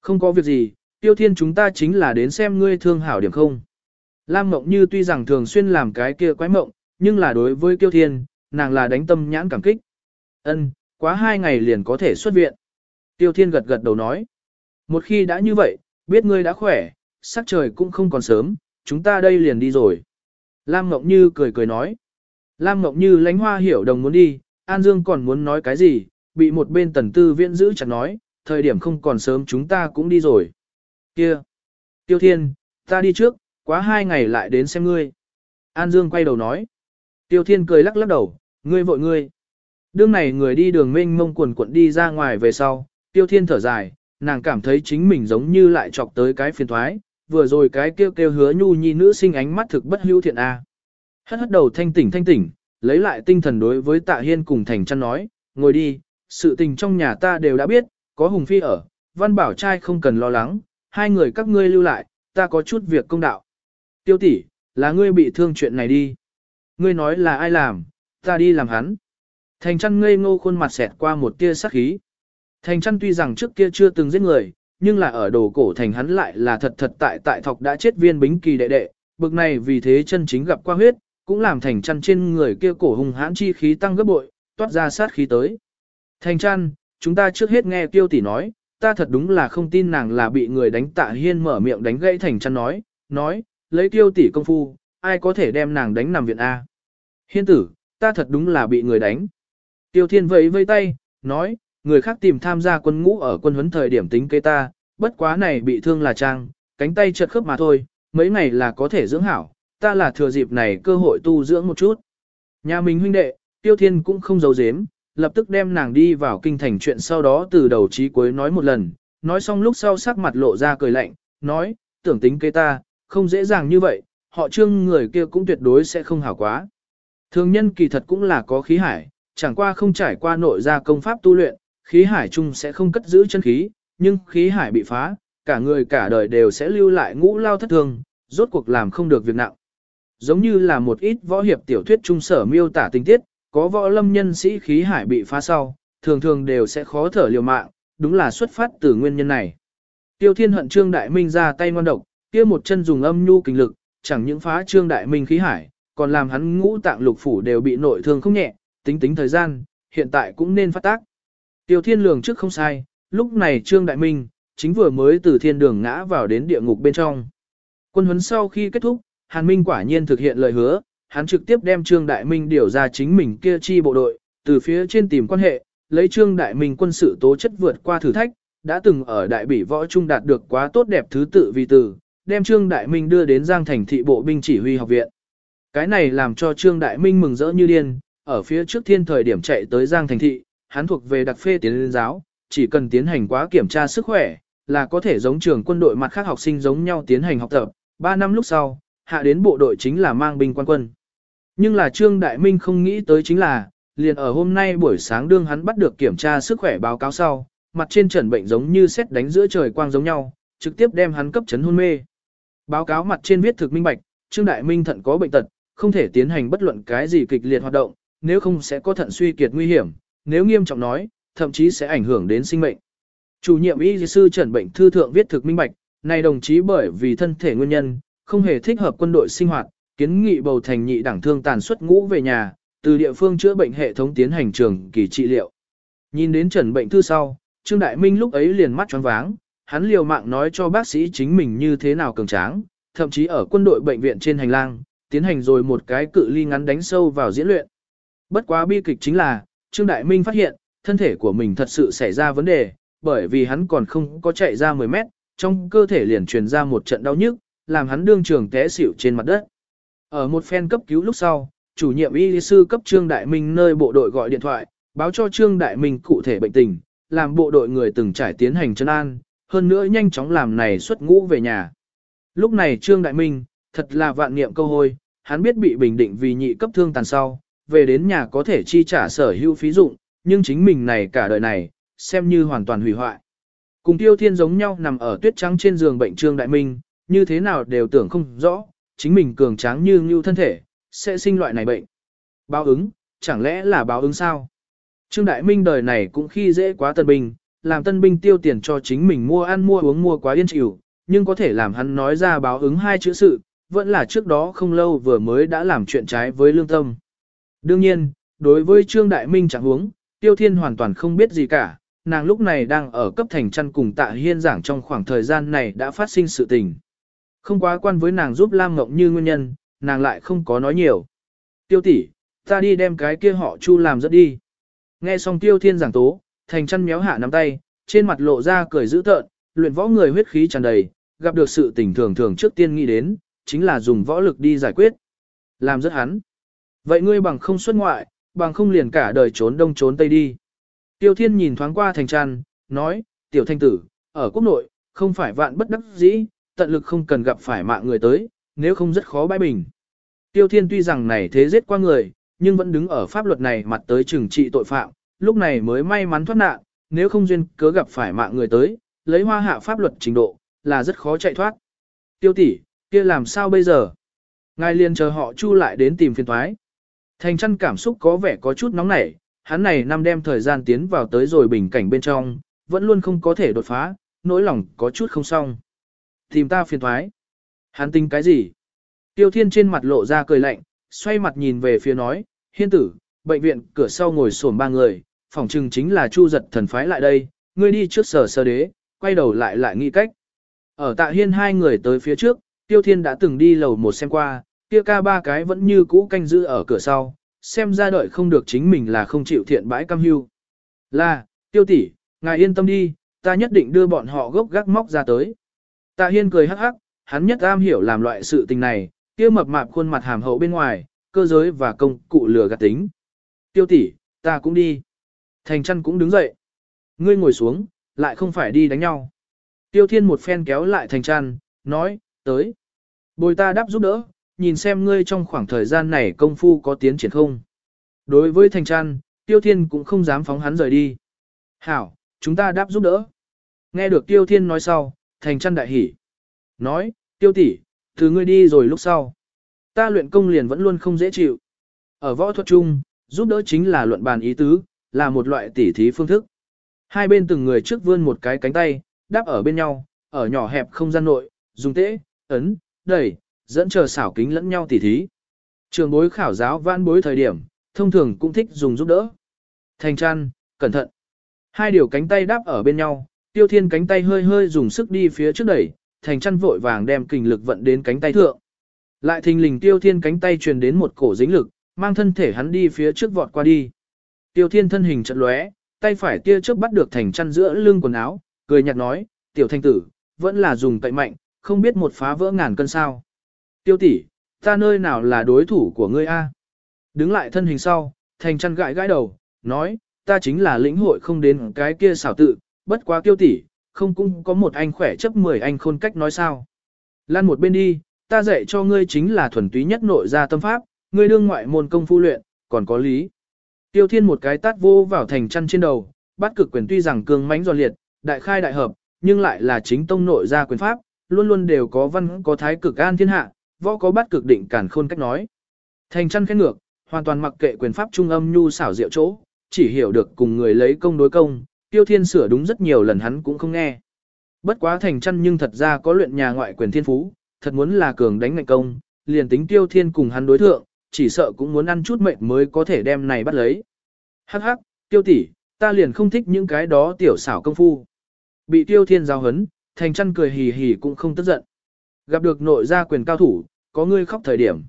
Không có việc gì, Tiêu Thiên chúng ta chính là đến xem ngươi thương hảo điểm không. Lam Mộng Như tuy rằng thường xuyên làm cái kia quái mộng, nhưng là đối với Kiêu Thiên, nàng là đánh tâm nhãn cảm kích. Ân, quá hai ngày liền có thể xuất viện. Tiêu Thiên gật gật đầu nói. Một khi đã như vậy, biết ngươi đã khỏe, sắc trời cũng không còn sớm, chúng ta đây liền đi rồi. Lam Ngọc Như cười cười nói. Lam Ngọc Như lánh hoa hiểu đồng muốn đi, An Dương còn muốn nói cái gì, bị một bên tần tư viễn giữ chặt nói, thời điểm không còn sớm chúng ta cũng đi rồi. Kia! Tiêu Thiên, ta đi trước, quá hai ngày lại đến xem ngươi. An Dương quay đầu nói. Tiêu Thiên cười lắc lắc đầu, ngươi vội ngươi. Đương này người đi đường mênh mông quần cuộn đi ra ngoài về sau, Tiêu Thiên thở dài, nàng cảm thấy chính mình giống như lại chọc tới cái phiền thoái, vừa rồi cái kêu kêu hứa nhu nhi nữ sinh ánh mắt thực bất hữu thiện a. Hất hất đầu thanh tỉnh thanh tỉnh, lấy lại tinh thần đối với Tạ Hiên cùng Thành Chân nói, ngồi đi, sự tình trong nhà ta đều đã biết, có Hùng Phi ở, Văn Bảo trai không cần lo lắng, hai người các ngươi lưu lại, ta có chút việc công đạo. Tiêu tỷ, là ngươi bị thương chuyện này đi. Ngươi nói là ai làm, ta đi làm hắn. Thành Chân ngây ngô khuôn mặt xẹt qua một tia sắc khí. Thành chăn tuy rằng trước kia chưa từng giết người, nhưng là ở đồ cổ thành hắn lại là thật thật tại tại thọc đã chết viên bính kỳ đệ đệ, bực này vì thế chân chính gặp qua huyết, cũng làm thành chăn trên người kia cổ hùng hãn chi khí tăng gấp bội, toát ra sát khí tới. Thành chăn, chúng ta trước hết nghe tiêu tỷ nói, ta thật đúng là không tin nàng là bị người đánh tạ hiên mở miệng đánh gãy thành chăn nói, nói, lấy tiêu tỷ công phu, ai có thể đem nàng đánh nằm viện A. Hiên tử, ta thật đúng là bị người đánh. Tiêu thiên vẫy vây tay, nói, người khác tìm tham gia quân ngũ ở quân huấn thời điểm tính kế ta, bất quá này bị thương là trang, cánh tay chật khớp mà thôi, mấy ngày là có thể dưỡng hảo, ta là thừa dịp này cơ hội tu dưỡng một chút. Nhà mình huynh đệ, Tiêu Thiên cũng không giấu giếm, lập tức đem nàng đi vào kinh thành chuyện sau đó từ đầu chí cuối nói một lần, nói xong lúc sau sắc mặt lộ ra cười lạnh, nói, tưởng tính kế ta, không dễ dàng như vậy, họ trương người kia cũng tuyệt đối sẽ không hảo quá. Thường nhân kỳ thật cũng là có khí hải, chẳng qua không trải qua nội ra công pháp tu luyện, khí hải chung sẽ không cất giữ chân khí, nhưng khí hải bị phá, cả người cả đời đều sẽ lưu lại ngũ lao thất thường, rốt cuộc làm không được việc nặng. Giống như là một ít võ hiệp tiểu thuyết trung sở miêu tả tình tiết, có võ lâm nhân sĩ khí hải bị phá sau, thường thường đều sẽ khó thở liều mạng, đúng là xuất phát từ nguyên nhân này. Tiêu Thiên hận Trương Đại Minh ra tay ngoan độc, kia một chân dùng âm nhu kinh lực, chẳng những phá Trương Đại Minh khí hải, còn làm hắn ngũ tạng lục phủ đều bị nội thương không nhẹ, tính tính thời gian, hiện tại cũng nên phát tác. Tiêu Thiên lường trước không sai, lúc này Trương Đại Minh, chính vừa mới từ thiên đường ngã vào đến địa ngục bên trong. Quân huấn sau khi kết thúc, Hàn Minh quả nhiên thực hiện lời hứa, hắn trực tiếp đem Trương Đại Minh điều ra chính mình kia chi bộ đội, từ phía trên tìm quan hệ, lấy Trương Đại Minh quân sự tố chất vượt qua thử thách, đã từng ở đại bỉ võ trung đạt được quá tốt đẹp thứ tự vì từ, đem Trương Đại Minh đưa đến Giang Thành thị bộ binh chỉ huy học viện. Cái này làm cho Trương Đại Minh mừng rỡ như điên, ở phía trước thiên thời điểm chạy tới Giang Thành thị, hắn thuộc về đặc phê tiến lên giáo, chỉ cần tiến hành quá kiểm tra sức khỏe, là có thể giống trường quân đội mặt khác học sinh giống nhau tiến hành học tập. 3 năm lúc sau, hạ đến bộ đội chính là mang binh quan quân. Nhưng là Trương Đại Minh không nghĩ tới chính là, liền ở hôm nay buổi sáng đương hắn bắt được kiểm tra sức khỏe báo cáo sau, mặt trên trần bệnh giống như xét đánh giữa trời quang giống nhau, trực tiếp đem hắn cấp chấn hôn mê. Báo cáo mặt trên viết thực minh bạch, Trương Đại Minh thận có bệnh tật, không thể tiến hành bất luận cái gì kịch liệt hoạt động, nếu không sẽ có thận suy kiệt nguy hiểm, nếu nghiêm trọng nói, thậm chí sẽ ảnh hưởng đến sinh mệnh. Chủ nhiệm y sư Trần Bệnh Thư Thượng viết thực minh bạch, này đồng chí bởi vì thân thể nguyên nhân, không hề thích hợp quân đội sinh hoạt, kiến nghị bầu thành nhị đảng thương tàn xuất ngũ về nhà, từ địa phương chữa bệnh hệ thống tiến hành trường kỳ trị liệu. Nhìn đến Trần Bệnh Thư sau, Trương Đại Minh lúc ấy liền mắt choáng váng, hắn liều mạng nói cho bác sĩ chính mình như thế nào cường tráng, thậm chí ở quân đội bệnh viện trên hành lang, tiến hành rồi một cái cự ly ngắn đánh sâu vào diễn luyện. Bất quá bi kịch chính là, Trương Đại Minh phát hiện, thân thể của mình thật sự xảy ra vấn đề, bởi vì hắn còn không có chạy ra 10 mét, trong cơ thể liền truyền ra một trận đau nhức, làm hắn đương trường té xỉu trên mặt đất. Ở một phen cấp cứu lúc sau, chủ nhiệm y sư cấp Trương Đại Minh nơi bộ đội gọi điện thoại, báo cho Trương Đại Minh cụ thể bệnh tình, làm bộ đội người từng trải tiến hành chân an, hơn nữa nhanh chóng làm này xuất ngũ về nhà. Lúc này Trương Đại Minh, thật là vạn niệm câu hôi, hắn biết bị bình định vì nhị cấp thương tàn sau, về đến nhà có thể chi trả sở hữu phí dụng, nhưng chính mình này cả đời này, xem như hoàn toàn hủy hoại. Cùng tiêu thiên giống nhau nằm ở tuyết trắng trên giường bệnh Trương Đại Minh, như thế nào đều tưởng không rõ, chính mình cường tráng như như thân thể, sẽ sinh loại này bệnh. Báo ứng, chẳng lẽ là báo ứng sao? Trương Đại Minh đời này cũng khi dễ quá tân binh, làm tân binh tiêu tiền cho chính mình mua ăn mua uống mua quá yên chịu, nhưng có thể làm hắn nói ra báo ứng hai chữ sự, vẫn là trước đó không lâu vừa mới đã làm chuyện trái với lương tâm. Đương nhiên, đối với Trương Đại Minh chẳng huống, Tiêu Thiên hoàn toàn không biết gì cả, nàng lúc này đang ở cấp thành chăn cùng tạ hiên giảng trong khoảng thời gian này đã phát sinh sự tình. Không quá quan với nàng giúp Lam Ngọc Như nguyên nhân, nàng lại không có nói nhiều. Tiêu tỷ, ta đi đem cái kia họ chu làm rất đi. Nghe xong Tiêu Thiên giảng tố, thành Chân méo hạ nắm tay, trên mặt lộ ra cười dữ tợn, luyện võ người huyết khí tràn đầy, gặp được sự tình thường thường trước tiên nghĩ đến, chính là dùng võ lực đi giải quyết. Làm rất hắn. Vậy ngươi bằng không xuất ngoại, bằng không liền cả đời trốn đông trốn tây đi. Tiêu Thiên nhìn thoáng qua thành trăn nói, tiểu thanh tử, ở quốc nội, không phải vạn bất đắc dĩ, tận lực không cần gặp phải mạng người tới, nếu không rất khó bãi bình. Tiêu Thiên tuy rằng này thế giết qua người, nhưng vẫn đứng ở pháp luật này mặt tới trừng trị tội phạm, lúc này mới may mắn thoát nạn, nếu không duyên cớ gặp phải mạng người tới, lấy hoa hạ pháp luật trình độ, là rất khó chạy thoát. Tiêu tỷ, kia làm sao bây giờ? Ngài liền chờ họ chu lại đến tìm phiền thoái. Thành chăn cảm xúc có vẻ có chút nóng nảy, hắn này năm đem thời gian tiến vào tới rồi bình cảnh bên trong, vẫn luôn không có thể đột phá, nỗi lòng có chút không xong. Tìm ta phiền thoái. Hắn tính cái gì? Tiêu thiên trên mặt lộ ra cười lạnh, xoay mặt nhìn về phía nói, hiên tử, bệnh viện cửa sau ngồi sổm ba người, phòng trừng chính là chu giật thần phái lại đây, ngươi đi trước sở sơ đế, quay đầu lại lại nghĩ cách. Ở tạ hiên hai người tới phía trước, tiêu thiên đã từng đi lầu một xem qua, kia ca ba cái vẫn như cũ canh giữ ở cửa sau, xem ra đợi không được chính mình là không chịu thiện bãi cam hưu. Là, tiêu tỷ, ngài yên tâm đi, ta nhất định đưa bọn họ gốc gác móc ra tới. Tạ Hiên cười hắc hắc, hắn nhất am hiểu làm loại sự tình này, kia mập mạp khuôn mặt hàm hậu bên ngoài, cơ giới và công cụ lừa gạt tính. Tiêu tỷ, ta cũng đi. Thành chăn cũng đứng dậy. Ngươi ngồi xuống, lại không phải đi đánh nhau. Tiêu thiên một phen kéo lại thành chăn, nói, tới. Bồi ta đáp giúp đỡ, nhìn xem ngươi trong khoảng thời gian này công phu có tiến triển không. Đối với thành chăn, tiêu thiên cũng không dám phóng hắn rời đi. Hảo, chúng ta đáp giúp đỡ. Nghe được tiêu thiên nói sau, thành chăn đại hỉ. Nói, tiêu tỷ, từ ngươi đi rồi lúc sau. Ta luyện công liền vẫn luôn không dễ chịu. Ở võ thuật chung, giúp đỡ chính là luận bàn ý tứ, là một loại tỉ thí phương thức. Hai bên từng người trước vươn một cái cánh tay, đáp ở bên nhau, ở nhỏ hẹp không gian nội, dùng tễ, ấn, đẩy, dẫn chờ xảo kính lẫn nhau tỉ thí. Trường bối khảo giáo vãn bối thời điểm, thông thường cũng thích dùng giúp đỡ. Thành chăn, cẩn thận. Hai điều cánh tay đáp ở bên nhau, tiêu thiên cánh tay hơi hơi dùng sức đi phía trước đẩy, thành chăn vội vàng đem kình lực vận đến cánh tay thượng. Lại thình lình tiêu thiên cánh tay truyền đến một cổ dính lực, mang thân thể hắn đi phía trước vọt qua đi. Tiêu thiên thân hình chật lóe, tay phải tia trước bắt được thành chăn giữa lưng quần áo, cười nhạt nói, tiểu thanh tử, vẫn là dùng cậy mạnh, không biết một phá vỡ ngàn cân sao. Tiêu tỷ, ta nơi nào là đối thủ của ngươi a? Đứng lại thân hình sau, thành chăn gãi gãi đầu, nói, ta chính là lĩnh hội không đến cái kia xảo tự, bất quá tiêu tỷ, không cũng có một anh khỏe chấp 10 anh khôn cách nói sao. Lan một bên đi, ta dạy cho ngươi chính là thuần túy nhất nội gia tâm pháp, ngươi đương ngoại môn công phu luyện, còn có lý. Tiêu thiên một cái tát vô vào thành chăn trên đầu, bắt cực quyền tuy rằng cường mãnh giòn liệt, đại khai đại hợp, nhưng lại là chính tông nội gia quyền pháp, luôn luôn đều có văn có thái cực an thiên hạ, võ có bắt cực định cản khôn cách nói. Thành chăn khen ngược, hoàn toàn mặc kệ quyền pháp trung âm nhu xảo diệu chỗ, chỉ hiểu được cùng người lấy công đối công, tiêu thiên sửa đúng rất nhiều lần hắn cũng không nghe. Bất quá thành chăn nhưng thật ra có luyện nhà ngoại quyền thiên phú, thật muốn là cường đánh ngạnh công, liền tính tiêu thiên cùng hắn đối thượng, chỉ sợ cũng muốn ăn chút mệnh mới có thể đem này bắt lấy. Hắc hắc, tiêu tỷ, ta liền không thích những cái đó tiểu xảo công phu. Bị tiêu thiên giao hấn, thành chăn cười hì hì cũng không tức giận. Gặp được nội gia quyền cao thủ, có ngươi khóc thời điểm.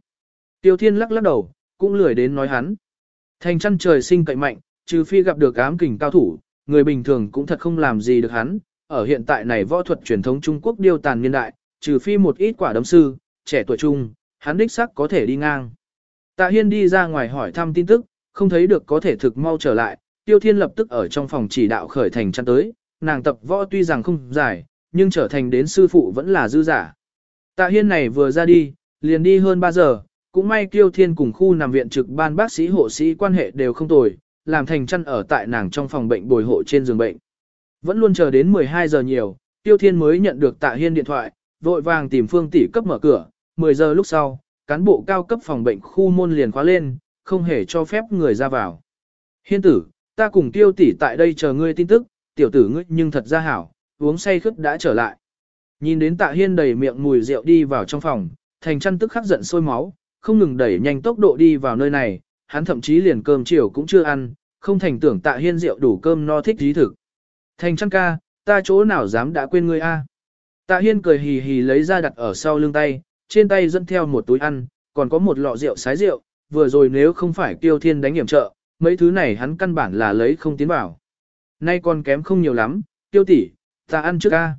Tiêu thiên lắc lắc đầu, cũng lười đến nói hắn. Thành chăn trời sinh cậy mạnh, trừ phi gặp được ám kình cao thủ, người bình thường cũng thật không làm gì được hắn. Ở hiện tại này võ thuật truyền thống Trung Quốc điêu tàn niên đại, trừ phi một ít quả đấm sư, trẻ tuổi trung, hắn đích sắc có thể đi ngang. Tạ Hiên đi ra ngoài hỏi thăm tin tức, không thấy được có thể thực mau trở lại, Tiêu Thiên lập tức ở trong phòng chỉ đạo khởi thành chăn tới, nàng tập võ tuy rằng không giải, nhưng trở thành đến sư phụ vẫn là dư giả. Tạ Hiên này vừa ra đi, liền đi hơn 3 giờ, cũng may Tiêu Thiên cùng khu nằm viện trực ban bác sĩ hộ sĩ quan hệ đều không tồi, làm thành chăn ở tại nàng trong phòng bệnh bồi hộ trên giường bệnh. Vẫn luôn chờ đến 12 giờ nhiều, Tiêu Thiên mới nhận được Tạ Hiên điện thoại, vội vàng tìm Phương tỷ cấp mở cửa, 10 giờ lúc sau, cán bộ cao cấp phòng bệnh khu môn liền khóa lên, không hề cho phép người ra vào. Hiên tử, ta cùng tiêu tỷ tại đây chờ ngươi tin tức, tiểu tử ngươi nhưng thật ra hảo, uống say khướt đã trở lại. Nhìn đến tạ hiên đầy miệng mùi rượu đi vào trong phòng, thành chăn tức khắc giận sôi máu, không ngừng đẩy nhanh tốc độ đi vào nơi này, hắn thậm chí liền cơm chiều cũng chưa ăn, không thành tưởng tạ hiên rượu đủ cơm no thích dí thực. Thành trăng ca, ta chỗ nào dám đã quên ngươi a? Tạ hiên cười hì hì lấy ra đặt ở sau lưng tay, trên tay dẫn theo một túi ăn, còn có một lọ rượu sái rượu, vừa rồi nếu không phải tiêu thiên đánh hiểm trợ, mấy thứ này hắn căn bản là lấy không tiến vào. Nay còn kém không nhiều lắm, tiêu tỷ, ta ăn trước ca.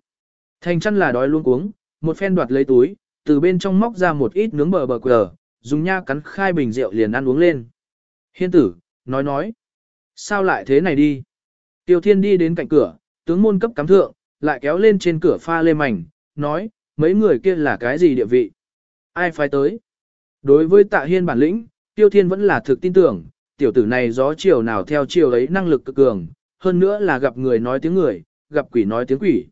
Thành chăn là đói luôn uống, một phen đoạt lấy túi, từ bên trong móc ra một ít nướng bờ bờ quờ, dùng nha cắn khai bình rượu liền ăn uống lên. Hiên tử, nói nói, sao lại thế này đi? Tiêu thiên đi đến cạnh cửa, tướng môn cấp cắm thượng, lại kéo lên trên cửa pha lê mảnh, nói, mấy người kia là cái gì địa vị? Ai phải tới? Đối với tạ hiên bản lĩnh, tiêu thiên vẫn là thực tin tưởng, tiểu tử này gió chiều nào theo chiều ấy năng lực cực cường, hơn nữa là gặp người nói tiếng người, gặp quỷ nói tiếng quỷ.